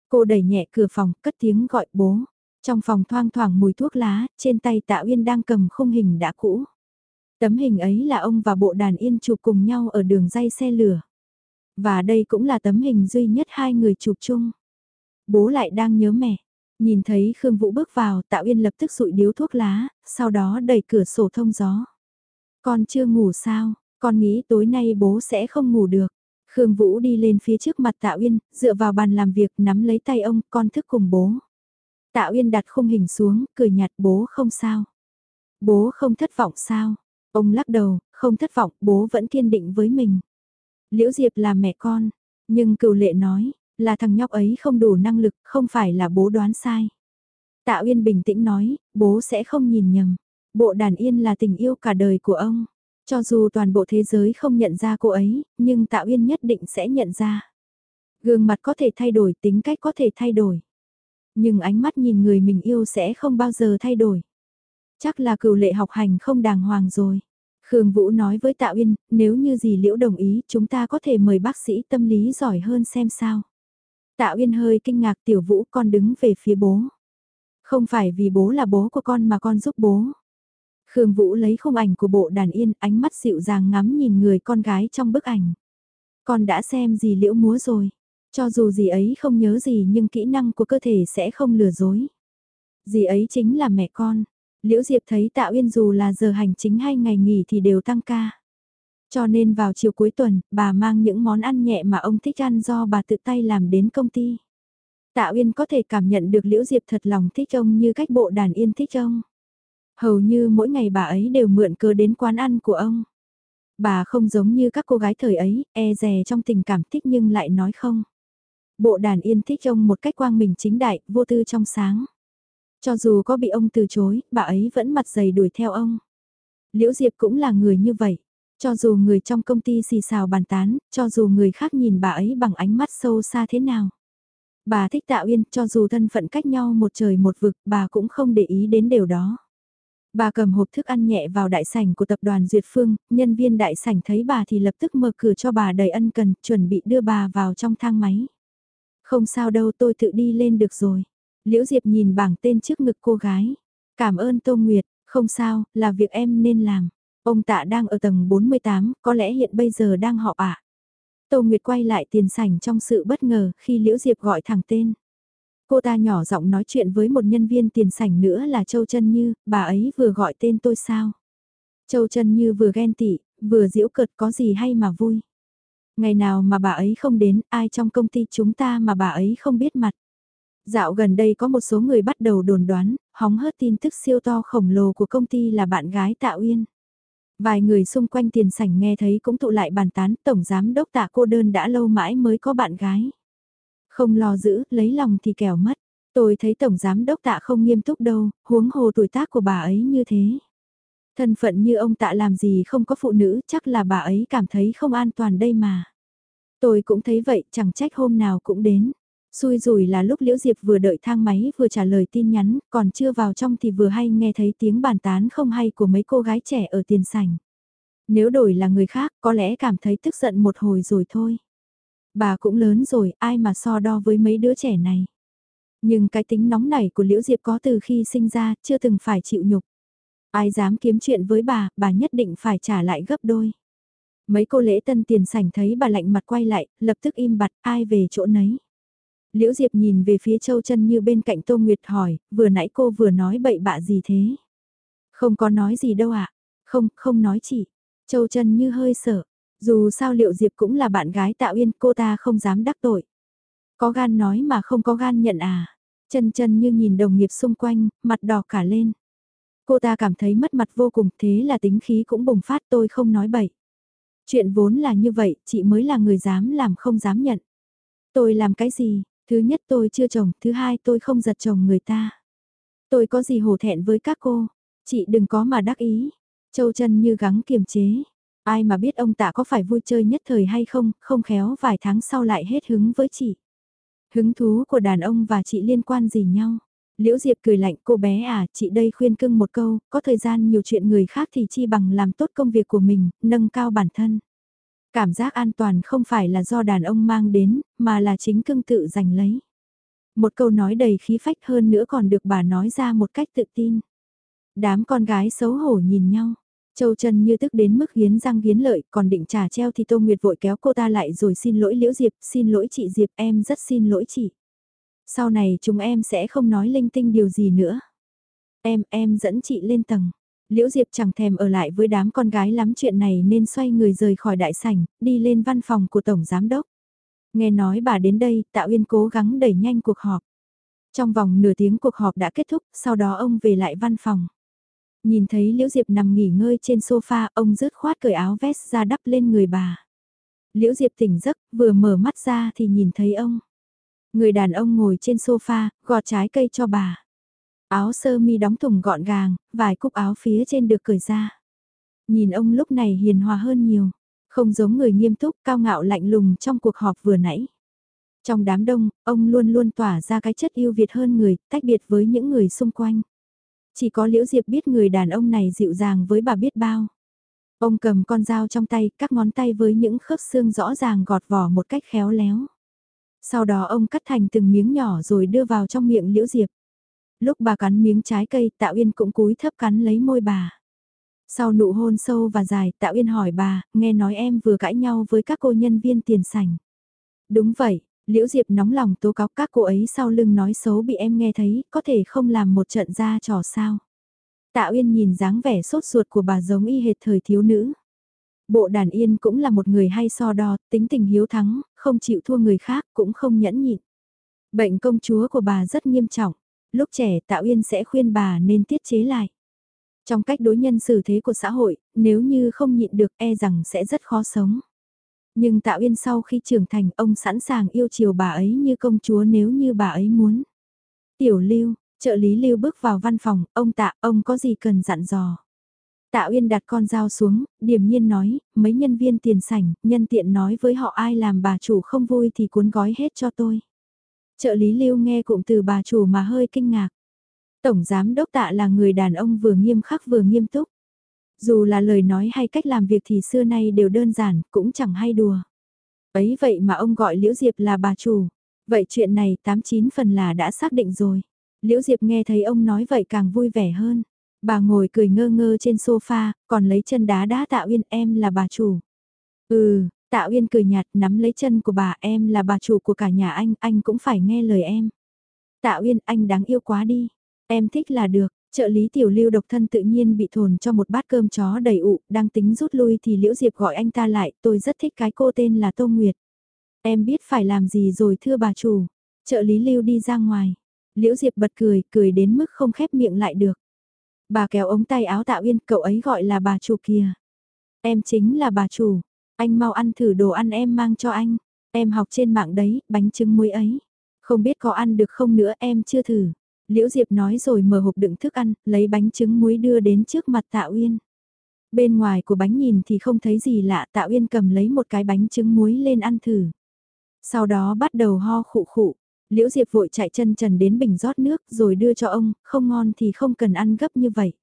Cô đẩy nhẹ cửa phòng, cất tiếng gọi bố. Trong phòng thoang thoảng mùi thuốc lá, trên tay Tạ Uyên đang cầm khung hình đã cũ. Tấm hình ấy là ông và bộ đàn yên chụp cùng nhau ở đường dây xe lửa. Và đây cũng là tấm hình duy nhất hai người chụp chung. Bố lại đang nhớ mẹ. Nhìn thấy Khương Vũ bước vào, Tạo Yên lập tức sụi điếu thuốc lá, sau đó đẩy cửa sổ thông gió. Con chưa ngủ sao, con nghĩ tối nay bố sẽ không ngủ được. Khương Vũ đi lên phía trước mặt Tạo Yên, dựa vào bàn làm việc nắm lấy tay ông, con thức cùng bố. Tạo Yên đặt khung hình xuống, cười nhạt bố không sao. Bố không thất vọng sao? Ông lắc đầu, không thất vọng, bố vẫn kiên định với mình. Liễu Diệp là mẹ con, nhưng cựu lệ nói, là thằng nhóc ấy không đủ năng lực, không phải là bố đoán sai. Tạ Uyên bình tĩnh nói, bố sẽ không nhìn nhầm. Bộ đàn yên là tình yêu cả đời của ông. Cho dù toàn bộ thế giới không nhận ra cô ấy, nhưng Tạ Uyên nhất định sẽ nhận ra. Gương mặt có thể thay đổi, tính cách có thể thay đổi. Nhưng ánh mắt nhìn người mình yêu sẽ không bao giờ thay đổi. Chắc là cựu lệ học hành không đàng hoàng rồi. Khương Vũ nói với Tạ Uyên, nếu như Dì liễu đồng ý chúng ta có thể mời bác sĩ tâm lý giỏi hơn xem sao. Tạ Uyên hơi kinh ngạc tiểu Vũ con đứng về phía bố. Không phải vì bố là bố của con mà con giúp bố. Khương Vũ lấy khung ảnh của bộ đàn yên ánh mắt dịu dàng ngắm nhìn người con gái trong bức ảnh. Con đã xem gì liễu múa rồi. Cho dù gì ấy không nhớ gì nhưng kỹ năng của cơ thể sẽ không lừa dối. Dì ấy chính là mẹ con. Liễu Diệp thấy Tạ Uyên dù là giờ hành chính hay ngày nghỉ thì đều tăng ca. Cho nên vào chiều cuối tuần, bà mang những món ăn nhẹ mà ông thích ăn do bà tự tay làm đến công ty. Tạ Uyên có thể cảm nhận được Liễu Diệp thật lòng thích ông như cách bộ đàn yên thích ông. Hầu như mỗi ngày bà ấy đều mượn cơ đến quán ăn của ông. Bà không giống như các cô gái thời ấy, e dè trong tình cảm thích nhưng lại nói không. Bộ đàn yên thích ông một cách quang minh chính đại, vô tư trong sáng. Cho dù có bị ông từ chối, bà ấy vẫn mặt dày đuổi theo ông. Liễu Diệp cũng là người như vậy. Cho dù người trong công ty xì xào bàn tán, cho dù người khác nhìn bà ấy bằng ánh mắt sâu xa thế nào. Bà thích Tạ Uyên, cho dù thân phận cách nhau một trời một vực, bà cũng không để ý đến điều đó. Bà cầm hộp thức ăn nhẹ vào đại sảnh của tập đoàn Duyệt Phương, nhân viên đại sảnh thấy bà thì lập tức mở cửa cho bà đầy ân cần, chuẩn bị đưa bà vào trong thang máy. Không sao đâu tôi tự đi lên được rồi. Liễu Diệp nhìn bảng tên trước ngực cô gái. Cảm ơn Tô Nguyệt, không sao, là việc em nên làm. Ông tạ đang ở tầng 48, có lẽ hiện bây giờ đang họp ạ. Tô Nguyệt quay lại tiền sảnh trong sự bất ngờ khi Liễu Diệp gọi thẳng tên. Cô ta nhỏ giọng nói chuyện với một nhân viên tiền sảnh nữa là Châu Trân Như, bà ấy vừa gọi tên tôi sao. Châu Trân Như vừa ghen tị, vừa giễu cợt có gì hay mà vui. Ngày nào mà bà ấy không đến, ai trong công ty chúng ta mà bà ấy không biết mặt. Dạo gần đây có một số người bắt đầu đồn đoán, hóng hớt tin tức siêu to khổng lồ của công ty là bạn gái Tạ Uyên. Vài người xung quanh tiền sảnh nghe thấy cũng tụ lại bàn tán tổng giám đốc tạ cô đơn đã lâu mãi mới có bạn gái. Không lo giữ, lấy lòng thì kẻo mất. Tôi thấy tổng giám đốc tạ không nghiêm túc đâu, huống hồ tuổi tác của bà ấy như thế. Thân phận như ông tạ làm gì không có phụ nữ, chắc là bà ấy cảm thấy không an toàn đây mà. Tôi cũng thấy vậy, chẳng trách hôm nào cũng đến. Xui rủi là lúc Liễu Diệp vừa đợi thang máy vừa trả lời tin nhắn, còn chưa vào trong thì vừa hay nghe thấy tiếng bàn tán không hay của mấy cô gái trẻ ở tiền sảnh. Nếu đổi là người khác có lẽ cảm thấy tức giận một hồi rồi thôi. Bà cũng lớn rồi, ai mà so đo với mấy đứa trẻ này. Nhưng cái tính nóng nảy của Liễu Diệp có từ khi sinh ra, chưa từng phải chịu nhục. Ai dám kiếm chuyện với bà, bà nhất định phải trả lại gấp đôi. Mấy cô lễ tân tiền sảnh thấy bà lạnh mặt quay lại, lập tức im bặt, ai về chỗ nấy. Liễu Diệp nhìn về phía Châu chân như bên cạnh Tô Nguyệt hỏi, vừa nãy cô vừa nói bậy bạ gì thế? Không có nói gì đâu ạ. Không, không nói chị. Châu chân như hơi sợ. Dù sao Liệu Diệp cũng là bạn gái Tạ Uyên, cô ta không dám đắc tội. Có gan nói mà không có gan nhận à. Chân chân như nhìn đồng nghiệp xung quanh, mặt đỏ cả lên. Cô ta cảm thấy mất mặt vô cùng, thế là tính khí cũng bùng phát tôi không nói bậy. Chuyện vốn là như vậy, chị mới là người dám làm không dám nhận. Tôi làm cái gì, Thứ nhất tôi chưa chồng, thứ hai tôi không giật chồng người ta. Tôi có gì hổ thẹn với các cô, chị đừng có mà đắc ý. Châu chân như gắng kiềm chế. Ai mà biết ông tạ có phải vui chơi nhất thời hay không, không khéo vài tháng sau lại hết hứng với chị. Hứng thú của đàn ông và chị liên quan gì nhau? Liễu Diệp cười lạnh cô bé à, chị đây khuyên cưng một câu, có thời gian nhiều chuyện người khác thì chi bằng làm tốt công việc của mình, nâng cao bản thân. Cảm giác an toàn không phải là do đàn ông mang đến, mà là chính cưng tự giành lấy. Một câu nói đầy khí phách hơn nữa còn được bà nói ra một cách tự tin. Đám con gái xấu hổ nhìn nhau. Châu Trần như tức đến mức hiến răng hiến lợi, còn định trả treo thì Tô Nguyệt vội kéo cô ta lại rồi xin lỗi Liễu Diệp, xin lỗi chị Diệp, em rất xin lỗi chị. Sau này chúng em sẽ không nói linh tinh điều gì nữa. Em, em dẫn chị lên tầng. Liễu Diệp chẳng thèm ở lại với đám con gái lắm chuyện này nên xoay người rời khỏi đại sảnh, đi lên văn phòng của Tổng Giám Đốc. Nghe nói bà đến đây, Tạ Uyên cố gắng đẩy nhanh cuộc họp. Trong vòng nửa tiếng cuộc họp đã kết thúc, sau đó ông về lại văn phòng. Nhìn thấy Liễu Diệp nằm nghỉ ngơi trên sofa, ông rứt khoát cởi áo vest ra đắp lên người bà. Liễu Diệp tỉnh giấc, vừa mở mắt ra thì nhìn thấy ông. Người đàn ông ngồi trên sofa, gọt trái cây cho bà. Áo sơ mi đóng thùng gọn gàng, vài cúc áo phía trên được cởi ra. Nhìn ông lúc này hiền hòa hơn nhiều, không giống người nghiêm túc cao ngạo lạnh lùng trong cuộc họp vừa nãy. Trong đám đông, ông luôn luôn tỏa ra cái chất yêu Việt hơn người, tách biệt với những người xung quanh. Chỉ có Liễu Diệp biết người đàn ông này dịu dàng với bà biết bao. Ông cầm con dao trong tay, các ngón tay với những khớp xương rõ ràng gọt vỏ một cách khéo léo. Sau đó ông cắt thành từng miếng nhỏ rồi đưa vào trong miệng Liễu Diệp. Lúc bà cắn miếng trái cây Tạ Uyên cũng cúi thấp cắn lấy môi bà. Sau nụ hôn sâu và dài Tạ Uyên hỏi bà, nghe nói em vừa cãi nhau với các cô nhân viên tiền sảnh. Đúng vậy, Liễu Diệp nóng lòng tố cáo các cô ấy sau lưng nói xấu bị em nghe thấy, có thể không làm một trận ra trò sao. Tạ Uyên nhìn dáng vẻ sốt ruột của bà giống y hệt thời thiếu nữ. Bộ đàn yên cũng là một người hay so đo, tính tình hiếu thắng, không chịu thua người khác, cũng không nhẫn nhịn. Bệnh công chúa của bà rất nghiêm trọng lúc trẻ Tạ Uyên sẽ khuyên bà nên tiết chế lại. Trong cách đối nhân xử thế của xã hội, nếu như không nhịn được e rằng sẽ rất khó sống. Nhưng Tạ Uyên sau khi trưởng thành ông sẵn sàng yêu chiều bà ấy như công chúa nếu như bà ấy muốn. Tiểu Lưu, trợ lý Lưu bước vào văn phòng, ông Tạ, ông có gì cần dặn dò. Tạ Uyên đặt con dao xuống, điềm nhiên nói, mấy nhân viên tiền sảnh, nhân tiện nói với họ ai làm bà chủ không vui thì cuốn gói hết cho tôi. Trợ lý lưu nghe cụm từ bà chủ mà hơi kinh ngạc. Tổng giám đốc tạ là người đàn ông vừa nghiêm khắc vừa nghiêm túc. Dù là lời nói hay cách làm việc thì xưa nay đều đơn giản, cũng chẳng hay đùa. Ấy vậy mà ông gọi Liễu Diệp là bà chủ. Vậy chuyện này 89 phần là đã xác định rồi. Liễu Diệp nghe thấy ông nói vậy càng vui vẻ hơn. Bà ngồi cười ngơ ngơ trên sofa, còn lấy chân đá đá Tạ Uyên em là bà chủ. Ừ, Tạ Uyên cười nhạt nắm lấy chân của bà em là bà chủ của cả nhà anh, anh cũng phải nghe lời em. Tạ Uyên anh đáng yêu quá đi, em thích là được. Trợ lý tiểu lưu độc thân tự nhiên bị thồn cho một bát cơm chó đầy ụ, đang tính rút lui thì Liễu Diệp gọi anh ta lại, tôi rất thích cái cô tên là Tô Nguyệt. Em biết phải làm gì rồi thưa bà chủ. Trợ lý lưu đi ra ngoài. Liễu Diệp bật cười, cười đến mức không khép miệng lại được. Bà kéo ống tay áo Tạ Uyên, cậu ấy gọi là bà chủ kìa. Em chính là bà chủ, anh mau ăn thử đồ ăn em mang cho anh. Em học trên mạng đấy, bánh trứng muối ấy. Không biết có ăn được không nữa em chưa thử. Liễu Diệp nói rồi mở hộp đựng thức ăn, lấy bánh trứng muối đưa đến trước mặt Tạ Uyên. Bên ngoài của bánh nhìn thì không thấy gì lạ, Tạ Uyên cầm lấy một cái bánh trứng muối lên ăn thử. Sau đó bắt đầu ho khụ khụ, Liễu Diệp vội chạy chân trần đến bình rót nước rồi đưa cho ông, không ngon thì không cần ăn gấp như vậy.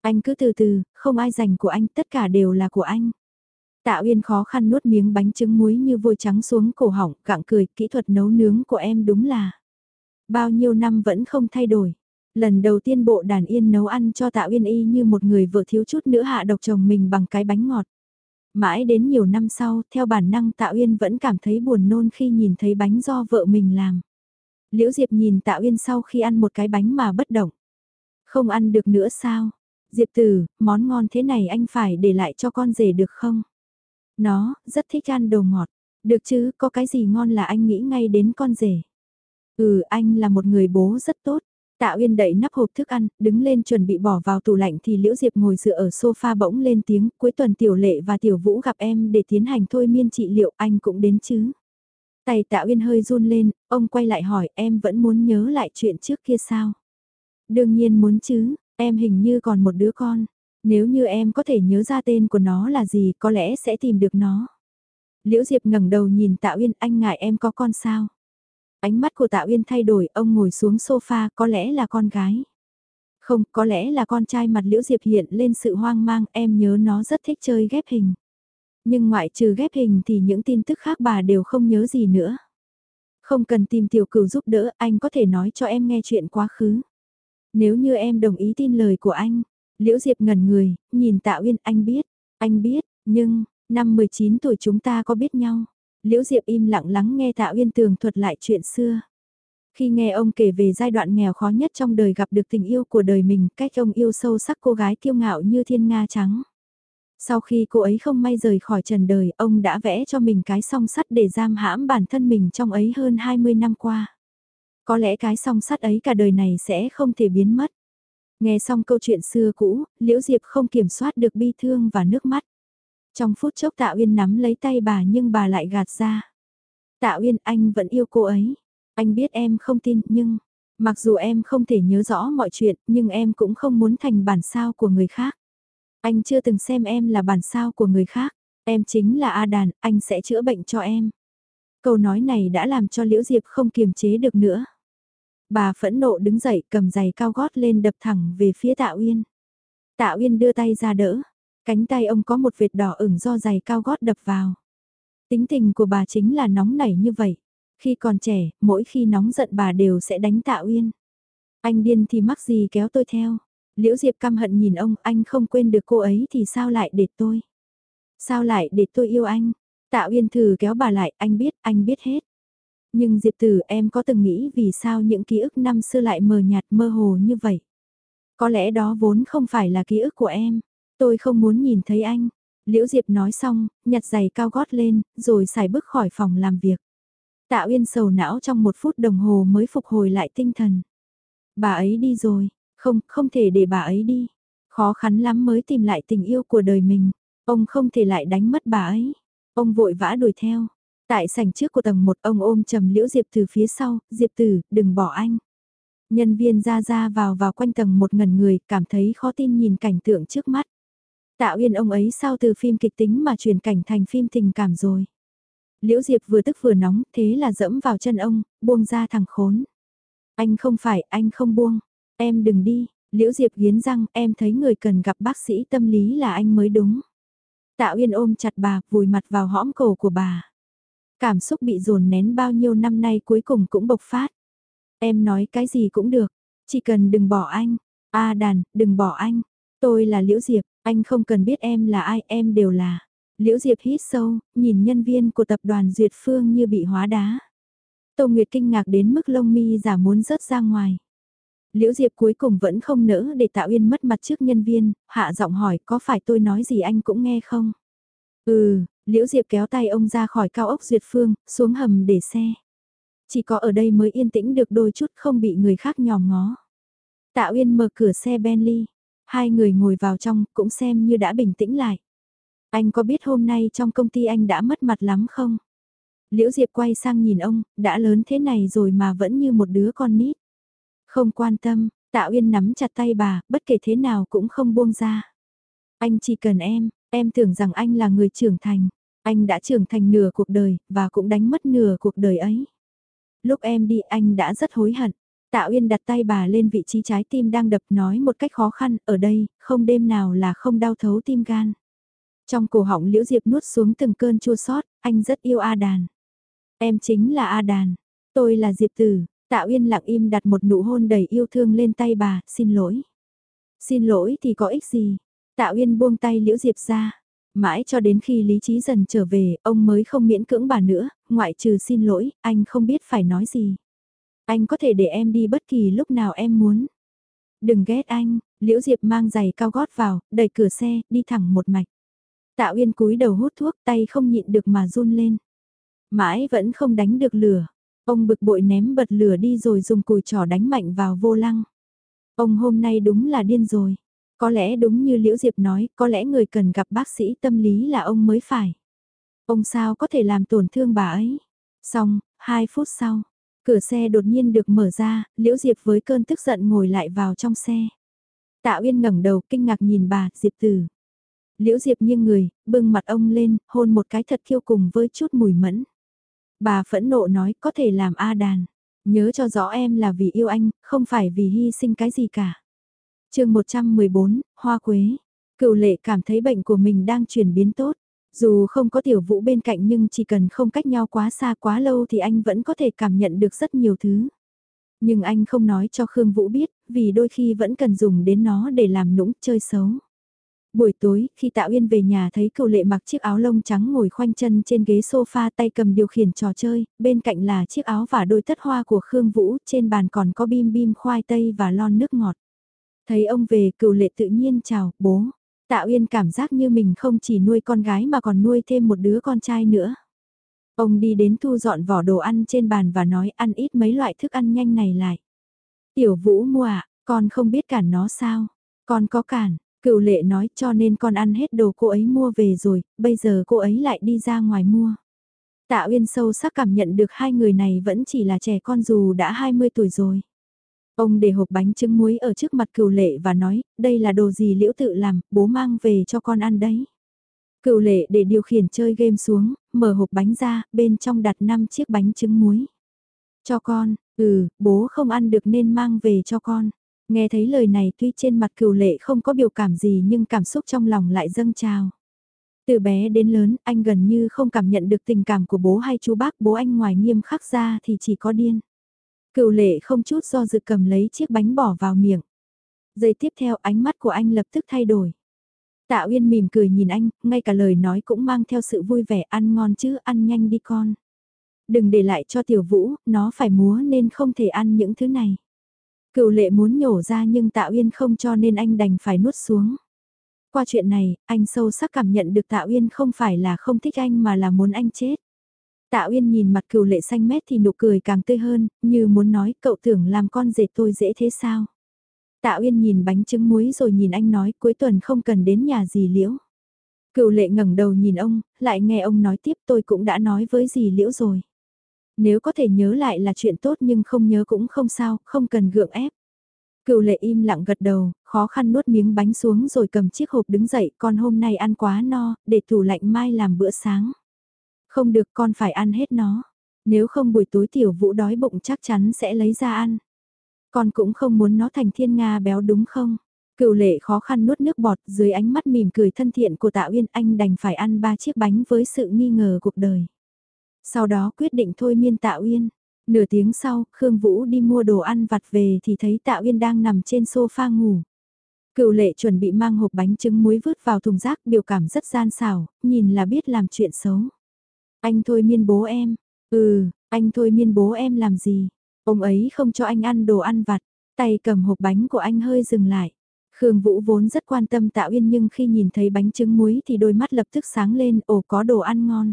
Anh cứ từ từ, không ai dành của anh, tất cả đều là của anh. Tạ Uyên khó khăn nuốt miếng bánh trứng muối như vôi trắng xuống cổ họng, gặng cười, kỹ thuật nấu nướng của em đúng là bao nhiêu năm vẫn không thay đổi. Lần đầu tiên bộ đàn yên nấu ăn cho Tạ Uyên y như một người vợ thiếu chút nữa hạ độc chồng mình bằng cái bánh ngọt. Mãi đến nhiều năm sau, theo bản năng Tạ Uyên vẫn cảm thấy buồn nôn khi nhìn thấy bánh do vợ mình làm. Liễu Diệp nhìn Tạ Uyên sau khi ăn một cái bánh mà bất động. Không ăn được nữa sao? Diệp Tử, món ngon thế này anh phải để lại cho con rể được không? Nó, rất thích ăn đồ ngọt. Được chứ, có cái gì ngon là anh nghĩ ngay đến con rể. Ừ, anh là một người bố rất tốt. Tạ Uyên đẩy nắp hộp thức ăn, đứng lên chuẩn bị bỏ vào tủ lạnh thì Liễu Diệp ngồi dựa ở sofa bỗng lên tiếng, cuối tuần Tiểu Lệ và Tiểu Vũ gặp em để tiến hành thôi miên trị liệu, anh cũng đến chứ. Tay Tạ Uyên hơi run lên, ông quay lại hỏi em vẫn muốn nhớ lại chuyện trước kia sao? Đương nhiên muốn chứ, em hình như còn một đứa con. Nếu như em có thể nhớ ra tên của nó là gì có lẽ sẽ tìm được nó. Liễu Diệp ngẩng đầu nhìn Tạ Uyên anh ngại em có con sao? Ánh mắt của Tạ Uyên thay đổi ông ngồi xuống sofa có lẽ là con gái. Không, có lẽ là con trai mặt Liễu Diệp hiện lên sự hoang mang em nhớ nó rất thích chơi ghép hình. Nhưng ngoại trừ ghép hình thì những tin tức khác bà đều không nhớ gì nữa. Không cần tìm tiểu cửu giúp đỡ, anh có thể nói cho em nghe chuyện quá khứ. Nếu như em đồng ý tin lời của anh, Liễu Diệp ngẩn người, nhìn Tạ Uyên, anh biết, anh biết, nhưng, năm 19 tuổi chúng ta có biết nhau. Liễu Diệp im lặng lắng nghe Tạ Uyên tường thuật lại chuyện xưa. Khi nghe ông kể về giai đoạn nghèo khó nhất trong đời gặp được tình yêu của đời mình, cách ông yêu sâu sắc cô gái kiêu ngạo như thiên nga trắng. Sau khi cô ấy không may rời khỏi trần đời, ông đã vẽ cho mình cái song sắt để giam hãm bản thân mình trong ấy hơn 20 năm qua. Có lẽ cái song sắt ấy cả đời này sẽ không thể biến mất. Nghe xong câu chuyện xưa cũ, Liễu Diệp không kiểm soát được bi thương và nước mắt. Trong phút chốc Tạ Uyên nắm lấy tay bà nhưng bà lại gạt ra. Tạ Uyên anh vẫn yêu cô ấy. Anh biết em không tin nhưng, mặc dù em không thể nhớ rõ mọi chuyện nhưng em cũng không muốn thành bản sao của người khác. Anh chưa từng xem em là bản sao của người khác, em chính là A Đàn, anh sẽ chữa bệnh cho em. Câu nói này đã làm cho Liễu Diệp không kiềm chế được nữa. Bà phẫn nộ đứng dậy cầm giày cao gót lên đập thẳng về phía Tạ Uyên. Tạ Uyên đưa tay ra đỡ, cánh tay ông có một vệt đỏ ửng do giày cao gót đập vào. Tính tình của bà chính là nóng nảy như vậy. Khi còn trẻ, mỗi khi nóng giận bà đều sẽ đánh Tạ Uyên. Anh điên thì mắc gì kéo tôi theo. Liễu Diệp căm hận nhìn ông, anh không quên được cô ấy thì sao lại để tôi? Sao lại để tôi yêu anh? Tạ Uyên thử kéo bà lại, anh biết, anh biết hết. Nhưng Diệp Tử em có từng nghĩ vì sao những ký ức năm xưa lại mờ nhạt mơ hồ như vậy? Có lẽ đó vốn không phải là ký ức của em. Tôi không muốn nhìn thấy anh. Liễu Diệp nói xong, nhặt giày cao gót lên, rồi xài bước khỏi phòng làm việc. Tạ Uyên sầu não trong một phút đồng hồ mới phục hồi lại tinh thần. Bà ấy đi rồi, không, không thể để bà ấy đi. Khó khăn lắm mới tìm lại tình yêu của đời mình. Ông không thể lại đánh mất bà ấy. Ông vội vã đuổi theo. Tại sảnh trước của tầng một ông ôm trầm liễu Diệp từ phía sau, Diệp tử, đừng bỏ anh. Nhân viên ra ra vào vào quanh tầng một ngần người, cảm thấy khó tin nhìn cảnh tượng trước mắt. Tạ Uyên ông ấy sao từ phim kịch tính mà chuyển cảnh thành phim tình cảm rồi. Liễu Diệp vừa tức vừa nóng, thế là dẫm vào chân ông, buông ra thằng khốn. Anh không phải, anh không buông. Em đừng đi, Liễu Diệp nghiến răng, em thấy người cần gặp bác sĩ tâm lý là anh mới đúng. Tạ Uyên ôm chặt bà, vùi mặt vào hõm cổ của bà. Cảm xúc bị dồn nén bao nhiêu năm nay cuối cùng cũng bộc phát. Em nói cái gì cũng được, chỉ cần đừng bỏ anh. A đàn, đừng bỏ anh. Tôi là Liễu Diệp, anh không cần biết em là ai, em đều là. Liễu Diệp hít sâu, nhìn nhân viên của tập đoàn Duyệt Phương như bị hóa đá. Tô Nguyệt kinh ngạc đến mức lông mi giả muốn rớt ra ngoài. Liễu Diệp cuối cùng vẫn không nỡ để Tạ Uyên mất mặt trước nhân viên, hạ giọng hỏi có phải tôi nói gì anh cũng nghe không? Ừ, Liễu Diệp kéo tay ông ra khỏi cao ốc Duyệt Phương, xuống hầm để xe. Chỉ có ở đây mới yên tĩnh được đôi chút không bị người khác nhòm ngó. Tạ Uyên mở cửa xe Bentley, hai người ngồi vào trong cũng xem như đã bình tĩnh lại. Anh có biết hôm nay trong công ty anh đã mất mặt lắm không? Liễu Diệp quay sang nhìn ông, đã lớn thế này rồi mà vẫn như một đứa con nít. Không quan tâm, Tạ Uyên nắm chặt tay bà, bất kể thế nào cũng không buông ra. Anh chỉ cần em, em tưởng rằng anh là người trưởng thành. Anh đã trưởng thành nửa cuộc đời, và cũng đánh mất nửa cuộc đời ấy. Lúc em đi anh đã rất hối hận. Tạ Uyên đặt tay bà lên vị trí trái tim đang đập nói một cách khó khăn, ở đây, không đêm nào là không đau thấu tim gan. Trong cổ họng Liễu Diệp nuốt xuống từng cơn chua sót, anh rất yêu A Đàn. Em chính là A Đàn, tôi là Diệp Tử, Tạ Uyên lặng im đặt một nụ hôn đầy yêu thương lên tay bà, xin lỗi. Xin lỗi thì có ích gì? Tạ Uyên buông tay Liễu Diệp ra. Mãi cho đến khi lý trí dần trở về, ông mới không miễn cưỡng bà nữa, ngoại trừ xin lỗi, anh không biết phải nói gì. Anh có thể để em đi bất kỳ lúc nào em muốn. Đừng ghét anh, Liễu Diệp mang giày cao gót vào, đẩy cửa xe, đi thẳng một mạch. Tạ Uyên cúi đầu hút thuốc tay không nhịn được mà run lên. Mãi vẫn không đánh được lửa. Ông bực bội ném bật lửa đi rồi dùng cùi trỏ đánh mạnh vào vô lăng. Ông hôm nay đúng là điên rồi. Có lẽ đúng như Liễu Diệp nói, có lẽ người cần gặp bác sĩ tâm lý là ông mới phải. Ông sao có thể làm tổn thương bà ấy. Xong, hai phút sau, cửa xe đột nhiên được mở ra, Liễu Diệp với cơn tức giận ngồi lại vào trong xe. Tạ Uyên ngẩng đầu kinh ngạc nhìn bà, Diệp Tử. Liễu Diệp nghiêng người, bưng mặt ông lên, hôn một cái thật kiêu cùng với chút mùi mẫn. Bà phẫn nộ nói có thể làm A đàn. Nhớ cho rõ em là vì yêu anh, không phải vì hy sinh cái gì cả chương 114, Hoa Quế. Cựu lệ cảm thấy bệnh của mình đang chuyển biến tốt. Dù không có tiểu vũ bên cạnh nhưng chỉ cần không cách nhau quá xa quá lâu thì anh vẫn có thể cảm nhận được rất nhiều thứ. Nhưng anh không nói cho Khương Vũ biết, vì đôi khi vẫn cần dùng đến nó để làm nũng chơi xấu. Buổi tối, khi Tạ Uyên về nhà thấy cựu lệ mặc chiếc áo lông trắng ngồi khoanh chân trên ghế sofa tay cầm điều khiển trò chơi, bên cạnh là chiếc áo và đôi tất hoa của Khương Vũ, trên bàn còn có bim bim khoai tây và lon nước ngọt. Thấy ông về cựu lệ tự nhiên chào, bố. Tạ Uyên cảm giác như mình không chỉ nuôi con gái mà còn nuôi thêm một đứa con trai nữa. Ông đi đến thu dọn vỏ đồ ăn trên bàn và nói ăn ít mấy loại thức ăn nhanh này lại. Tiểu Vũ mua ạ, con không biết cản nó sao? Con có cản, Cựu lệ nói cho nên con ăn hết đồ cô ấy mua về rồi, bây giờ cô ấy lại đi ra ngoài mua. Tạ Uyên sâu sắc cảm nhận được hai người này vẫn chỉ là trẻ con dù đã 20 tuổi rồi. Ông để hộp bánh trứng muối ở trước mặt cựu lệ và nói, đây là đồ gì liễu tự làm, bố mang về cho con ăn đấy. Cựu lệ để điều khiển chơi game xuống, mở hộp bánh ra, bên trong đặt 5 chiếc bánh trứng muối. Cho con, ừ, bố không ăn được nên mang về cho con. Nghe thấy lời này tuy trên mặt cựu lệ không có biểu cảm gì nhưng cảm xúc trong lòng lại dâng trào. Từ bé đến lớn, anh gần như không cảm nhận được tình cảm của bố hay chú bác bố anh ngoài nghiêm khắc ra thì chỉ có điên. Cựu lệ không chút do dự cầm lấy chiếc bánh bỏ vào miệng. Giây tiếp theo ánh mắt của anh lập tức thay đổi. Tạ Uyên mỉm cười nhìn anh, ngay cả lời nói cũng mang theo sự vui vẻ ăn ngon chứ ăn nhanh đi con. Đừng để lại cho tiểu vũ, nó phải múa nên không thể ăn những thứ này. Cựu lệ muốn nhổ ra nhưng Tạ Uyên không cho nên anh đành phải nuốt xuống. Qua chuyện này, anh sâu sắc cảm nhận được Tạ Uyên không phải là không thích anh mà là muốn anh chết. Tạ Uyên nhìn mặt cựu lệ xanh mét thì nụ cười càng tươi hơn, như muốn nói cậu tưởng làm con dệt tôi dễ thế sao. Tạ Uyên nhìn bánh trứng muối rồi nhìn anh nói cuối tuần không cần đến nhà dì liễu. Cựu lệ ngẩng đầu nhìn ông, lại nghe ông nói tiếp tôi cũng đã nói với dì liễu rồi. Nếu có thể nhớ lại là chuyện tốt nhưng không nhớ cũng không sao, không cần gượng ép. Cựu lệ im lặng gật đầu, khó khăn nuốt miếng bánh xuống rồi cầm chiếc hộp đứng dậy, con hôm nay ăn quá no, để tủ lạnh mai làm bữa sáng. Không được con phải ăn hết nó, nếu không buổi tối tiểu vũ đói bụng chắc chắn sẽ lấy ra ăn. Con cũng không muốn nó thành thiên nga béo đúng không? Cựu lệ khó khăn nuốt nước bọt dưới ánh mắt mỉm cười thân thiện của Tạ Uyên anh đành phải ăn ba chiếc bánh với sự nghi ngờ cuộc đời. Sau đó quyết định thôi miên Tạ Uyên. Nửa tiếng sau, Khương Vũ đi mua đồ ăn vặt về thì thấy Tạ Uyên đang nằm trên sofa ngủ. Cựu lệ chuẩn bị mang hộp bánh trứng muối vứt vào thùng rác biểu cảm rất gian xảo, nhìn là biết làm chuyện xấu. Anh thôi miên bố em. Ừ, anh thôi miên bố em làm gì? Ông ấy không cho anh ăn đồ ăn vặt, tay cầm hộp bánh của anh hơi dừng lại. Khương Vũ vốn rất quan tâm Tạ Uyên nhưng khi nhìn thấy bánh trứng muối thì đôi mắt lập tức sáng lên, ồ có đồ ăn ngon.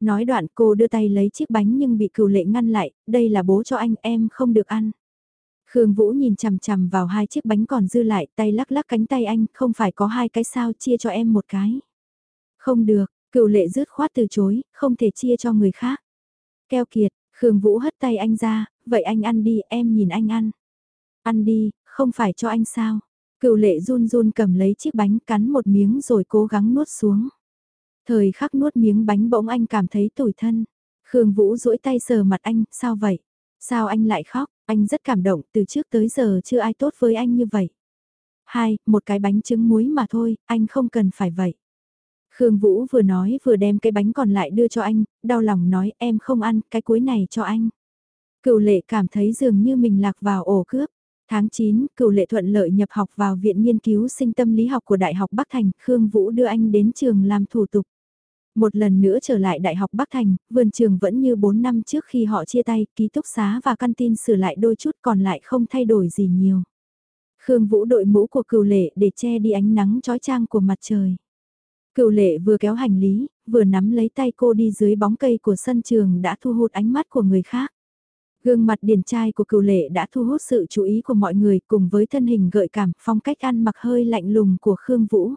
Nói đoạn cô đưa tay lấy chiếc bánh nhưng bị cửu lệ ngăn lại, đây là bố cho anh, em không được ăn. Khương Vũ nhìn chằm chằm vào hai chiếc bánh còn dư lại, tay lắc lắc cánh tay anh, không phải có hai cái sao chia cho em một cái. Không được, cựu lệ rứt khoát từ chối, không thể chia cho người khác. Keo kiệt, Khương Vũ hất tay anh ra, vậy anh ăn đi, em nhìn anh ăn. Ăn đi, không phải cho anh sao. Cựu lệ run run cầm lấy chiếc bánh cắn một miếng rồi cố gắng nuốt xuống. Thời khắc nuốt miếng bánh bỗng anh cảm thấy tủi thân. Khương Vũ duỗi tay sờ mặt anh, sao vậy? Sao anh lại khóc? Anh rất cảm động, từ trước tới giờ chưa ai tốt với anh như vậy. Hai, một cái bánh trứng muối mà thôi, anh không cần phải vậy. Khương Vũ vừa nói vừa đem cái bánh còn lại đưa cho anh, đau lòng nói em không ăn, cái cuối này cho anh. Cựu lệ cảm thấy dường như mình lạc vào ổ cướp. Tháng 9, cựu lệ thuận lợi nhập học vào Viện Nghiên cứu sinh tâm lý học của Đại học Bắc Thành, Khương Vũ đưa anh đến trường làm thủ tục. Một lần nữa trở lại Đại học Bắc Thành, vườn trường vẫn như 4 năm trước khi họ chia tay, ký túc xá và căn tin sửa lại đôi chút còn lại không thay đổi gì nhiều. Khương Vũ đội mũ của cựu lệ để che đi ánh nắng trói trang của mặt trời. Cựu lệ vừa kéo hành lý, vừa nắm lấy tay cô đi dưới bóng cây của sân trường đã thu hút ánh mắt của người khác. Gương mặt điển trai của cựu lệ đã thu hút sự chú ý của mọi người cùng với thân hình gợi cảm phong cách ăn mặc hơi lạnh lùng của Khương Vũ.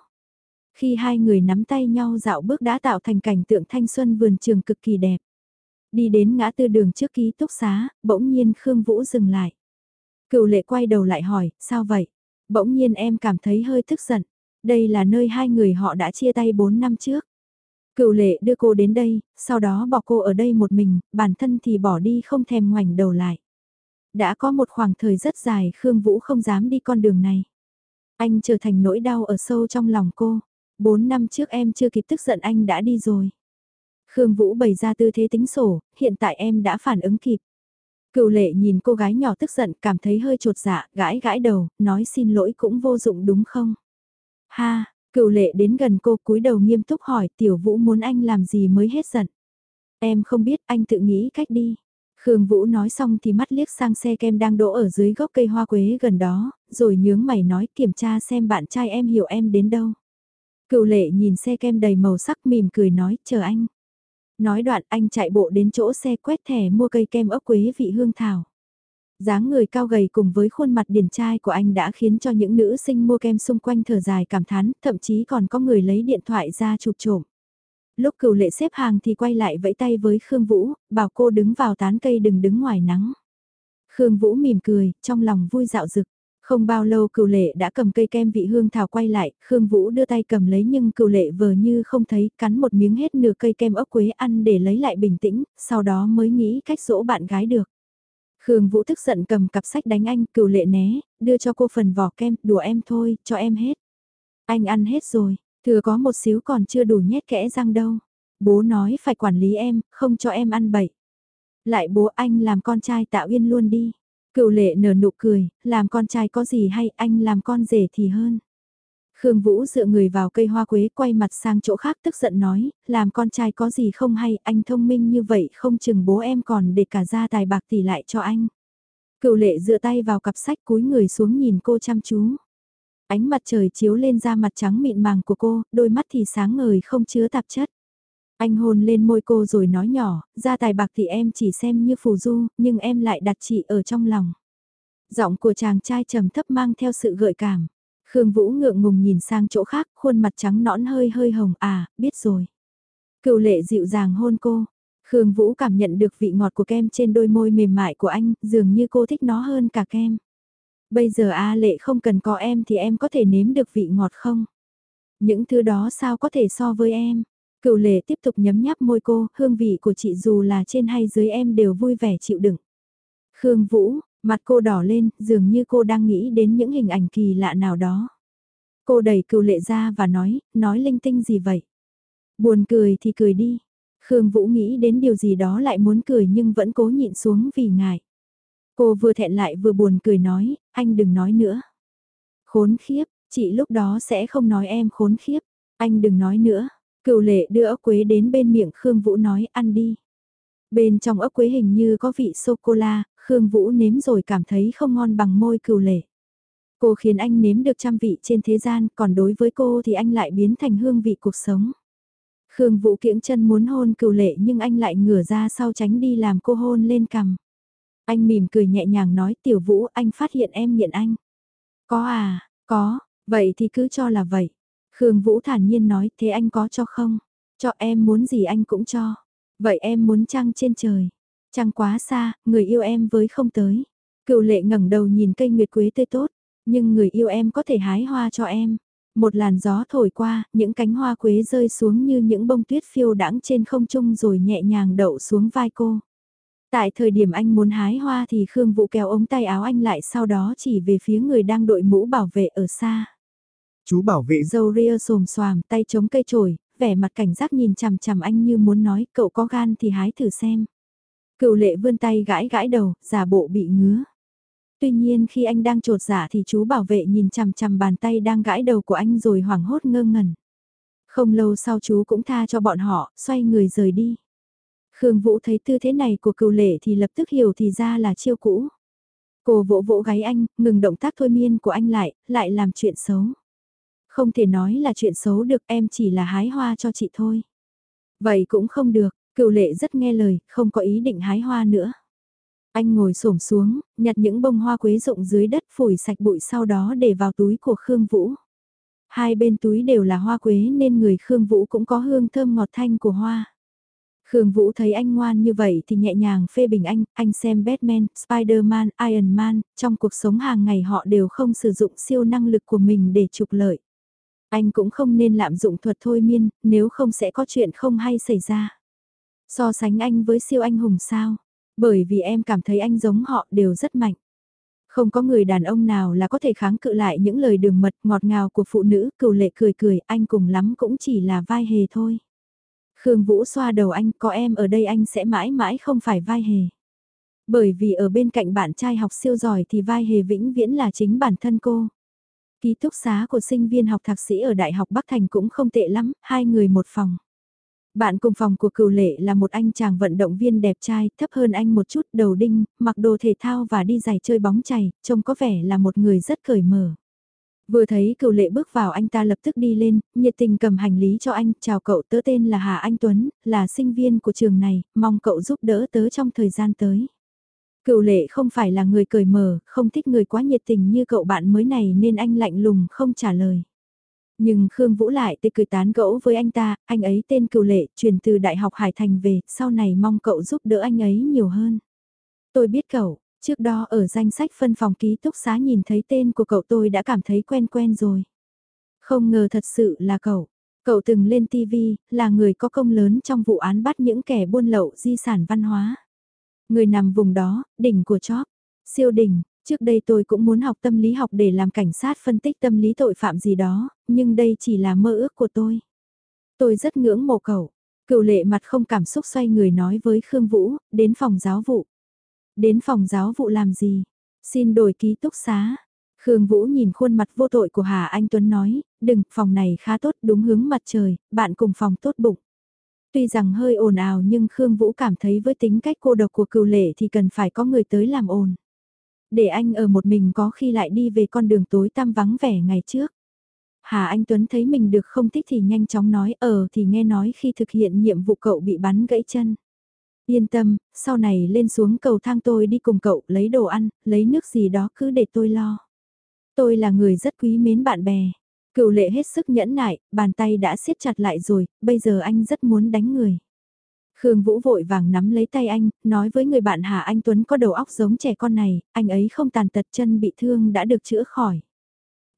Khi hai người nắm tay nhau dạo bước đã tạo thành cảnh tượng thanh xuân vườn trường cực kỳ đẹp. Đi đến ngã tư đường trước ký túc xá, bỗng nhiên Khương Vũ dừng lại. Cựu lệ quay đầu lại hỏi, sao vậy? Bỗng nhiên em cảm thấy hơi tức giận. Đây là nơi hai người họ đã chia tay 4 năm trước. Cựu lệ đưa cô đến đây, sau đó bỏ cô ở đây một mình, bản thân thì bỏ đi không thèm ngoảnh đầu lại. Đã có một khoảng thời rất dài Khương Vũ không dám đi con đường này. Anh trở thành nỗi đau ở sâu trong lòng cô. Bốn năm trước em chưa kịp tức giận anh đã đi rồi. Khương Vũ bày ra tư thế tính sổ, hiện tại em đã phản ứng kịp. Cựu lệ nhìn cô gái nhỏ tức giận cảm thấy hơi trột dạ, gãi gãi đầu, nói xin lỗi cũng vô dụng đúng không? Ha, cựu lệ đến gần cô cúi đầu nghiêm túc hỏi tiểu vũ muốn anh làm gì mới hết giận. Em không biết anh tự nghĩ cách đi. Khương Vũ nói xong thì mắt liếc sang xe kem đang đỗ ở dưới gốc cây hoa quế gần đó, rồi nhướng mày nói kiểm tra xem bạn trai em hiểu em đến đâu. Cựu lệ nhìn xe kem đầy màu sắc mỉm cười nói chờ anh. Nói đoạn anh chạy bộ đến chỗ xe quét thẻ mua cây kem ốc quế vị hương thảo dáng người cao gầy cùng với khuôn mặt điển trai của anh đã khiến cho những nữ sinh mua kem xung quanh thở dài cảm thán, thậm chí còn có người lấy điện thoại ra chụp trộm. Lúc cửu lệ xếp hàng thì quay lại vẫy tay với Khương Vũ, bảo cô đứng vào tán cây đừng đứng ngoài nắng. Khương Vũ mỉm cười, trong lòng vui dạo dực. Không bao lâu cửu lệ đã cầm cây kem vị hương thảo quay lại, Khương Vũ đưa tay cầm lấy nhưng cửu lệ vờ như không thấy, cắn một miếng hết nửa cây kem ốc quế ăn để lấy lại bình tĩnh, sau đó mới nghĩ cách dỗ bạn gái được. Khương Vũ tức giận cầm cặp sách đánh anh, cựu lệ né, đưa cho cô phần vỏ kem, đùa em thôi, cho em hết. Anh ăn hết rồi, thừa có một xíu còn chưa đủ nhét kẽ răng đâu. Bố nói phải quản lý em, không cho em ăn bậy. Lại bố anh làm con trai tạo yên luôn đi. Cựu lệ nở nụ cười, làm con trai có gì hay anh làm con rể thì hơn. Khương Vũ dựa người vào cây hoa quế quay mặt sang chỗ khác tức giận nói, làm con trai có gì không hay, anh thông minh như vậy không chừng bố em còn để cả gia tài bạc tỷ lại cho anh. Cựu lệ dựa tay vào cặp sách cúi người xuống nhìn cô chăm chú. Ánh mặt trời chiếu lên da mặt trắng mịn màng của cô, đôi mắt thì sáng ngời không chứa tạp chất. Anh hôn lên môi cô rồi nói nhỏ, gia tài bạc thì em chỉ xem như phù du, nhưng em lại đặt chị ở trong lòng. Giọng của chàng trai trầm thấp mang theo sự gợi cảm. Khương Vũ ngượng ngùng nhìn sang chỗ khác, khuôn mặt trắng nõn hơi hơi hồng, à, biết rồi. Cựu lệ dịu dàng hôn cô. Khương Vũ cảm nhận được vị ngọt của kem trên đôi môi mềm mại của anh, dường như cô thích nó hơn cả kem. Bây giờ A lệ không cần có em thì em có thể nếm được vị ngọt không? Những thứ đó sao có thể so với em? Cựu lệ tiếp tục nhấm nháp môi cô, hương vị của chị dù là trên hay dưới em đều vui vẻ chịu đựng. Khương Vũ, mặt cô đỏ lên, dường như cô đang nghĩ đến những hình ảnh kỳ lạ nào đó. Cô đẩy cựu lệ ra và nói, nói linh tinh gì vậy? Buồn cười thì cười đi. Khương Vũ nghĩ đến điều gì đó lại muốn cười nhưng vẫn cố nhịn xuống vì ngại. Cô vừa thẹn lại vừa buồn cười nói, anh đừng nói nữa. Khốn khiếp, chị lúc đó sẽ không nói em khốn khiếp, anh đừng nói nữa. Cựu lệ đưa ốc quế đến bên miệng Khương Vũ nói ăn đi. Bên trong ốc quế hình như có vị sô-cô-la, Khương Vũ nếm rồi cảm thấy không ngon bằng môi cừu lệ. Cô khiến anh nếm được trăm vị trên thế gian, còn đối với cô thì anh lại biến thành hương vị cuộc sống. Khương Vũ kiễng chân muốn hôn cừu lệ nhưng anh lại ngửa ra sau tránh đi làm cô hôn lên cằm. Anh mỉm cười nhẹ nhàng nói tiểu Vũ anh phát hiện em nghiện anh. Có à, có, vậy thì cứ cho là vậy. Khương Vũ thản nhiên nói thế anh có cho không? Cho em muốn gì anh cũng cho. Vậy em muốn trăng trên trời. Trăng quá xa, người yêu em với không tới. Cựu lệ ngẩng đầu nhìn cây nguyệt quế tươi tốt, nhưng người yêu em có thể hái hoa cho em. Một làn gió thổi qua, những cánh hoa quế rơi xuống như những bông tuyết phiêu đãng trên không trung rồi nhẹ nhàng đậu xuống vai cô. Tại thời điểm anh muốn hái hoa thì Khương Vũ kéo ống tay áo anh lại sau đó chỉ về phía người đang đội mũ bảo vệ ở xa. Chú bảo vệ dâu ria xồm xoàm tay chống cây trổi, vẻ mặt cảnh giác nhìn chằm chằm anh như muốn nói cậu có gan thì hái thử xem. Cựu lệ vươn tay gãi gãi đầu, giả bộ bị ngứa. Tuy nhiên khi anh đang trột giả thì chú bảo vệ nhìn chằm chằm bàn tay đang gãi đầu của anh rồi hoảng hốt ngơ ngẩn. Không lâu sau chú cũng tha cho bọn họ, xoay người rời đi. Khương Vũ thấy tư thế này của cựu lệ thì lập tức hiểu thì ra là chiêu cũ. Cô vỗ vỗ gáy anh, ngừng động tác thôi miên của anh lại, lại làm chuyện xấu. Không thể nói là chuyện xấu được em chỉ là hái hoa cho chị thôi. Vậy cũng không được, cựu lệ rất nghe lời, không có ý định hái hoa nữa. Anh ngồi xổm xuống, nhặt những bông hoa quế rụng dưới đất phủi sạch bụi sau đó để vào túi của Khương Vũ. Hai bên túi đều là hoa quế nên người Khương Vũ cũng có hương thơm ngọt thanh của hoa. Khương Vũ thấy anh ngoan như vậy thì nhẹ nhàng phê bình anh, anh xem Batman, Spider-Man, Iron Man, trong cuộc sống hàng ngày họ đều không sử dụng siêu năng lực của mình để trục lợi. Anh cũng không nên lạm dụng thuật thôi miên, nếu không sẽ có chuyện không hay xảy ra. So sánh anh với siêu anh hùng sao? Bởi vì em cảm thấy anh giống họ đều rất mạnh. Không có người đàn ông nào là có thể kháng cự lại những lời đường mật ngọt ngào của phụ nữ, cừu lệ cười cười, anh cùng lắm cũng chỉ là vai hề thôi. Khương Vũ xoa đầu anh, có em ở đây anh sẽ mãi mãi không phải vai hề. Bởi vì ở bên cạnh bạn trai học siêu giỏi thì vai hề vĩnh viễn là chính bản thân cô. Ký túc xá của sinh viên học thạc sĩ ở Đại học Bắc Thành cũng không tệ lắm, hai người một phòng. Bạn cùng phòng của cựu lệ là một anh chàng vận động viên đẹp trai, thấp hơn anh một chút, đầu đinh, mặc đồ thể thao và đi giày chơi bóng chày, trông có vẻ là một người rất cởi mở. Vừa thấy cựu lệ bước vào anh ta lập tức đi lên, nhiệt tình cầm hành lý cho anh, chào cậu tớ tên là Hà Anh Tuấn, là sinh viên của trường này, mong cậu giúp đỡ tớ trong thời gian tới. Cựu lệ không phải là người cởi mở, không thích người quá nhiệt tình như cậu bạn mới này nên anh lạnh lùng không trả lời. Nhưng Khương Vũ lại tê cười tán gẫu với anh ta, anh ấy tên cựu lệ, chuyển từ Đại học Hải Thành về, sau này mong cậu giúp đỡ anh ấy nhiều hơn. Tôi biết cậu, trước đó ở danh sách phân phòng ký túc xá nhìn thấy tên của cậu tôi đã cảm thấy quen quen rồi. Không ngờ thật sự là cậu. Cậu từng lên TV, là người có công lớn trong vụ án bắt những kẻ buôn lậu di sản văn hóa. Người nằm vùng đó, đỉnh của chóp, siêu đỉnh, Trước đây tôi cũng muốn học tâm lý học để làm cảnh sát phân tích tâm lý tội phạm gì đó, nhưng đây chỉ là mơ ước của tôi. Tôi rất ngưỡng mộ cậu. Cựu lệ mặt không cảm xúc xoay người nói với Khương Vũ, đến phòng giáo vụ. Đến phòng giáo vụ làm gì? Xin đổi ký túc xá. Khương Vũ nhìn khuôn mặt vô tội của Hà Anh Tuấn nói, đừng, phòng này khá tốt đúng hướng mặt trời, bạn cùng phòng tốt bụng. Tuy rằng hơi ồn ào nhưng Khương Vũ cảm thấy với tính cách cô độc của cựu lệ thì cần phải có người tới làm ồn. Để anh ở một mình có khi lại đi về con đường tối tăm vắng vẻ ngày trước. Hà Anh Tuấn thấy mình được không thích thì nhanh chóng nói ờ thì nghe nói khi thực hiện nhiệm vụ cậu bị bắn gãy chân. Yên tâm, sau này lên xuống cầu thang tôi đi cùng cậu lấy đồ ăn, lấy nước gì đó cứ để tôi lo. Tôi là người rất quý mến bạn bè. Cựu lệ hết sức nhẫn nại, bàn tay đã siết chặt lại rồi, bây giờ anh rất muốn đánh người. Khương Vũ vội vàng nắm lấy tay anh, nói với người bạn Hà Anh Tuấn có đầu óc giống trẻ con này, anh ấy không tàn tật chân bị thương đã được chữa khỏi.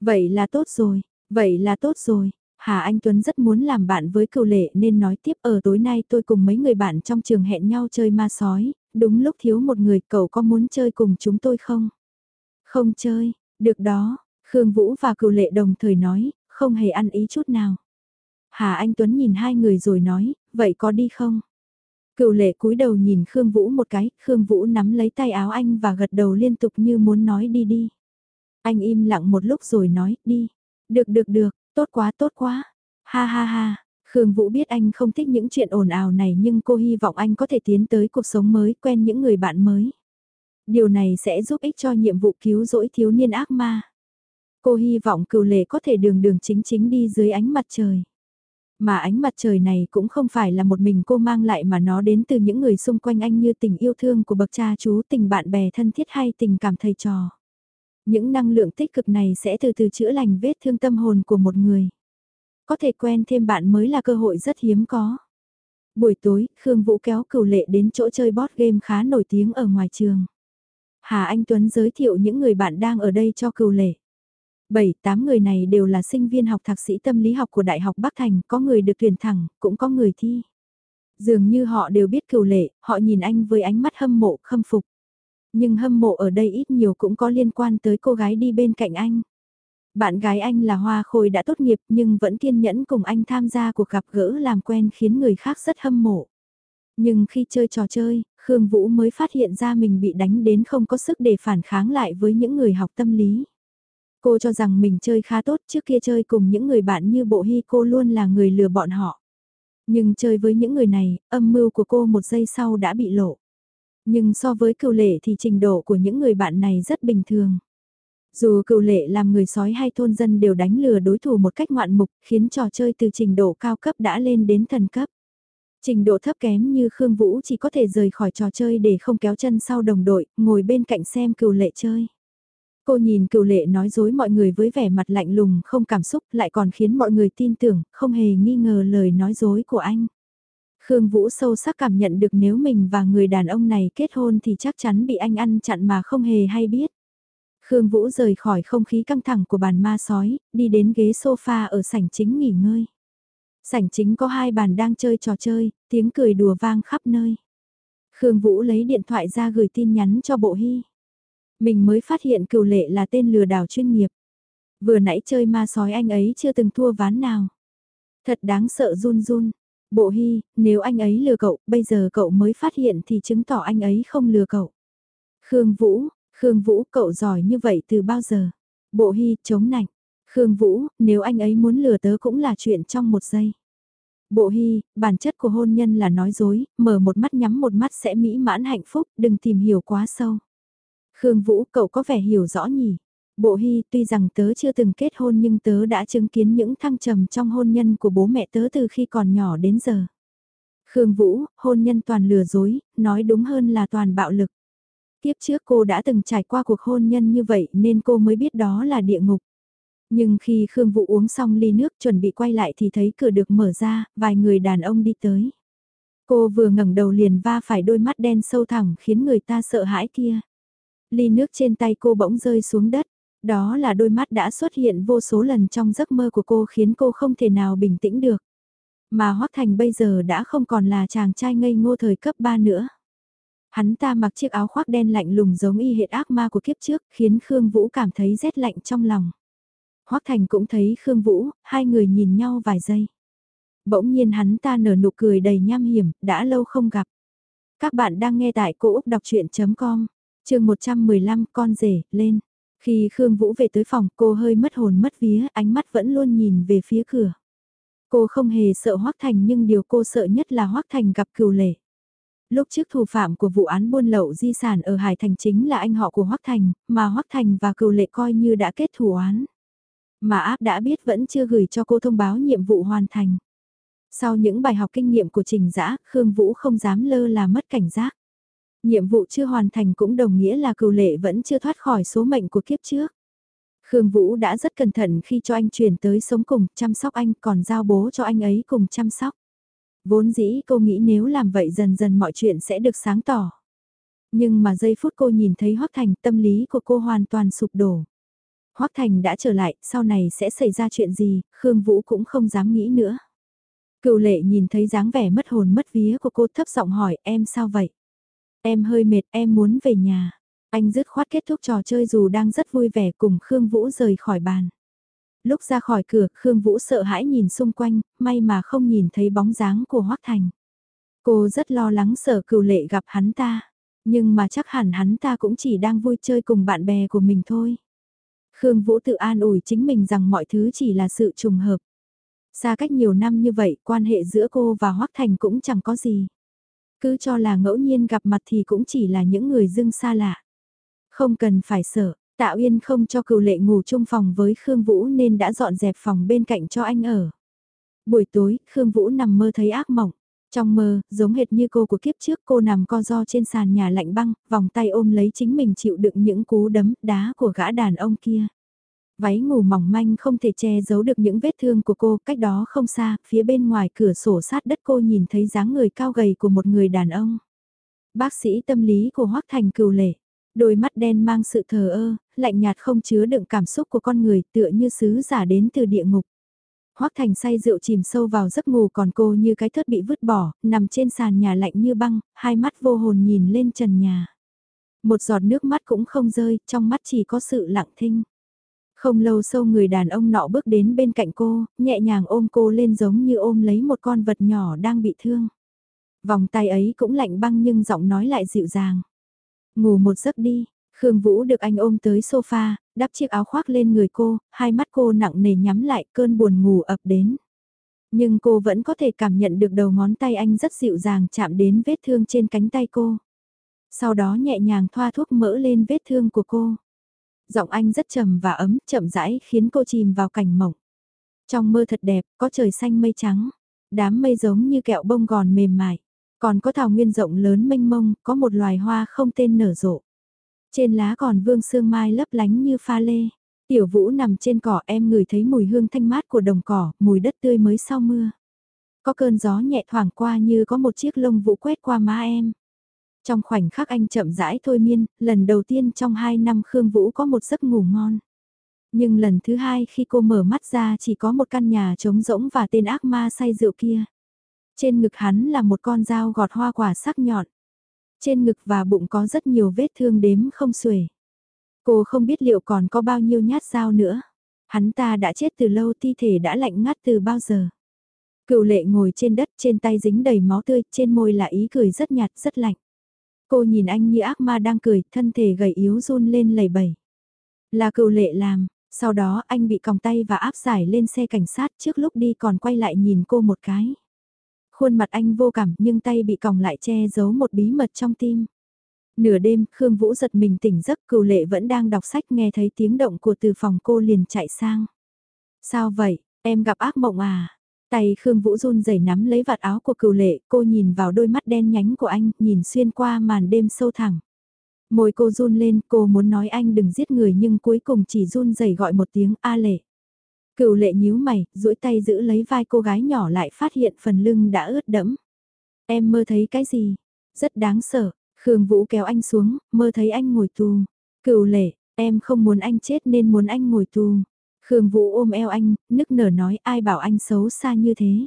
Vậy là tốt rồi, vậy là tốt rồi. Hà Anh Tuấn rất muốn làm bạn với cựu lệ nên nói tiếp ở tối nay tôi cùng mấy người bạn trong trường hẹn nhau chơi ma sói, đúng lúc thiếu một người cậu có muốn chơi cùng chúng tôi không? Không chơi, được đó, Khương Vũ và cựu lệ đồng thời nói, không hề ăn ý chút nào. Hà Anh Tuấn nhìn hai người rồi nói, vậy có đi không? Cựu lệ cúi đầu nhìn Khương Vũ một cái, Khương Vũ nắm lấy tay áo anh và gật đầu liên tục như muốn nói đi đi. Anh im lặng một lúc rồi nói, đi. Được được được, tốt quá tốt quá. Ha ha ha, Khương Vũ biết anh không thích những chuyện ồn ào này nhưng cô hy vọng anh có thể tiến tới cuộc sống mới, quen những người bạn mới. Điều này sẽ giúp ích cho nhiệm vụ cứu rỗi thiếu niên ác ma. Cô hy vọng cựu lệ có thể đường đường chính chính đi dưới ánh mặt trời. Mà ánh mặt trời này cũng không phải là một mình cô mang lại mà nó đến từ những người xung quanh anh như tình yêu thương của bậc cha chú, tình bạn bè thân thiết hay tình cảm thầy trò. Những năng lượng tích cực này sẽ từ từ chữa lành vết thương tâm hồn của một người. Có thể quen thêm bạn mới là cơ hội rất hiếm có. Buổi tối, Khương Vũ kéo cửu lệ đến chỗ chơi board game khá nổi tiếng ở ngoài trường. Hà Anh Tuấn giới thiệu những người bạn đang ở đây cho cửu lệ. Bảy, tám người này đều là sinh viên học thạc sĩ tâm lý học của Đại học Bắc Thành, có người được tuyển thẳng, cũng có người thi. Dường như họ đều biết cửu lệ, họ nhìn anh với ánh mắt hâm mộ, khâm phục. Nhưng hâm mộ ở đây ít nhiều cũng có liên quan tới cô gái đi bên cạnh anh. Bạn gái anh là Hoa Khôi đã tốt nghiệp nhưng vẫn kiên nhẫn cùng anh tham gia cuộc gặp gỡ làm quen khiến người khác rất hâm mộ. Nhưng khi chơi trò chơi, Khương Vũ mới phát hiện ra mình bị đánh đến không có sức để phản kháng lại với những người học tâm lý. Cô cho rằng mình chơi khá tốt trước kia chơi cùng những người bạn như bộ hy cô luôn là người lừa bọn họ. Nhưng chơi với những người này, âm mưu của cô một giây sau đã bị lộ. Nhưng so với cựu lệ thì trình độ của những người bạn này rất bình thường. Dù cựu lệ làm người sói hay thôn dân đều đánh lừa đối thủ một cách ngoạn mục, khiến trò chơi từ trình độ cao cấp đã lên đến thần cấp. Trình độ thấp kém như Khương Vũ chỉ có thể rời khỏi trò chơi để không kéo chân sau đồng đội, ngồi bên cạnh xem cựu lệ chơi. Cô nhìn cựu lệ nói dối mọi người với vẻ mặt lạnh lùng không cảm xúc lại còn khiến mọi người tin tưởng, không hề nghi ngờ lời nói dối của anh. Khương Vũ sâu sắc cảm nhận được nếu mình và người đàn ông này kết hôn thì chắc chắn bị anh ăn chặn mà không hề hay biết. Khương Vũ rời khỏi không khí căng thẳng của bàn ma sói, đi đến ghế sofa ở sảnh chính nghỉ ngơi. Sảnh chính có hai bàn đang chơi trò chơi, tiếng cười đùa vang khắp nơi. Khương Vũ lấy điện thoại ra gửi tin nhắn cho Bộ Hy. Mình mới phát hiện cựu lệ là tên lừa đảo chuyên nghiệp. Vừa nãy chơi ma sói anh ấy chưa từng thua ván nào. Thật đáng sợ run run. Bộ Hy, nếu anh ấy lừa cậu, bây giờ cậu mới phát hiện thì chứng tỏ anh ấy không lừa cậu. Khương Vũ, Khương Vũ cậu giỏi như vậy từ bao giờ? Bộ Hy chống nạnh. Khương Vũ, nếu anh ấy muốn lừa tớ cũng là chuyện trong một giây. Bộ Hy, bản chất của hôn nhân là nói dối, mở một mắt nhắm một mắt sẽ mỹ mãn hạnh phúc, đừng tìm hiểu quá sâu. Khương Vũ, cậu có vẻ hiểu rõ nhỉ? Bộ Hy, tuy rằng tớ chưa từng kết hôn nhưng tớ đã chứng kiến những thăng trầm trong hôn nhân của bố mẹ tớ từ khi còn nhỏ đến giờ. Khương Vũ, hôn nhân toàn lừa dối, nói đúng hơn là toàn bạo lực. Tiếp trước cô đã từng trải qua cuộc hôn nhân như vậy nên cô mới biết đó là địa ngục. Nhưng khi Khương Vũ uống xong ly nước chuẩn bị quay lại thì thấy cửa được mở ra, vài người đàn ông đi tới. Cô vừa ngẩng đầu liền va phải đôi mắt đen sâu thẳm khiến người ta sợ hãi kia. Ly nước trên tay cô bỗng rơi xuống đất. Đó là đôi mắt đã xuất hiện vô số lần trong giấc mơ của cô khiến cô không thể nào bình tĩnh được. Mà Hoắc Thành bây giờ đã không còn là chàng trai ngây ngô thời cấp 3 nữa. Hắn ta mặc chiếc áo khoác đen lạnh lùng giống y hệt ác ma của kiếp trước, khiến Khương Vũ cảm thấy rét lạnh trong lòng. Hoắc Thành cũng thấy Khương Vũ, hai người nhìn nhau vài giây. Bỗng nhiên hắn ta nở nụ cười đầy nham hiểm, đã lâu không gặp. Các bạn đang nghe tại cô Đọc Chuyện.com, chương 115 con rể, lên. Khi Khương Vũ về tới phòng cô hơi mất hồn mất vía, ánh mắt vẫn luôn nhìn về phía cửa. Cô không hề sợ Hoắc Thành nhưng điều cô sợ nhất là Hoắc Thành gặp cừu lệ. Lúc trước thủ phạm của vụ án buôn lậu di sản ở Hải Thành chính là anh họ của Hoắc Thành, mà Hoắc Thành và cừu lệ coi như đã kết thủ án. Mà áp đã biết vẫn chưa gửi cho cô thông báo nhiệm vụ hoàn thành. Sau những bài học kinh nghiệm của trình giã, Khương Vũ không dám lơ là mất cảnh giác. Nhiệm vụ chưa hoàn thành cũng đồng nghĩa là cừu lệ vẫn chưa thoát khỏi số mệnh của kiếp trước. Khương Vũ đã rất cẩn thận khi cho anh chuyển tới sống cùng, chăm sóc anh còn giao bố cho anh ấy cùng chăm sóc. Vốn dĩ cô nghĩ nếu làm vậy dần dần mọi chuyện sẽ được sáng tỏ. Nhưng mà giây phút cô nhìn thấy Hoắc Thành tâm lý của cô hoàn toàn sụp đổ. Hoắc Thành đã trở lại, sau này sẽ xảy ra chuyện gì, Khương Vũ cũng không dám nghĩ nữa. Cựu lệ nhìn thấy dáng vẻ mất hồn mất vía của cô thấp giọng hỏi em sao vậy? Em hơi mệt, em muốn về nhà. Anh dứt khoát kết thúc trò chơi dù đang rất vui vẻ cùng Khương Vũ rời khỏi bàn. Lúc ra khỏi cửa, Khương Vũ sợ hãi nhìn xung quanh, may mà không nhìn thấy bóng dáng của Hoắc Thành. Cô rất lo lắng sợ cựu lệ gặp hắn ta, nhưng mà chắc hẳn hắn ta cũng chỉ đang vui chơi cùng bạn bè của mình thôi. Khương Vũ tự an ủi chính mình rằng mọi thứ chỉ là sự trùng hợp. Xa cách nhiều năm như vậy, quan hệ giữa cô và Hoắc Thành cũng chẳng có gì. Cứ cho là ngẫu nhiên gặp mặt thì cũng chỉ là những người dưng xa lạ. Không cần phải sợ, Tạ Uyên không cho cựu lệ ngủ chung phòng với Khương Vũ nên đã dọn dẹp phòng bên cạnh cho anh ở. Buổi tối, Khương Vũ nằm mơ thấy ác mộng. Trong mơ, giống hệt như cô của kiếp trước cô nằm co do trên sàn nhà lạnh băng, vòng tay ôm lấy chính mình chịu đựng những cú đấm, đá của gã đàn ông kia. Váy ngủ mỏng manh không thể che giấu được những vết thương của cô, cách đó không xa, phía bên ngoài cửa sổ sát đất cô nhìn thấy dáng người cao gầy của một người đàn ông. Bác sĩ tâm lý của Hoắc Thành cừu lệ, đôi mắt đen mang sự thờ ơ, lạnh nhạt không chứa đựng cảm xúc của con người tựa như sứ giả đến từ địa ngục. Hoắc Thành say rượu chìm sâu vào giấc ngủ còn cô như cái thớt bị vứt bỏ, nằm trên sàn nhà lạnh như băng, hai mắt vô hồn nhìn lên trần nhà. Một giọt nước mắt cũng không rơi, trong mắt chỉ có sự lặng thinh. Không lâu sau người đàn ông nọ bước đến bên cạnh cô, nhẹ nhàng ôm cô lên giống như ôm lấy một con vật nhỏ đang bị thương. Vòng tay ấy cũng lạnh băng nhưng giọng nói lại dịu dàng. Ngủ một giấc đi, Khương Vũ được anh ôm tới sofa, đắp chiếc áo khoác lên người cô, hai mắt cô nặng nề nhắm lại cơn buồn ngủ ập đến. Nhưng cô vẫn có thể cảm nhận được đầu ngón tay anh rất dịu dàng chạm đến vết thương trên cánh tay cô. Sau đó nhẹ nhàng thoa thuốc mỡ lên vết thương của cô. Giọng anh rất trầm và ấm, chậm rãi khiến cô chìm vào cảnh mộng. Trong mơ thật đẹp, có trời xanh mây trắng, đám mây giống như kẹo bông gòn mềm mại. Còn có thảo nguyên rộng lớn mênh mông, có một loài hoa không tên nở rộ. Trên lá còn vương sương mai lấp lánh như pha lê. Tiểu vũ nằm trên cỏ em ngửi thấy mùi hương thanh mát của đồng cỏ, mùi đất tươi mới sau mưa. Có cơn gió nhẹ thoảng qua như có một chiếc lông vũ quét qua má em. Trong khoảnh khắc anh chậm rãi thôi miên, lần đầu tiên trong hai năm Khương Vũ có một giấc ngủ ngon. Nhưng lần thứ hai khi cô mở mắt ra chỉ có một căn nhà trống rỗng và tên ác ma say rượu kia. Trên ngực hắn là một con dao gọt hoa quả sắc nhọn. Trên ngực và bụng có rất nhiều vết thương đếm không xuể. Cô không biết liệu còn có bao nhiêu nhát dao nữa. Hắn ta đã chết từ lâu thi thể đã lạnh ngắt từ bao giờ. Cựu lệ ngồi trên đất trên tay dính đầy máu tươi, trên môi là ý cười rất nhạt rất lạnh. Cô nhìn anh như ác ma đang cười, thân thể gầy yếu run lên lầy bẩy. Là cựu lệ làm, sau đó anh bị còng tay và áp giải lên xe cảnh sát trước lúc đi còn quay lại nhìn cô một cái. Khuôn mặt anh vô cảm nhưng tay bị còng lại che giấu một bí mật trong tim. Nửa đêm, Khương Vũ giật mình tỉnh giấc cựu lệ vẫn đang đọc sách nghe thấy tiếng động của từ phòng cô liền chạy sang. Sao vậy, em gặp ác mộng à? Tay Khương Vũ run rẩy nắm lấy vạt áo của cựu lệ, cô nhìn vào đôi mắt đen nhánh của anh, nhìn xuyên qua màn đêm sâu thẳm. Môi cô run lên, cô muốn nói anh đừng giết người nhưng cuối cùng chỉ run rẩy gọi một tiếng A lệ. Cựu lệ nhíu mày, duỗi tay giữ lấy vai cô gái nhỏ lại phát hiện phần lưng đã ướt đẫm. Em mơ thấy cái gì? Rất đáng sợ, Khương Vũ kéo anh xuống, mơ thấy anh ngồi tù. Cựu lệ, em không muốn anh chết nên muốn anh ngồi tù. Khương Vũ ôm eo anh, nức nở nói ai bảo anh xấu xa như thế.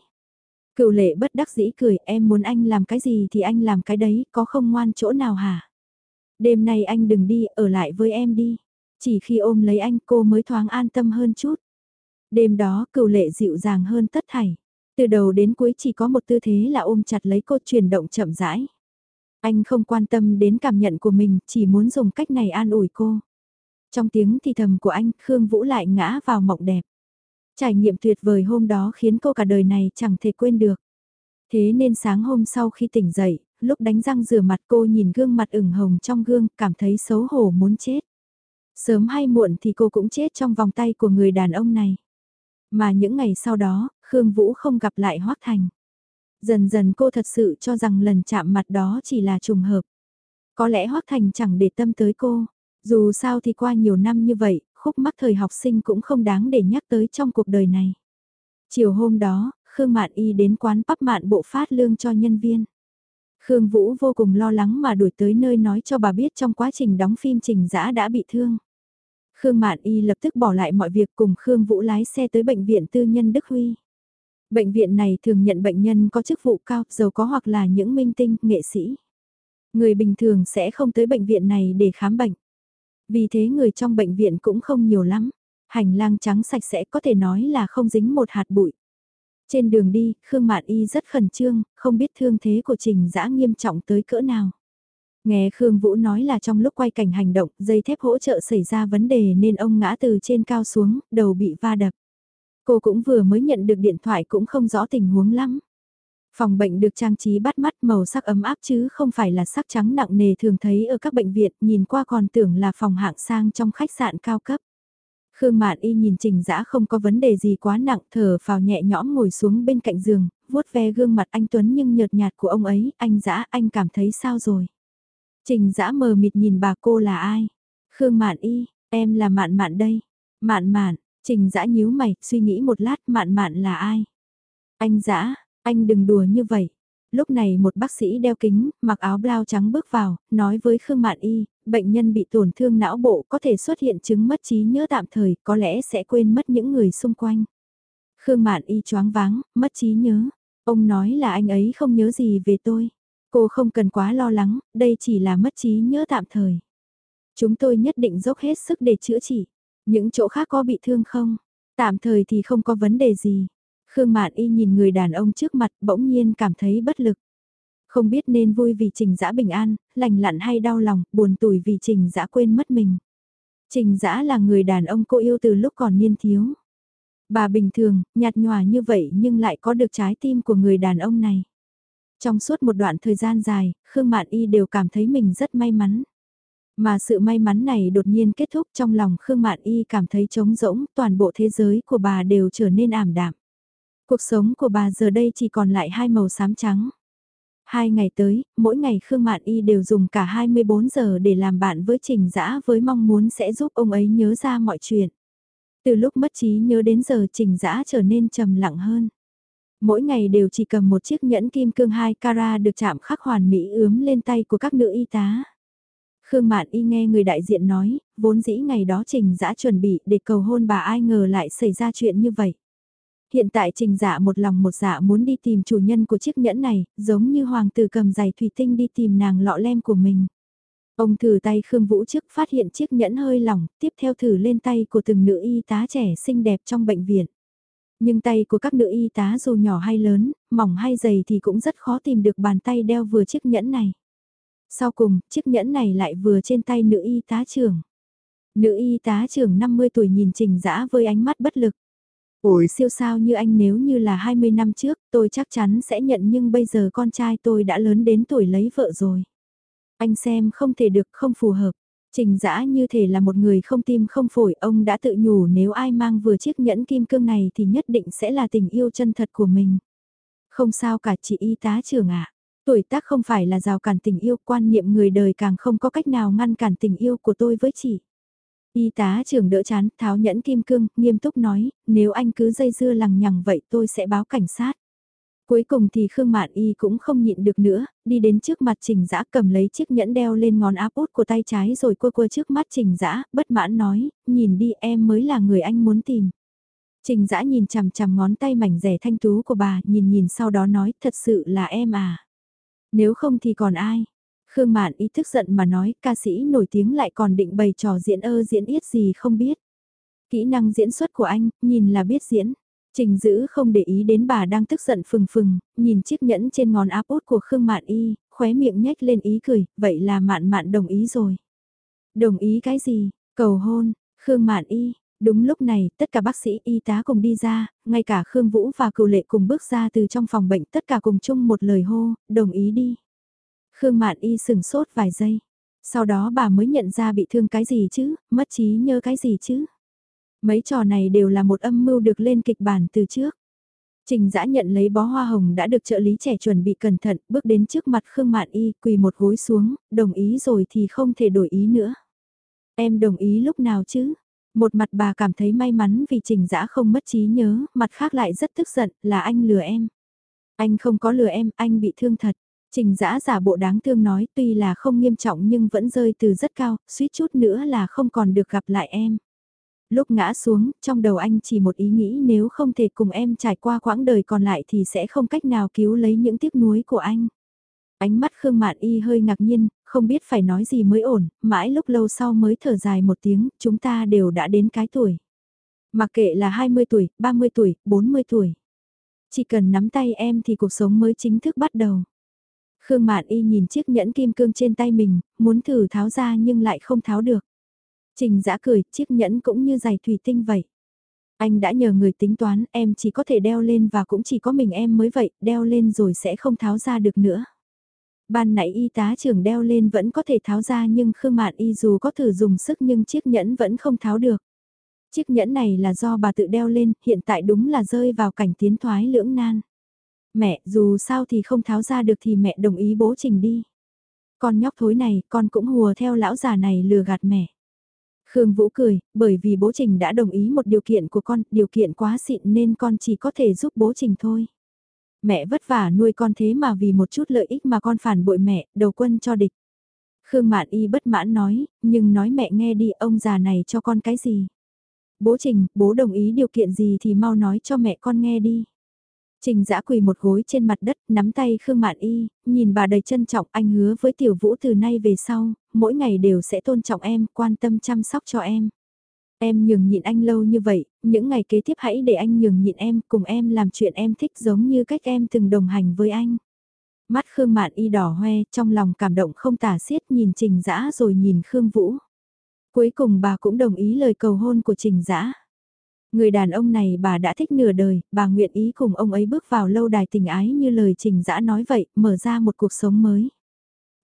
Cựu lệ bất đắc dĩ cười em muốn anh làm cái gì thì anh làm cái đấy, có không ngoan chỗ nào hả? Đêm nay anh đừng đi, ở lại với em đi. Chỉ khi ôm lấy anh cô mới thoáng an tâm hơn chút. Đêm đó cựu lệ dịu dàng hơn tất thảy. Từ đầu đến cuối chỉ có một tư thế là ôm chặt lấy cô chuyển động chậm rãi. Anh không quan tâm đến cảm nhận của mình, chỉ muốn dùng cách này an ủi cô. Trong tiếng thì thầm của anh, Khương Vũ lại ngã vào mộng đẹp. Trải nghiệm tuyệt vời hôm đó khiến cô cả đời này chẳng thể quên được. Thế nên sáng hôm sau khi tỉnh dậy, lúc đánh răng rửa mặt cô nhìn gương mặt ửng hồng trong gương, cảm thấy xấu hổ muốn chết. Sớm hay muộn thì cô cũng chết trong vòng tay của người đàn ông này. Mà những ngày sau đó, Khương Vũ không gặp lại Hoác Thành. Dần dần cô thật sự cho rằng lần chạm mặt đó chỉ là trùng hợp. Có lẽ Hoác Thành chẳng để tâm tới cô. Dù sao thì qua nhiều năm như vậy, khúc mắc thời học sinh cũng không đáng để nhắc tới trong cuộc đời này. Chiều hôm đó, Khương Mạn Y đến quán bắp mạn bộ phát lương cho nhân viên. Khương Vũ vô cùng lo lắng mà đuổi tới nơi nói cho bà biết trong quá trình đóng phim Trình Dã đã bị thương. Khương Mạn Y lập tức bỏ lại mọi việc cùng Khương Vũ lái xe tới bệnh viện tư nhân Đức Huy. Bệnh viện này thường nhận bệnh nhân có chức vụ cao, giàu có hoặc là những minh tinh, nghệ sĩ. Người bình thường sẽ không tới bệnh viện này để khám bệnh. Vì thế người trong bệnh viện cũng không nhiều lắm. Hành lang trắng sạch sẽ có thể nói là không dính một hạt bụi. Trên đường đi, Khương Mạn Y rất khẩn trương, không biết thương thế của Trình Dã nghiêm trọng tới cỡ nào. Nghe Khương Vũ nói là trong lúc quay cảnh hành động, dây thép hỗ trợ xảy ra vấn đề nên ông ngã từ trên cao xuống, đầu bị va đập. Cô cũng vừa mới nhận được điện thoại cũng không rõ tình huống lắm. Phòng bệnh được trang trí bắt mắt màu sắc ấm áp chứ không phải là sắc trắng nặng nề thường thấy ở các bệnh viện, nhìn qua còn tưởng là phòng hạng sang trong khách sạn cao cấp. Khương Mạn Y nhìn Trình Dã không có vấn đề gì quá nặng, thở vào nhẹ nhõm ngồi xuống bên cạnh giường, vuốt ve gương mặt anh Tuấn nhưng nhợt nhạt của ông ấy, anh Dã anh cảm thấy sao rồi? Trình Dã mờ mịt nhìn bà cô là ai? Khương Mạn Y, em là Mạn Mạn đây. Mạn Mạn, Trình Dã nhíu mày, suy nghĩ một lát Mạn Mạn là ai? Anh Dã, anh đừng đùa như vậy. Lúc này một bác sĩ đeo kính, mặc áo blau trắng bước vào, nói với Khương Mạn Y, bệnh nhân bị tổn thương não bộ có thể xuất hiện chứng mất trí nhớ tạm thời, có lẽ sẽ quên mất những người xung quanh. Khương Mạn Y choáng váng, mất trí nhớ. Ông nói là anh ấy không nhớ gì về tôi. Cô không cần quá lo lắng, đây chỉ là mất trí nhớ tạm thời. Chúng tôi nhất định dốc hết sức để chữa trị. Những chỗ khác có bị thương không? Tạm thời thì không có vấn đề gì. Khương Mạn Y nhìn người đàn ông trước mặt bỗng nhiên cảm thấy bất lực. Không biết nên vui vì Trình Dã bình an, lành lặn hay đau lòng, buồn tủi vì Trình Dã quên mất mình. Trình Dã là người đàn ông cô yêu từ lúc còn niên thiếu. Bà bình thường, nhạt nhòa như vậy nhưng lại có được trái tim của người đàn ông này. Trong suốt một đoạn thời gian dài, Khương Mạn Y đều cảm thấy mình rất may mắn. Mà sự may mắn này đột nhiên kết thúc trong lòng Khương Mạn Y cảm thấy trống rỗng, toàn bộ thế giới của bà đều trở nên ảm đạm. Cuộc sống của bà giờ đây chỉ còn lại hai màu xám trắng. Hai ngày tới, mỗi ngày Khương Mạn Y đều dùng cả 24 giờ để làm bạn với Trình Dã với mong muốn sẽ giúp ông ấy nhớ ra mọi chuyện. Từ lúc mất trí nhớ đến giờ Trình Dã trở nên trầm lặng hơn. Mỗi ngày đều chỉ cầm một chiếc nhẫn kim cương 2 carat được chạm khắc hoàn mỹ ướm lên tay của các nữ y tá. Khương Mạn Y nghe người đại diện nói, vốn dĩ ngày đó Trình Dã chuẩn bị để cầu hôn bà ai ngờ lại xảy ra chuyện như vậy. Hiện tại trình dạ một lòng một dạ muốn đi tìm chủ nhân của chiếc nhẫn này, giống như hoàng tử cầm giày thủy tinh đi tìm nàng lọ lem của mình. Ông thử tay Khương Vũ trước phát hiện chiếc nhẫn hơi lỏng, tiếp theo thử lên tay của từng nữ y tá trẻ xinh đẹp trong bệnh viện. Nhưng tay của các nữ y tá dù nhỏ hay lớn, mỏng hay dày thì cũng rất khó tìm được bàn tay đeo vừa chiếc nhẫn này. Sau cùng, chiếc nhẫn này lại vừa trên tay nữ y tá trưởng. Nữ y tá trưởng 50 tuổi nhìn Trình Dã với ánh mắt bất lực. Ôi siêu sao như anh nếu như là 20 năm trước, tôi chắc chắn sẽ nhận nhưng bây giờ con trai tôi đã lớn đến tuổi lấy vợ rồi. Anh xem không thể được, không phù hợp. Trình dã như thể là một người không tim không phổi, ông đã tự nhủ nếu ai mang vừa chiếc nhẫn kim cương này thì nhất định sẽ là tình yêu chân thật của mình. Không sao cả chị y tá trưởng ạ. Tuổi tác không phải là rào cản tình yêu, quan niệm người đời càng không có cách nào ngăn cản tình yêu của tôi với chị. Y tá trưởng đỡ chán, tháo nhẫn kim cương, nghiêm túc nói, nếu anh cứ dây dưa lằng nhằng vậy tôi sẽ báo cảnh sát. Cuối cùng thì Khương Mạn Y cũng không nhịn được nữa, đi đến trước mặt Trình Dã cầm lấy chiếc nhẫn đeo lên ngón áp út của tay trái rồi quơ quơ trước mắt Trình Dã, bất mãn nói, nhìn đi em mới là người anh muốn tìm. Trình Dã nhìn chằm chằm ngón tay mảnh rẻ thanh tú của bà, nhìn nhìn sau đó nói, thật sự là em à. Nếu không thì còn ai, Khương Mạn ý thức giận mà nói, ca sĩ nổi tiếng lại còn định bày trò diễn ơ diễn yết gì không biết. Kỹ năng diễn xuất của anh, nhìn là biết diễn. Trình giữ không để ý đến bà đang tức giận phừng phừng, nhìn chiếc nhẫn trên ngón áp út của Khương Mạn Y, khóe miệng nhếch lên ý cười, vậy là Mạn Mạn đồng ý rồi. Đồng ý cái gì? Cầu hôn, Khương Mạn Y. Đúng lúc này, tất cả bác sĩ y tá cùng đi ra, ngay cả Khương Vũ và cựu lệ cùng bước ra từ trong phòng bệnh tất cả cùng chung một lời hô, đồng ý đi. Khương Mạn Y sừng sốt vài giây. Sau đó bà mới nhận ra bị thương cái gì chứ, mất trí nhớ cái gì chứ. Mấy trò này đều là một âm mưu được lên kịch bản từ trước. Trình Dã nhận lấy bó hoa hồng đã được trợ lý trẻ chuẩn bị cẩn thận, bước đến trước mặt Khương Mạn Y, quỳ một gối xuống, đồng ý rồi thì không thể đổi ý nữa. Em đồng ý lúc nào chứ? Một mặt bà cảm thấy may mắn vì trình dã không mất trí nhớ, mặt khác lại rất tức giận là anh lừa em. Anh không có lừa em, anh bị thương thật. Trình dã giả bộ đáng thương nói tuy là không nghiêm trọng nhưng vẫn rơi từ rất cao, suýt chút nữa là không còn được gặp lại em. Lúc ngã xuống, trong đầu anh chỉ một ý nghĩ nếu không thể cùng em trải qua quãng đời còn lại thì sẽ không cách nào cứu lấy những tiếc nuối của anh. Ánh mắt Khương Mạn Y hơi ngạc nhiên, không biết phải nói gì mới ổn, mãi lúc lâu sau mới thở dài một tiếng, chúng ta đều đã đến cái tuổi. Mặc kệ là 20 tuổi, 30 tuổi, 40 tuổi. Chỉ cần nắm tay em thì cuộc sống mới chính thức bắt đầu. Khương Mạn Y nhìn chiếc nhẫn kim cương trên tay mình, muốn thử tháo ra nhưng lại không tháo được. Trình giã cười, chiếc nhẫn cũng như giày thủy tinh vậy. Anh đã nhờ người tính toán, em chỉ có thể đeo lên và cũng chỉ có mình em mới vậy, đeo lên rồi sẽ không tháo ra được nữa. Ban nãy y tá trưởng đeo lên vẫn có thể tháo ra nhưng Khương Mạn Y dù có thử dùng sức nhưng chiếc nhẫn vẫn không tháo được. Chiếc nhẫn này là do bà tự đeo lên, hiện tại đúng là rơi vào cảnh tiến thoái lưỡng nan. Mẹ, dù sao thì không tháo ra được thì mẹ đồng ý bố trình đi. Con nhóc thối này, con cũng hùa theo lão già này lừa gạt mẹ. Khương Vũ cười, bởi vì bố Trình đã đồng ý một điều kiện của con, điều kiện quá xịn nên con chỉ có thể giúp bố Trình thôi. Mẹ vất vả nuôi con thế mà vì một chút lợi ích mà con phản bội mẹ, đầu quân cho địch. Khương Mạn Y bất mãn nói, nhưng nói mẹ nghe đi ông già này cho con cái gì. Bố Trình, bố đồng ý điều kiện gì thì mau nói cho mẹ con nghe đi. Trình giã quỳ một gối trên mặt đất, nắm tay Khương Mạn Y, nhìn bà đầy trân trọng anh hứa với tiểu vũ từ nay về sau, mỗi ngày đều sẽ tôn trọng em, quan tâm chăm sóc cho em. Em nhường nhịn anh lâu như vậy, những ngày kế tiếp hãy để anh nhường nhịn em, cùng em làm chuyện em thích giống như cách em từng đồng hành với anh. Mắt Khương Mạn Y đỏ hoe, trong lòng cảm động không tả xiết nhìn Trình Dã rồi nhìn Khương Vũ. Cuối cùng bà cũng đồng ý lời cầu hôn của Trình Dã. Người đàn ông này bà đã thích nửa đời, bà nguyện ý cùng ông ấy bước vào lâu đài tình ái như lời Trình Dã nói vậy, mở ra một cuộc sống mới.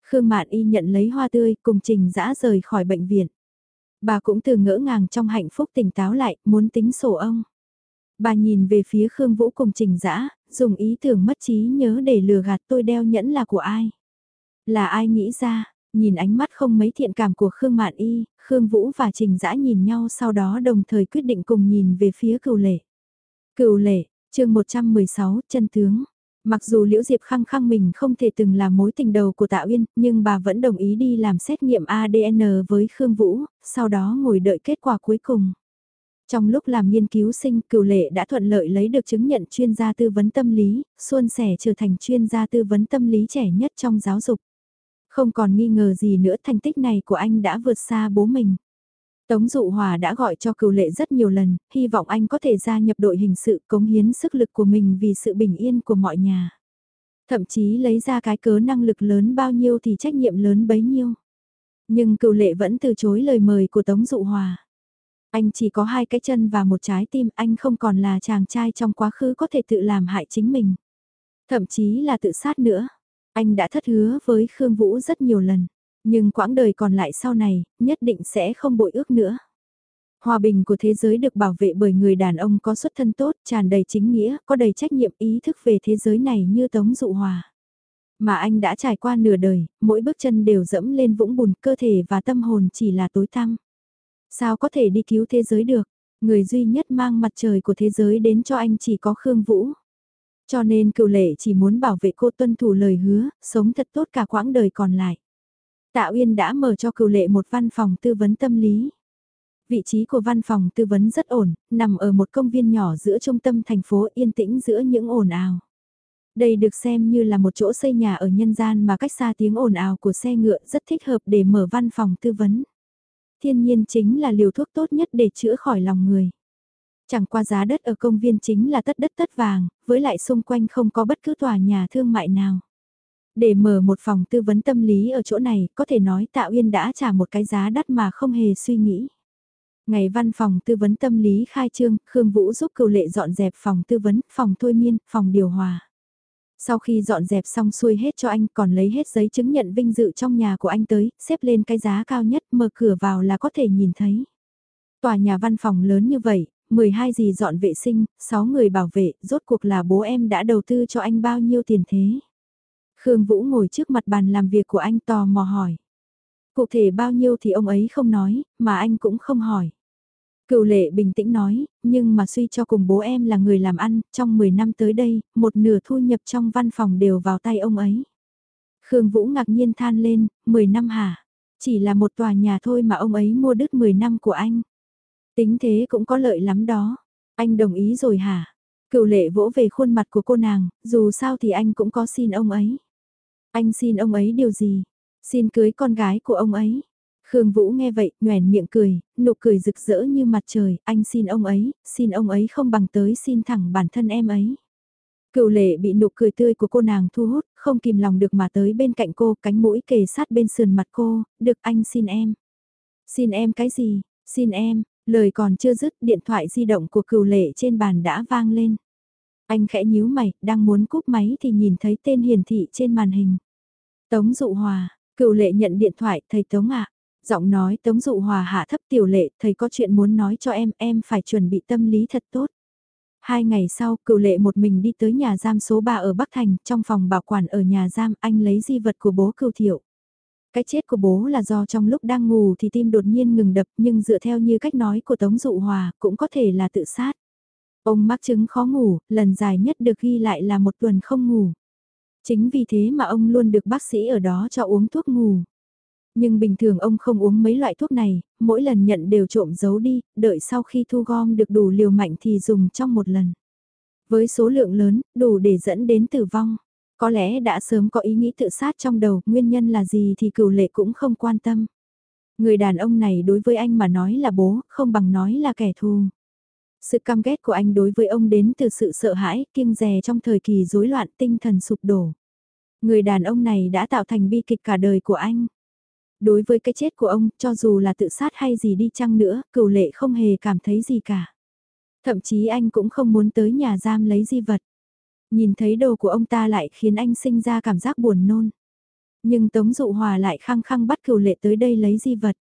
Khương Mạn Y nhận lấy hoa tươi cùng Trình Dã rời khỏi bệnh viện. Bà cũng từ ngỡ ngàng trong hạnh phúc tỉnh táo lại, muốn tính sổ ông. Bà nhìn về phía Khương Vũ cùng Trình Dã, dùng ý tưởng mất trí nhớ để lừa gạt tôi đeo nhẫn là của ai. Là ai nghĩ ra, nhìn ánh mắt không mấy thiện cảm của Khương Mạn Y, Khương Vũ và Trình Dã nhìn nhau sau đó đồng thời quyết định cùng nhìn về phía cửu lệ. Cửu lệ, chương 116, chân tướng. Mặc dù Liễu Diệp khăng khăng mình không thể từng là mối tình đầu của Tạ Uyên, nhưng bà vẫn đồng ý đi làm xét nghiệm ADN với Khương Vũ, sau đó ngồi đợi kết quả cuối cùng. Trong lúc làm nghiên cứu sinh, Cửu lệ đã thuận lợi lấy được chứng nhận chuyên gia tư vấn tâm lý, xuân sẻ trở thành chuyên gia tư vấn tâm lý trẻ nhất trong giáo dục. Không còn nghi ngờ gì nữa thành tích này của anh đã vượt xa bố mình. Tống Dụ Hòa đã gọi cho cựu lệ rất nhiều lần, hy vọng anh có thể gia nhập đội hình sự cống hiến sức lực của mình vì sự bình yên của mọi nhà. Thậm chí lấy ra cái cớ năng lực lớn bao nhiêu thì trách nhiệm lớn bấy nhiêu. Nhưng cựu lệ vẫn từ chối lời mời của Tống Dụ Hòa. Anh chỉ có hai cái chân và một trái tim, anh không còn là chàng trai trong quá khứ có thể tự làm hại chính mình. Thậm chí là tự sát nữa. Anh đã thất hứa với Khương Vũ rất nhiều lần. Nhưng quãng đời còn lại sau này, nhất định sẽ không bội ước nữa. Hòa bình của thế giới được bảo vệ bởi người đàn ông có xuất thân tốt, tràn đầy chính nghĩa, có đầy trách nhiệm ý thức về thế giới này như Tống Dụ Hòa. Mà anh đã trải qua nửa đời, mỗi bước chân đều dẫm lên vũng bùn, cơ thể và tâm hồn chỉ là tối tăm. Sao có thể đi cứu thế giới được? Người duy nhất mang mặt trời của thế giới đến cho anh chỉ có Khương Vũ. Cho nên cựu lệ chỉ muốn bảo vệ cô tuân thủ lời hứa, sống thật tốt cả quãng đời còn lại. Tạ Uyên đã mở cho cựu lệ một văn phòng tư vấn tâm lý. Vị trí của văn phòng tư vấn rất ổn, nằm ở một công viên nhỏ giữa trung tâm thành phố yên tĩnh giữa những ồn ào. Đây được xem như là một chỗ xây nhà ở nhân gian mà cách xa tiếng ồn ào của xe ngựa rất thích hợp để mở văn phòng tư vấn. Thiên nhiên chính là liều thuốc tốt nhất để chữa khỏi lòng người. Chẳng qua giá đất ở công viên chính là tất đất tất vàng, với lại xung quanh không có bất cứ tòa nhà thương mại nào. Để mở một phòng tư vấn tâm lý ở chỗ này, có thể nói Tạ Uyên đã trả một cái giá đắt mà không hề suy nghĩ. Ngày văn phòng tư vấn tâm lý khai trương, Khương Vũ giúp cựu lệ dọn dẹp phòng tư vấn, phòng thôi miên, phòng điều hòa. Sau khi dọn dẹp xong xuôi hết cho anh còn lấy hết giấy chứng nhận vinh dự trong nhà của anh tới, xếp lên cái giá cao nhất mở cửa vào là có thể nhìn thấy. Tòa nhà văn phòng lớn như vậy, 12 gì dọn vệ sinh, 6 người bảo vệ, rốt cuộc là bố em đã đầu tư cho anh bao nhiêu tiền thế? Khương Vũ ngồi trước mặt bàn làm việc của anh tò mò hỏi. Cụ thể bao nhiêu thì ông ấy không nói, mà anh cũng không hỏi. Cựu lệ bình tĩnh nói, nhưng mà suy cho cùng bố em là người làm ăn, trong 10 năm tới đây, một nửa thu nhập trong văn phòng đều vào tay ông ấy. Khương Vũ ngạc nhiên than lên, 10 năm hả? Chỉ là một tòa nhà thôi mà ông ấy mua đứt 10 năm của anh. Tính thế cũng có lợi lắm đó. Anh đồng ý rồi hả? Cựu lệ vỗ về khuôn mặt của cô nàng, dù sao thì anh cũng có xin ông ấy. Anh xin ông ấy điều gì? Xin cưới con gái của ông ấy. Khương Vũ nghe vậy, nhoèn miệng cười, nụ cười rực rỡ như mặt trời, anh xin ông ấy, xin ông ấy không bằng tới xin thẳng bản thân em ấy. Cựu lệ bị nụ cười tươi của cô nàng thu hút, không kìm lòng được mà tới bên cạnh cô, cánh mũi kề sát bên sườn mặt cô, được anh xin em. Xin em cái gì, xin em, lời còn chưa dứt điện thoại di động của cựu lệ trên bàn đã vang lên. Anh khẽ nhíu mày, đang muốn cúp máy thì nhìn thấy tên hiển thị trên màn hình. Tống Dụ Hòa, cựu lệ nhận điện thoại, thầy Tống ạ. Giọng nói Tống Dụ Hòa hạ thấp tiểu lệ, thầy có chuyện muốn nói cho em, em phải chuẩn bị tâm lý thật tốt. Hai ngày sau, cựu lệ một mình đi tới nhà giam số 3 ở Bắc Thành, trong phòng bảo quản ở nhà giam, anh lấy di vật của bố cựu thiệu. Cái chết của bố là do trong lúc đang ngủ thì tim đột nhiên ngừng đập, nhưng dựa theo như cách nói của Tống Dụ Hòa, cũng có thể là tự sát. Ông mắc chứng khó ngủ, lần dài nhất được ghi lại là một tuần không ngủ. Chính vì thế mà ông luôn được bác sĩ ở đó cho uống thuốc ngủ. Nhưng bình thường ông không uống mấy loại thuốc này, mỗi lần nhận đều trộm giấu đi, đợi sau khi thu gom được đủ liều mạnh thì dùng trong một lần. Với số lượng lớn, đủ để dẫn đến tử vong. Có lẽ đã sớm có ý nghĩ tự sát trong đầu, nguyên nhân là gì thì cửu lệ cũng không quan tâm. Người đàn ông này đối với anh mà nói là bố, không bằng nói là kẻ thù. Sự căm ghét của anh đối với ông đến từ sự sợ hãi, kiêng dè trong thời kỳ rối loạn tinh thần sụp đổ. Người đàn ông này đã tạo thành bi kịch cả đời của anh. Đối với cái chết của ông, cho dù là tự sát hay gì đi chăng nữa, cửu lệ không hề cảm thấy gì cả. Thậm chí anh cũng không muốn tới nhà giam lấy di vật. Nhìn thấy đồ của ông ta lại khiến anh sinh ra cảm giác buồn nôn. Nhưng Tống Dụ Hòa lại khăng khăng bắt cửu lệ tới đây lấy di vật.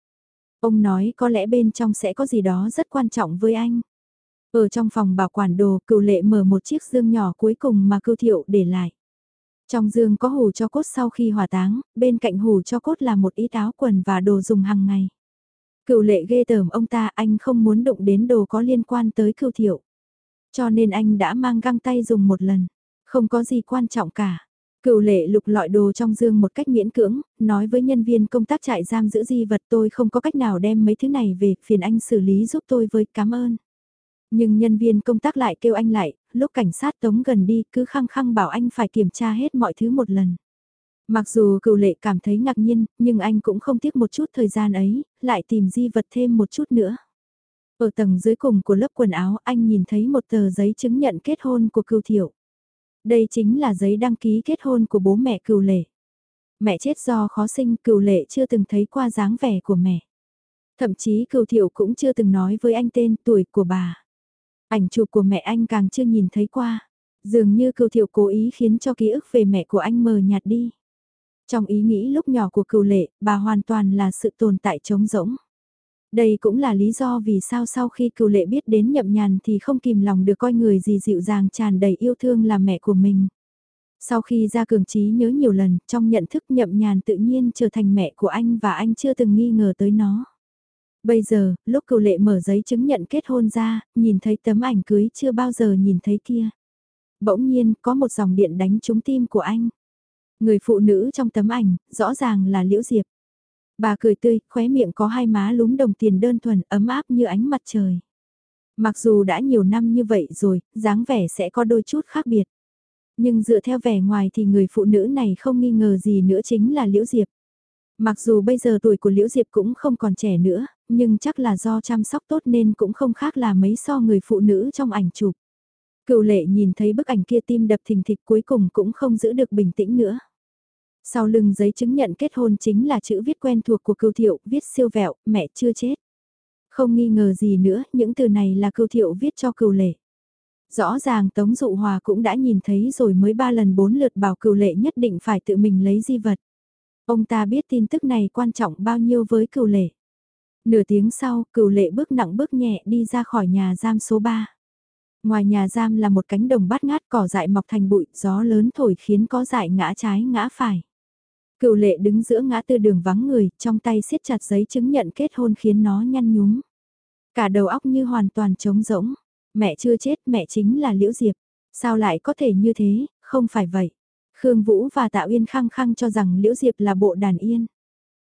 Ông nói có lẽ bên trong sẽ có gì đó rất quan trọng với anh. Ở trong phòng bảo quản đồ, cựu lệ mở một chiếc dương nhỏ cuối cùng mà cưu thiệu để lại. Trong dương có hủ cho cốt sau khi hỏa táng, bên cạnh hủ cho cốt là một ít áo quần và đồ dùng hàng ngày. Cựu lệ ghê tởm ông ta anh không muốn đụng đến đồ có liên quan tới cưu thiệu. Cho nên anh đã mang găng tay dùng một lần. Không có gì quan trọng cả. Cựu lệ lục lọi đồ trong dương một cách miễn cưỡng, nói với nhân viên công tác trại giam giữ di vật tôi không có cách nào đem mấy thứ này về, phiền anh xử lý giúp tôi với cảm ơn. Nhưng nhân viên công tác lại kêu anh lại, lúc cảnh sát tống gần đi cứ khăng khăng bảo anh phải kiểm tra hết mọi thứ một lần. Mặc dù cựu lệ cảm thấy ngạc nhiên, nhưng anh cũng không tiếc một chút thời gian ấy, lại tìm di vật thêm một chút nữa. Ở tầng dưới cùng của lớp quần áo anh nhìn thấy một tờ giấy chứng nhận kết hôn của cựu thiểu. Đây chính là giấy đăng ký kết hôn của bố mẹ cựu lệ. Mẹ chết do khó sinh cựu lệ chưa từng thấy qua dáng vẻ của mẹ. Thậm chí cựu thiệu cũng chưa từng nói với anh tên tuổi của bà. Ảnh chụp của mẹ anh càng chưa nhìn thấy qua. Dường như cựu thiệu cố ý khiến cho ký ức về mẹ của anh mờ nhạt đi. Trong ý nghĩ lúc nhỏ của cựu lệ, bà hoàn toàn là sự tồn tại trống rỗng. Đây cũng là lý do vì sao sau khi cựu lệ biết đến nhậm nhàn thì không kìm lòng được coi người gì dịu dàng tràn đầy yêu thương là mẹ của mình. Sau khi ra cường trí nhớ nhiều lần, trong nhận thức nhậm nhàn tự nhiên trở thành mẹ của anh và anh chưa từng nghi ngờ tới nó. Bây giờ, lúc cựu lệ mở giấy chứng nhận kết hôn ra, nhìn thấy tấm ảnh cưới chưa bao giờ nhìn thấy kia. Bỗng nhiên, có một dòng điện đánh trúng tim của anh. Người phụ nữ trong tấm ảnh, rõ ràng là Liễu Diệp. Bà cười tươi, khóe miệng có hai má lúm đồng tiền đơn thuần, ấm áp như ánh mặt trời. Mặc dù đã nhiều năm như vậy rồi, dáng vẻ sẽ có đôi chút khác biệt. Nhưng dựa theo vẻ ngoài thì người phụ nữ này không nghi ngờ gì nữa chính là Liễu Diệp. Mặc dù bây giờ tuổi của Liễu Diệp cũng không còn trẻ nữa, nhưng chắc là do chăm sóc tốt nên cũng không khác là mấy so người phụ nữ trong ảnh chụp. Cựu lệ nhìn thấy bức ảnh kia tim đập thình thịch cuối cùng cũng không giữ được bình tĩnh nữa. Sau lưng giấy chứng nhận kết hôn chính là chữ viết quen thuộc của cưu thiệu, viết siêu vẹo, mẹ chưa chết. Không nghi ngờ gì nữa, những từ này là cưu thiệu viết cho cưu lệ. Rõ ràng Tống Dụ Hòa cũng đã nhìn thấy rồi mới ba lần bốn lượt bảo cưu lệ nhất định phải tự mình lấy di vật. Ông ta biết tin tức này quan trọng bao nhiêu với cưu lệ. Nửa tiếng sau, cửu lệ bước nặng bước nhẹ đi ra khỏi nhà giam số 3. Ngoài nhà giam là một cánh đồng bát ngát cỏ dại mọc thành bụi, gió lớn thổi khiến có dại ngã trái ngã phải. Cựu lệ đứng giữa ngã tư đường vắng người, trong tay siết chặt giấy chứng nhận kết hôn khiến nó nhăn nhúm. Cả đầu óc như hoàn toàn trống rỗng. Mẹ chưa chết, mẹ chính là Liễu Diệp. Sao lại có thể như thế, không phải vậy. Khương Vũ và Tạ Uyên khăng khăng cho rằng Liễu Diệp là bộ đàn yên.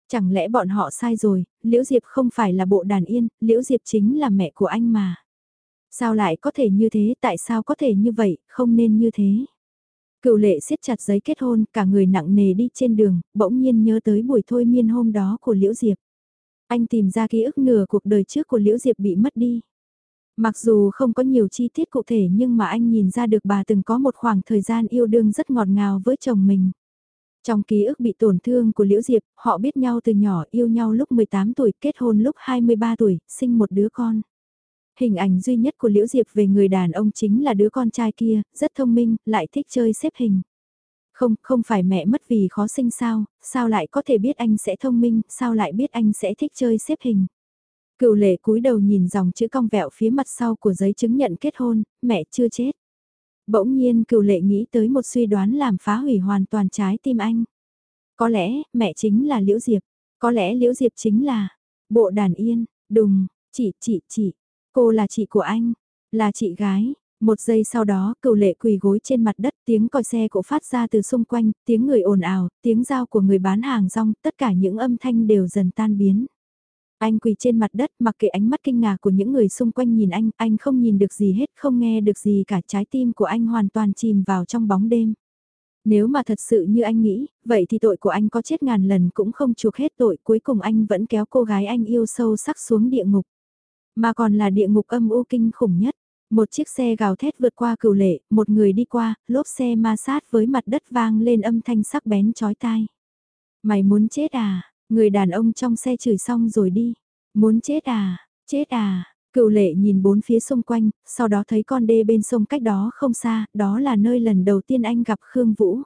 Chẳng lẽ bọn họ sai rồi, Liễu Diệp không phải là bộ đàn yên, Liễu Diệp chính là mẹ của anh mà. Sao lại có thể như thế, tại sao có thể như vậy, không nên như thế. Cựu lệ siết chặt giấy kết hôn, cả người nặng nề đi trên đường, bỗng nhiên nhớ tới buổi thôi miên hôm đó của Liễu Diệp. Anh tìm ra ký ức nửa cuộc đời trước của Liễu Diệp bị mất đi. Mặc dù không có nhiều chi tiết cụ thể nhưng mà anh nhìn ra được bà từng có một khoảng thời gian yêu đương rất ngọt ngào với chồng mình. Trong ký ức bị tổn thương của Liễu Diệp, họ biết nhau từ nhỏ yêu nhau lúc 18 tuổi, kết hôn lúc 23 tuổi, sinh một đứa con. Hình ảnh duy nhất của Liễu Diệp về người đàn ông chính là đứa con trai kia, rất thông minh, lại thích chơi xếp hình. Không, không phải mẹ mất vì khó sinh sao, sao lại có thể biết anh sẽ thông minh, sao lại biết anh sẽ thích chơi xếp hình. Cựu lệ cúi đầu nhìn dòng chữ cong vẹo phía mặt sau của giấy chứng nhận kết hôn, mẹ chưa chết. Bỗng nhiên cựu lệ nghĩ tới một suy đoán làm phá hủy hoàn toàn trái tim anh. Có lẽ, mẹ chính là Liễu Diệp. Có lẽ Liễu Diệp chính là bộ đàn yên, đùng, chị, chị, chị. Cô là chị của anh, là chị gái. Một giây sau đó, cựu lệ quỳ gối trên mặt đất, tiếng còi xe cổ phát ra từ xung quanh, tiếng người ồn ào, tiếng giao của người bán hàng rong, tất cả những âm thanh đều dần tan biến. Anh quỳ trên mặt đất mặc kệ ánh mắt kinh ngạc của những người xung quanh nhìn anh, anh không nhìn được gì hết, không nghe được gì cả trái tim của anh hoàn toàn chìm vào trong bóng đêm. Nếu mà thật sự như anh nghĩ, vậy thì tội của anh có chết ngàn lần cũng không chuộc hết tội cuối cùng anh vẫn kéo cô gái anh yêu sâu sắc xuống địa ngục. Mà còn là địa ngục âm u kinh khủng nhất. Một chiếc xe gào thét vượt qua cửu lệ, một người đi qua, lốp xe ma sát với mặt đất vang lên âm thanh sắc bén chói tai. Mày muốn chết à? Người đàn ông trong xe chửi xong rồi đi. Muốn chết à? Chết à? Cựu lệ nhìn bốn phía xung quanh, sau đó thấy con đê bên sông cách đó không xa, đó là nơi lần đầu tiên anh gặp Khương Vũ.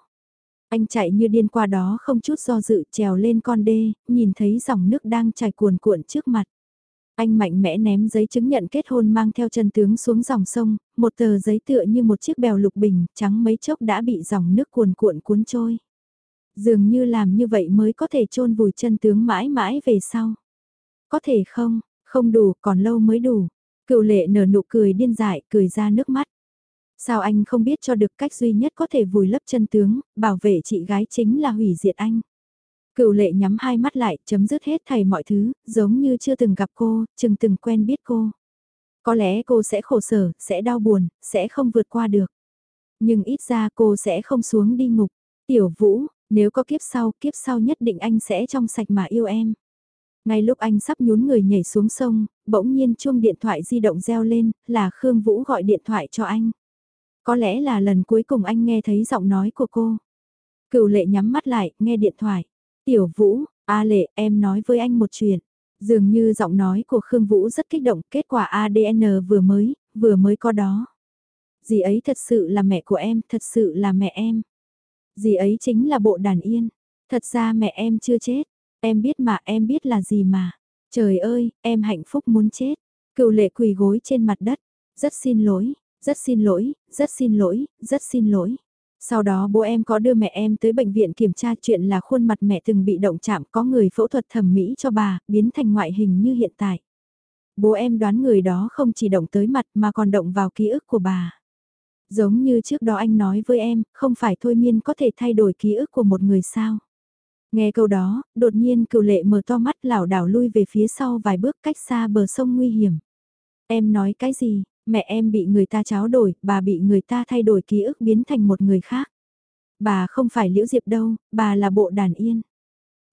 Anh chạy như điên qua đó không chút do dự trèo lên con đê, nhìn thấy dòng nước đang chảy cuồn cuộn trước mặt. Anh mạnh mẽ ném giấy chứng nhận kết hôn mang theo chân tướng xuống dòng sông, một tờ giấy tựa như một chiếc bèo lục bình, trắng mấy chốc đã bị dòng nước cuồn cuộn cuốn trôi. Dường như làm như vậy mới có thể chôn vùi chân tướng mãi mãi về sau. Có thể không, không đủ, còn lâu mới đủ. Cựu lệ nở nụ cười điên dại, cười ra nước mắt. Sao anh không biết cho được cách duy nhất có thể vùi lấp chân tướng, bảo vệ chị gái chính là hủy diệt anh. Cựu lệ nhắm hai mắt lại, chấm dứt hết thầy mọi thứ, giống như chưa từng gặp cô, chừng từng quen biết cô. Có lẽ cô sẽ khổ sở, sẽ đau buồn, sẽ không vượt qua được. Nhưng ít ra cô sẽ không xuống đi ngục. Tiểu Vũ, nếu có kiếp sau, kiếp sau nhất định anh sẽ trong sạch mà yêu em. Ngay lúc anh sắp nhún người nhảy xuống sông, bỗng nhiên chuông điện thoại di động reo lên, là Khương Vũ gọi điện thoại cho anh. Có lẽ là lần cuối cùng anh nghe thấy giọng nói của cô. Cựu lệ nhắm mắt lại, nghe điện thoại. Tiểu Vũ, A lệ, em nói với anh một chuyện. Dường như giọng nói của Khương Vũ rất kích động, kết quả ADN vừa mới, vừa mới có đó. Dì ấy thật sự là mẹ của em, thật sự là mẹ em. Dì ấy chính là bộ đàn yên. Thật ra mẹ em chưa chết. Em biết mà em biết là gì mà. Trời ơi, em hạnh phúc muốn chết. Cựu lệ quỳ gối trên mặt đất. Rất xin lỗi, rất xin lỗi, rất xin lỗi, rất xin lỗi. Sau đó bố em có đưa mẹ em tới bệnh viện kiểm tra chuyện là khuôn mặt mẹ từng bị động chạm có người phẫu thuật thẩm mỹ cho bà, biến thành ngoại hình như hiện tại. Bố em đoán người đó không chỉ động tới mặt mà còn động vào ký ức của bà. Giống như trước đó anh nói với em, không phải thôi miên có thể thay đổi ký ức của một người sao. Nghe câu đó, đột nhiên cựu lệ mở to mắt lảo đảo lui về phía sau vài bước cách xa bờ sông nguy hiểm. Em nói cái gì, mẹ em bị người ta cháo đổi, bà bị người ta thay đổi ký ức biến thành một người khác. Bà không phải Liễu Diệp đâu, bà là bộ đàn yên.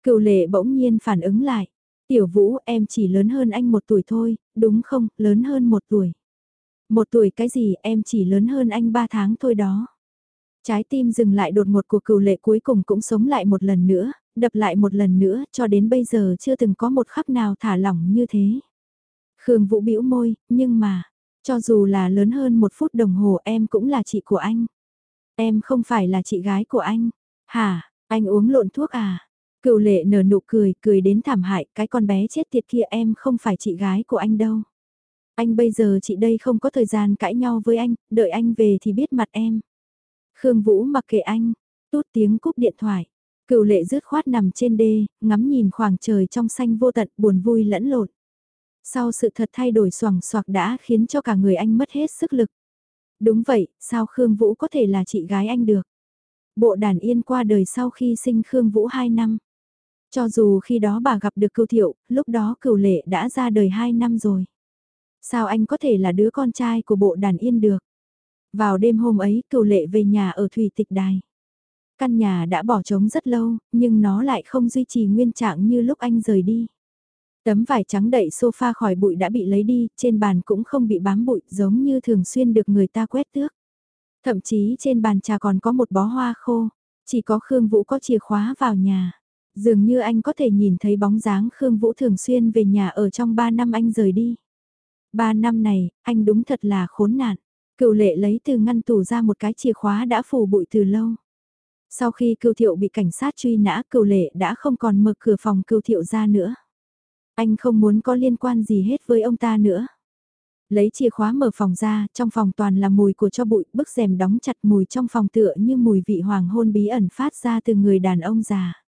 Cựu lệ bỗng nhiên phản ứng lại. Tiểu Vũ em chỉ lớn hơn anh một tuổi thôi, đúng không, lớn hơn một tuổi. Một tuổi cái gì em chỉ lớn hơn anh ba tháng thôi đó. Trái tim dừng lại đột ngột của cựu lệ cuối cùng cũng sống lại một lần nữa, đập lại một lần nữa cho đến bây giờ chưa từng có một khắc nào thả lỏng như thế. Khương Vũ bĩu môi, nhưng mà, cho dù là lớn hơn một phút đồng hồ em cũng là chị của anh. Em không phải là chị gái của anh. Hả, anh uống lộn thuốc à? Cựu lệ nở nụ cười, cười đến thảm hại, cái con bé chết tiệt kia em không phải chị gái của anh đâu. Anh bây giờ chị đây không có thời gian cãi nhau với anh, đợi anh về thì biết mặt em. Khương Vũ mặc kệ anh, tút tiếng cúp điện thoại. Cựu lệ rứt khoát nằm trên đê, ngắm nhìn khoảng trời trong xanh vô tận buồn vui lẫn lộn. Sau sự thật thay đổi xoằng xoạc đã khiến cho cả người anh mất hết sức lực. Đúng vậy, sao Khương Vũ có thể là chị gái anh được? Bộ đàn yên qua đời sau khi sinh Khương Vũ 2 năm. Cho dù khi đó bà gặp được cưu thiệu, lúc đó cửu lệ đã ra đời 2 năm rồi. Sao anh có thể là đứa con trai của bộ đàn yên được? Vào đêm hôm ấy cửu lệ về nhà ở Thủy Tịch Đài. Căn nhà đã bỏ trống rất lâu, nhưng nó lại không duy trì nguyên trạng như lúc anh rời đi. Tấm vải trắng đậy sofa khỏi bụi đã bị lấy đi, trên bàn cũng không bị bám bụi giống như thường xuyên được người ta quét tước. Thậm chí trên bàn trà còn có một bó hoa khô, chỉ có Khương Vũ có chìa khóa vào nhà. Dường như anh có thể nhìn thấy bóng dáng Khương Vũ thường xuyên về nhà ở trong 3 năm anh rời đi. 3 năm này, anh đúng thật là khốn nạn. Cựu lệ lấy từ ngăn tủ ra một cái chìa khóa đã phủ bụi từ lâu. Sau khi cựu thiệu bị cảnh sát truy nã cựu lệ đã không còn mở cửa phòng cựu thiệu ra nữa. Anh không muốn có liên quan gì hết với ông ta nữa. Lấy chìa khóa mở phòng ra, trong phòng toàn là mùi của cho bụi, bức rèm đóng chặt mùi trong phòng tựa như mùi vị hoàng hôn bí ẩn phát ra từ người đàn ông già.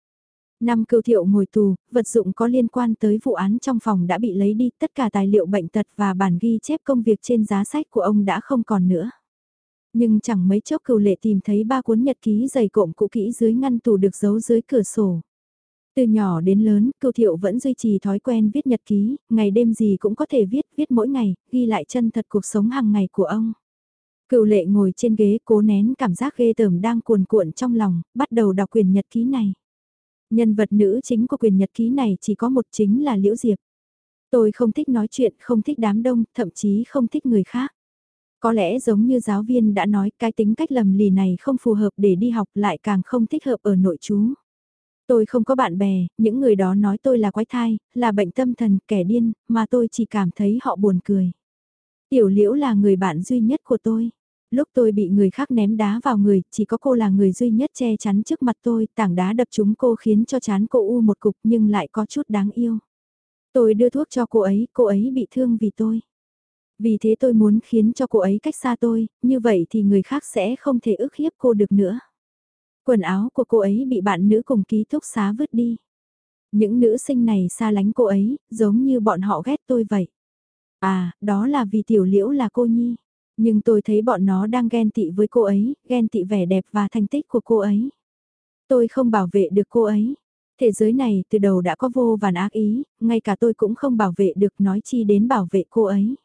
Năm cưu thiệu ngồi tù, vật dụng có liên quan tới vụ án trong phòng đã bị lấy đi, tất cả tài liệu bệnh tật và bản ghi chép công việc trên giá sách của ông đã không còn nữa. Nhưng chẳng mấy chốc cưu lệ tìm thấy ba cuốn nhật ký dày cộm cũ kỹ dưới ngăn tủ được giấu dưới cửa sổ. Từ nhỏ đến lớn, cựu thiệu vẫn duy trì thói quen viết nhật ký, ngày đêm gì cũng có thể viết, viết mỗi ngày, ghi lại chân thật cuộc sống hàng ngày của ông. Cựu lệ ngồi trên ghế cố nén cảm giác ghê tởm đang cuồn cuộn trong lòng, bắt đầu đọc quyền nhật ký này. Nhân vật nữ chính của quyền nhật ký này chỉ có một chính là Liễu Diệp. Tôi không thích nói chuyện, không thích đám đông, thậm chí không thích người khác. Có lẽ giống như giáo viên đã nói cái tính cách lầm lì này không phù hợp để đi học lại càng không thích hợp ở nội chú. Tôi không có bạn bè, những người đó nói tôi là quái thai, là bệnh tâm thần, kẻ điên, mà tôi chỉ cảm thấy họ buồn cười. Tiểu liễu là người bạn duy nhất của tôi. Lúc tôi bị người khác ném đá vào người, chỉ có cô là người duy nhất che chắn trước mặt tôi, tảng đá đập trúng cô khiến cho chán cô u một cục nhưng lại có chút đáng yêu. Tôi đưa thuốc cho cô ấy, cô ấy bị thương vì tôi. Vì thế tôi muốn khiến cho cô ấy cách xa tôi, như vậy thì người khác sẽ không thể ức hiếp cô được nữa. Quần áo của cô ấy bị bạn nữ cùng ký túc xá vứt đi. Những nữ sinh này xa lánh cô ấy, giống như bọn họ ghét tôi vậy. À, đó là vì tiểu liễu là cô nhi. Nhưng tôi thấy bọn nó đang ghen tị với cô ấy, ghen tị vẻ đẹp và thành tích của cô ấy. Tôi không bảo vệ được cô ấy. Thế giới này từ đầu đã có vô vàn ác ý, ngay cả tôi cũng không bảo vệ được nói chi đến bảo vệ cô ấy.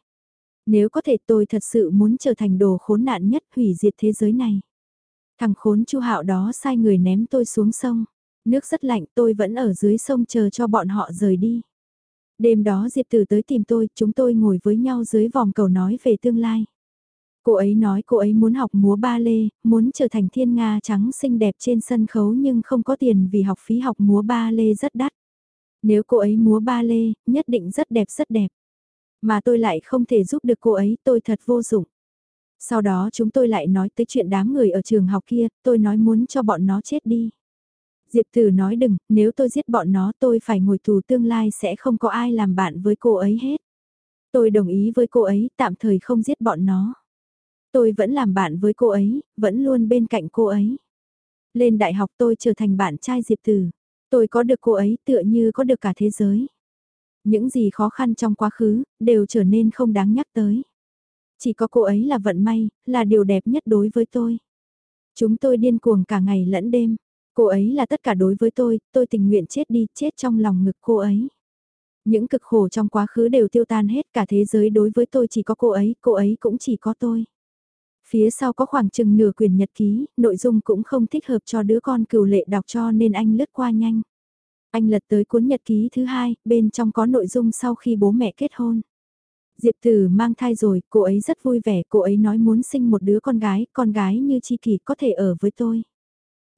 Nếu có thể tôi thật sự muốn trở thành đồ khốn nạn nhất hủy diệt thế giới này. Thằng khốn chu hạo đó sai người ném tôi xuống sông. Nước rất lạnh tôi vẫn ở dưới sông chờ cho bọn họ rời đi. Đêm đó Diệp Tử tới tìm tôi, chúng tôi ngồi với nhau dưới vòng cầu nói về tương lai. Cô ấy nói cô ấy muốn học múa ba lê, muốn trở thành thiên nga trắng xinh đẹp trên sân khấu nhưng không có tiền vì học phí học múa ba lê rất đắt. Nếu cô ấy múa ba lê, nhất định rất đẹp rất đẹp. Mà tôi lại không thể giúp được cô ấy, tôi thật vô dụng. Sau đó chúng tôi lại nói tới chuyện đám người ở trường học kia, tôi nói muốn cho bọn nó chết đi. Diệp Tử nói đừng, nếu tôi giết bọn nó tôi phải ngồi tù tương lai sẽ không có ai làm bạn với cô ấy hết. Tôi đồng ý với cô ấy, tạm thời không giết bọn nó. Tôi vẫn làm bạn với cô ấy, vẫn luôn bên cạnh cô ấy. Lên đại học tôi trở thành bạn trai Diệp Tử. Tôi có được cô ấy tựa như có được cả thế giới. Những gì khó khăn trong quá khứ, đều trở nên không đáng nhắc tới. Chỉ có cô ấy là vận may, là điều đẹp nhất đối với tôi. Chúng tôi điên cuồng cả ngày lẫn đêm. Cô ấy là tất cả đối với tôi, tôi tình nguyện chết đi, chết trong lòng ngực cô ấy. Những cực khổ trong quá khứ đều tiêu tan hết cả thế giới đối với tôi chỉ có cô ấy, cô ấy cũng chỉ có tôi. Phía sau có khoảng chừng nửa quyền nhật ký, nội dung cũng không thích hợp cho đứa con cừu lệ đọc cho nên anh lướt qua nhanh. Anh lật tới cuốn nhật ký thứ hai, bên trong có nội dung sau khi bố mẹ kết hôn. Diệp Tử mang thai rồi, cô ấy rất vui vẻ, cô ấy nói muốn sinh một đứa con gái, con gái như Chi Kỳ có thể ở với tôi.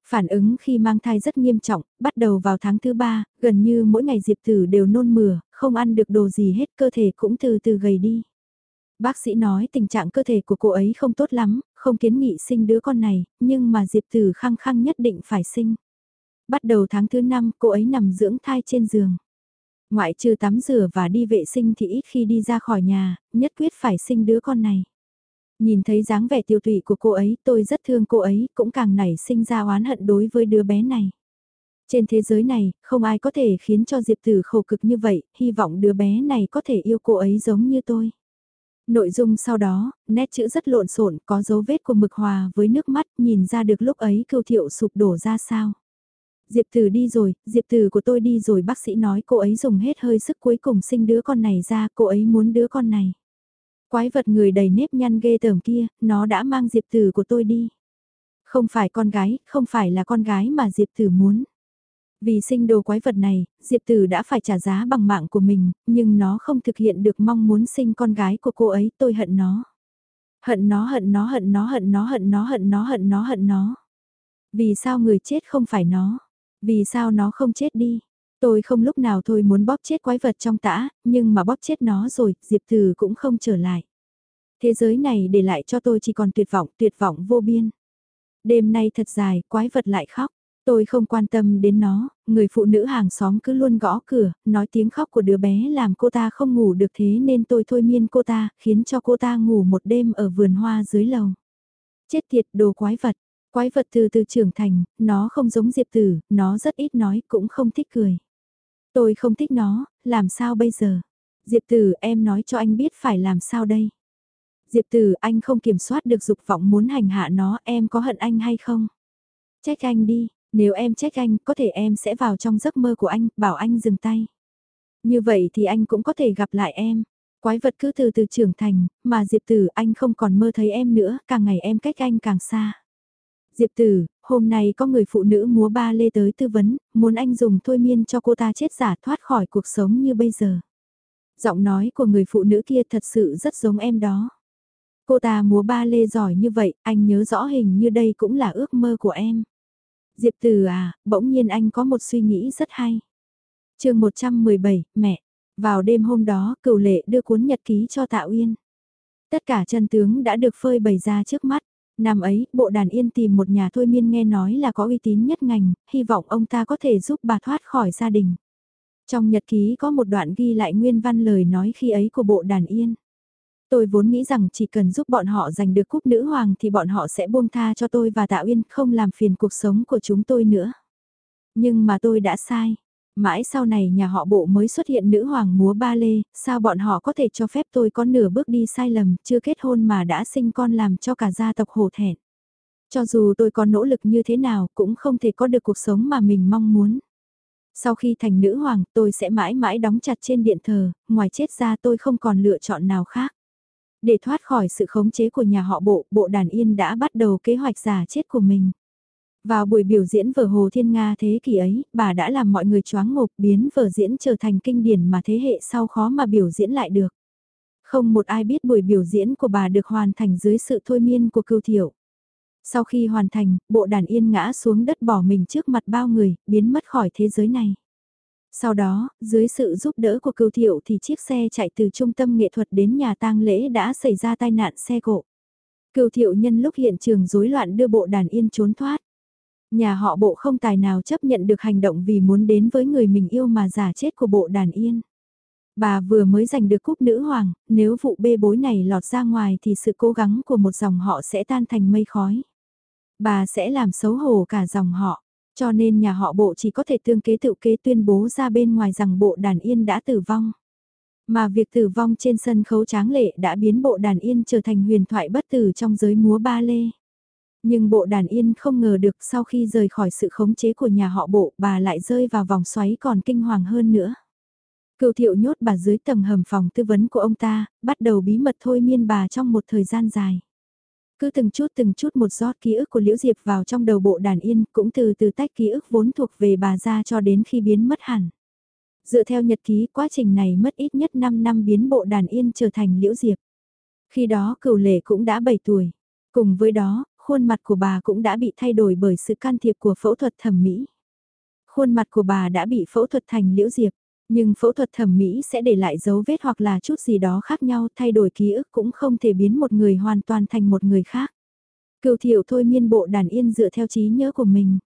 Phản ứng khi mang thai rất nghiêm trọng, bắt đầu vào tháng thứ ba, gần như mỗi ngày Diệp Tử đều nôn mửa, không ăn được đồ gì hết, cơ thể cũng từ từ gầy đi. Bác sĩ nói tình trạng cơ thể của cô ấy không tốt lắm, không kiến nghị sinh đứa con này, nhưng mà Diệp Tử khăng khăng nhất định phải sinh. Bắt đầu tháng thứ năm, cô ấy nằm dưỡng thai trên giường. Ngoại trừ tắm rửa và đi vệ sinh thì ít khi đi ra khỏi nhà, nhất quyết phải sinh đứa con này. Nhìn thấy dáng vẻ tiêu tụy của cô ấy, tôi rất thương cô ấy, cũng càng nảy sinh ra oán hận đối với đứa bé này. Trên thế giới này, không ai có thể khiến cho Diệp Tử khổ cực như vậy, hy vọng đứa bé này có thể yêu cô ấy giống như tôi. Nội dung sau đó, nét chữ rất lộn xộn, có dấu vết của mực hòa với nước mắt, nhìn ra được lúc ấy cưu thiệu sụp đổ ra sao. Diệp Từ đi rồi, Diệp Từ của tôi đi rồi bác sĩ nói cô ấy dùng hết hơi sức cuối cùng sinh đứa con này ra, cô ấy muốn đứa con này. Quái vật người đầy nếp nhăn ghê tởm kia, nó đã mang Diệp Từ của tôi đi. Không phải con gái, không phải là con gái mà Diệp Từ muốn. Vì sinh đồ quái vật này, Diệp Tử đã phải trả giá bằng mạng của mình, nhưng nó không thực hiện được mong muốn sinh con gái của cô ấy, tôi hận nó. Hận nó hận nó hận nó hận nó hận nó hận nó hận nó hận nó. Vì sao người chết không phải nó? Vì sao nó không chết đi? Tôi không lúc nào thôi muốn bóp chết quái vật trong tã, nhưng mà bóp chết nó rồi, Diệp Tử cũng không trở lại. Thế giới này để lại cho tôi chỉ còn tuyệt vọng, tuyệt vọng vô biên. Đêm nay thật dài, quái vật lại khóc. Tôi không quan tâm đến nó, người phụ nữ hàng xóm cứ luôn gõ cửa, nói tiếng khóc của đứa bé làm cô ta không ngủ được thế nên tôi thôi miên cô ta, khiến cho cô ta ngủ một đêm ở vườn hoa dưới lầu. Chết tiệt đồ quái vật, quái vật từ từ trưởng thành, nó không giống Diệp Tử, nó rất ít nói cũng không thích cười. Tôi không thích nó, làm sao bây giờ? Diệp Tử em nói cho anh biết phải làm sao đây? Diệp Tử anh không kiểm soát được dục vọng muốn hành hạ nó em có hận anh hay không? Trách anh đi, nếu em trách anh, có thể em sẽ vào trong giấc mơ của anh, bảo anh dừng tay. Như vậy thì anh cũng có thể gặp lại em. Quái vật cứ từ từ trưởng thành, mà Diệp Tử anh không còn mơ thấy em nữa, càng ngày em cách anh càng xa. Diệp Tử, hôm nay có người phụ nữ múa ba lê tới tư vấn, muốn anh dùng thôi miên cho cô ta chết giả thoát khỏi cuộc sống như bây giờ. Giọng nói của người phụ nữ kia thật sự rất giống em đó. Cô ta múa ba lê giỏi như vậy, anh nhớ rõ hình như đây cũng là ước mơ của em. Diệp Tử à, bỗng nhiên anh có một suy nghĩ rất hay. chương 117, mẹ. Vào đêm hôm đó, cửu lệ đưa cuốn nhật ký cho Tạ Uyên. Tất cả chân tướng đã được phơi bày ra trước mắt. Năm ấy, bộ đàn yên tìm một nhà thôi miên nghe nói là có uy tín nhất ngành, hy vọng ông ta có thể giúp bà thoát khỏi gia đình. Trong nhật ký có một đoạn ghi lại nguyên văn lời nói khi ấy của bộ đàn yên. Tôi vốn nghĩ rằng chỉ cần giúp bọn họ giành được cúp nữ hoàng thì bọn họ sẽ buông tha cho tôi và Tạ Uyên không làm phiền cuộc sống của chúng tôi nữa. Nhưng mà tôi đã sai. Mãi sau này nhà họ bộ mới xuất hiện nữ hoàng múa ba lê, sao bọn họ có thể cho phép tôi có nửa bước đi sai lầm, chưa kết hôn mà đã sinh con làm cho cả gia tộc hổ thẹn. Cho dù tôi có nỗ lực như thế nào cũng không thể có được cuộc sống mà mình mong muốn. Sau khi thành nữ hoàng tôi sẽ mãi mãi đóng chặt trên điện thờ, ngoài chết ra tôi không còn lựa chọn nào khác. Để thoát khỏi sự khống chế của nhà họ bộ, bộ đàn yên đã bắt đầu kế hoạch giả chết của mình. Vào buổi biểu diễn vở Hồ Thiên Nga thế kỷ ấy, bà đã làm mọi người choáng ngộp biến vở diễn trở thành kinh điển mà thế hệ sau khó mà biểu diễn lại được. Không một ai biết buổi biểu diễn của bà được hoàn thành dưới sự thôi miên của cưu thiểu. Sau khi hoàn thành, bộ đàn yên ngã xuống đất bỏ mình trước mặt bao người, biến mất khỏi thế giới này. Sau đó, dưới sự giúp đỡ của cưu thiệu thì chiếc xe chạy từ trung tâm nghệ thuật đến nhà tang lễ đã xảy ra tai nạn xe cộ. Cưu thiệu nhân lúc hiện trường rối loạn đưa bộ đàn yên trốn thoát. Nhà họ bộ không tài nào chấp nhận được hành động vì muốn đến với người mình yêu mà giả chết của bộ đàn yên. Bà vừa mới giành được cúp nữ hoàng, nếu vụ bê bối này lọt ra ngoài thì sự cố gắng của một dòng họ sẽ tan thành mây khói. Bà sẽ làm xấu hổ cả dòng họ. Cho nên nhà họ bộ chỉ có thể tương kế tự kế tuyên bố ra bên ngoài rằng bộ đàn yên đã tử vong. Mà việc tử vong trên sân khấu tráng lệ đã biến bộ đàn yên trở thành huyền thoại bất tử trong giới múa ba lê. Nhưng bộ đàn yên không ngờ được sau khi rời khỏi sự khống chế của nhà họ bộ bà lại rơi vào vòng xoáy còn kinh hoàng hơn nữa. Cựu thiệu nhốt bà dưới tầng hầm phòng tư vấn của ông ta, bắt đầu bí mật thôi miên bà trong một thời gian dài. Cứ từng chút từng chút một giọt ký ức của Liễu Diệp vào trong đầu bộ đàn yên, cũng từ từ tách ký ức vốn thuộc về bà ra cho đến khi biến mất hẳn. Dựa theo nhật ký, quá trình này mất ít nhất 5 năm biến bộ đàn yên trở thành Liễu Diệp. Khi đó cửu lệ cũng đã 7 tuổi. Cùng với đó, khuôn mặt của bà cũng đã bị thay đổi bởi sự can thiệp của phẫu thuật thẩm mỹ. Khuôn mặt của bà đã bị phẫu thuật thành Liễu Diệp. Nhưng phẫu thuật thẩm mỹ sẽ để lại dấu vết hoặc là chút gì đó khác nhau, thay đổi ký ức cũng không thể biến một người hoàn toàn thành một người khác. Cựu thiệu thôi miên bộ đàn yên dựa theo trí nhớ của mình.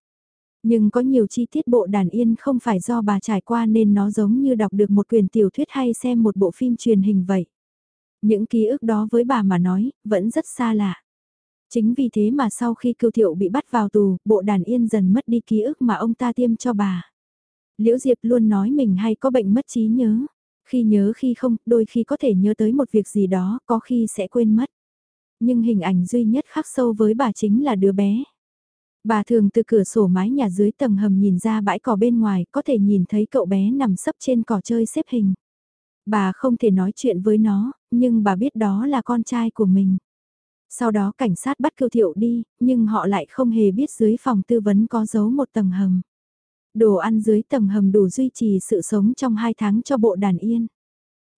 Nhưng có nhiều chi tiết bộ đàn yên không phải do bà trải qua nên nó giống như đọc được một quyền tiểu thuyết hay xem một bộ phim truyền hình vậy. Những ký ức đó với bà mà nói, vẫn rất xa lạ. Chính vì thế mà sau khi cưu thiệu bị bắt vào tù, bộ đàn yên dần mất đi ký ức mà ông ta tiêm cho bà. Liễu Diệp luôn nói mình hay có bệnh mất trí nhớ. Khi nhớ khi không, đôi khi có thể nhớ tới một việc gì đó, có khi sẽ quên mất. Nhưng hình ảnh duy nhất khắc sâu với bà chính là đứa bé. Bà thường từ cửa sổ mái nhà dưới tầng hầm nhìn ra bãi cỏ bên ngoài, có thể nhìn thấy cậu bé nằm sấp trên cỏ chơi xếp hình. Bà không thể nói chuyện với nó, nhưng bà biết đó là con trai của mình. Sau đó cảnh sát bắt cưu thiệu đi, nhưng họ lại không hề biết dưới phòng tư vấn có giấu một tầng hầm. Đồ ăn dưới tầng hầm đủ duy trì sự sống trong hai tháng cho bộ đàn yên.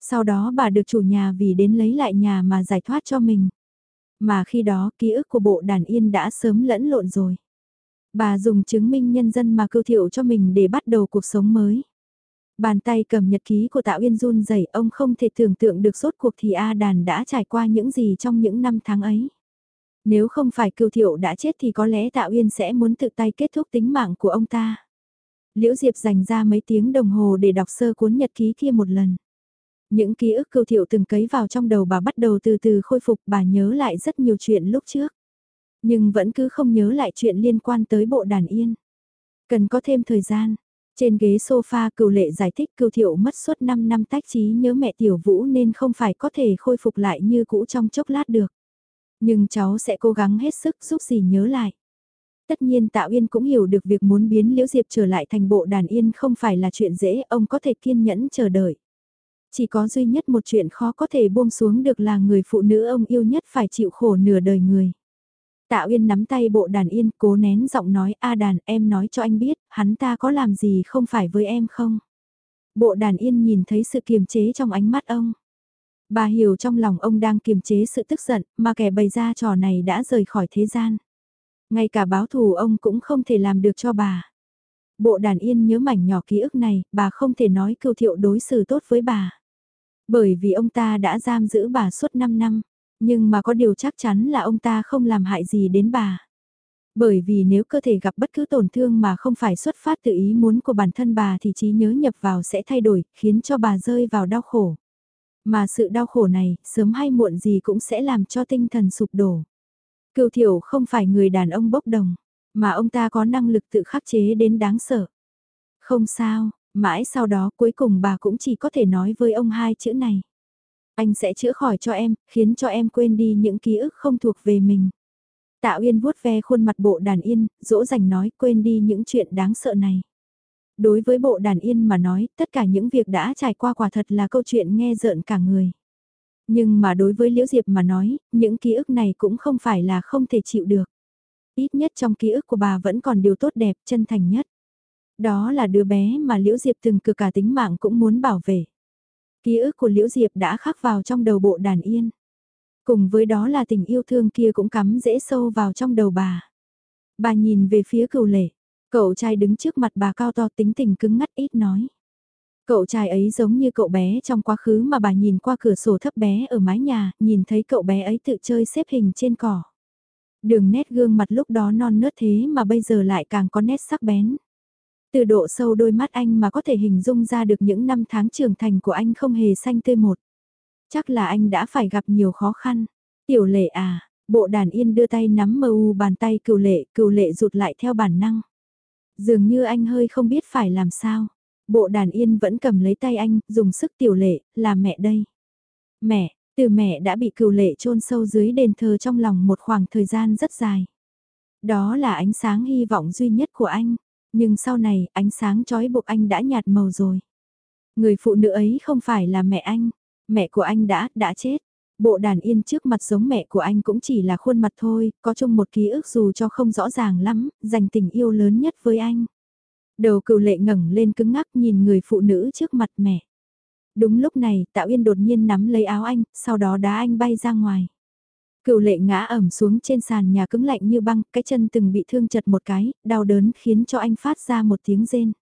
Sau đó bà được chủ nhà vì đến lấy lại nhà mà giải thoát cho mình. Mà khi đó ký ức của bộ đàn yên đã sớm lẫn lộn rồi. Bà dùng chứng minh nhân dân mà cưu thiệu cho mình để bắt đầu cuộc sống mới. Bàn tay cầm nhật ký của Tạ Uyên run rẩy, ông không thể tưởng tượng được rốt cuộc thì A Đàn đã trải qua những gì trong những năm tháng ấy. Nếu không phải cưu thiệu đã chết thì có lẽ Tạ Uyên sẽ muốn tự tay kết thúc tính mạng của ông ta. Liễu Diệp dành ra mấy tiếng đồng hồ để đọc sơ cuốn nhật ký kia một lần. Những ký ức cưu thiệu từng cấy vào trong đầu bà bắt đầu từ từ khôi phục bà nhớ lại rất nhiều chuyện lúc trước. Nhưng vẫn cứ không nhớ lại chuyện liên quan tới bộ đàn yên. Cần có thêm thời gian. Trên ghế sofa cựu lệ giải thích cựu thiệu mất suốt 5 năm tách trí nhớ mẹ tiểu vũ nên không phải có thể khôi phục lại như cũ trong chốc lát được. Nhưng cháu sẽ cố gắng hết sức giúp gì nhớ lại. Tất nhiên Tạo Yên cũng hiểu được việc muốn biến Liễu Diệp trở lại thành bộ đàn yên không phải là chuyện dễ, ông có thể kiên nhẫn chờ đợi. Chỉ có duy nhất một chuyện khó có thể buông xuống được là người phụ nữ ông yêu nhất phải chịu khổ nửa đời người. Tạ Uyên nắm tay bộ đàn yên cố nén giọng nói A đàn em nói cho anh biết, hắn ta có làm gì không phải với em không? Bộ đàn yên nhìn thấy sự kiềm chế trong ánh mắt ông. Bà hiểu trong lòng ông đang kiềm chế sự tức giận, mà kẻ bày ra trò này đã rời khỏi thế gian. Ngay cả báo thù ông cũng không thể làm được cho bà. Bộ đàn yên nhớ mảnh nhỏ ký ức này, bà không thể nói cưu thiệu đối xử tốt với bà. Bởi vì ông ta đã giam giữ bà suốt 5 năm. Nhưng mà có điều chắc chắn là ông ta không làm hại gì đến bà. Bởi vì nếu cơ thể gặp bất cứ tổn thương mà không phải xuất phát từ ý muốn của bản thân bà thì trí nhớ nhập vào sẽ thay đổi, khiến cho bà rơi vào đau khổ. Mà sự đau khổ này, sớm hay muộn gì cũng sẽ làm cho tinh thần sụp đổ. Cưu thiểu không phải người đàn ông bốc đồng, mà ông ta có năng lực tự khắc chế đến đáng sợ. Không sao, mãi sau đó cuối cùng bà cũng chỉ có thể nói với ông hai chữ này. Anh sẽ chữa khỏi cho em, khiến cho em quên đi những ký ức không thuộc về mình. Tạ Uyên vuốt ve khuôn mặt bộ đàn yên, dỗ dành nói quên đi những chuyện đáng sợ này. Đối với bộ đàn yên mà nói, tất cả những việc đã trải qua quả thật là câu chuyện nghe rợn cả người. Nhưng mà đối với Liễu Diệp mà nói, những ký ức này cũng không phải là không thể chịu được. Ít nhất trong ký ức của bà vẫn còn điều tốt đẹp, chân thành nhất. Đó là đứa bé mà Liễu Diệp từng cực cả tính mạng cũng muốn bảo vệ. Ký ức của Liễu Diệp đã khắc vào trong đầu bộ đàn yên. Cùng với đó là tình yêu thương kia cũng cắm dễ sâu vào trong đầu bà. Bà nhìn về phía cửu lệ, cậu trai đứng trước mặt bà cao to tính tình cứng ngắt ít nói. Cậu trai ấy giống như cậu bé trong quá khứ mà bà nhìn qua cửa sổ thấp bé ở mái nhà, nhìn thấy cậu bé ấy tự chơi xếp hình trên cỏ. Đường nét gương mặt lúc đó non nớt thế mà bây giờ lại càng có nét sắc bén. Từ độ sâu đôi mắt anh mà có thể hình dung ra được những năm tháng trưởng thành của anh không hề xanh tươi một. Chắc là anh đã phải gặp nhiều khó khăn. Tiểu lệ à, bộ đàn yên đưa tay nắm mơ u bàn tay cựu lệ, cựu lệ rụt lại theo bản năng. Dường như anh hơi không biết phải làm sao. Bộ đàn yên vẫn cầm lấy tay anh, dùng sức tiểu lệ, là mẹ đây. Mẹ, từ mẹ đã bị cựu lệ chôn sâu dưới đền thờ trong lòng một khoảng thời gian rất dài. Đó là ánh sáng hy vọng duy nhất của anh. Nhưng sau này, ánh sáng trói buộc anh đã nhạt màu rồi. Người phụ nữ ấy không phải là mẹ anh, mẹ của anh đã, đã chết. Bộ đàn yên trước mặt giống mẹ của anh cũng chỉ là khuôn mặt thôi, có chung một ký ức dù cho không rõ ràng lắm, dành tình yêu lớn nhất với anh. Đầu cựu lệ ngẩng lên cứng ngắc nhìn người phụ nữ trước mặt mẹ. Đúng lúc này, Tạo Yên đột nhiên nắm lấy áo anh, sau đó đá anh bay ra ngoài. Cựu lệ ngã ẩm xuống trên sàn nhà cứng lạnh như băng, cái chân từng bị thương chật một cái, đau đớn khiến cho anh phát ra một tiếng rên.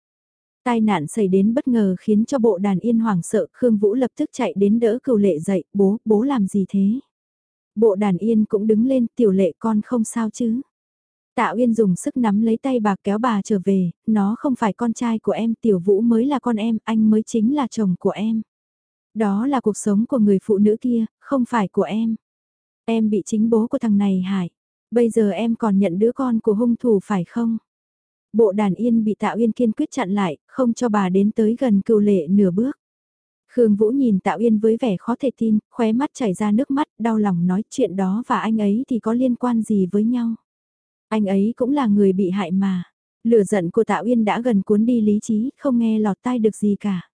Tai nạn xảy đến bất ngờ khiến cho bộ đàn yên hoảng sợ, Khương Vũ lập tức chạy đến đỡ cựu lệ dậy, bố, bố làm gì thế? Bộ đàn yên cũng đứng lên, tiểu lệ con không sao chứ? Tạ Uyên dùng sức nắm lấy tay bà kéo bà trở về, nó không phải con trai của em, tiểu vũ mới là con em, anh mới chính là chồng của em. Đó là cuộc sống của người phụ nữ kia, không phải của em. Em bị chính bố của thằng này hại. Bây giờ em còn nhận đứa con của hung thủ phải không? Bộ đàn yên bị Tạo Uyên kiên quyết chặn lại, không cho bà đến tới gần cựu lệ nửa bước. Khương Vũ nhìn Tạo Uyên với vẻ khó thể tin, khóe mắt chảy ra nước mắt, đau lòng nói chuyện đó và anh ấy thì có liên quan gì với nhau. Anh ấy cũng là người bị hại mà. Lửa giận của Tạo Uyên đã gần cuốn đi lý trí, không nghe lọt tai được gì cả.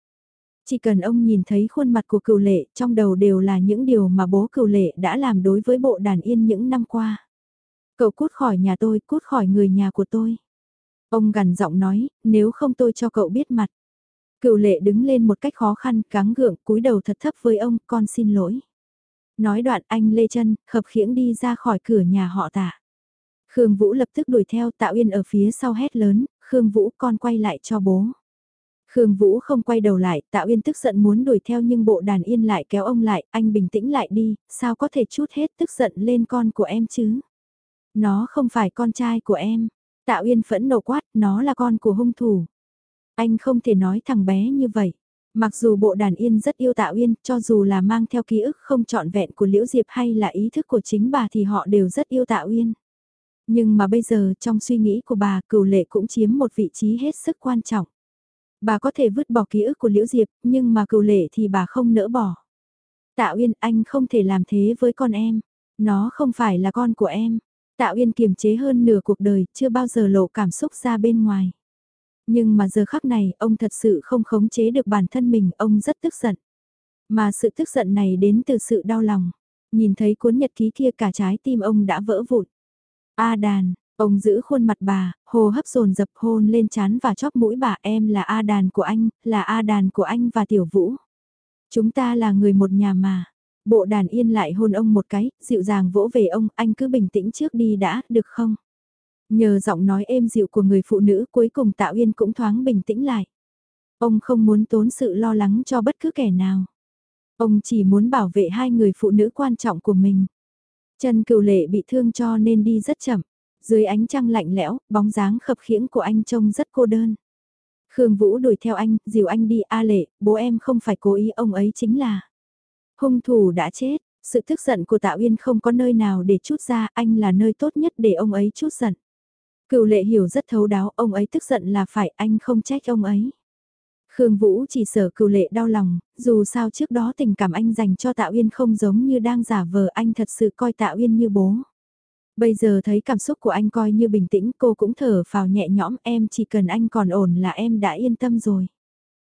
Chỉ cần ông nhìn thấy khuôn mặt của cựu lệ, trong đầu đều là những điều mà bố cựu lệ đã làm đối với bộ đàn yên những năm qua. Cậu cút khỏi nhà tôi, cút khỏi người nhà của tôi. Ông gằn giọng nói, nếu không tôi cho cậu biết mặt. Cựu lệ đứng lên một cách khó khăn, cáng gượng, cúi đầu thật thấp với ông, con xin lỗi. Nói đoạn anh lê chân, khập khiễng đi ra khỏi cửa nhà họ tạ. Khương Vũ lập tức đuổi theo Tạo Yên ở phía sau hét lớn, Khương Vũ con quay lại cho bố. Khương Vũ không quay đầu lại, Tạo Uyên tức giận muốn đuổi theo nhưng bộ đàn yên lại kéo ông lại, anh bình tĩnh lại đi, sao có thể chút hết tức giận lên con của em chứ? Nó không phải con trai của em. Tạo Uyên phẫn nộ quát, nó là con của hung thủ. Anh không thể nói thằng bé như vậy. Mặc dù bộ đàn yên rất yêu Tạo Uyên, cho dù là mang theo ký ức không trọn vẹn của Liễu Diệp hay là ý thức của chính bà thì họ đều rất yêu Tạo Uyên. Nhưng mà bây giờ trong suy nghĩ của bà cửu lệ cũng chiếm một vị trí hết sức quan trọng. Bà có thể vứt bỏ ký ức của Liễu Diệp, nhưng mà cựu lệ thì bà không nỡ bỏ. Tạo uyên anh không thể làm thế với con em. Nó không phải là con của em. Tạo uyên kiềm chế hơn nửa cuộc đời, chưa bao giờ lộ cảm xúc ra bên ngoài. Nhưng mà giờ khắc này, ông thật sự không khống chế được bản thân mình, ông rất tức giận. Mà sự tức giận này đến từ sự đau lòng. Nhìn thấy cuốn nhật ký kia cả trái tim ông đã vỡ vụn. A đàn, ông giữ khuôn mặt bà, hồ hấp dồn dập hôn lên chán và chóp mũi bà em là A đàn của anh, là A đàn của anh và Tiểu Vũ. Chúng ta là người một nhà mà. Bộ đàn yên lại hôn ông một cái, dịu dàng vỗ về ông, anh cứ bình tĩnh trước đi đã, được không? Nhờ giọng nói êm dịu của người phụ nữ cuối cùng Tạo Yên cũng thoáng bình tĩnh lại. Ông không muốn tốn sự lo lắng cho bất cứ kẻ nào. Ông chỉ muốn bảo vệ hai người phụ nữ quan trọng của mình. Chân cựu lệ bị thương cho nên đi rất chậm. Dưới ánh trăng lạnh lẽo, bóng dáng khập khiễng của anh trông rất cô đơn. Khương Vũ đuổi theo anh, dìu anh đi A lệ, bố em không phải cố ý ông ấy chính là. Hung thủ đã chết, sự tức giận của tạ uyên không có nơi nào để chút ra, anh là nơi tốt nhất để ông ấy chút giận. Cựu lệ hiểu rất thấu đáo, ông ấy tức giận là phải, anh không trách ông ấy. Khương Vũ chỉ sợ cựu lệ đau lòng, dù sao trước đó tình cảm anh dành cho tạ uyên không giống như đang giả vờ anh thật sự coi tạ uyên như bố. Bây giờ thấy cảm xúc của anh coi như bình tĩnh cô cũng thở vào nhẹ nhõm em chỉ cần anh còn ổn là em đã yên tâm rồi.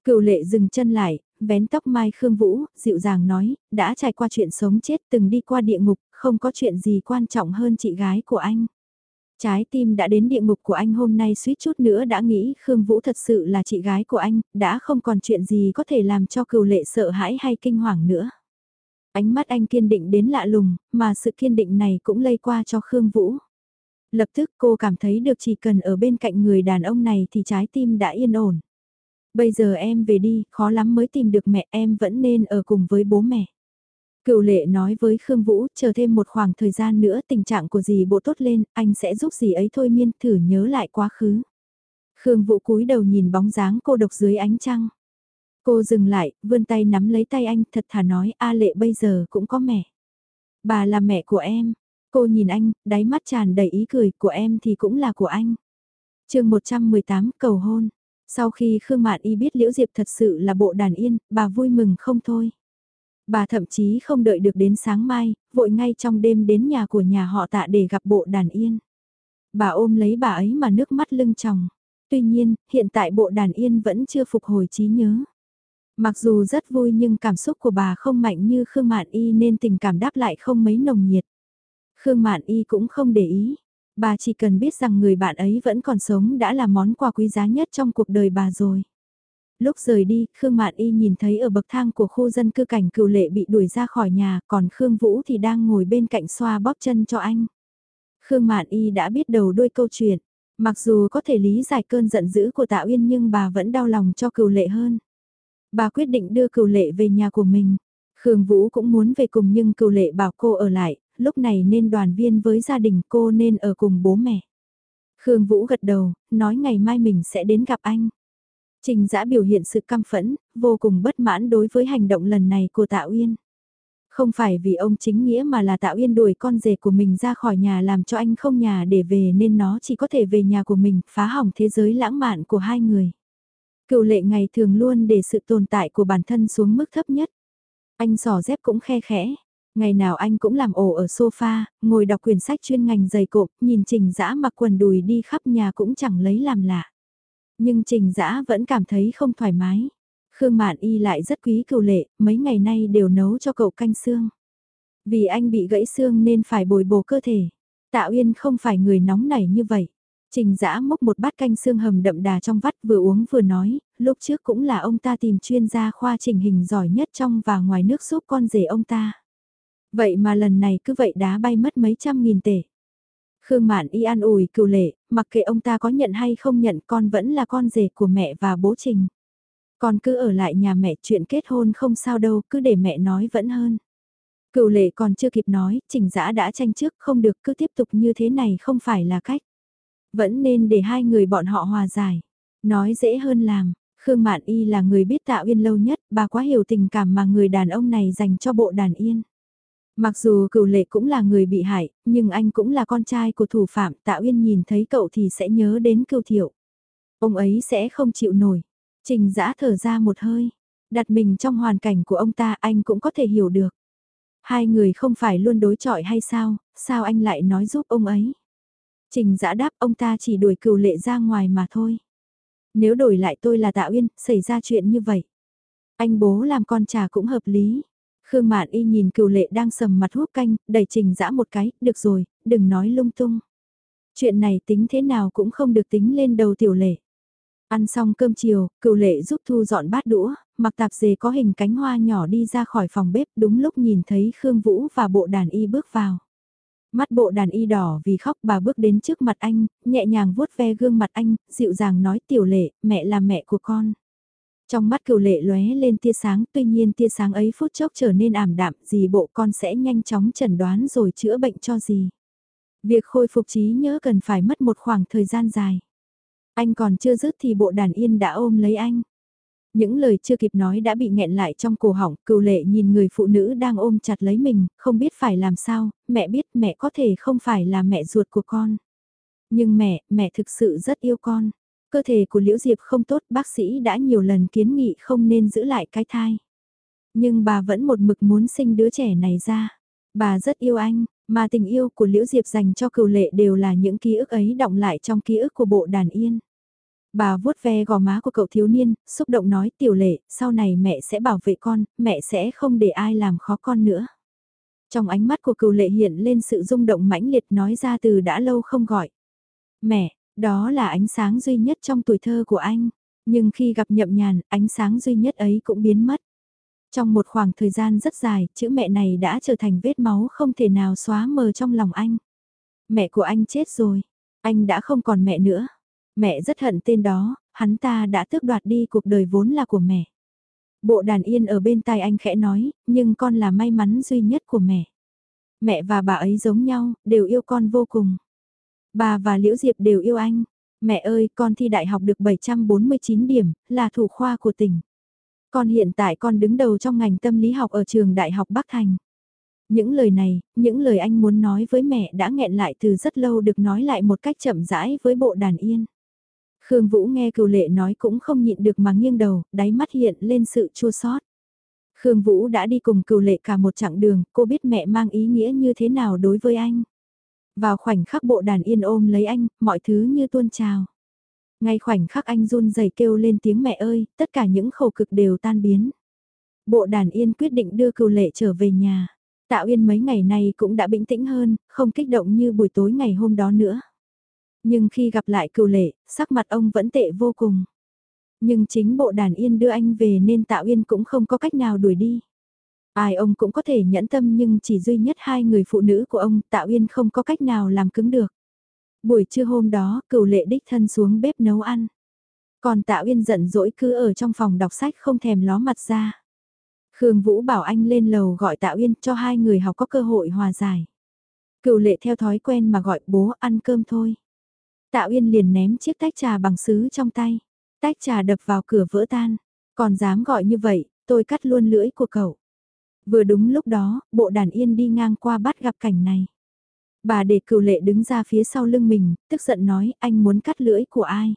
Cựu lệ dừng chân lại, vén tóc mai Khương Vũ, dịu dàng nói, đã trải qua chuyện sống chết từng đi qua địa ngục, không có chuyện gì quan trọng hơn chị gái của anh. Trái tim đã đến địa ngục của anh hôm nay suýt chút nữa đã nghĩ Khương Vũ thật sự là chị gái của anh, đã không còn chuyện gì có thể làm cho cựu lệ sợ hãi hay kinh hoàng nữa. Ánh mắt anh kiên định đến lạ lùng, mà sự kiên định này cũng lây qua cho Khương Vũ. Lập tức cô cảm thấy được chỉ cần ở bên cạnh người đàn ông này thì trái tim đã yên ổn. Bây giờ em về đi, khó lắm mới tìm được mẹ em vẫn nên ở cùng với bố mẹ. Cựu lệ nói với Khương Vũ, chờ thêm một khoảng thời gian nữa tình trạng của dì bộ tốt lên, anh sẽ giúp dì ấy thôi miên thử nhớ lại quá khứ. Khương Vũ cúi đầu nhìn bóng dáng cô độc dưới ánh trăng. Cô dừng lại, vươn tay nắm lấy tay anh, thật thà nói, A lệ bây giờ cũng có mẹ. Bà là mẹ của em. Cô nhìn anh, đáy mắt tràn đầy ý cười, của em thì cũng là của anh. chương 118, cầu hôn. Sau khi Khương Mạn Y biết Liễu Diệp thật sự là bộ đàn yên, bà vui mừng không thôi. Bà thậm chí không đợi được đến sáng mai, vội ngay trong đêm đến nhà của nhà họ tạ để gặp bộ đàn yên. Bà ôm lấy bà ấy mà nước mắt lưng tròng. Tuy nhiên, hiện tại bộ đàn yên vẫn chưa phục hồi trí nhớ. Mặc dù rất vui nhưng cảm xúc của bà không mạnh như Khương Mạn Y nên tình cảm đáp lại không mấy nồng nhiệt. Khương Mạn Y cũng không để ý. Bà chỉ cần biết rằng người bạn ấy vẫn còn sống đã là món quà quý giá nhất trong cuộc đời bà rồi. Lúc rời đi, Khương Mạn Y nhìn thấy ở bậc thang của khu dân cư cảnh cựu lệ bị đuổi ra khỏi nhà, còn Khương Vũ thì đang ngồi bên cạnh xoa bóp chân cho anh. Khương Mạn Y đã biết đầu đuôi câu chuyện, mặc dù có thể lý giải cơn giận dữ của Tạ Uyên nhưng bà vẫn đau lòng cho cựu lệ hơn. Bà quyết định đưa cửu lệ về nhà của mình. Khương Vũ cũng muốn về cùng nhưng cửu lệ bảo cô ở lại, lúc này nên đoàn viên với gia đình cô nên ở cùng bố mẹ. Khương Vũ gật đầu, nói ngày mai mình sẽ đến gặp anh. Trình giã biểu hiện sự căm phẫn, vô cùng bất mãn đối với hành động lần này của Tạ Uyên. Không phải vì ông chính nghĩa mà là tạ uyên đuổi con rể của mình ra khỏi nhà làm cho anh không nhà để về nên nó chỉ có thể về nhà của mình phá hỏng thế giới lãng mạn của hai người. Cựu lệ ngày thường luôn để sự tồn tại của bản thân xuống mức thấp nhất. Anh sò dép cũng khe khẽ. Ngày nào anh cũng làm ổ ở sofa, ngồi đọc quyển sách chuyên ngành dày cộp, nhìn Trình Dã mặc quần đùi đi khắp nhà cũng chẳng lấy làm lạ. Nhưng Trình Dã vẫn cảm thấy không thoải mái. Khương Mạn Y lại rất quý cựu lệ, mấy ngày nay đều nấu cho cậu canh xương. Vì anh bị gãy xương nên phải bồi bổ cơ thể. Tạ Uyên không phải người nóng nảy như vậy. Trình Dã múc một bát canh xương hầm đậm đà trong vắt vừa uống vừa nói, lúc trước cũng là ông ta tìm chuyên gia khoa trình hình giỏi nhất trong và ngoài nước giúp con rể ông ta. Vậy mà lần này cứ vậy đá bay mất mấy trăm nghìn tể. Khương Mạn y an ủi cựu lệ, mặc kệ ông ta có nhận hay không nhận con vẫn là con rể của mẹ và bố Trình. Con cứ ở lại nhà mẹ chuyện kết hôn không sao đâu, cứ để mẹ nói vẫn hơn. Cựu lệ còn chưa kịp nói, trình giã đã tranh trước không được cứ tiếp tục như thế này không phải là cách. Vẫn nên để hai người bọn họ hòa giải. Nói dễ hơn làm, Khương Mạn Y là người biết tạo uyên lâu nhất, bà quá hiểu tình cảm mà người đàn ông này dành cho bộ đàn yên. Mặc dù cựu lệ cũng là người bị hại, nhưng anh cũng là con trai của thủ phạm, Tạ Uyên nhìn thấy cậu thì sẽ nhớ đến cựu thiệu. Ông ấy sẽ không chịu nổi. Trình giã thở ra một hơi. Đặt mình trong hoàn cảnh của ông ta anh cũng có thể hiểu được. Hai người không phải luôn đối chọi hay sao, sao anh lại nói giúp ông ấy. Trình giã đáp ông ta chỉ đuổi cửu lệ ra ngoài mà thôi. Nếu đổi lại tôi là Tạ Uyên, xảy ra chuyện như vậy. Anh bố làm con trà cũng hợp lý. Khương Mạn Y nhìn cửu lệ đang sầm mặt hút canh, đẩy trình dã một cái, được rồi, đừng nói lung tung. Chuyện này tính thế nào cũng không được tính lên đầu tiểu lệ. Ăn xong cơm chiều, cựu lệ giúp thu dọn bát đũa, mặc tạp dề có hình cánh hoa nhỏ đi ra khỏi phòng bếp đúng lúc nhìn thấy Khương Vũ và bộ đàn y bước vào. Mắt bộ đàn y đỏ vì khóc bà bước đến trước mặt anh, nhẹ nhàng vuốt ve gương mặt anh, dịu dàng nói tiểu lệ, mẹ là mẹ của con. Trong mắt cựu lệ lóe lên tia sáng, tuy nhiên tia sáng ấy phút chốc trở nên ảm đạm, gì bộ con sẽ nhanh chóng chẩn đoán rồi chữa bệnh cho gì. Việc khôi phục trí nhớ cần phải mất một khoảng thời gian dài. Anh còn chưa dứt thì bộ đàn yên đã ôm lấy anh. Những lời chưa kịp nói đã bị nghẹn lại trong cổ họng, cựu lệ nhìn người phụ nữ đang ôm chặt lấy mình, không biết phải làm sao, mẹ biết mẹ có thể không phải là mẹ ruột của con. Nhưng mẹ, mẹ thực sự rất yêu con. Cơ thể của Liễu Diệp không tốt, bác sĩ đã nhiều lần kiến nghị không nên giữ lại cái thai. Nhưng bà vẫn một mực muốn sinh đứa trẻ này ra. Bà rất yêu anh, mà tình yêu của Liễu Diệp dành cho cựu lệ đều là những ký ức ấy động lại trong ký ức của bộ đàn yên. Bà vuốt ve gò má của cậu thiếu niên, xúc động nói tiểu lệ, sau này mẹ sẽ bảo vệ con, mẹ sẽ không để ai làm khó con nữa. Trong ánh mắt của cựu lệ hiện lên sự rung động mãnh liệt nói ra từ đã lâu không gọi. Mẹ, đó là ánh sáng duy nhất trong tuổi thơ của anh. Nhưng khi gặp nhậm nhàn, ánh sáng duy nhất ấy cũng biến mất. Trong một khoảng thời gian rất dài, chữ mẹ này đã trở thành vết máu không thể nào xóa mờ trong lòng anh. Mẹ của anh chết rồi, anh đã không còn mẹ nữa. Mẹ rất hận tên đó, hắn ta đã tước đoạt đi cuộc đời vốn là của mẹ. Bộ đàn yên ở bên tai anh khẽ nói, nhưng con là may mắn duy nhất của mẹ. Mẹ và bà ấy giống nhau, đều yêu con vô cùng. Bà và Liễu Diệp đều yêu anh. Mẹ ơi, con thi đại học được 749 điểm, là thủ khoa của tỉnh. Con hiện tại con đứng đầu trong ngành tâm lý học ở trường Đại học Bắc Thành. Những lời này, những lời anh muốn nói với mẹ đã nghẹn lại từ rất lâu được nói lại một cách chậm rãi với bộ đàn yên. Khương Vũ nghe cựu lệ nói cũng không nhịn được mà nghiêng đầu, đáy mắt hiện lên sự chua xót. Khương Vũ đã đi cùng cựu lệ cả một chặng đường, cô biết mẹ mang ý nghĩa như thế nào đối với anh. Vào khoảnh khắc bộ đàn yên ôm lấy anh, mọi thứ như tuôn trào. Ngay khoảnh khắc anh run rẩy kêu lên tiếng mẹ ơi, tất cả những khổ cực đều tan biến. Bộ đàn yên quyết định đưa cựu lệ trở về nhà. Tạo Yên mấy ngày nay cũng đã bình tĩnh hơn, không kích động như buổi tối ngày hôm đó nữa. Nhưng khi gặp lại cựu lệ, sắc mặt ông vẫn tệ vô cùng. Nhưng chính bộ đàn yên đưa anh về nên Tạo Yên cũng không có cách nào đuổi đi. Ai ông cũng có thể nhẫn tâm nhưng chỉ duy nhất hai người phụ nữ của ông Tạo Yên không có cách nào làm cứng được. Buổi trưa hôm đó, cựu lệ đích thân xuống bếp nấu ăn. Còn Tạo Yên giận dỗi cứ ở trong phòng đọc sách không thèm ló mặt ra. Khương Vũ bảo anh lên lầu gọi Tạo Yên cho hai người học có cơ hội hòa giải. Cựu lệ theo thói quen mà gọi bố ăn cơm thôi. Tạo Uyên liền ném chiếc tách trà bằng sứ trong tay. Tách trà đập vào cửa vỡ tan. Còn dám gọi như vậy, tôi cắt luôn lưỡi của cậu. Vừa đúng lúc đó, bộ đàn yên đi ngang qua bắt gặp cảnh này. Bà để Cửu lệ đứng ra phía sau lưng mình, tức giận nói anh muốn cắt lưỡi của ai.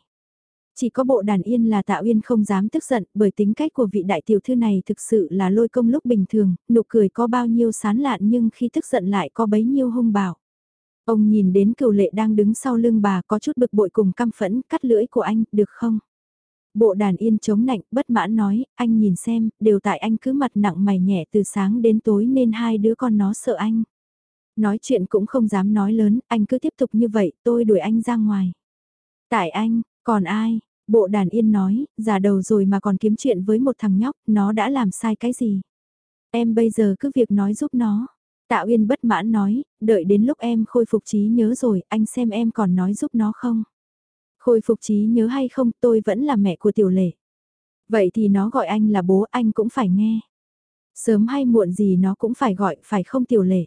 Chỉ có bộ đàn yên là Tạ Uyên không dám tức giận bởi tính cách của vị đại tiểu thư này thực sự là lôi công lúc bình thường, nụ cười có bao nhiêu sán lạn nhưng khi tức giận lại có bấy nhiêu hung bạo. Ông nhìn đến cửu lệ đang đứng sau lưng bà có chút bực bội cùng căm phẫn cắt lưỡi của anh, được không? Bộ đàn yên chống nạnh, bất mãn nói, anh nhìn xem, đều tại anh cứ mặt nặng mày nhẹ từ sáng đến tối nên hai đứa con nó sợ anh. Nói chuyện cũng không dám nói lớn, anh cứ tiếp tục như vậy, tôi đuổi anh ra ngoài. Tại anh, còn ai? Bộ đàn yên nói, già đầu rồi mà còn kiếm chuyện với một thằng nhóc, nó đã làm sai cái gì? Em bây giờ cứ việc nói giúp nó. Tạ Uyên bất mãn nói, đợi đến lúc em khôi phục trí nhớ rồi, anh xem em còn nói giúp nó không? Khôi phục trí nhớ hay không, tôi vẫn là mẹ của tiểu lệ. Vậy thì nó gọi anh là bố anh cũng phải nghe. Sớm hay muộn gì nó cũng phải gọi, phải không tiểu lệ?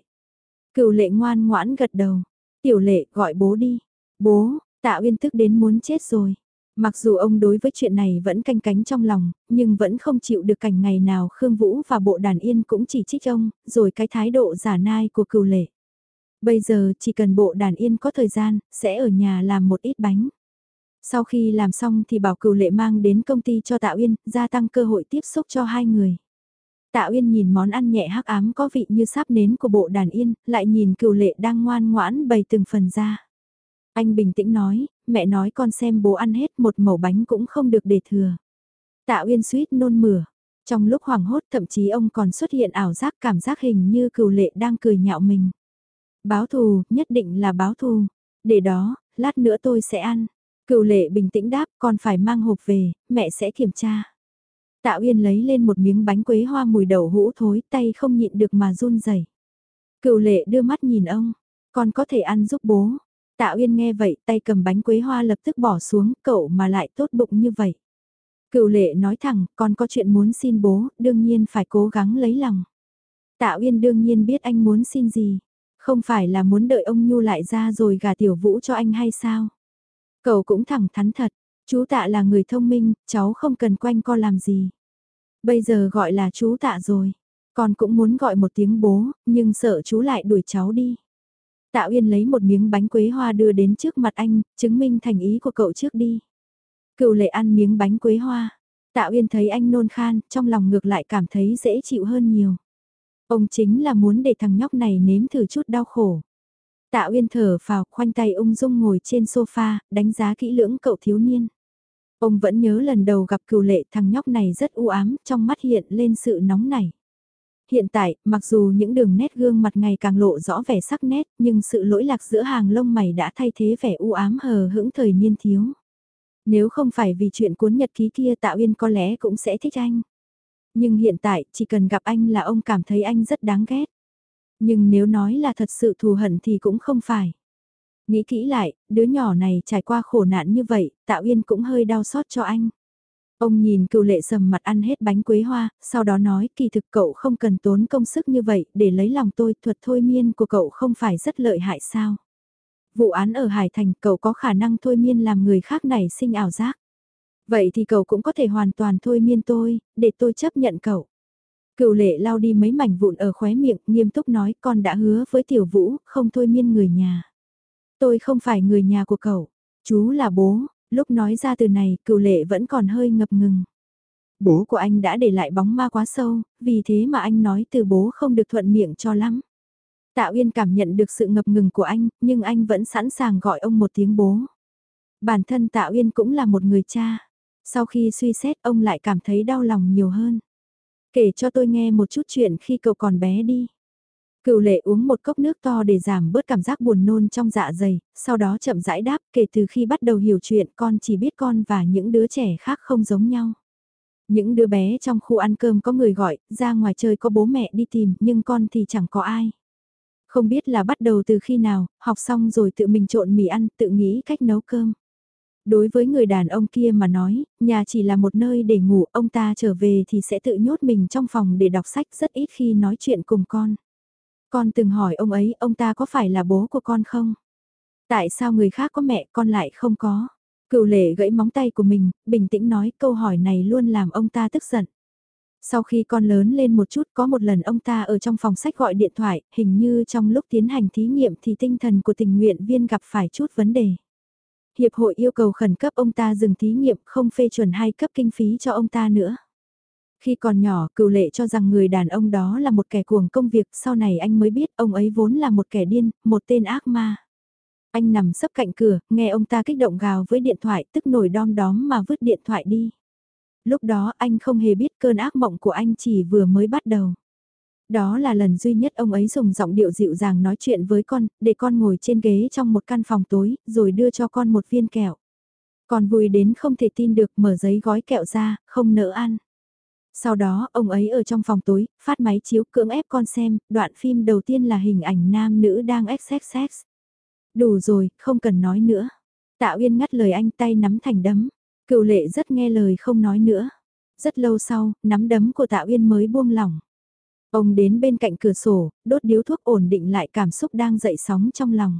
Cựu lệ ngoan ngoãn gật đầu. Tiểu lệ gọi bố đi. Bố, tạ uyên tức đến muốn chết rồi. Mặc dù ông đối với chuyện này vẫn canh cánh trong lòng, nhưng vẫn không chịu được cảnh ngày nào Khương Vũ và bộ đàn yên cũng chỉ trích ông, rồi cái thái độ giả nai của cựu lệ. Bây giờ chỉ cần bộ đàn yên có thời gian, sẽ ở nhà làm một ít bánh. Sau khi làm xong thì bảo cựu lệ mang đến công ty cho Tạ Uyên, gia tăng cơ hội tiếp xúc cho hai người. Tạ Uyên nhìn món ăn nhẹ hắc ám có vị như sáp nến của bộ đàn yên, lại nhìn cựu lệ đang ngoan ngoãn bày từng phần ra. Anh bình tĩnh nói, mẹ nói con xem bố ăn hết một mẩu bánh cũng không được để thừa. Tạ Uyên suýt nôn mửa. Trong lúc hoảng hốt thậm chí ông còn xuất hiện ảo giác cảm giác hình như cựu lệ đang cười nhạo mình. Báo thù, nhất định là báo thù. Để đó, lát nữa tôi sẽ ăn. Cựu lệ bình tĩnh đáp con phải mang hộp về, mẹ sẽ kiểm tra. Tạ Uyên lấy lên một miếng bánh quế hoa mùi đậu hũ thối tay không nhịn được mà run rẩy. Cựu lệ đưa mắt nhìn ông, con có thể ăn giúp bố. Tạ Uyên nghe vậy tay cầm bánh quế hoa lập tức bỏ xuống cậu mà lại tốt bụng như vậy. Cựu lệ nói thẳng con có chuyện muốn xin bố, đương nhiên phải cố gắng lấy lòng. Tạ Uyên đương nhiên biết anh muốn xin gì, không phải là muốn đợi ông Nhu lại ra rồi gả tiểu vũ cho anh hay sao? Cậu cũng thẳng thắn thật, chú tạ là người thông minh, cháu không cần quanh co làm gì. Bây giờ gọi là chú tạ rồi, con cũng muốn gọi một tiếng bố, nhưng sợ chú lại đuổi cháu đi. Tạ Uyên lấy một miếng bánh quế hoa đưa đến trước mặt anh, chứng minh thành ý của cậu trước đi. Cựu lệ ăn miếng bánh quế hoa. Tạ Uyên thấy anh nôn khan, trong lòng ngược lại cảm thấy dễ chịu hơn nhiều. Ông chính là muốn để thằng nhóc này nếm thử chút đau khổ. Tạ Uyên thở phào, khoanh tay ung dung ngồi trên sofa, đánh giá kỹ lưỡng cậu thiếu niên. Ông vẫn nhớ lần đầu gặp cựu lệ thằng nhóc này rất u ám, trong mắt hiện lên sự nóng nảy. Hiện tại, mặc dù những đường nét gương mặt ngày càng lộ rõ vẻ sắc nét, nhưng sự lỗi lạc giữa hàng lông mày đã thay thế vẻ u ám hờ hững thời niên thiếu. Nếu không phải vì chuyện cuốn nhật ký kia Tạ Uyên có lẽ cũng sẽ thích anh. Nhưng hiện tại, chỉ cần gặp anh là ông cảm thấy anh rất đáng ghét. Nhưng nếu nói là thật sự thù hận thì cũng không phải. Nghĩ kỹ lại, đứa nhỏ này trải qua khổ nạn như vậy, Tạ Uyên cũng hơi đau xót cho anh. Ông nhìn cựu lệ sầm mặt ăn hết bánh quế hoa, sau đó nói kỳ thực cậu không cần tốn công sức như vậy để lấy lòng tôi, thuật thôi miên của cậu không phải rất lợi hại sao. Vụ án ở Hải Thành cậu có khả năng thôi miên làm người khác này sinh ảo giác. Vậy thì cậu cũng có thể hoàn toàn thôi miên tôi, để tôi chấp nhận cậu. Cựu lệ lau đi mấy mảnh vụn ở khóe miệng, nghiêm túc nói con đã hứa với tiểu vũ, không thôi miên người nhà. Tôi không phải người nhà của cậu, chú là bố, lúc nói ra từ này cựu lệ vẫn còn hơi ngập ngừng. Bố của anh đã để lại bóng ma quá sâu, vì thế mà anh nói từ bố không được thuận miệng cho lắm. Tạ Uyên cảm nhận được sự ngập ngừng của anh, nhưng anh vẫn sẵn sàng gọi ông một tiếng bố. Bản thân Tạ Uyên cũng là một người cha. Sau khi suy xét ông lại cảm thấy đau lòng nhiều hơn. Kể cho tôi nghe một chút chuyện khi cậu còn bé đi. Cựu lệ uống một cốc nước to để giảm bớt cảm giác buồn nôn trong dạ dày, sau đó chậm rãi đáp kể từ khi bắt đầu hiểu chuyện con chỉ biết con và những đứa trẻ khác không giống nhau. Những đứa bé trong khu ăn cơm có người gọi, ra ngoài chơi có bố mẹ đi tìm, nhưng con thì chẳng có ai. Không biết là bắt đầu từ khi nào, học xong rồi tự mình trộn mì ăn, tự nghĩ cách nấu cơm. Đối với người đàn ông kia mà nói, nhà chỉ là một nơi để ngủ, ông ta trở về thì sẽ tự nhốt mình trong phòng để đọc sách rất ít khi nói chuyện cùng con. Con từng hỏi ông ấy, ông ta có phải là bố của con không? Tại sao người khác có mẹ con lại không có? Cựu lệ gãy móng tay của mình, bình tĩnh nói câu hỏi này luôn làm ông ta tức giận. Sau khi con lớn lên một chút có một lần ông ta ở trong phòng sách gọi điện thoại, hình như trong lúc tiến hành thí nghiệm thì tinh thần của tình nguyện viên gặp phải chút vấn đề. Hiệp hội yêu cầu khẩn cấp ông ta dừng thí nghiệm không phê chuẩn hay cấp kinh phí cho ông ta nữa. Khi còn nhỏ, cựu lệ cho rằng người đàn ông đó là một kẻ cuồng công việc, sau này anh mới biết ông ấy vốn là một kẻ điên, một tên ác ma. Anh nằm sấp cạnh cửa, nghe ông ta kích động gào với điện thoại, tức nổi đom đóm mà vứt điện thoại đi. Lúc đó anh không hề biết cơn ác mộng của anh chỉ vừa mới bắt đầu. Đó là lần duy nhất ông ấy dùng giọng điệu dịu dàng nói chuyện với con, để con ngồi trên ghế trong một căn phòng tối, rồi đưa cho con một viên kẹo. Con vui đến không thể tin được mở giấy gói kẹo ra, không nỡ ăn. Sau đó, ông ấy ở trong phòng tối, phát máy chiếu cưỡng ép con xem, đoạn phim đầu tiên là hình ảnh nam nữ đang XXX. Đủ rồi, không cần nói nữa. Tạ Uyên ngắt lời anh tay nắm thành đấm. Cựu lệ rất nghe lời không nói nữa. Rất lâu sau, nắm đấm của Tạ Uyên mới buông lỏng. Ông đến bên cạnh cửa sổ, đốt điếu thuốc ổn định lại cảm xúc đang dậy sóng trong lòng.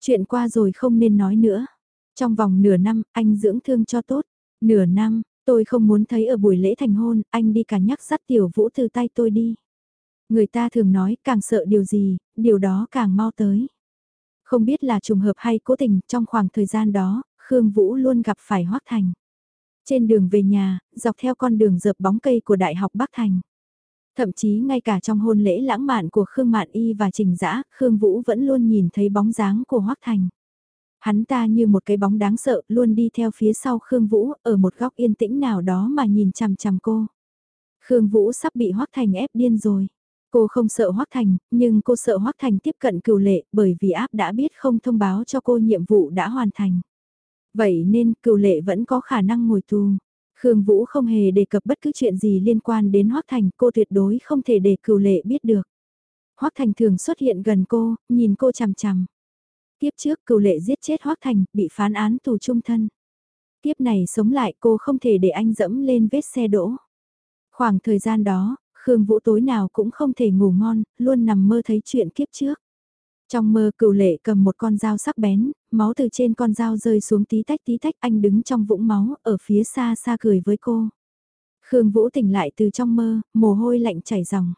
Chuyện qua rồi không nên nói nữa. Trong vòng nửa năm, anh dưỡng thương cho tốt. Nửa năm, tôi không muốn thấy ở buổi lễ thành hôn, anh đi cả nhắc dắt tiểu vũ từ tay tôi đi. Người ta thường nói càng sợ điều gì, điều đó càng mau tới. Không biết là trùng hợp hay cố tình, trong khoảng thời gian đó, Khương Vũ luôn gặp phải Hoác Thành. Trên đường về nhà, dọc theo con đường dợp bóng cây của Đại học Bắc Thành. Thậm chí ngay cả trong hôn lễ lãng mạn của Khương Mạn Y và Trình Dã, Khương Vũ vẫn luôn nhìn thấy bóng dáng của Hoác Thành. Hắn ta như một cái bóng đáng sợ, luôn đi theo phía sau Khương Vũ, ở một góc yên tĩnh nào đó mà nhìn chằm chằm cô. Khương Vũ sắp bị Hoác Thành ép điên rồi. Cô không sợ Hoác Thành, nhưng cô sợ Hoác Thành tiếp cận cửu lệ bởi vì áp đã biết không thông báo cho cô nhiệm vụ đã hoàn thành. Vậy nên cửu lệ vẫn có khả năng ngồi tù. Khương Vũ không hề đề cập bất cứ chuyện gì liên quan đến Hoác Thành, cô tuyệt đối không thể để cửu lệ biết được. Hoác Thành thường xuất hiện gần cô, nhìn cô chằm chằm. Tiếp trước cựu lệ giết chết Hoác Thành, bị phán án tù trung thân. Tiếp này sống lại cô không thể để anh dẫm lên vết xe đỗ. Khoảng thời gian đó, Khương Vũ tối nào cũng không thể ngủ ngon, luôn nằm mơ thấy chuyện kiếp trước. Trong mơ cựu lệ cầm một con dao sắc bén, máu từ trên con dao rơi xuống tí tách tí tách anh đứng trong vũng máu ở phía xa xa cười với cô. Khương Vũ tỉnh lại từ trong mơ, mồ hôi lạnh chảy ròng.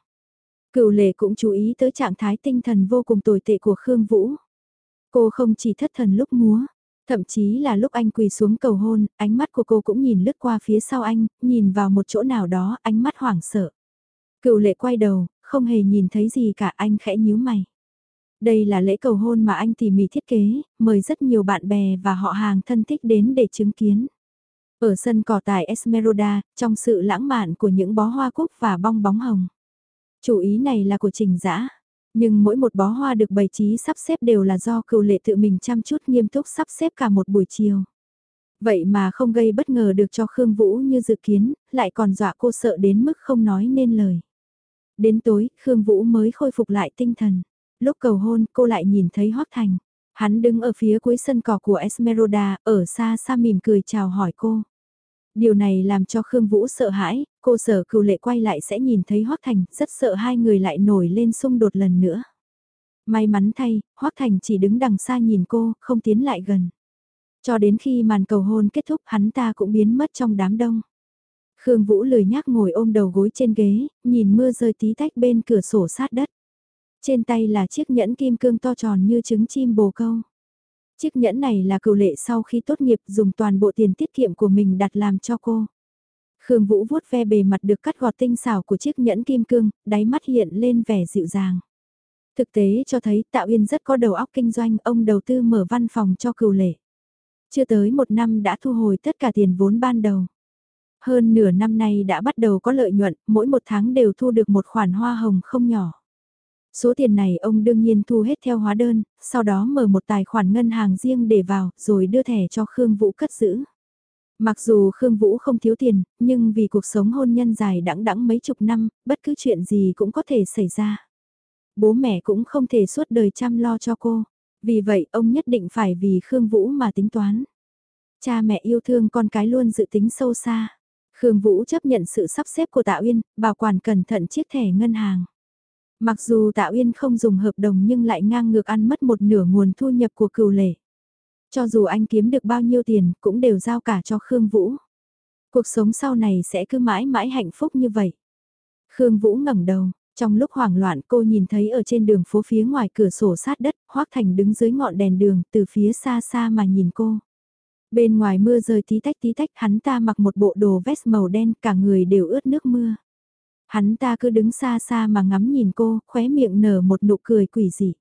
Cựu lệ cũng chú ý tới trạng thái tinh thần vô cùng tồi tệ của Khương Vũ. Cô không chỉ thất thần lúc múa, thậm chí là lúc anh quỳ xuống cầu hôn, ánh mắt của cô cũng nhìn lướt qua phía sau anh, nhìn vào một chỗ nào đó, ánh mắt hoảng sợ. Cựu lệ quay đầu, không hề nhìn thấy gì cả anh khẽ nhíu mày. Đây là lễ cầu hôn mà anh tỉ mỉ thiết kế, mời rất nhiều bạn bè và họ hàng thân thích đến để chứng kiến. Ở sân cỏ tại Esmeralda, trong sự lãng mạn của những bó hoa cúc và bong bóng hồng. Chủ ý này là của trình dã nhưng mỗi một bó hoa được bày trí sắp xếp đều là do cựu lệ tự mình chăm chút nghiêm túc sắp xếp cả một buổi chiều. Vậy mà không gây bất ngờ được cho Khương Vũ như dự kiến, lại còn dọa cô sợ đến mức không nói nên lời. Đến tối, Khương Vũ mới khôi phục lại tinh thần. Lúc cầu hôn, cô lại nhìn thấy Hoác Thành. Hắn đứng ở phía cuối sân cỏ của Esmeralda, ở xa xa mỉm cười chào hỏi cô. Điều này làm cho Khương Vũ sợ hãi, cô sợ cựu lệ quay lại sẽ nhìn thấy Hoác Thành, rất sợ hai người lại nổi lên xung đột lần nữa. May mắn thay, Hoác Thành chỉ đứng đằng xa nhìn cô, không tiến lại gần. Cho đến khi màn cầu hôn kết thúc hắn ta cũng biến mất trong đám đông. Khương Vũ lười nhác ngồi ôm đầu gối trên ghế, nhìn mưa rơi tí tách bên cửa sổ sát đất. Trên tay là chiếc nhẫn kim cương to tròn như trứng chim bồ câu. Chiếc nhẫn này là cựu lệ sau khi tốt nghiệp dùng toàn bộ tiền tiết kiệm của mình đặt làm cho cô. Khương Vũ vuốt ve bề mặt được cắt gọt tinh xảo của chiếc nhẫn kim cương, đáy mắt hiện lên vẻ dịu dàng. Thực tế cho thấy Tạo Yên rất có đầu óc kinh doanh, ông đầu tư mở văn phòng cho cựu lệ. Chưa tới một năm đã thu hồi tất cả tiền vốn ban đầu. Hơn nửa năm nay đã bắt đầu có lợi nhuận, mỗi một tháng đều thu được một khoản hoa hồng không nhỏ. Số tiền này ông đương nhiên thu hết theo hóa đơn, sau đó mở một tài khoản ngân hàng riêng để vào, rồi đưa thẻ cho Khương Vũ cất giữ. Mặc dù Khương Vũ không thiếu tiền, nhưng vì cuộc sống hôn nhân dài đẵng đẵng mấy chục năm, bất cứ chuyện gì cũng có thể xảy ra. Bố mẹ cũng không thể suốt đời chăm lo cho cô, vì vậy ông nhất định phải vì Khương Vũ mà tính toán. Cha mẹ yêu thương con cái luôn dự tính sâu xa. Khương Vũ chấp nhận sự sắp xếp của Tạ Uyên, bảo quản cẩn thận chiếc thẻ ngân hàng. Mặc dù Tạ Uyên không dùng hợp đồng nhưng lại ngang ngược ăn mất một nửa nguồn thu nhập của cừu lệ. Cho dù anh kiếm được bao nhiêu tiền cũng đều giao cả cho Khương Vũ. Cuộc sống sau này sẽ cứ mãi mãi hạnh phúc như vậy. Khương Vũ ngẩng đầu, trong lúc hoảng loạn cô nhìn thấy ở trên đường phố phía ngoài cửa sổ sát đất, Hoác Thành đứng dưới ngọn đèn đường từ phía xa xa mà nhìn cô. Bên ngoài mưa rơi tí tách tí tách hắn ta mặc một bộ đồ vest màu đen cả người đều ướt nước mưa. Hắn ta cứ đứng xa xa mà ngắm nhìn cô, khóe miệng nở một nụ cười quỷ dị.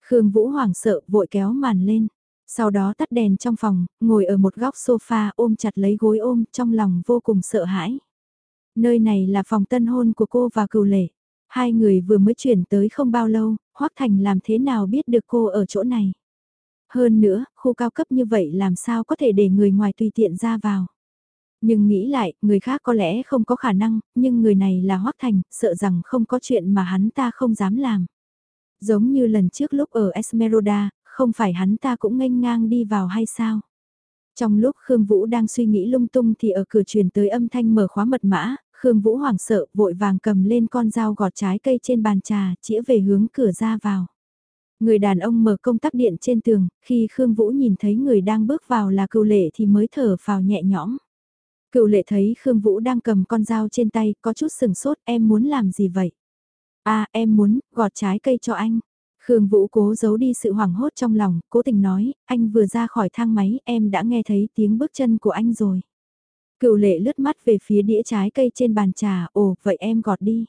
Khương Vũ hoảng sợ vội kéo màn lên. Sau đó tắt đèn trong phòng, ngồi ở một góc sofa ôm chặt lấy gối ôm trong lòng vô cùng sợ hãi. Nơi này là phòng tân hôn của cô và cựu lệ. Hai người vừa mới chuyển tới không bao lâu, Hoác Thành làm thế nào biết được cô ở chỗ này. Hơn nữa, khu cao cấp như vậy làm sao có thể để người ngoài tùy tiện ra vào. Nhưng nghĩ lại, người khác có lẽ không có khả năng, nhưng người này là Hoác Thành, sợ rằng không có chuyện mà hắn ta không dám làm. Giống như lần trước lúc ở Esmeralda, không phải hắn ta cũng nghênh ngang đi vào hay sao? Trong lúc Khương Vũ đang suy nghĩ lung tung thì ở cửa truyền tới âm thanh mở khóa mật mã, Khương Vũ hoảng sợ vội vàng cầm lên con dao gọt trái cây trên bàn trà, chĩa về hướng cửa ra vào. Người đàn ông mở công tắc điện trên tường, khi Khương Vũ nhìn thấy người đang bước vào là cựu lệ thì mới thở vào nhẹ nhõm. Cựu lệ thấy Khương Vũ đang cầm con dao trên tay, có chút sừng sốt, em muốn làm gì vậy? À, em muốn, gọt trái cây cho anh. Khương Vũ cố giấu đi sự hoảng hốt trong lòng, cố tình nói, anh vừa ra khỏi thang máy, em đã nghe thấy tiếng bước chân của anh rồi. Cựu lệ lướt mắt về phía đĩa trái cây trên bàn trà, ồ, vậy em gọt đi.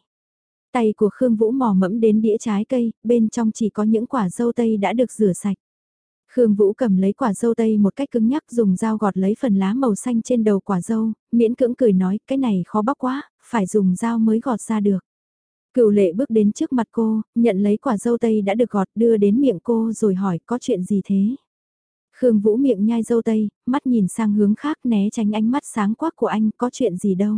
Tay của Khương Vũ mò mẫm đến đĩa trái cây, bên trong chỉ có những quả dâu tây đã được rửa sạch. Khương Vũ cầm lấy quả dâu tây một cách cứng nhắc dùng dao gọt lấy phần lá màu xanh trên đầu quả dâu, miễn cưỡng cười nói cái này khó bóc quá, phải dùng dao mới gọt ra được. Cựu lệ bước đến trước mặt cô, nhận lấy quả dâu tây đã được gọt đưa đến miệng cô rồi hỏi có chuyện gì thế. Khương Vũ miệng nhai dâu tây, mắt nhìn sang hướng khác né tránh ánh mắt sáng quắc của anh có chuyện gì đâu.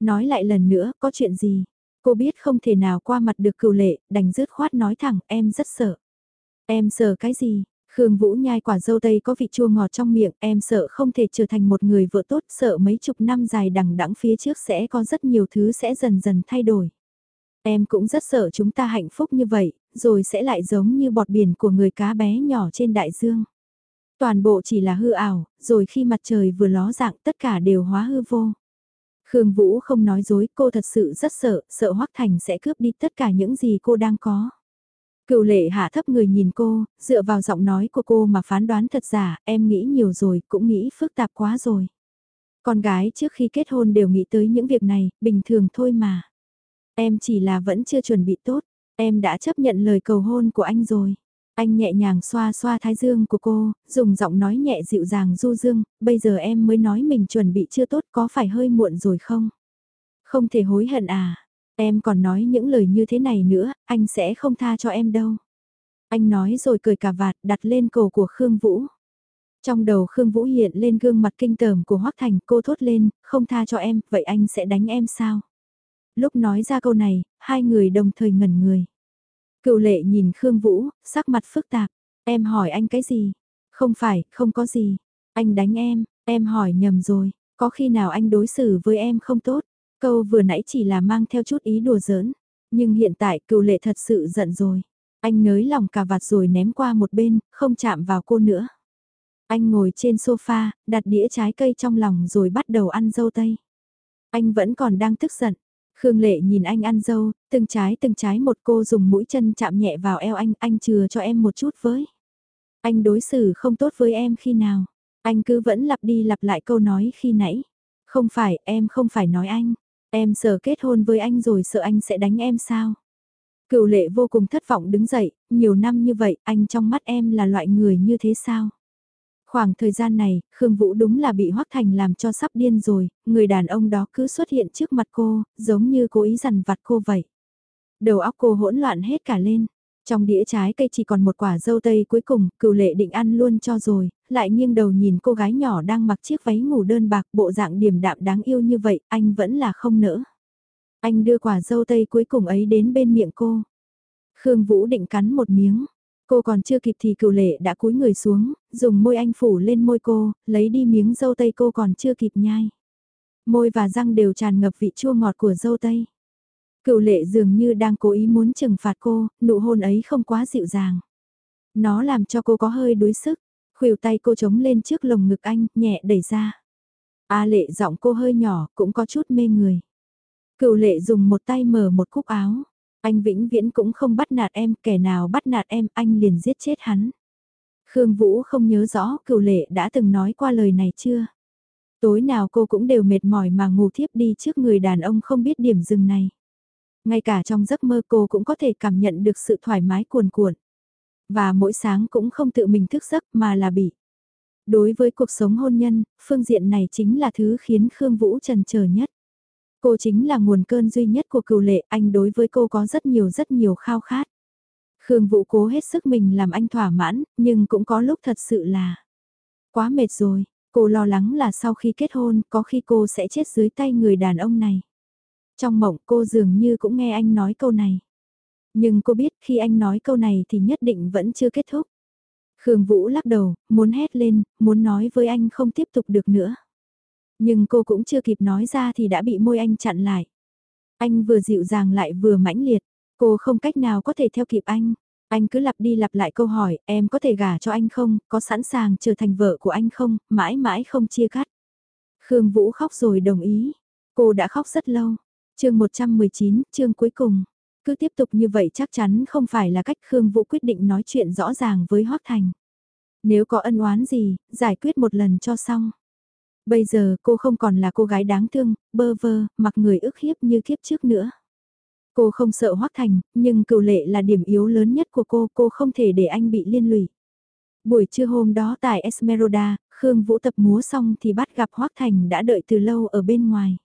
Nói lại lần nữa có chuyện gì. Cô biết không thể nào qua mặt được cựu lệ, đành rứt khoát nói thẳng em rất sợ. Em sợ cái gì? Khương Vũ nhai quả dâu tây có vị chua ngọt trong miệng, em sợ không thể trở thành một người vợ tốt, sợ mấy chục năm dài đằng đẵng phía trước sẽ có rất nhiều thứ sẽ dần dần thay đổi. Em cũng rất sợ chúng ta hạnh phúc như vậy, rồi sẽ lại giống như bọt biển của người cá bé nhỏ trên đại dương. Toàn bộ chỉ là hư ảo, rồi khi mặt trời vừa ló dạng tất cả đều hóa hư vô. Khương Vũ không nói dối, cô thật sự rất sợ, sợ Hoắc Thành sẽ cướp đi tất cả những gì cô đang có. Cựu lệ hạ thấp người nhìn cô, dựa vào giọng nói của cô mà phán đoán thật giả, em nghĩ nhiều rồi, cũng nghĩ phức tạp quá rồi. Con gái trước khi kết hôn đều nghĩ tới những việc này, bình thường thôi mà. Em chỉ là vẫn chưa chuẩn bị tốt, em đã chấp nhận lời cầu hôn của anh rồi. Anh nhẹ nhàng xoa xoa thái dương của cô, dùng giọng nói nhẹ dịu dàng du dương, bây giờ em mới nói mình chuẩn bị chưa tốt có phải hơi muộn rồi không? Không thể hối hận à? Em còn nói những lời như thế này nữa, anh sẽ không tha cho em đâu. Anh nói rồi cười cả vạt đặt lên cổ của Khương Vũ. Trong đầu Khương Vũ hiện lên gương mặt kinh tởm của Hoắc Thành, cô thốt lên, không tha cho em, vậy anh sẽ đánh em sao? Lúc nói ra câu này, hai người đồng thời ngẩn người. Cựu lệ nhìn Khương Vũ, sắc mặt phức tạp. Em hỏi anh cái gì? Không phải, không có gì. Anh đánh em, em hỏi nhầm rồi. Có khi nào anh đối xử với em không tốt? Câu vừa nãy chỉ là mang theo chút ý đùa giỡn. Nhưng hiện tại cựu lệ thật sự giận rồi. Anh nới lòng cà vạt rồi ném qua một bên, không chạm vào cô nữa. Anh ngồi trên sofa, đặt đĩa trái cây trong lòng rồi bắt đầu ăn dâu tây. Anh vẫn còn đang tức giận. Khương Lệ nhìn anh ăn dâu, từng trái từng trái một cô dùng mũi chân chạm nhẹ vào eo anh, anh chừa cho em một chút với. Anh đối xử không tốt với em khi nào, anh cứ vẫn lặp đi lặp lại câu nói khi nãy. Không phải, em không phải nói anh, em sợ kết hôn với anh rồi sợ anh sẽ đánh em sao. Cựu lệ vô cùng thất vọng đứng dậy, nhiều năm như vậy, anh trong mắt em là loại người như thế sao? Khoảng thời gian này, Khương Vũ đúng là bị Hoắc Thành làm cho sắp điên rồi, người đàn ông đó cứ xuất hiện trước mặt cô, giống như cố ý dằn vặt cô vậy. Đầu óc cô hỗn loạn hết cả lên. Trong đĩa trái cây chỉ còn một quả dâu tây cuối cùng, cựu lệ định ăn luôn cho rồi, lại nghiêng đầu nhìn cô gái nhỏ đang mặc chiếc váy ngủ đơn bạc bộ dạng điềm đạm đáng yêu như vậy, anh vẫn là không nỡ. Anh đưa quả dâu tây cuối cùng ấy đến bên miệng cô. Khương Vũ định cắn một miếng, Cô còn chưa kịp thì cựu lệ đã cúi người xuống, dùng môi anh phủ lên môi cô, lấy đi miếng dâu tây cô còn chưa kịp nhai. Môi và răng đều tràn ngập vị chua ngọt của dâu tây. Cựu lệ dường như đang cố ý muốn trừng phạt cô, nụ hôn ấy không quá dịu dàng. Nó làm cho cô có hơi đuối sức, khuỷu tay cô chống lên trước lồng ngực anh, nhẹ đẩy ra. A lệ giọng cô hơi nhỏ, cũng có chút mê người. Cựu lệ dùng một tay mở một cúc áo. Anh vĩnh viễn cũng không bắt nạt em, kẻ nào bắt nạt em, anh liền giết chết hắn. Khương Vũ không nhớ rõ cựu lệ đã từng nói qua lời này chưa? Tối nào cô cũng đều mệt mỏi mà ngủ thiếp đi trước người đàn ông không biết điểm dừng này. Ngay cả trong giấc mơ cô cũng có thể cảm nhận được sự thoải mái cuồn cuộn. Và mỗi sáng cũng không tự mình thức giấc mà là bị. Đối với cuộc sống hôn nhân, phương diện này chính là thứ khiến Khương Vũ trần chờ nhất. Cô chính là nguồn cơn duy nhất của cựu lệ, anh đối với cô có rất nhiều rất nhiều khao khát. Khương Vũ cố hết sức mình làm anh thỏa mãn, nhưng cũng có lúc thật sự là quá mệt rồi, cô lo lắng là sau khi kết hôn có khi cô sẽ chết dưới tay người đàn ông này. Trong mộng cô dường như cũng nghe anh nói câu này. Nhưng cô biết khi anh nói câu này thì nhất định vẫn chưa kết thúc. Khương Vũ lắc đầu, muốn hét lên, muốn nói với anh không tiếp tục được nữa. Nhưng cô cũng chưa kịp nói ra thì đã bị môi anh chặn lại. Anh vừa dịu dàng lại vừa mãnh liệt, cô không cách nào có thể theo kịp anh. Anh cứ lặp đi lặp lại câu hỏi, em có thể gả cho anh không, có sẵn sàng trở thành vợ của anh không, mãi mãi không chia cắt. Khương Vũ khóc rồi đồng ý. Cô đã khóc rất lâu chương 119, chương cuối cùng. Cứ tiếp tục như vậy chắc chắn không phải là cách Khương Vũ quyết định nói chuyện rõ ràng với Hoác Thành. Nếu có ân oán gì, giải quyết một lần cho xong. Bây giờ cô không còn là cô gái đáng thương, bơ vơ, mặc người ức hiếp như kiếp trước nữa. Cô không sợ Hoác Thành, nhưng cựu lệ là điểm yếu lớn nhất của cô, cô không thể để anh bị liên lụy. Buổi trưa hôm đó tại Esmeralda, Khương Vũ tập múa xong thì bắt gặp Hoác Thành đã đợi từ lâu ở bên ngoài.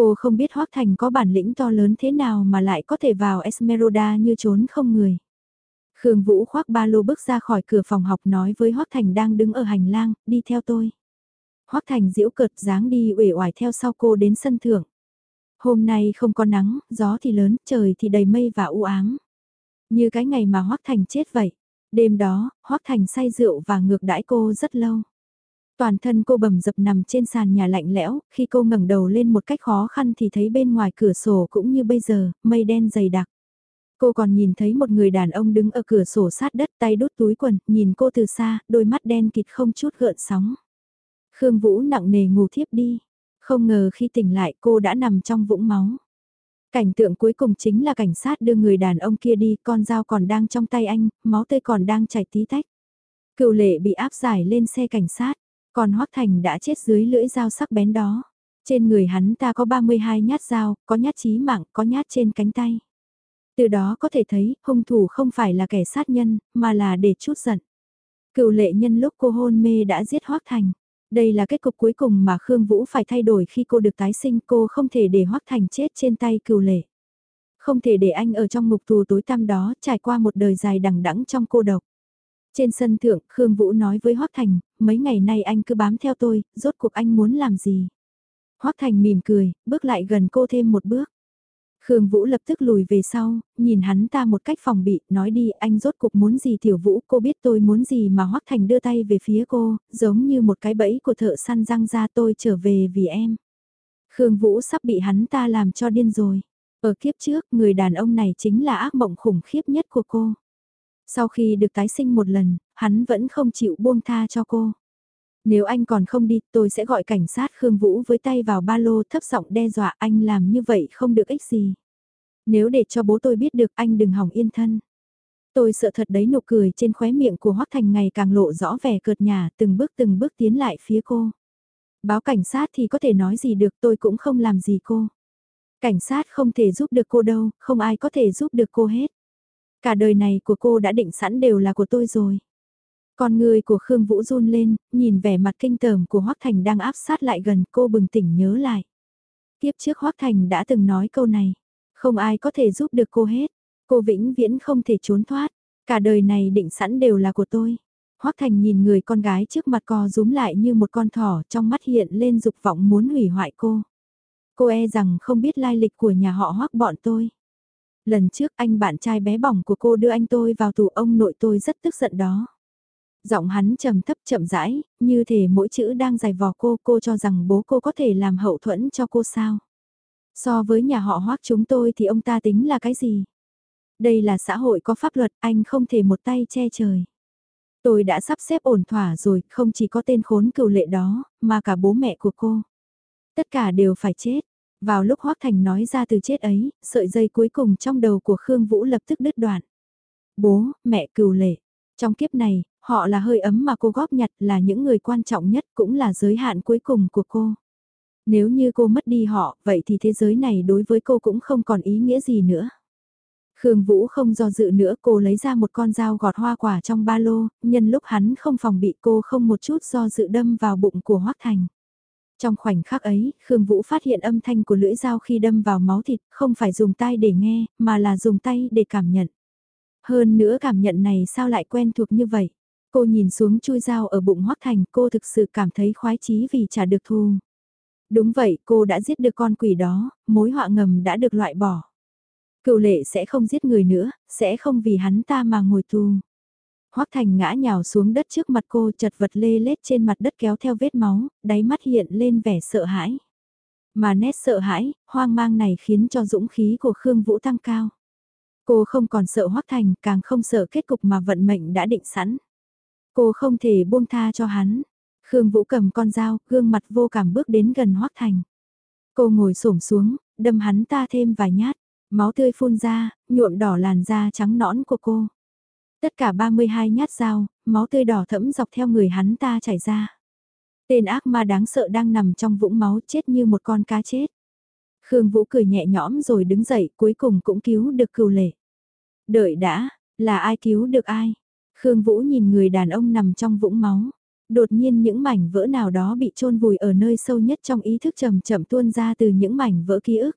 Cô không biết Hoác Thành có bản lĩnh to lớn thế nào mà lại có thể vào Esmeralda như trốn không người. Khương Vũ khoác ba lô bước ra khỏi cửa phòng học nói với Hoác Thành đang đứng ở hành lang, đi theo tôi. Hoác Thành diễu cợt dáng đi uể oải theo sau cô đến sân thượng. Hôm nay không có nắng, gió thì lớn, trời thì đầy mây và u ám. Như cái ngày mà Hoác Thành chết vậy. Đêm đó, Hoác Thành say rượu và ngược đãi cô rất lâu. Toàn thân cô bầm dập nằm trên sàn nhà lạnh lẽo, khi cô ngẩng đầu lên một cách khó khăn thì thấy bên ngoài cửa sổ cũng như bây giờ, mây đen dày đặc. Cô còn nhìn thấy một người đàn ông đứng ở cửa sổ sát đất tay đút túi quần, nhìn cô từ xa, đôi mắt đen kịt không chút gợn sóng. Khương Vũ nặng nề ngủ thiếp đi. Không ngờ khi tỉnh lại cô đã nằm trong vũng máu. Cảnh tượng cuối cùng chính là cảnh sát đưa người đàn ông kia đi, con dao còn đang trong tay anh, máu tươi còn đang chảy tí tách. Cựu lệ bị áp giải lên xe cảnh sát, còn Hoắc Thành đã chết dưới lưỡi dao sắc bén đó. Trên người hắn ta có 32 nhát dao, có nhát chí mạng, có nhát trên cánh tay. Từ đó có thể thấy, hung thủ không phải là kẻ sát nhân, mà là để chút giận. Cựu lệ nhân lúc cô hôn mê đã giết Hoắc Thành. Đây là kết cục cuối cùng mà Khương Vũ phải thay đổi khi cô được tái sinh cô không thể để Hoắc Thành chết trên tay cựu lệ. Không thể để anh ở trong ngục tù tối tăm đó trải qua một đời dài đằng đẵng trong cô độc. Trên sân thượng, Khương Vũ nói với Hoắc Thành, mấy ngày nay anh cứ bám theo tôi, rốt cuộc anh muốn làm gì? Hoắc Thành mỉm cười, bước lại gần cô thêm một bước. Khương Vũ lập tức lùi về sau, nhìn hắn ta một cách phòng bị, nói đi anh rốt cuộc muốn gì tiểu Vũ, cô biết tôi muốn gì mà Hoắc Thành đưa tay về phía cô, giống như một cái bẫy của thợ săn răng ra tôi trở về vì em. Khương Vũ sắp bị hắn ta làm cho điên rồi. Ở kiếp trước, người đàn ông này chính là ác mộng khủng khiếp nhất của cô. Sau khi được tái sinh một lần, hắn vẫn không chịu buông tha cho cô. Nếu anh còn không đi, tôi sẽ gọi cảnh sát Khương Vũ với tay vào ba lô thấp giọng đe dọa anh làm như vậy không được ích gì. Nếu để cho bố tôi biết được anh đừng hỏng yên thân. Tôi sợ thật đấy nụ cười trên khóe miệng của Hoắc Thành ngày càng lộ rõ vẻ cợt nhà từng bước từng bước tiến lại phía cô. Báo cảnh sát thì có thể nói gì được tôi cũng không làm gì cô. Cảnh sát không thể giúp được cô đâu, không ai có thể giúp được cô hết. Cả đời này của cô đã định sẵn đều là của tôi rồi. Con người của Khương Vũ run lên, nhìn vẻ mặt kinh tởm của Hoắc Thành đang áp sát lại gần cô bừng tỉnh nhớ lại. Tiếp trước Hoắc Thành đã từng nói câu này, không ai có thể giúp được cô hết, cô vĩnh viễn không thể trốn thoát, cả đời này định sẵn đều là của tôi. Hoắc Thành nhìn người con gái trước mặt co rúm lại như một con thỏ trong mắt hiện lên dục vọng muốn hủy hoại cô. Cô e rằng không biết lai lịch của nhà họ Hoắc bọn tôi. Lần trước anh bạn trai bé bỏng của cô đưa anh tôi vào tù ông nội tôi rất tức giận đó. Giọng hắn trầm thấp chậm rãi, như thể mỗi chữ đang dài vò cô, cô cho rằng bố cô có thể làm hậu thuẫn cho cô sao. So với nhà họ hoác chúng tôi thì ông ta tính là cái gì? Đây là xã hội có pháp luật, anh không thể một tay che trời. Tôi đã sắp xếp ổn thỏa rồi, không chỉ có tên khốn cựu lệ đó, mà cả bố mẹ của cô. Tất cả đều phải chết. Vào lúc Hoác Thành nói ra từ chết ấy, sợi dây cuối cùng trong đầu của Khương Vũ lập tức đứt đoạn. Bố, mẹ cừu lệ. Trong kiếp này, họ là hơi ấm mà cô góp nhặt là những người quan trọng nhất cũng là giới hạn cuối cùng của cô. Nếu như cô mất đi họ, vậy thì thế giới này đối với cô cũng không còn ý nghĩa gì nữa. Khương Vũ không do dự nữa cô lấy ra một con dao gọt hoa quả trong ba lô, nhân lúc hắn không phòng bị cô không một chút do dự đâm vào bụng của Hoác Thành. Trong khoảnh khắc ấy, Khương Vũ phát hiện âm thanh của lưỡi dao khi đâm vào máu thịt, không phải dùng tay để nghe, mà là dùng tay để cảm nhận. Hơn nữa cảm nhận này sao lại quen thuộc như vậy? Cô nhìn xuống chui dao ở bụng Hoắc Thành, cô thực sự cảm thấy khoái chí vì trả được thù. Đúng vậy, cô đã giết được con quỷ đó, mối họa ngầm đã được loại bỏ. Cựu lệ sẽ không giết người nữa, sẽ không vì hắn ta mà ngồi tù. Hoắc Thành ngã nhào xuống đất trước mặt cô chật vật lê lết trên mặt đất kéo theo vết máu, đáy mắt hiện lên vẻ sợ hãi. Mà nét sợ hãi, hoang mang này khiến cho dũng khí của Khương Vũ tăng cao. Cô không còn sợ Hoắc Thành, càng không sợ kết cục mà vận mệnh đã định sẵn. Cô không thể buông tha cho hắn. Khương Vũ cầm con dao, gương mặt vô cảm bước đến gần Hoắc Thành. Cô ngồi xổm xuống, đâm hắn ta thêm vài nhát, máu tươi phun ra, nhuộm đỏ làn da trắng nõn của cô. Tất cả 32 nhát dao, máu tươi đỏ thẫm dọc theo người hắn ta chảy ra. Tên ác ma đáng sợ đang nằm trong vũng máu chết như một con cá chết. Khương Vũ cười nhẹ nhõm rồi đứng dậy cuối cùng cũng cứu được cừu lệ. Đợi đã, là ai cứu được ai? Khương Vũ nhìn người đàn ông nằm trong vũng máu. Đột nhiên những mảnh vỡ nào đó bị chôn vùi ở nơi sâu nhất trong ý thức chậm chậm tuôn ra từ những mảnh vỡ ký ức.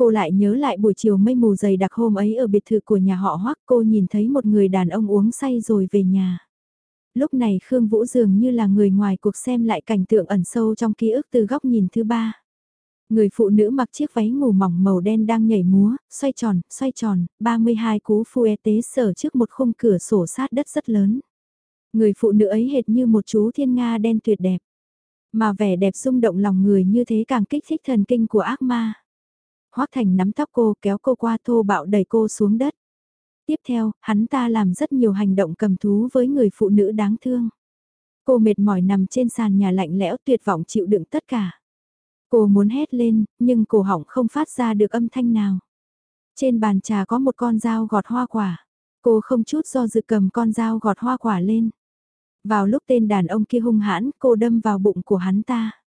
Cô lại nhớ lại buổi chiều mây mù dày đặc hôm ấy ở biệt thự của nhà họ Hoắc cô nhìn thấy một người đàn ông uống say rồi về nhà. Lúc này Khương Vũ dường như là người ngoài cuộc xem lại cảnh tượng ẩn sâu trong ký ức từ góc nhìn thứ ba. Người phụ nữ mặc chiếc váy ngủ mỏng màu đen đang nhảy múa, xoay tròn, xoay tròn, 32 cú phu e tế sở trước một khung cửa sổ sát đất rất lớn. Người phụ nữ ấy hệt như một chú thiên nga đen tuyệt đẹp. Mà vẻ đẹp rung động lòng người như thế càng kích thích thần kinh của ác ma. Hoác Thành nắm tóc cô kéo cô qua thô bạo đẩy cô xuống đất. Tiếp theo, hắn ta làm rất nhiều hành động cầm thú với người phụ nữ đáng thương. Cô mệt mỏi nằm trên sàn nhà lạnh lẽo tuyệt vọng chịu đựng tất cả. Cô muốn hét lên, nhưng cổ họng không phát ra được âm thanh nào. Trên bàn trà có một con dao gọt hoa quả. Cô không chút do dự cầm con dao gọt hoa quả lên. Vào lúc tên đàn ông kia hung hãn, cô đâm vào bụng của hắn ta.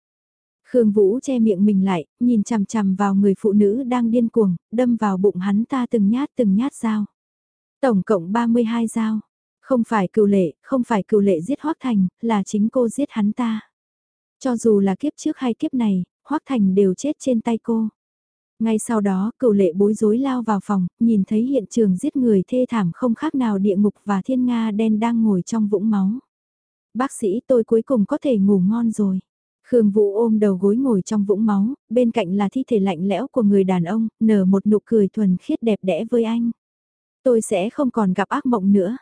Khương Vũ che miệng mình lại, nhìn chằm chằm vào người phụ nữ đang điên cuồng, đâm vào bụng hắn ta từng nhát từng nhát dao. Tổng cộng 32 dao. Không phải cựu lệ, không phải cựu lệ giết Hoác Thành, là chính cô giết hắn ta. Cho dù là kiếp trước hay kiếp này, Hoác Thành đều chết trên tay cô. Ngay sau đó, cựu lệ bối rối lao vào phòng, nhìn thấy hiện trường giết người thê thảm không khác nào địa ngục và thiên nga đen đang ngồi trong vũng máu. Bác sĩ tôi cuối cùng có thể ngủ ngon rồi. Khương Vũ ôm đầu gối ngồi trong vũng máu, bên cạnh là thi thể lạnh lẽo của người đàn ông, nở một nụ cười thuần khiết đẹp đẽ với anh. Tôi sẽ không còn gặp ác mộng nữa.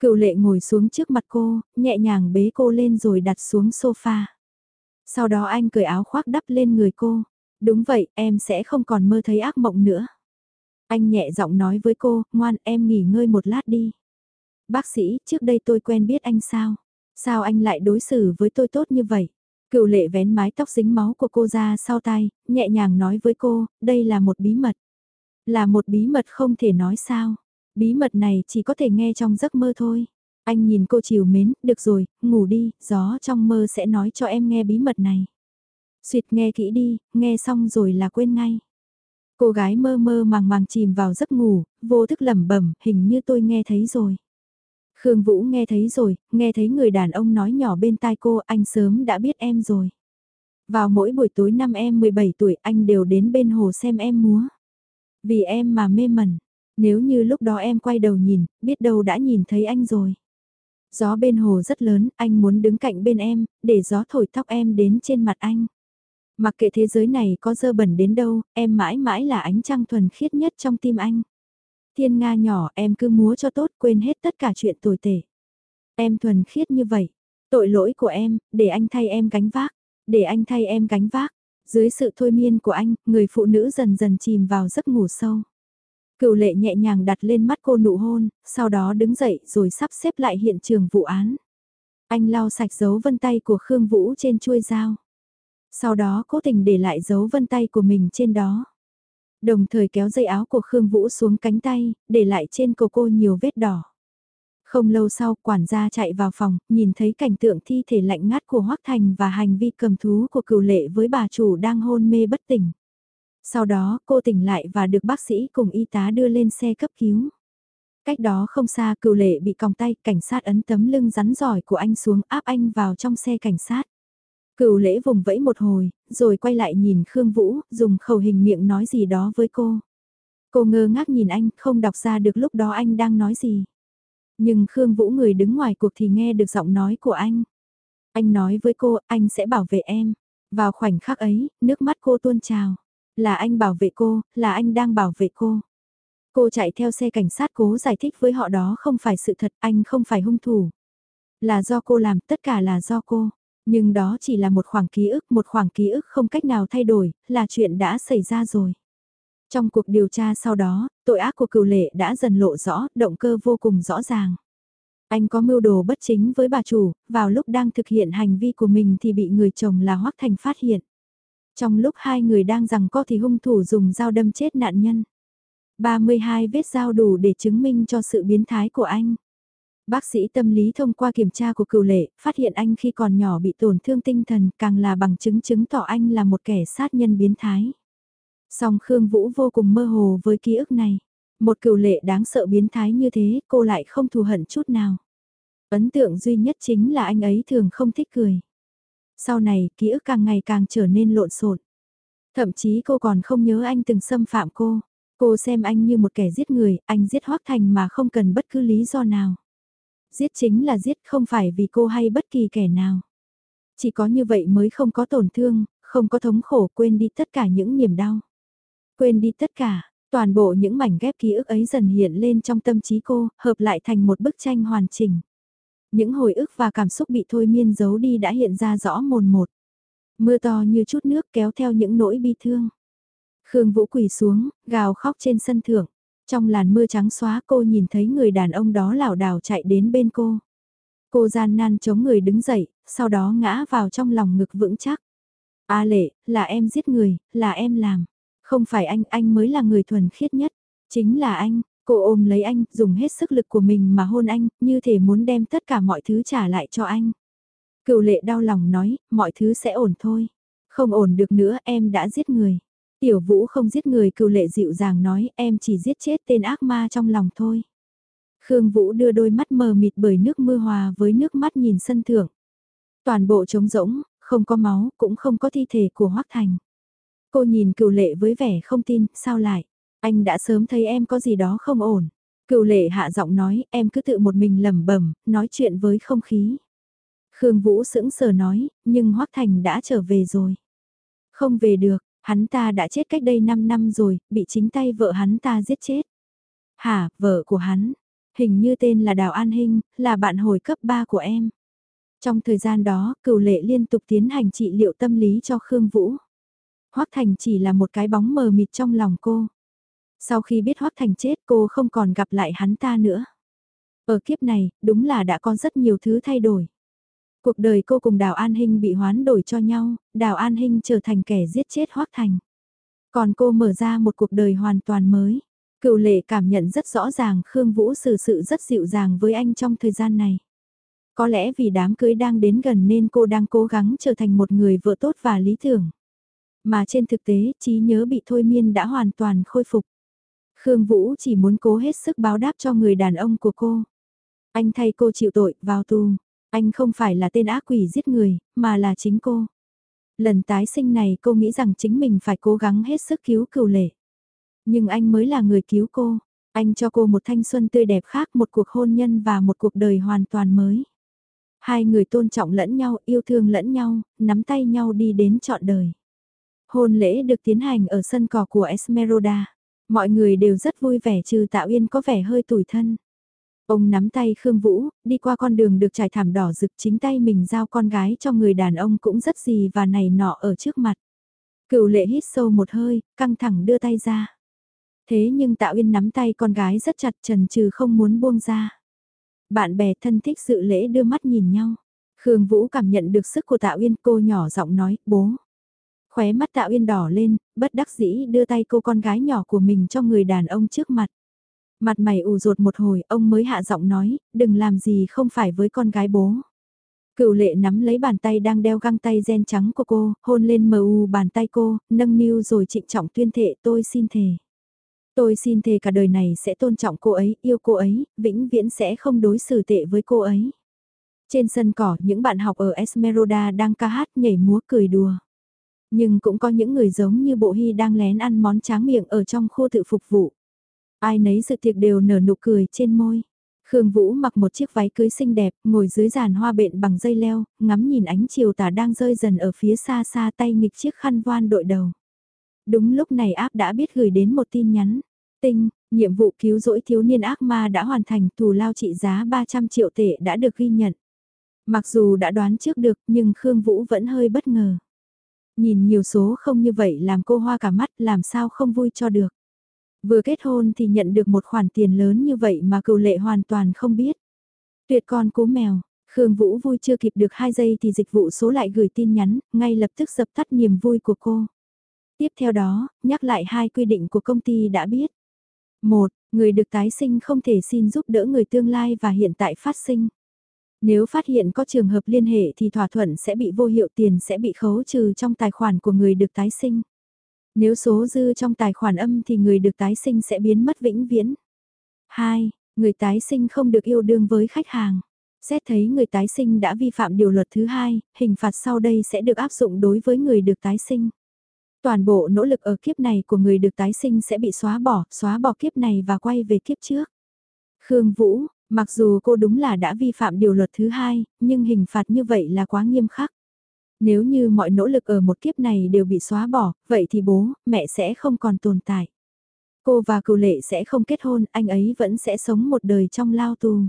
Cựu lệ ngồi xuống trước mặt cô, nhẹ nhàng bế cô lên rồi đặt xuống sofa. Sau đó anh cởi áo khoác đắp lên người cô. Đúng vậy, em sẽ không còn mơ thấy ác mộng nữa. Anh nhẹ giọng nói với cô, ngoan em nghỉ ngơi một lát đi. Bác sĩ, trước đây tôi quen biết anh sao? Sao anh lại đối xử với tôi tốt như vậy? Cựu lệ vén mái tóc dính máu của cô ra sau tay, nhẹ nhàng nói với cô, đây là một bí mật. Là một bí mật không thể nói sao. Bí mật này chỉ có thể nghe trong giấc mơ thôi. Anh nhìn cô chiều mến, được rồi, ngủ đi, gió trong mơ sẽ nói cho em nghe bí mật này. Xuyệt nghe kỹ đi, nghe xong rồi là quên ngay. Cô gái mơ mơ màng màng chìm vào giấc ngủ, vô thức lẩm bẩm, hình như tôi nghe thấy rồi. Khương Vũ nghe thấy rồi, nghe thấy người đàn ông nói nhỏ bên tai cô anh sớm đã biết em rồi. Vào mỗi buổi tối năm em 17 tuổi anh đều đến bên hồ xem em múa. Vì em mà mê mẩn, nếu như lúc đó em quay đầu nhìn, biết đâu đã nhìn thấy anh rồi. Gió bên hồ rất lớn, anh muốn đứng cạnh bên em, để gió thổi tóc em đến trên mặt anh. Mặc kệ thế giới này có dơ bẩn đến đâu, em mãi mãi là ánh trăng thuần khiết nhất trong tim anh. Thiên Nga nhỏ em cứ múa cho tốt quên hết tất cả chuyện tồi tệ. Em thuần khiết như vậy. Tội lỗi của em, để anh thay em gánh vác. Để anh thay em gánh vác. Dưới sự thôi miên của anh, người phụ nữ dần dần chìm vào giấc ngủ sâu. Cựu lệ nhẹ nhàng đặt lên mắt cô nụ hôn, sau đó đứng dậy rồi sắp xếp lại hiện trường vụ án. Anh lau sạch dấu vân tay của Khương Vũ trên chuôi dao. Sau đó cố tình để lại dấu vân tay của mình trên đó. Đồng thời kéo dây áo của Khương Vũ xuống cánh tay, để lại trên cổ cô nhiều vết đỏ. Không lâu sau, quản gia chạy vào phòng, nhìn thấy cảnh tượng thi thể lạnh ngắt của Hoác Thành và hành vi cầm thú của cựu lệ với bà chủ đang hôn mê bất tỉnh. Sau đó, cô tỉnh lại và được bác sĩ cùng y tá đưa lên xe cấp cứu. Cách đó không xa cựu lệ bị còng tay, cảnh sát ấn tấm lưng rắn giỏi của anh xuống áp anh vào trong xe cảnh sát cửu lễ vùng vẫy một hồi, rồi quay lại nhìn Khương Vũ, dùng khẩu hình miệng nói gì đó với cô. Cô ngơ ngác nhìn anh, không đọc ra được lúc đó anh đang nói gì. Nhưng Khương Vũ người đứng ngoài cuộc thì nghe được giọng nói của anh. Anh nói với cô, anh sẽ bảo vệ em. Vào khoảnh khắc ấy, nước mắt cô tuôn trào. Là anh bảo vệ cô, là anh đang bảo vệ cô. Cô chạy theo xe cảnh sát cố giải thích với họ đó không phải sự thật, anh không phải hung thủ. Là do cô làm, tất cả là do cô. Nhưng đó chỉ là một khoảng ký ức, một khoảng ký ức không cách nào thay đổi, là chuyện đã xảy ra rồi. Trong cuộc điều tra sau đó, tội ác của cựu lệ đã dần lộ rõ, động cơ vô cùng rõ ràng. Anh có mưu đồ bất chính với bà chủ, vào lúc đang thực hiện hành vi của mình thì bị người chồng là Hoắc Thành phát hiện. Trong lúc hai người đang rằng co thì hung thủ dùng dao đâm chết nạn nhân. 32 vết dao đủ để chứng minh cho sự biến thái của anh. Bác sĩ tâm lý thông qua kiểm tra của cựu lệ, phát hiện anh khi còn nhỏ bị tổn thương tinh thần càng là bằng chứng chứng tỏ anh là một kẻ sát nhân biến thái. Song Khương Vũ vô cùng mơ hồ với ký ức này. Một cựu lệ đáng sợ biến thái như thế, cô lại không thù hận chút nào. Ấn tượng duy nhất chính là anh ấy thường không thích cười. Sau này, ký ức càng ngày càng trở nên lộn xộn. Thậm chí cô còn không nhớ anh từng xâm phạm cô. Cô xem anh như một kẻ giết người, anh giết Hoác Thành mà không cần bất cứ lý do nào. Giết chính là giết không phải vì cô hay bất kỳ kẻ nào. Chỉ có như vậy mới không có tổn thương, không có thống khổ quên đi tất cả những niềm đau. Quên đi tất cả, toàn bộ những mảnh ghép ký ức ấy dần hiện lên trong tâm trí cô, hợp lại thành một bức tranh hoàn chỉnh. Những hồi ức và cảm xúc bị thôi miên giấu đi đã hiện ra rõ mồn một. Mưa to như chút nước kéo theo những nỗi bi thương. Khương Vũ quỳ xuống, gào khóc trên sân thượng. Trong làn mưa trắng xóa cô nhìn thấy người đàn ông đó lảo đảo chạy đến bên cô. Cô gian nan chống người đứng dậy, sau đó ngã vào trong lòng ngực vững chắc. A lệ, là em giết người, là em làm. Không phải anh, anh mới là người thuần khiết nhất. Chính là anh, cô ôm lấy anh, dùng hết sức lực của mình mà hôn anh, như thể muốn đem tất cả mọi thứ trả lại cho anh. Cựu lệ đau lòng nói, mọi thứ sẽ ổn thôi. Không ổn được nữa, em đã giết người. Tiểu vũ không giết người cựu lệ dịu dàng nói em chỉ giết chết tên ác ma trong lòng thôi. Khương Vũ đưa đôi mắt mờ mịt bởi nước mưa hòa với nước mắt nhìn sân thượng. Toàn bộ trống rỗng, không có máu, cũng không có thi thể của Hoác Thành. Cô nhìn cựu lệ với vẻ không tin, sao lại? Anh đã sớm thấy em có gì đó không ổn. Cựu lệ hạ giọng nói, em cứ tự một mình lẩm bẩm nói chuyện với không khí. Khương Vũ sững sờ nói, nhưng Hoác Thành đã trở về rồi. Không về được, Hắn ta đã chết cách đây 5 năm rồi, bị chính tay vợ hắn ta giết chết. Hả, vợ của hắn? Hình như tên là Đào An Hinh, là bạn hồi cấp 3 của em. Trong thời gian đó, cựu lệ liên tục tiến hành trị liệu tâm lý cho Khương Vũ. Hoác Thành chỉ là một cái bóng mờ mịt trong lòng cô. Sau khi biết Hoác Thành chết cô không còn gặp lại hắn ta nữa. Ở kiếp này, đúng là đã có rất nhiều thứ thay đổi. Cuộc đời cô cùng Đào An Hinh bị hoán đổi cho nhau, Đào An Hinh trở thành kẻ giết chết Hoác Thành. Còn cô mở ra một cuộc đời hoàn toàn mới. Cựu lệ cảm nhận rất rõ ràng Khương Vũ xử sự rất dịu dàng với anh trong thời gian này. Có lẽ vì đám cưới đang đến gần nên cô đang cố gắng trở thành một người vợ tốt và lý tưởng. Mà trên thực tế, trí nhớ bị thôi miên đã hoàn toàn khôi phục. Khương Vũ chỉ muốn cố hết sức báo đáp cho người đàn ông của cô. Anh thay cô chịu tội, vào tù. Anh không phải là tên ác quỷ giết người, mà là chính cô. Lần tái sinh này cô nghĩ rằng chính mình phải cố gắng hết sức cứu cửu lệ. Nhưng anh mới là người cứu cô. Anh cho cô một thanh xuân tươi đẹp khác, một cuộc hôn nhân và một cuộc đời hoàn toàn mới. Hai người tôn trọng lẫn nhau, yêu thương lẫn nhau, nắm tay nhau đi đến trọn đời. Hôn lễ được tiến hành ở sân cỏ của Esmeralda. Mọi người đều rất vui vẻ trừ Tạo Yên có vẻ hơi tủi thân. Ông nắm tay Khương Vũ, đi qua con đường được trải thảm đỏ rực chính tay mình giao con gái cho người đàn ông cũng rất gì và này nọ ở trước mặt. Cựu lệ hít sâu một hơi, căng thẳng đưa tay ra. Thế nhưng Tạo Uyên nắm tay con gái rất chặt trần trừ không muốn buông ra. Bạn bè thân thích dự lễ đưa mắt nhìn nhau. Khương Vũ cảm nhận được sức của Tạo Uyên cô nhỏ giọng nói, bố. Khóe mắt Tạ Uyên đỏ lên, bất đắc dĩ đưa tay cô con gái nhỏ của mình cho người đàn ông trước mặt. Mặt mày ủ rột một hồi, ông mới hạ giọng nói, đừng làm gì không phải với con gái bố. Cựu lệ nắm lấy bàn tay đang đeo găng tay gen trắng của cô, hôn lên mờ u bàn tay cô, nâng niu rồi trịnh trọng tuyên thệ tôi xin thề. Tôi xin thề cả đời này sẽ tôn trọng cô ấy, yêu cô ấy, vĩnh viễn sẽ không đối xử tệ với cô ấy. Trên sân cỏ, những bạn học ở Esmeralda đang ca hát, nhảy múa, cười đùa. Nhưng cũng có những người giống như bộ hy đang lén ăn món tráng miệng ở trong khu tự phục vụ. Ai nấy dự tiệc đều nở nụ cười trên môi. Khương Vũ mặc một chiếc váy cưới xinh đẹp, ngồi dưới giàn hoa bện bằng dây leo, ngắm nhìn ánh chiều tà đang rơi dần ở phía xa xa tay nghịch chiếc khăn voan đội đầu. Đúng lúc này áp đã biết gửi đến một tin nhắn. Tinh, nhiệm vụ cứu rỗi thiếu niên ác ma đã hoàn thành thù lao trị giá 300 triệu tệ đã được ghi nhận. Mặc dù đã đoán trước được nhưng Khương Vũ vẫn hơi bất ngờ. Nhìn nhiều số không như vậy làm cô hoa cả mắt làm sao không vui cho được. Vừa kết hôn thì nhận được một khoản tiền lớn như vậy mà cựu lệ hoàn toàn không biết. Tuyệt con cú mèo, Khương Vũ vui chưa kịp được 2 giây thì dịch vụ số lại gửi tin nhắn, ngay lập tức dập tắt niềm vui của cô. Tiếp theo đó, nhắc lại hai quy định của công ty đã biết. một Người được tái sinh không thể xin giúp đỡ người tương lai và hiện tại phát sinh. Nếu phát hiện có trường hợp liên hệ thì thỏa thuận sẽ bị vô hiệu tiền sẽ bị khấu trừ trong tài khoản của người được tái sinh. Nếu số dư trong tài khoản âm thì người được tái sinh sẽ biến mất vĩnh viễn. 2. Người tái sinh không được yêu đương với khách hàng. Xét thấy người tái sinh đã vi phạm điều luật thứ hai, hình phạt sau đây sẽ được áp dụng đối với người được tái sinh. Toàn bộ nỗ lực ở kiếp này của người được tái sinh sẽ bị xóa bỏ, xóa bỏ kiếp này và quay về kiếp trước. Khương Vũ, mặc dù cô đúng là đã vi phạm điều luật thứ hai, nhưng hình phạt như vậy là quá nghiêm khắc. Nếu như mọi nỗ lực ở một kiếp này đều bị xóa bỏ, vậy thì bố, mẹ sẽ không còn tồn tại. Cô và cựu lệ sẽ không kết hôn, anh ấy vẫn sẽ sống một đời trong lao tù.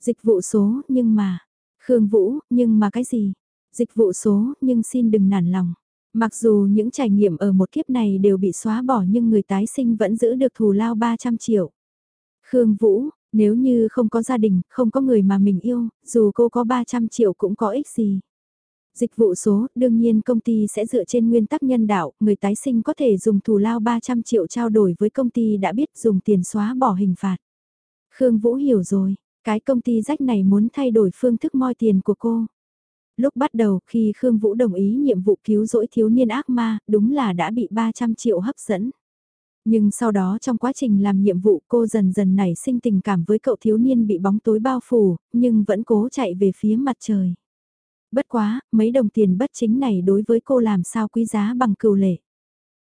Dịch vụ số, nhưng mà... Khương Vũ, nhưng mà cái gì? Dịch vụ số, nhưng xin đừng nản lòng. Mặc dù những trải nghiệm ở một kiếp này đều bị xóa bỏ nhưng người tái sinh vẫn giữ được thù lao 300 triệu. Khương Vũ, nếu như không có gia đình, không có người mà mình yêu, dù cô có 300 triệu cũng có ích gì. Dịch vụ số, đương nhiên công ty sẽ dựa trên nguyên tắc nhân đạo, người tái sinh có thể dùng thù lao 300 triệu trao đổi với công ty đã biết dùng tiền xóa bỏ hình phạt. Khương Vũ hiểu rồi, cái công ty rách này muốn thay đổi phương thức moi tiền của cô. Lúc bắt đầu khi Khương Vũ đồng ý nhiệm vụ cứu rỗi thiếu niên ác ma, đúng là đã bị 300 triệu hấp dẫn. Nhưng sau đó trong quá trình làm nhiệm vụ cô dần dần nảy sinh tình cảm với cậu thiếu niên bị bóng tối bao phủ, nhưng vẫn cố chạy về phía mặt trời. Bất quá, mấy đồng tiền bất chính này đối với cô làm sao quý giá bằng cừu lệ.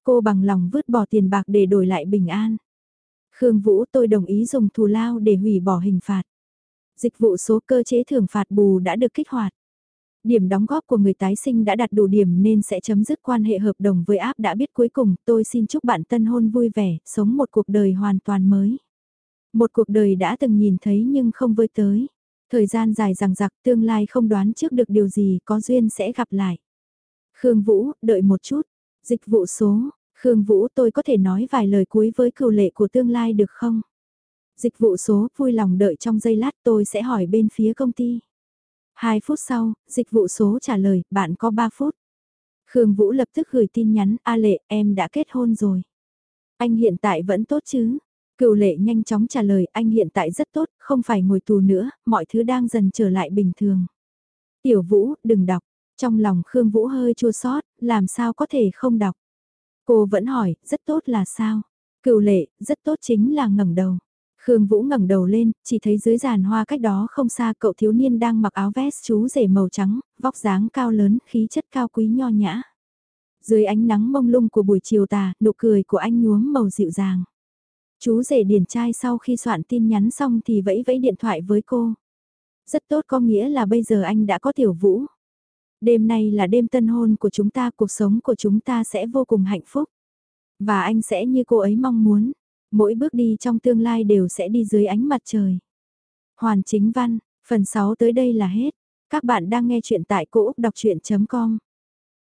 Cô bằng lòng vứt bỏ tiền bạc để đổi lại bình an. Khương Vũ tôi đồng ý dùng thù lao để hủy bỏ hình phạt. Dịch vụ số cơ chế thưởng phạt bù đã được kích hoạt. Điểm đóng góp của người tái sinh đã đạt đủ điểm nên sẽ chấm dứt quan hệ hợp đồng với áp đã biết cuối cùng tôi xin chúc bạn tân hôn vui vẻ, sống một cuộc đời hoàn toàn mới. Một cuộc đời đã từng nhìn thấy nhưng không với tới. Thời gian dài rằng giặc tương lai không đoán trước được điều gì có duyên sẽ gặp lại. Khương Vũ, đợi một chút. Dịch vụ số, Khương Vũ tôi có thể nói vài lời cuối với cựu lệ của tương lai được không? Dịch vụ số, vui lòng đợi trong giây lát tôi sẽ hỏi bên phía công ty. Hai phút sau, dịch vụ số trả lời, bạn có ba phút. Khương Vũ lập tức gửi tin nhắn, A lệ, em đã kết hôn rồi. Anh hiện tại vẫn tốt chứ? Cựu lệ nhanh chóng trả lời anh hiện tại rất tốt, không phải ngồi tù nữa, mọi thứ đang dần trở lại bình thường. Tiểu Vũ, đừng đọc. Trong lòng Khương Vũ hơi chua xót, làm sao có thể không đọc. Cô vẫn hỏi, rất tốt là sao? Cựu lệ, rất tốt chính là ngẩng đầu. Khương Vũ ngẩng đầu lên, chỉ thấy dưới giàn hoa cách đó không xa cậu thiếu niên đang mặc áo vest chú rể màu trắng, vóc dáng cao lớn, khí chất cao quý nho nhã. Dưới ánh nắng mông lung của buổi chiều tà, nụ cười của anh nhuốm màu dịu dàng. Chú rể điển trai sau khi soạn tin nhắn xong thì vẫy vẫy điện thoại với cô. Rất tốt có nghĩa là bây giờ anh đã có tiểu vũ. Đêm nay là đêm tân hôn của chúng ta, cuộc sống của chúng ta sẽ vô cùng hạnh phúc. Và anh sẽ như cô ấy mong muốn, mỗi bước đi trong tương lai đều sẽ đi dưới ánh mặt trời. Hoàn chính văn, phần 6 tới đây là hết. Các bạn đang nghe chuyện tại cỗ đọc chuyện.com